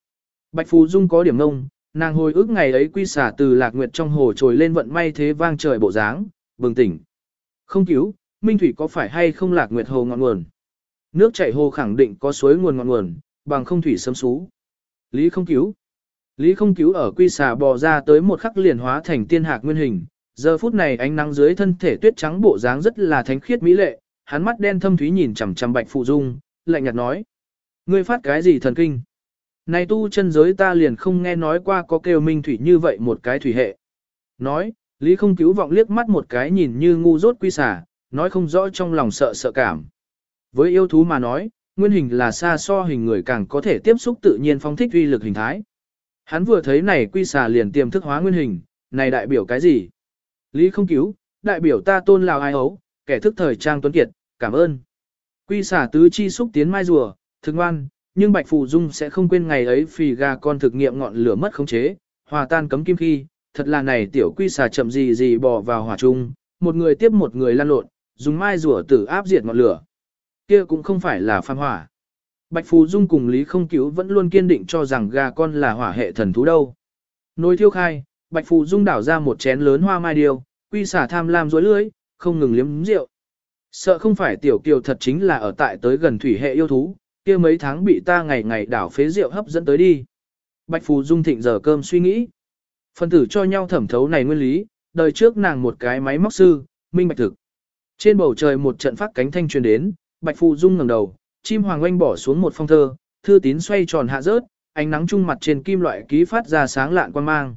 Bạch Phù Dung có điểm ngông, nàng hồi ức ngày ấy quy xà từ lạc nguyệt trong hồ trồi lên vận may thế vang trời bộ dáng, bừng tỉnh. Không cứu, Minh Thủy có phải hay không lạc nguyệt hồ ngọn nguồn? Nước chảy hồ khẳng định có suối nguồn ngọn nguồn, bằng không thủy sấm sú. Lý không cứu. Lý không cứu ở quy xà bò ra tới một khắc liền hóa thành tiên hạc nguyên hình. Giờ phút này ánh nắng dưới thân thể tuyết trắng bộ dáng rất là thánh khiết mỹ lệ, hắn mắt đen thâm thúy nhìn chằm chằm Bạch Phù Dung, lạnh nhạt nói: "Ngươi phát cái gì thần kinh?" Này tu chân giới ta liền không nghe nói qua có kêu minh thủy như vậy một cái thủy hệ. Nói, Lý không cứu vọng liếc mắt một cái nhìn như ngu dốt quy xả, nói không rõ trong lòng sợ sợ cảm. Với yêu thú mà nói, nguyên hình là xa so hình người càng có thể tiếp xúc tự nhiên phong thích uy lực hình thái. Hắn vừa thấy này quy xà liền tiềm thức hóa nguyên hình, này đại biểu cái gì? Lý không cứu, đại biểu ta tôn lào ai ấu, kẻ thức thời trang tuấn kiệt, cảm ơn. Quy xả tứ chi xúc tiến mai rùa, thực ngoan, nhưng Bạch Phù Dung sẽ không quên ngày ấy phì gà con thực nghiệm ngọn lửa mất khống chế, hòa tan cấm kim khi, thật là này tiểu quy xà chậm gì gì bò vào hỏa chung, một người tiếp một người lan lộn, dùng mai rùa tử áp diệt ngọn lửa. Kia cũng không phải là phan hỏa. Bạch Phù Dung cùng Lý Không Cứu vẫn luôn kiên định cho rằng gà con là hỏa hệ thần thú đâu. Nồi thiêu khai, Bạch Phù Dung đảo ra một chén lớn hoa mai điều, quy xả tham lam dối lưới, không ngừng liếm rượu. Sợ không phải tiểu kiều thật chính là ở tại tới gần thủy hệ yêu thú, kia mấy tháng bị ta ngày ngày đảo phế rượu hấp dẫn tới đi. Bạch Phù Dung thịnh giờ cơm suy nghĩ. Phân tử cho nhau thẩm thấu này nguyên lý, đời trước nàng một cái máy móc sư, minh bạch thực. Trên bầu trời một trận phát cánh thanh truyền đến, Bạch Phù Dung ngẩng đầu, chim hoàng oanh bỏ xuống một phong thơ, thư tín xoay tròn hạ rớt, ánh nắng trung mặt trên kim loại ký phát ra sáng lạn quan mang.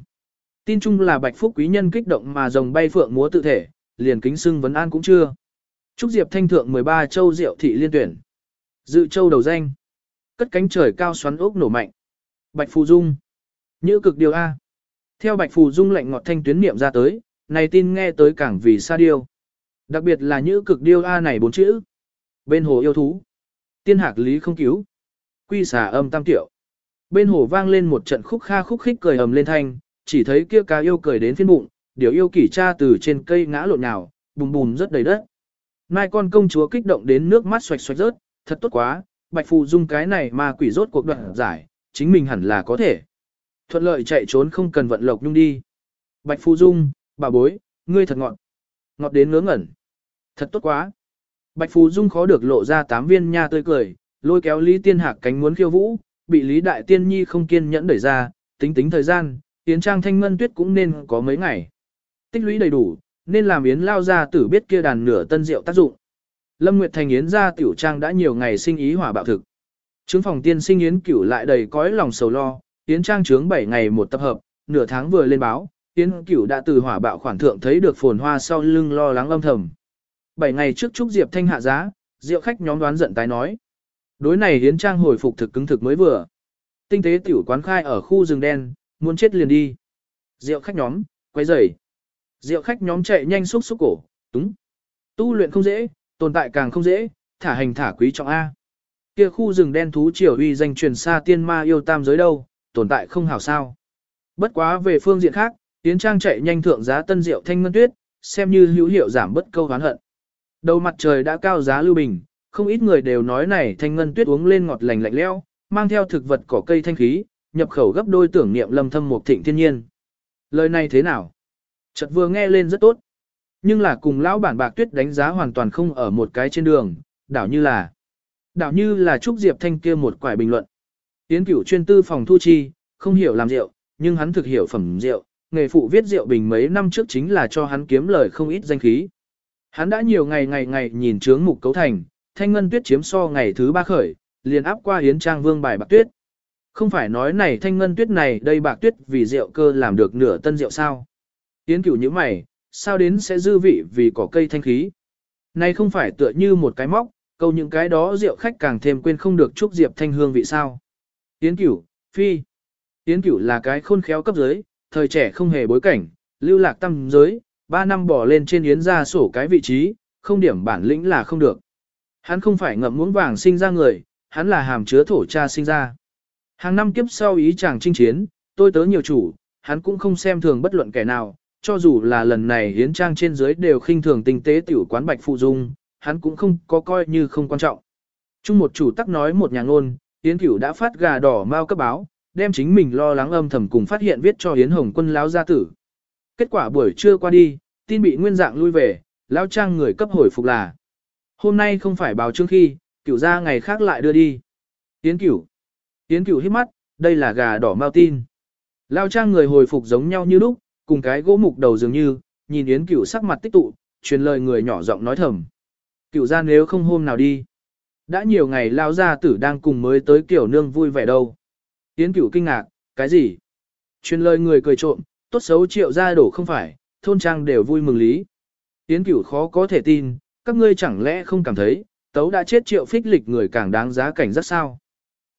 Tin chung là Bạch Phúc quý nhân kích động mà rồng bay phượng múa tự thể, liền kính xưng vấn an cũng chưa. Trúc Diệp thanh thượng 13 châu diệu thị liên tuyển. Dự châu đầu danh. Cất cánh trời cao xoắn ốc nổ mạnh. Bạch Phù Dung. Nhữ cực điều A. Theo Bạch Phù Dung lệnh ngọt thanh tuyến niệm ra tới, này tin nghe tới cảng vì xa điêu. Đặc biệt là nhữ cực điêu A này bốn chữ. Bên hồ yêu thú. Tiên hạc lý không cứu. Quy xà âm tam tiểu. Bên hồ vang lên một trận khúc kha khúc khích cười ầm lên thanh, chỉ thấy kia cá yêu cười đến phiên bụng, điều yêu kỷ cha từ trên cây ngã lộn nhào, bùm bùm rất đầy đất. Mai con công chúa kích động đến nước mắt xoạch xoạch rớt, thật tốt quá, Bạch Phù Dung cái này mà quỷ rốt cuộc đoạn giải, chính mình hẳn là có thể. Thuận lợi chạy trốn không cần vận lộc nhung đi. Bạch Phù Dung, bà bối, ngươi thật ngọt. Ngọt đến ngớ ngẩn. Thật tốt quá. Bạch Phù Dung khó được lộ ra tám viên nha tươi cười, lôi kéo Lý Tiên Hạc cánh muốn khiêu vũ, bị Lý Đại Tiên Nhi không kiên nhẫn đẩy ra, tính tính thời gian, tiến Trang Thanh Ngân Tuyết cũng nên có mấy ngày. Tích lũy đầy đủ, nên làm Yến lao ra tử biết kia đàn nửa tân rượu tác dụng. Lâm Nguyệt Thành Yến ra tiểu trang đã nhiều ngày sinh ý hỏa bạo thực. Trướng phòng tiên sinh Yến cửu lại đầy cõi lòng sầu lo, Yến trang trướng 7 ngày một tập hợp, nửa tháng vừa lên báo, Yến cửu đã từ hỏa bạo khoản thượng thấy được phồn hoa sau lưng lo lắng âm thầm. 7 ngày trước Trúc Diệp Thanh hạ giá, rượu khách nhóm đoán giận tái nói. Đối này Yến trang hồi phục thực cứng thực mới vừa. Tinh tế tiểu quán khai ở khu rừng đen, muốn chết liền đi. Rượu khách nhóm, quay rời. Diệu khách nhóm chạy nhanh xúc xúc cổ, túng. Tu luyện không dễ, tồn tại càng không dễ, thả hành thả quý trọng A. Kia khu rừng đen thú triều uy danh truyền xa tiên ma yêu tam giới đâu, tồn tại không hảo sao. Bất quá về phương diện khác, Tiến Trang chạy nhanh thượng giá tân rượu thanh ngân tuyết, xem như hữu hiệu giảm bất câu hán hận. Đầu mặt trời đã cao giá lưu bình, không ít người đều nói này thanh ngân tuyết uống lên ngọt lành lạnh lẽo, mang theo thực vật cỏ cây thanh khí, nhập khẩu gấp đôi tưởng niệm lâm thâm một thịnh thiên nhiên. Lời này thế nào? Chợt vừa nghe lên rất tốt. Nhưng là cùng lão bản bạc tuyết đánh giá hoàn toàn không ở một cái trên đường, đảo như là đảo như là Trúc Diệp Thanh kia một quải bình luận. Tiến cửu chuyên tư phòng thu chi, không hiểu làm rượu, nhưng hắn thực hiểu phẩm rượu, nghề phụ viết rượu bình mấy năm trước chính là cho hắn kiếm lời không ít danh khí. Hắn đã nhiều ngày ngày ngày nhìn trướng mục cấu thành, thanh ngân tuyết chiếm so ngày thứ ba khởi, liền áp qua hiến trang vương bài bạc tuyết. Không phải nói này thanh ngân tuyết này đây bạc tuyết vì rượu cơ làm được nửa tân rượu sao. Yến cửu như mày, sao đến sẽ dư vị vì có cây thanh khí. Này không phải tựa như một cái móc, câu những cái đó rượu khách càng thêm quên không được chúc diệp thanh hương vị sao. Yến cửu, phi. Yến cửu là cái khôn khéo cấp giới, thời trẻ không hề bối cảnh, lưu lạc tâm giới, ba năm bỏ lên trên yến ra sổ cái vị trí, không điểm bản lĩnh là không được. Hắn không phải ngậm muỗng vàng sinh ra người, hắn là hàm chứa thổ cha sinh ra. Hàng năm kiếp sau ý chàng chinh chiến, tôi tớ nhiều chủ, hắn cũng không xem thường bất luận kẻ nào, cho dù là lần này hiến trang trên dưới đều khinh thường tinh tế tiểu quán bạch phụ dung, hắn cũng không có coi như không quan trọng. Chung một chủ tắc nói một nhà ngôn, Yến Cửu đã phát gà đỏ mau cấp báo, đem chính mình lo lắng âm thầm cùng phát hiện viết cho Yến Hồng quân lão gia tử. Kết quả buổi trưa qua đi, tin bị nguyên dạng lui về, lão trang người cấp hồi phục là. Hôm nay không phải báo trương khi, Cửu ra ngày khác lại đưa đi. Yến Cửu. Yến Cửu hít mắt, đây là gà đỏ mau tin. Lão trang người hồi phục giống nhau như lúc, cùng cái gỗ mục đầu dường như, nhìn Yến Cửu sắc mặt tích tụ, truyền lời người nhỏ giọng nói thầm. Cửu ra nếu không hôm nào đi. Đã nhiều ngày lao gia tử đang cùng mới tới kiểu nương vui vẻ đâu. Yến Cửu kinh ngạc, cái gì? Truyền lời người cười trộm, tốt xấu triệu gia đổ không phải, thôn trang đều vui mừng lý. Yến Cửu khó có thể tin, các ngươi chẳng lẽ không cảm thấy, tấu đã chết triệu phích lịch người càng đáng giá cảnh rất sao?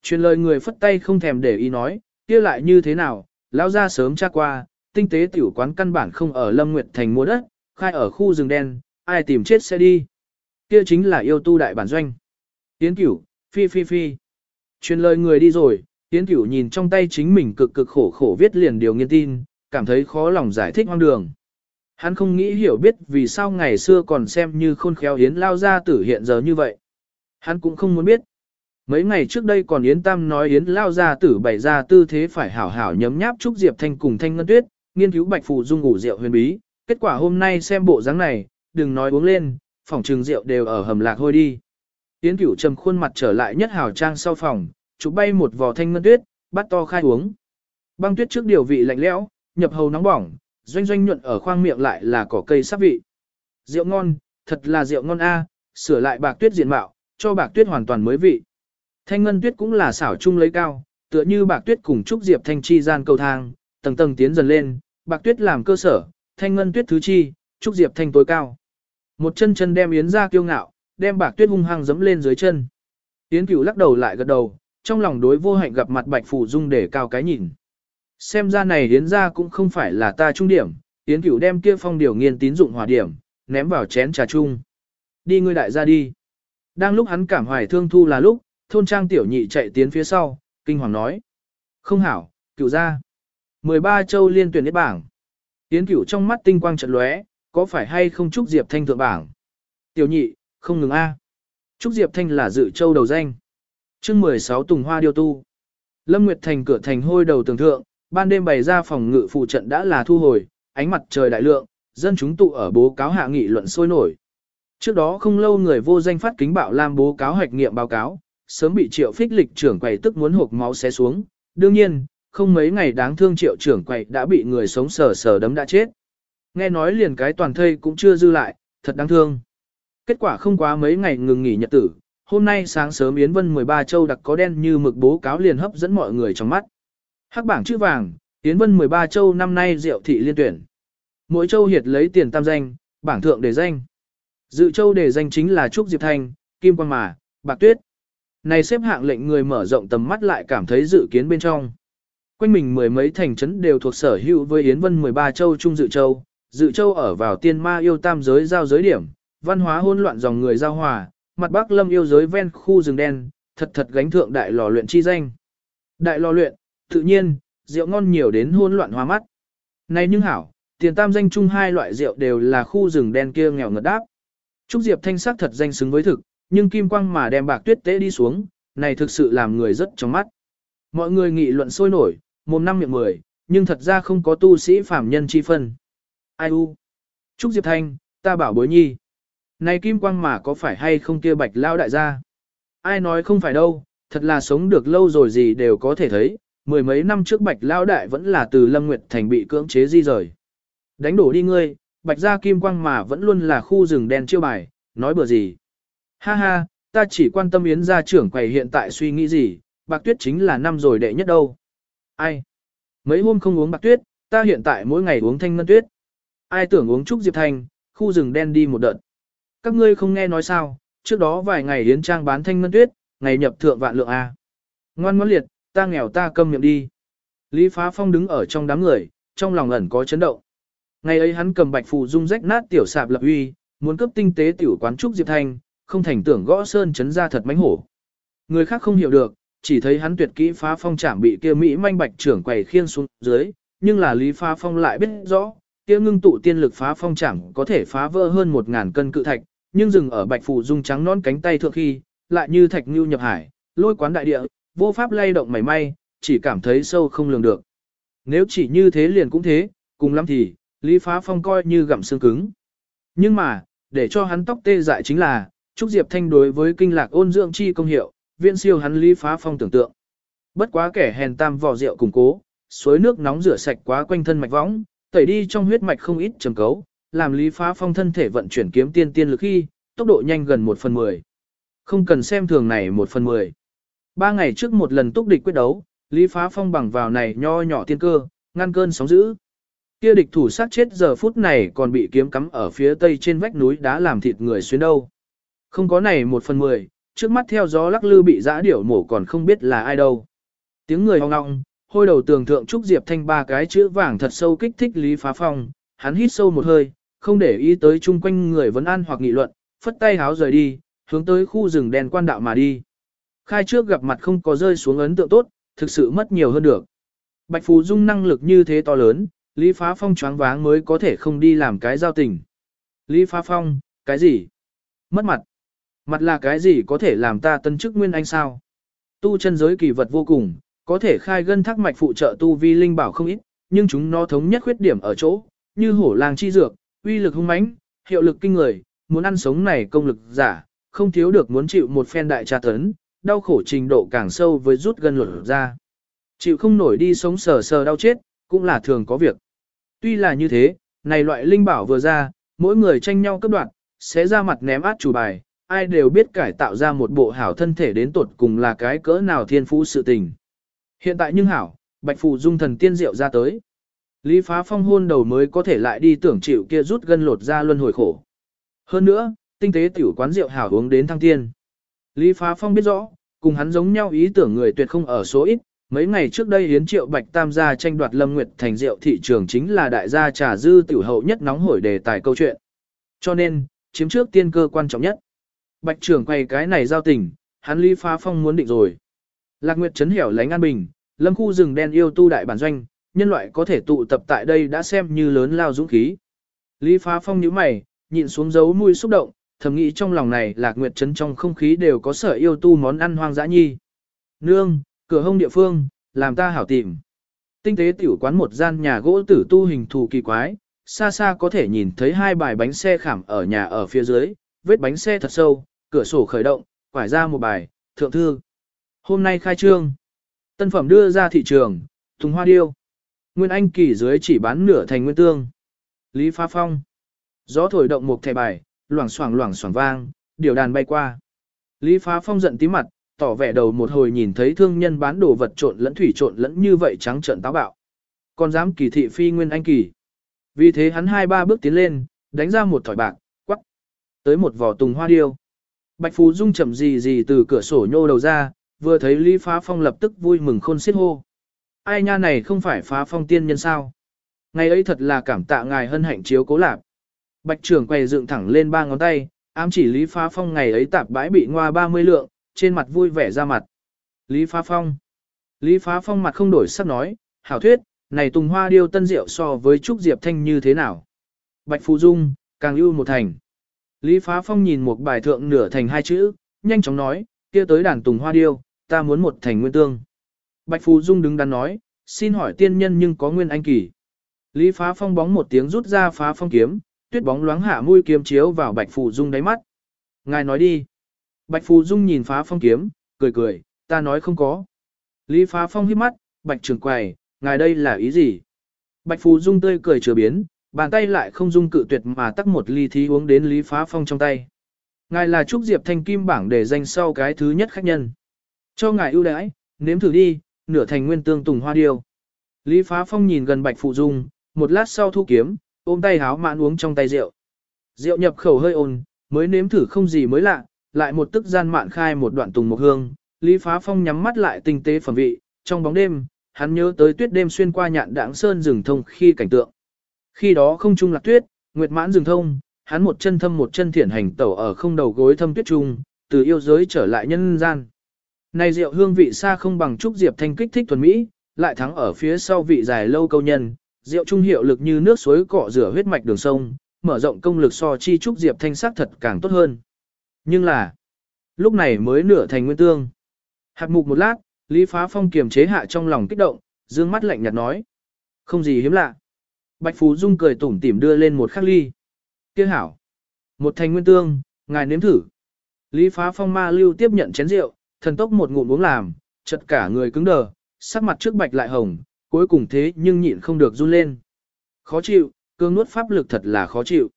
Truyền lời người phất tay không thèm để ý nói, kia lại như thế nào, lão gia sớm tra qua, tinh tế tiểu quán căn bản không ở Lâm Nguyệt Thành mua đất, khai ở khu rừng đen, ai tìm chết sẽ đi. Kia chính là yêu tu đại bản doanh. Tiến cửu, phi phi phi. Truyền lời người đi rồi, Tiến cửu nhìn trong tay chính mình cực cực khổ khổ viết liền điều nghiên tin, cảm thấy khó lòng giải thích hoang đường. Hắn không nghĩ hiểu biết vì sao ngày xưa còn xem như khôn khéo Yến lao ra tử hiện giờ như vậy. Hắn cũng không muốn biết. Mấy ngày trước đây còn Yến Tam nói Yến lao ra tử bày ra tư thế phải hảo hảo nhấm nháp Trúc Diệp Thanh cùng Thanh Ngân Tuyết, nghiên cứu bạch phù dung ngủ rượu huyền bí, kết quả hôm nay xem bộ dáng này, đừng nói uống lên, phòng trường rượu đều ở hầm lạc hôi đi. Tiễn Cửu trầm khuôn mặt trở lại nhất hào trang sau phòng, chụp bay một vò thanh ngân tuyết, bắt to khai uống. Băng tuyết trước điều vị lạnh lẽo, nhập hầu nóng bỏng, doanh doanh nhuận ở khoang miệng lại là cỏ cây sắc vị. Rượu ngon, thật là rượu ngon a, sửa lại bạc tuyết diện mạo, cho bạc tuyết hoàn toàn mới vị. Thanh ngân tuyết cũng là xảo chung lấy cao, tựa như bạc tuyết cùng trúc diệp thanh chi gian cầu thang, tầng tầng tiến dần lên, bạc tuyết làm cơ sở, thanh ngân tuyết thứ chi, trúc diệp thanh tối cao. Một chân chân đem yến ra kiêu ngạo, đem bạc tuyết hung hăng dẫm lên dưới chân. Yến cửu lắc đầu lại gật đầu, trong lòng đối vô hạnh gặp mặt bạch phủ dung để cao cái nhìn. Xem ra này yến ra cũng không phải là ta trung điểm, yến cửu đem kia phong điều nghiên tín dụng hòa điểm, ném vào chén trà chung. Đi ngươi đại ra đi. Đang lúc hắn cảm hoài thương thu là lúc, thôn trang tiểu nhị chạy tiến phía sau, kinh hoàng nói. Không hảo, cửu ra. 13 châu liên tuyển hết bảng. tiến cửu trong mắt tinh quang trận lóe, có phải hay không Trúc Diệp Thanh thượng bảng? Tiểu nhị, không ngừng A. Trúc Diệp Thanh là dự châu đầu danh. chương 16 Tùng Hoa Điêu Tu. Lâm Nguyệt Thành cửa thành hôi đầu tường thượng, ban đêm bày ra phòng ngự phụ trận đã là thu hồi, ánh mặt trời đại lượng, dân chúng tụ ở bố cáo hạ nghị luận sôi nổi. Trước đó không lâu người vô danh phát kính bạo lam bố cáo hoạch nghiệm báo cáo, sớm bị triệu phích lịch trưởng quầy tức muốn hộp máu xé xuống. Đương nhiên, không mấy ngày đáng thương triệu trưởng quậy đã bị người sống sờ sờ đấm đã chết. Nghe nói liền cái toàn thây cũng chưa dư lại, thật đáng thương. Kết quả không quá mấy ngày ngừng nghỉ nhật tử, hôm nay sáng sớm Yến Vân 13 châu đặc có đen như mực bố cáo liền hấp dẫn mọi người trong mắt. Hắc bảng chữ vàng, Yến Vân 13 châu năm nay diệu thị liên tuyển. Mỗi châu hiệt lấy tiền tam danh, bảng thượng để danh. Dự châu để danh chính là Trúc Diệp Thanh, Kim Quang Mà, Bạc Tuyết. Này xếp hạng lệnh người mở rộng tầm mắt lại cảm thấy dự kiến bên trong. Quanh mình mười mấy thành trấn đều thuộc sở hữu với Yến Vân 13 châu Trung Dự Châu, Dự Châu ở vào tiên ma yêu tam giới giao giới điểm, văn hóa hỗn loạn dòng người giao hòa, mặt Bắc Lâm yêu giới ven khu rừng đen, thật thật gánh thượng đại lò luyện chi danh. Đại lò luyện, tự nhiên, rượu ngon nhiều đến hỗn loạn hoa mắt. Này nhưng hảo, tiền tam danh chung hai loại rượu đều là khu rừng đen kia nghèo ngật đáp. Trúc Diệp Thanh sắc thật danh xứng với thực, nhưng kim quang mà đem bạc tuyết tế đi xuống, này thực sự làm người rất trong mắt. Mọi người nghị luận sôi nổi, mồm năm miệng mười, nhưng thật ra không có tu sĩ phàm nhân chi phân. Ai u? Trúc Diệp Thanh, ta bảo bối nhi. Này kim quang mà có phải hay không kia bạch lao đại gia? Ai nói không phải đâu, thật là sống được lâu rồi gì đều có thể thấy, mười mấy năm trước bạch lao đại vẫn là từ Lâm Nguyệt Thành bị cưỡng chế di rời. Đánh đổ đi ngươi, bạch gia kim quang mà vẫn luôn là khu rừng đen chiêu bài, nói bừa gì. Ha ha, ta chỉ quan tâm yến gia trưởng quầy hiện tại suy nghĩ gì, bạc tuyết chính là năm rồi đệ nhất đâu. Ai? Mấy hôm không uống bạc tuyết, ta hiện tại mỗi ngày uống thanh ngân tuyết. Ai tưởng uống trúc diệp thanh, khu rừng đen đi một đợt. Các ngươi không nghe nói sao, trước đó vài ngày yến trang bán thanh ngân tuyết, ngày nhập thượng vạn lượng A. Ngoan ngoãn liệt, ta nghèo ta câm miệng đi. Lý Phá Phong đứng ở trong đám người, trong lòng ẩn có chấn động. Ngày ấy hắn cầm bạch phù dung rách nát tiểu sạp lập uy, muốn cấp tinh tế tiểu quán trúc Diệp Thanh, không thành tưởng gõ sơn chấn ra thật mánh hổ. Người khác không hiểu được, chỉ thấy hắn tuyệt kỹ phá phong chạm bị kia Mỹ manh bạch trưởng quầy khiên xuống dưới, nhưng là Lý Phá Phong lại biết rõ, kia ngưng tụ tiên lực phá phong chạm có thể phá vỡ hơn một ngàn cân cự thạch, nhưng dừng ở bạch phù dung trắng non cánh tay thượng khi, lại như thạch như nhập hải, lôi quán đại địa, vô pháp lay động mảy may, chỉ cảm thấy sâu không lường được. Nếu chỉ như thế liền cũng thế, cùng lắm thì, Lý Phá Phong coi như gặm xương cứng. Nhưng mà, để cho hắn tóc tê dại chính là, Trúc Diệp Thanh đối với kinh lạc ôn dưỡng chi công hiệu, viện siêu hắn Lý Phá Phong tưởng tượng. Bất quá kẻ hèn tam vò rượu củng cố, suối nước nóng rửa sạch quá quanh thân mạch võng, tẩy đi trong huyết mạch không ít trầm cấu, làm Lý Phá Phong thân thể vận chuyển kiếm tiên tiên lực khi, tốc độ nhanh gần 1 phần 10. Không cần xem thường này 1 phần 10. Ba ngày trước một lần túc địch quyết đấu, Lý Phá Phong bằng vào này nho nhỏ tiên cơ, ngăn cơn sóng dữ. Kia địch thủ sát chết giờ phút này còn bị kiếm cắm ở phía tây trên vách núi đá làm thịt người xuyên đâu. Không có này một phần mười, trước mắt theo gió lắc lư bị giã điểu mổ còn không biết là ai đâu. Tiếng người hoang ngọng, hôi đầu tường thượng trúc diệp thanh ba cái chữ vàng thật sâu kích thích Lý Phá Phong, hắn hít sâu một hơi, không để ý tới chung quanh người vấn an hoặc nghị luận, phất tay háo rời đi, hướng tới khu rừng đèn quan đạo mà đi. Khai trước gặp mặt không có rơi xuống ấn tượng tốt, thực sự mất nhiều hơn được. Bạch Phù Dung năng lực như thế to lớn, Lý Phá Phong choáng váng mới có thể không đi làm cái giao tình. Lý Phá Phong, cái gì? Mất mặt. Mặt là cái gì có thể làm ta tân chức nguyên anh sao? Tu chân giới kỳ vật vô cùng, có thể khai gân thác mạch phụ trợ tu vi linh bảo không ít, nhưng chúng nó thống nhất khuyết điểm ở chỗ, như hổ làng chi dược, uy lực hung mãnh, hiệu lực kinh người, muốn ăn sống này công lực giả, không thiếu được muốn chịu một phen đại tra tấn, đau khổ trình độ càng sâu với rút gân luật ra. Chịu không nổi đi sống sờ sờ đau chết, cũng là thường có việc. Tuy là như thế, này loại linh bảo vừa ra, mỗi người tranh nhau cấp đoạn, sẽ ra mặt ném át chủ bài, ai đều biết cải tạo ra một bộ hảo thân thể đến tột cùng là cái cỡ nào thiên phú sự tình. Hiện tại nhưng hảo, bạch phù dung thần tiên diệu ra tới. Lý phá phong hôn đầu mới có thể lại đi tưởng chịu kia rút gân lột ra luân hồi khổ. Hơn nữa, tinh tế tiểu quán rượu hảo uống đến thăng tiên. Lý phá phong biết rõ, cùng hắn giống nhau ý tưởng người tuyệt không ở số ít, Mấy ngày trước đây Yến Triệu Bạch Tam gia tranh đoạt Lâm Nguyệt thành rượu thị trường chính là đại gia trà dư tiểu hậu nhất nóng hổi đề tài câu chuyện. Cho nên, chiếm trước tiên cơ quan trọng nhất. Bạch trưởng quay cái này giao tình, hắn Lý Phá Phong muốn định rồi. Lạc Nguyệt trấn hẻo lánh an bình, lâm khu rừng đen yêu tu đại bản doanh, nhân loại có thể tụ tập tại đây đã xem như lớn lao dũng khí. Lý Phá Phong nhíu mày, nhịn xuống dấu mùi xúc động, thầm nghĩ trong lòng này Lạc Nguyệt trấn trong không khí đều có sở yêu tu món ăn hoang dã nhi. Nương, Cửa hông địa phương, làm ta hảo tìm. Tinh tế tiểu quán một gian nhà gỗ tử tu hình thù kỳ quái, xa xa có thể nhìn thấy hai bài bánh xe khảm ở nhà ở phía dưới, vết bánh xe thật sâu, cửa sổ khởi động, quải ra một bài, thượng thư. Hôm nay khai trương. Tân phẩm đưa ra thị trường, thùng hoa điêu. Nguyên Anh kỳ dưới chỉ bán nửa thành nguyên tương. Lý Phá Phong. Gió thổi động một thẻ bài, loảng xoảng loảng xoảng vang, điều đàn bay qua. Lý Phá Phong giận tí mặt, tỏ vẻ đầu một hồi nhìn thấy thương nhân bán đồ vật trộn lẫn thủy trộn lẫn như vậy trắng trợn táo bạo. Còn dám kỳ thị phi nguyên anh kỳ. Vì thế hắn hai ba bước tiến lên, đánh ra một thỏi bạc. Tới một vỏ tùng hoa điêu. Bạch Phú Dung chậm gì gì từ cửa sổ nhô đầu ra, vừa thấy Lý Phá Phong lập tức vui mừng khôn xiết hô. Ai nha này không phải Phá Phong tiên nhân sao? Ngày ấy thật là cảm tạ ngài hân hạnh chiếu cố lạp. Bạch trưởng quay dựng thẳng lên ba ngón tay, ám chỉ Lý Phá Phong ngày ấy tạp bãi bị ngoa 30 lượng, trên mặt vui vẻ ra mặt. Lý Phá Phong. Lý Phá Phong mặt không đổi sắc nói, hảo thuyết, này tùng hoa điêu tân diệu so với Trúc Diệp Thanh như thế nào? Bạch Phú Dung, càng ưu một thành. Lý Phá Phong nhìn một bài thượng nửa thành hai chữ, nhanh chóng nói, kia tới đàn tùng hoa điêu, ta muốn một thành nguyên tương. Bạch Phù Dung đứng đắn nói, xin hỏi tiên nhân nhưng có nguyên anh kỳ. Lý Phá Phong bóng một tiếng rút ra phá phong kiếm, tuyết bóng loáng hạ mũi kiếm chiếu vào Bạch Phù Dung đáy mắt. Ngài nói đi. Bạch Phù Dung nhìn phá phong kiếm, cười cười, ta nói không có. Lý Phá Phong hít mắt, Bạch Trường Quầy, ngài đây là ý gì? Bạch Phù Dung tươi cười chừa biến, bàn tay lại không dung cự tuyệt mà tắc một ly thí uống đến Lý Phá Phong trong tay. Ngài là Trúc Diệp Thanh Kim bảng để danh sau cái thứ nhất khách nhân. Cho ngài ưu đãi, nếm thử đi, nửa thành nguyên tương tùng hoa điêu. Lý Phá Phong nhìn gần Bạch phụ Dung, một lát sau thu kiếm, ôm tay háo mãn uống trong tay rượu. Rượu nhập khẩu hơi ồn, mới nếm thử không gì mới lạ, lại một tức gian mạn khai một đoạn tùng một hương, Lý Phá Phong nhắm mắt lại tinh tế phẩm vị, trong bóng đêm, hắn nhớ tới tuyết đêm xuyên qua nhạn đảng sơn rừng thông khi cảnh tượng. Khi đó không trung lạc tuyết, nguyệt mãn rừng thông, hắn một chân thâm một chân thiển hành tẩu ở không đầu gối thâm tuyết trung, từ yêu giới trở lại nhân gian. Này rượu hương vị xa không bằng trúc diệp thanh kích thích thuần mỹ, lại thắng ở phía sau vị dài lâu câu nhân, rượu trung hiệu lực như nước suối cọ rửa huyết mạch đường sông, mở rộng công lực so chi trúc diệp thanh sắc thật càng tốt hơn. Nhưng là, lúc này mới nửa thành nguyên tương. Hạt mục một lát, Lý Phá Phong kiềm chế hạ trong lòng kích động, dương mắt lạnh nhạt nói. Không gì hiếm lạ. Bạch Phú Dung cười tủm tỉm đưa lên một khắc ly. Kia hảo. Một thành nguyên tương, ngài nếm thử. Lý Phá Phong ma lưu tiếp nhận chén rượu, thần tốc một ngụm uống làm, chật cả người cứng đờ, sắc mặt trước bạch lại hồng, cuối cùng thế nhưng nhịn không được run lên. Khó chịu, cương nuốt pháp lực thật là khó chịu.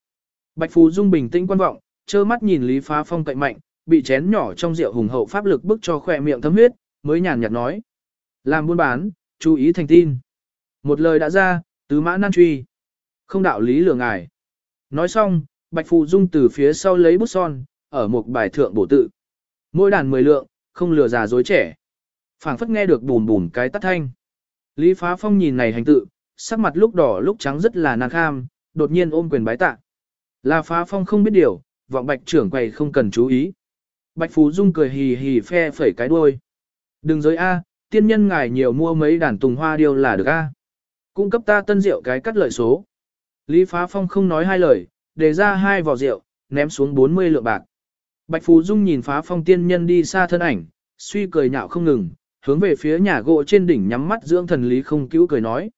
Bạch Phú Dung bình tĩnh quan vọng, trơ mắt nhìn Lý Phá Phong cậy mạnh, bị chén nhỏ trong rượu hùng hậu pháp lực bức cho khỏe miệng thấm huyết, mới nhàn nhạt nói. Làm buôn bán, chú ý thành tin. Một lời đã ra, tứ mã nan truy. Không đạo lý lừa ngài. Nói xong, Bạch Phù Dung từ phía sau lấy bút son, ở một bài thượng bổ tự. Mỗi đàn mười lượng, không lừa già dối trẻ. phảng phất nghe được bùn bùn cái tắt thanh. Lý Phá Phong nhìn này hành tự, sắc mặt lúc đỏ lúc trắng rất là nàng kham, đột nhiên ôm quyền bái tạ. Là Phá Phong không biết điều, vọng bạch trưởng quầy không cần chú ý. Bạch Phú Dung cười hì hì phe phẩy cái đuôi. Đừng giới A, tiên nhân ngài nhiều mua mấy đàn tùng hoa điêu là được A. Cung cấp ta tân rượu cái cắt lợi số. Lý Phá Phong không nói hai lời, đề ra hai vỏ rượu, ném xuống 40 lượng bạc. Bạch Phú Dung nhìn Phá Phong tiên nhân đi xa thân ảnh, suy cười nhạo không ngừng, hướng về phía nhà gỗ trên đỉnh nhắm mắt dưỡng thần Lý không cứu cười nói.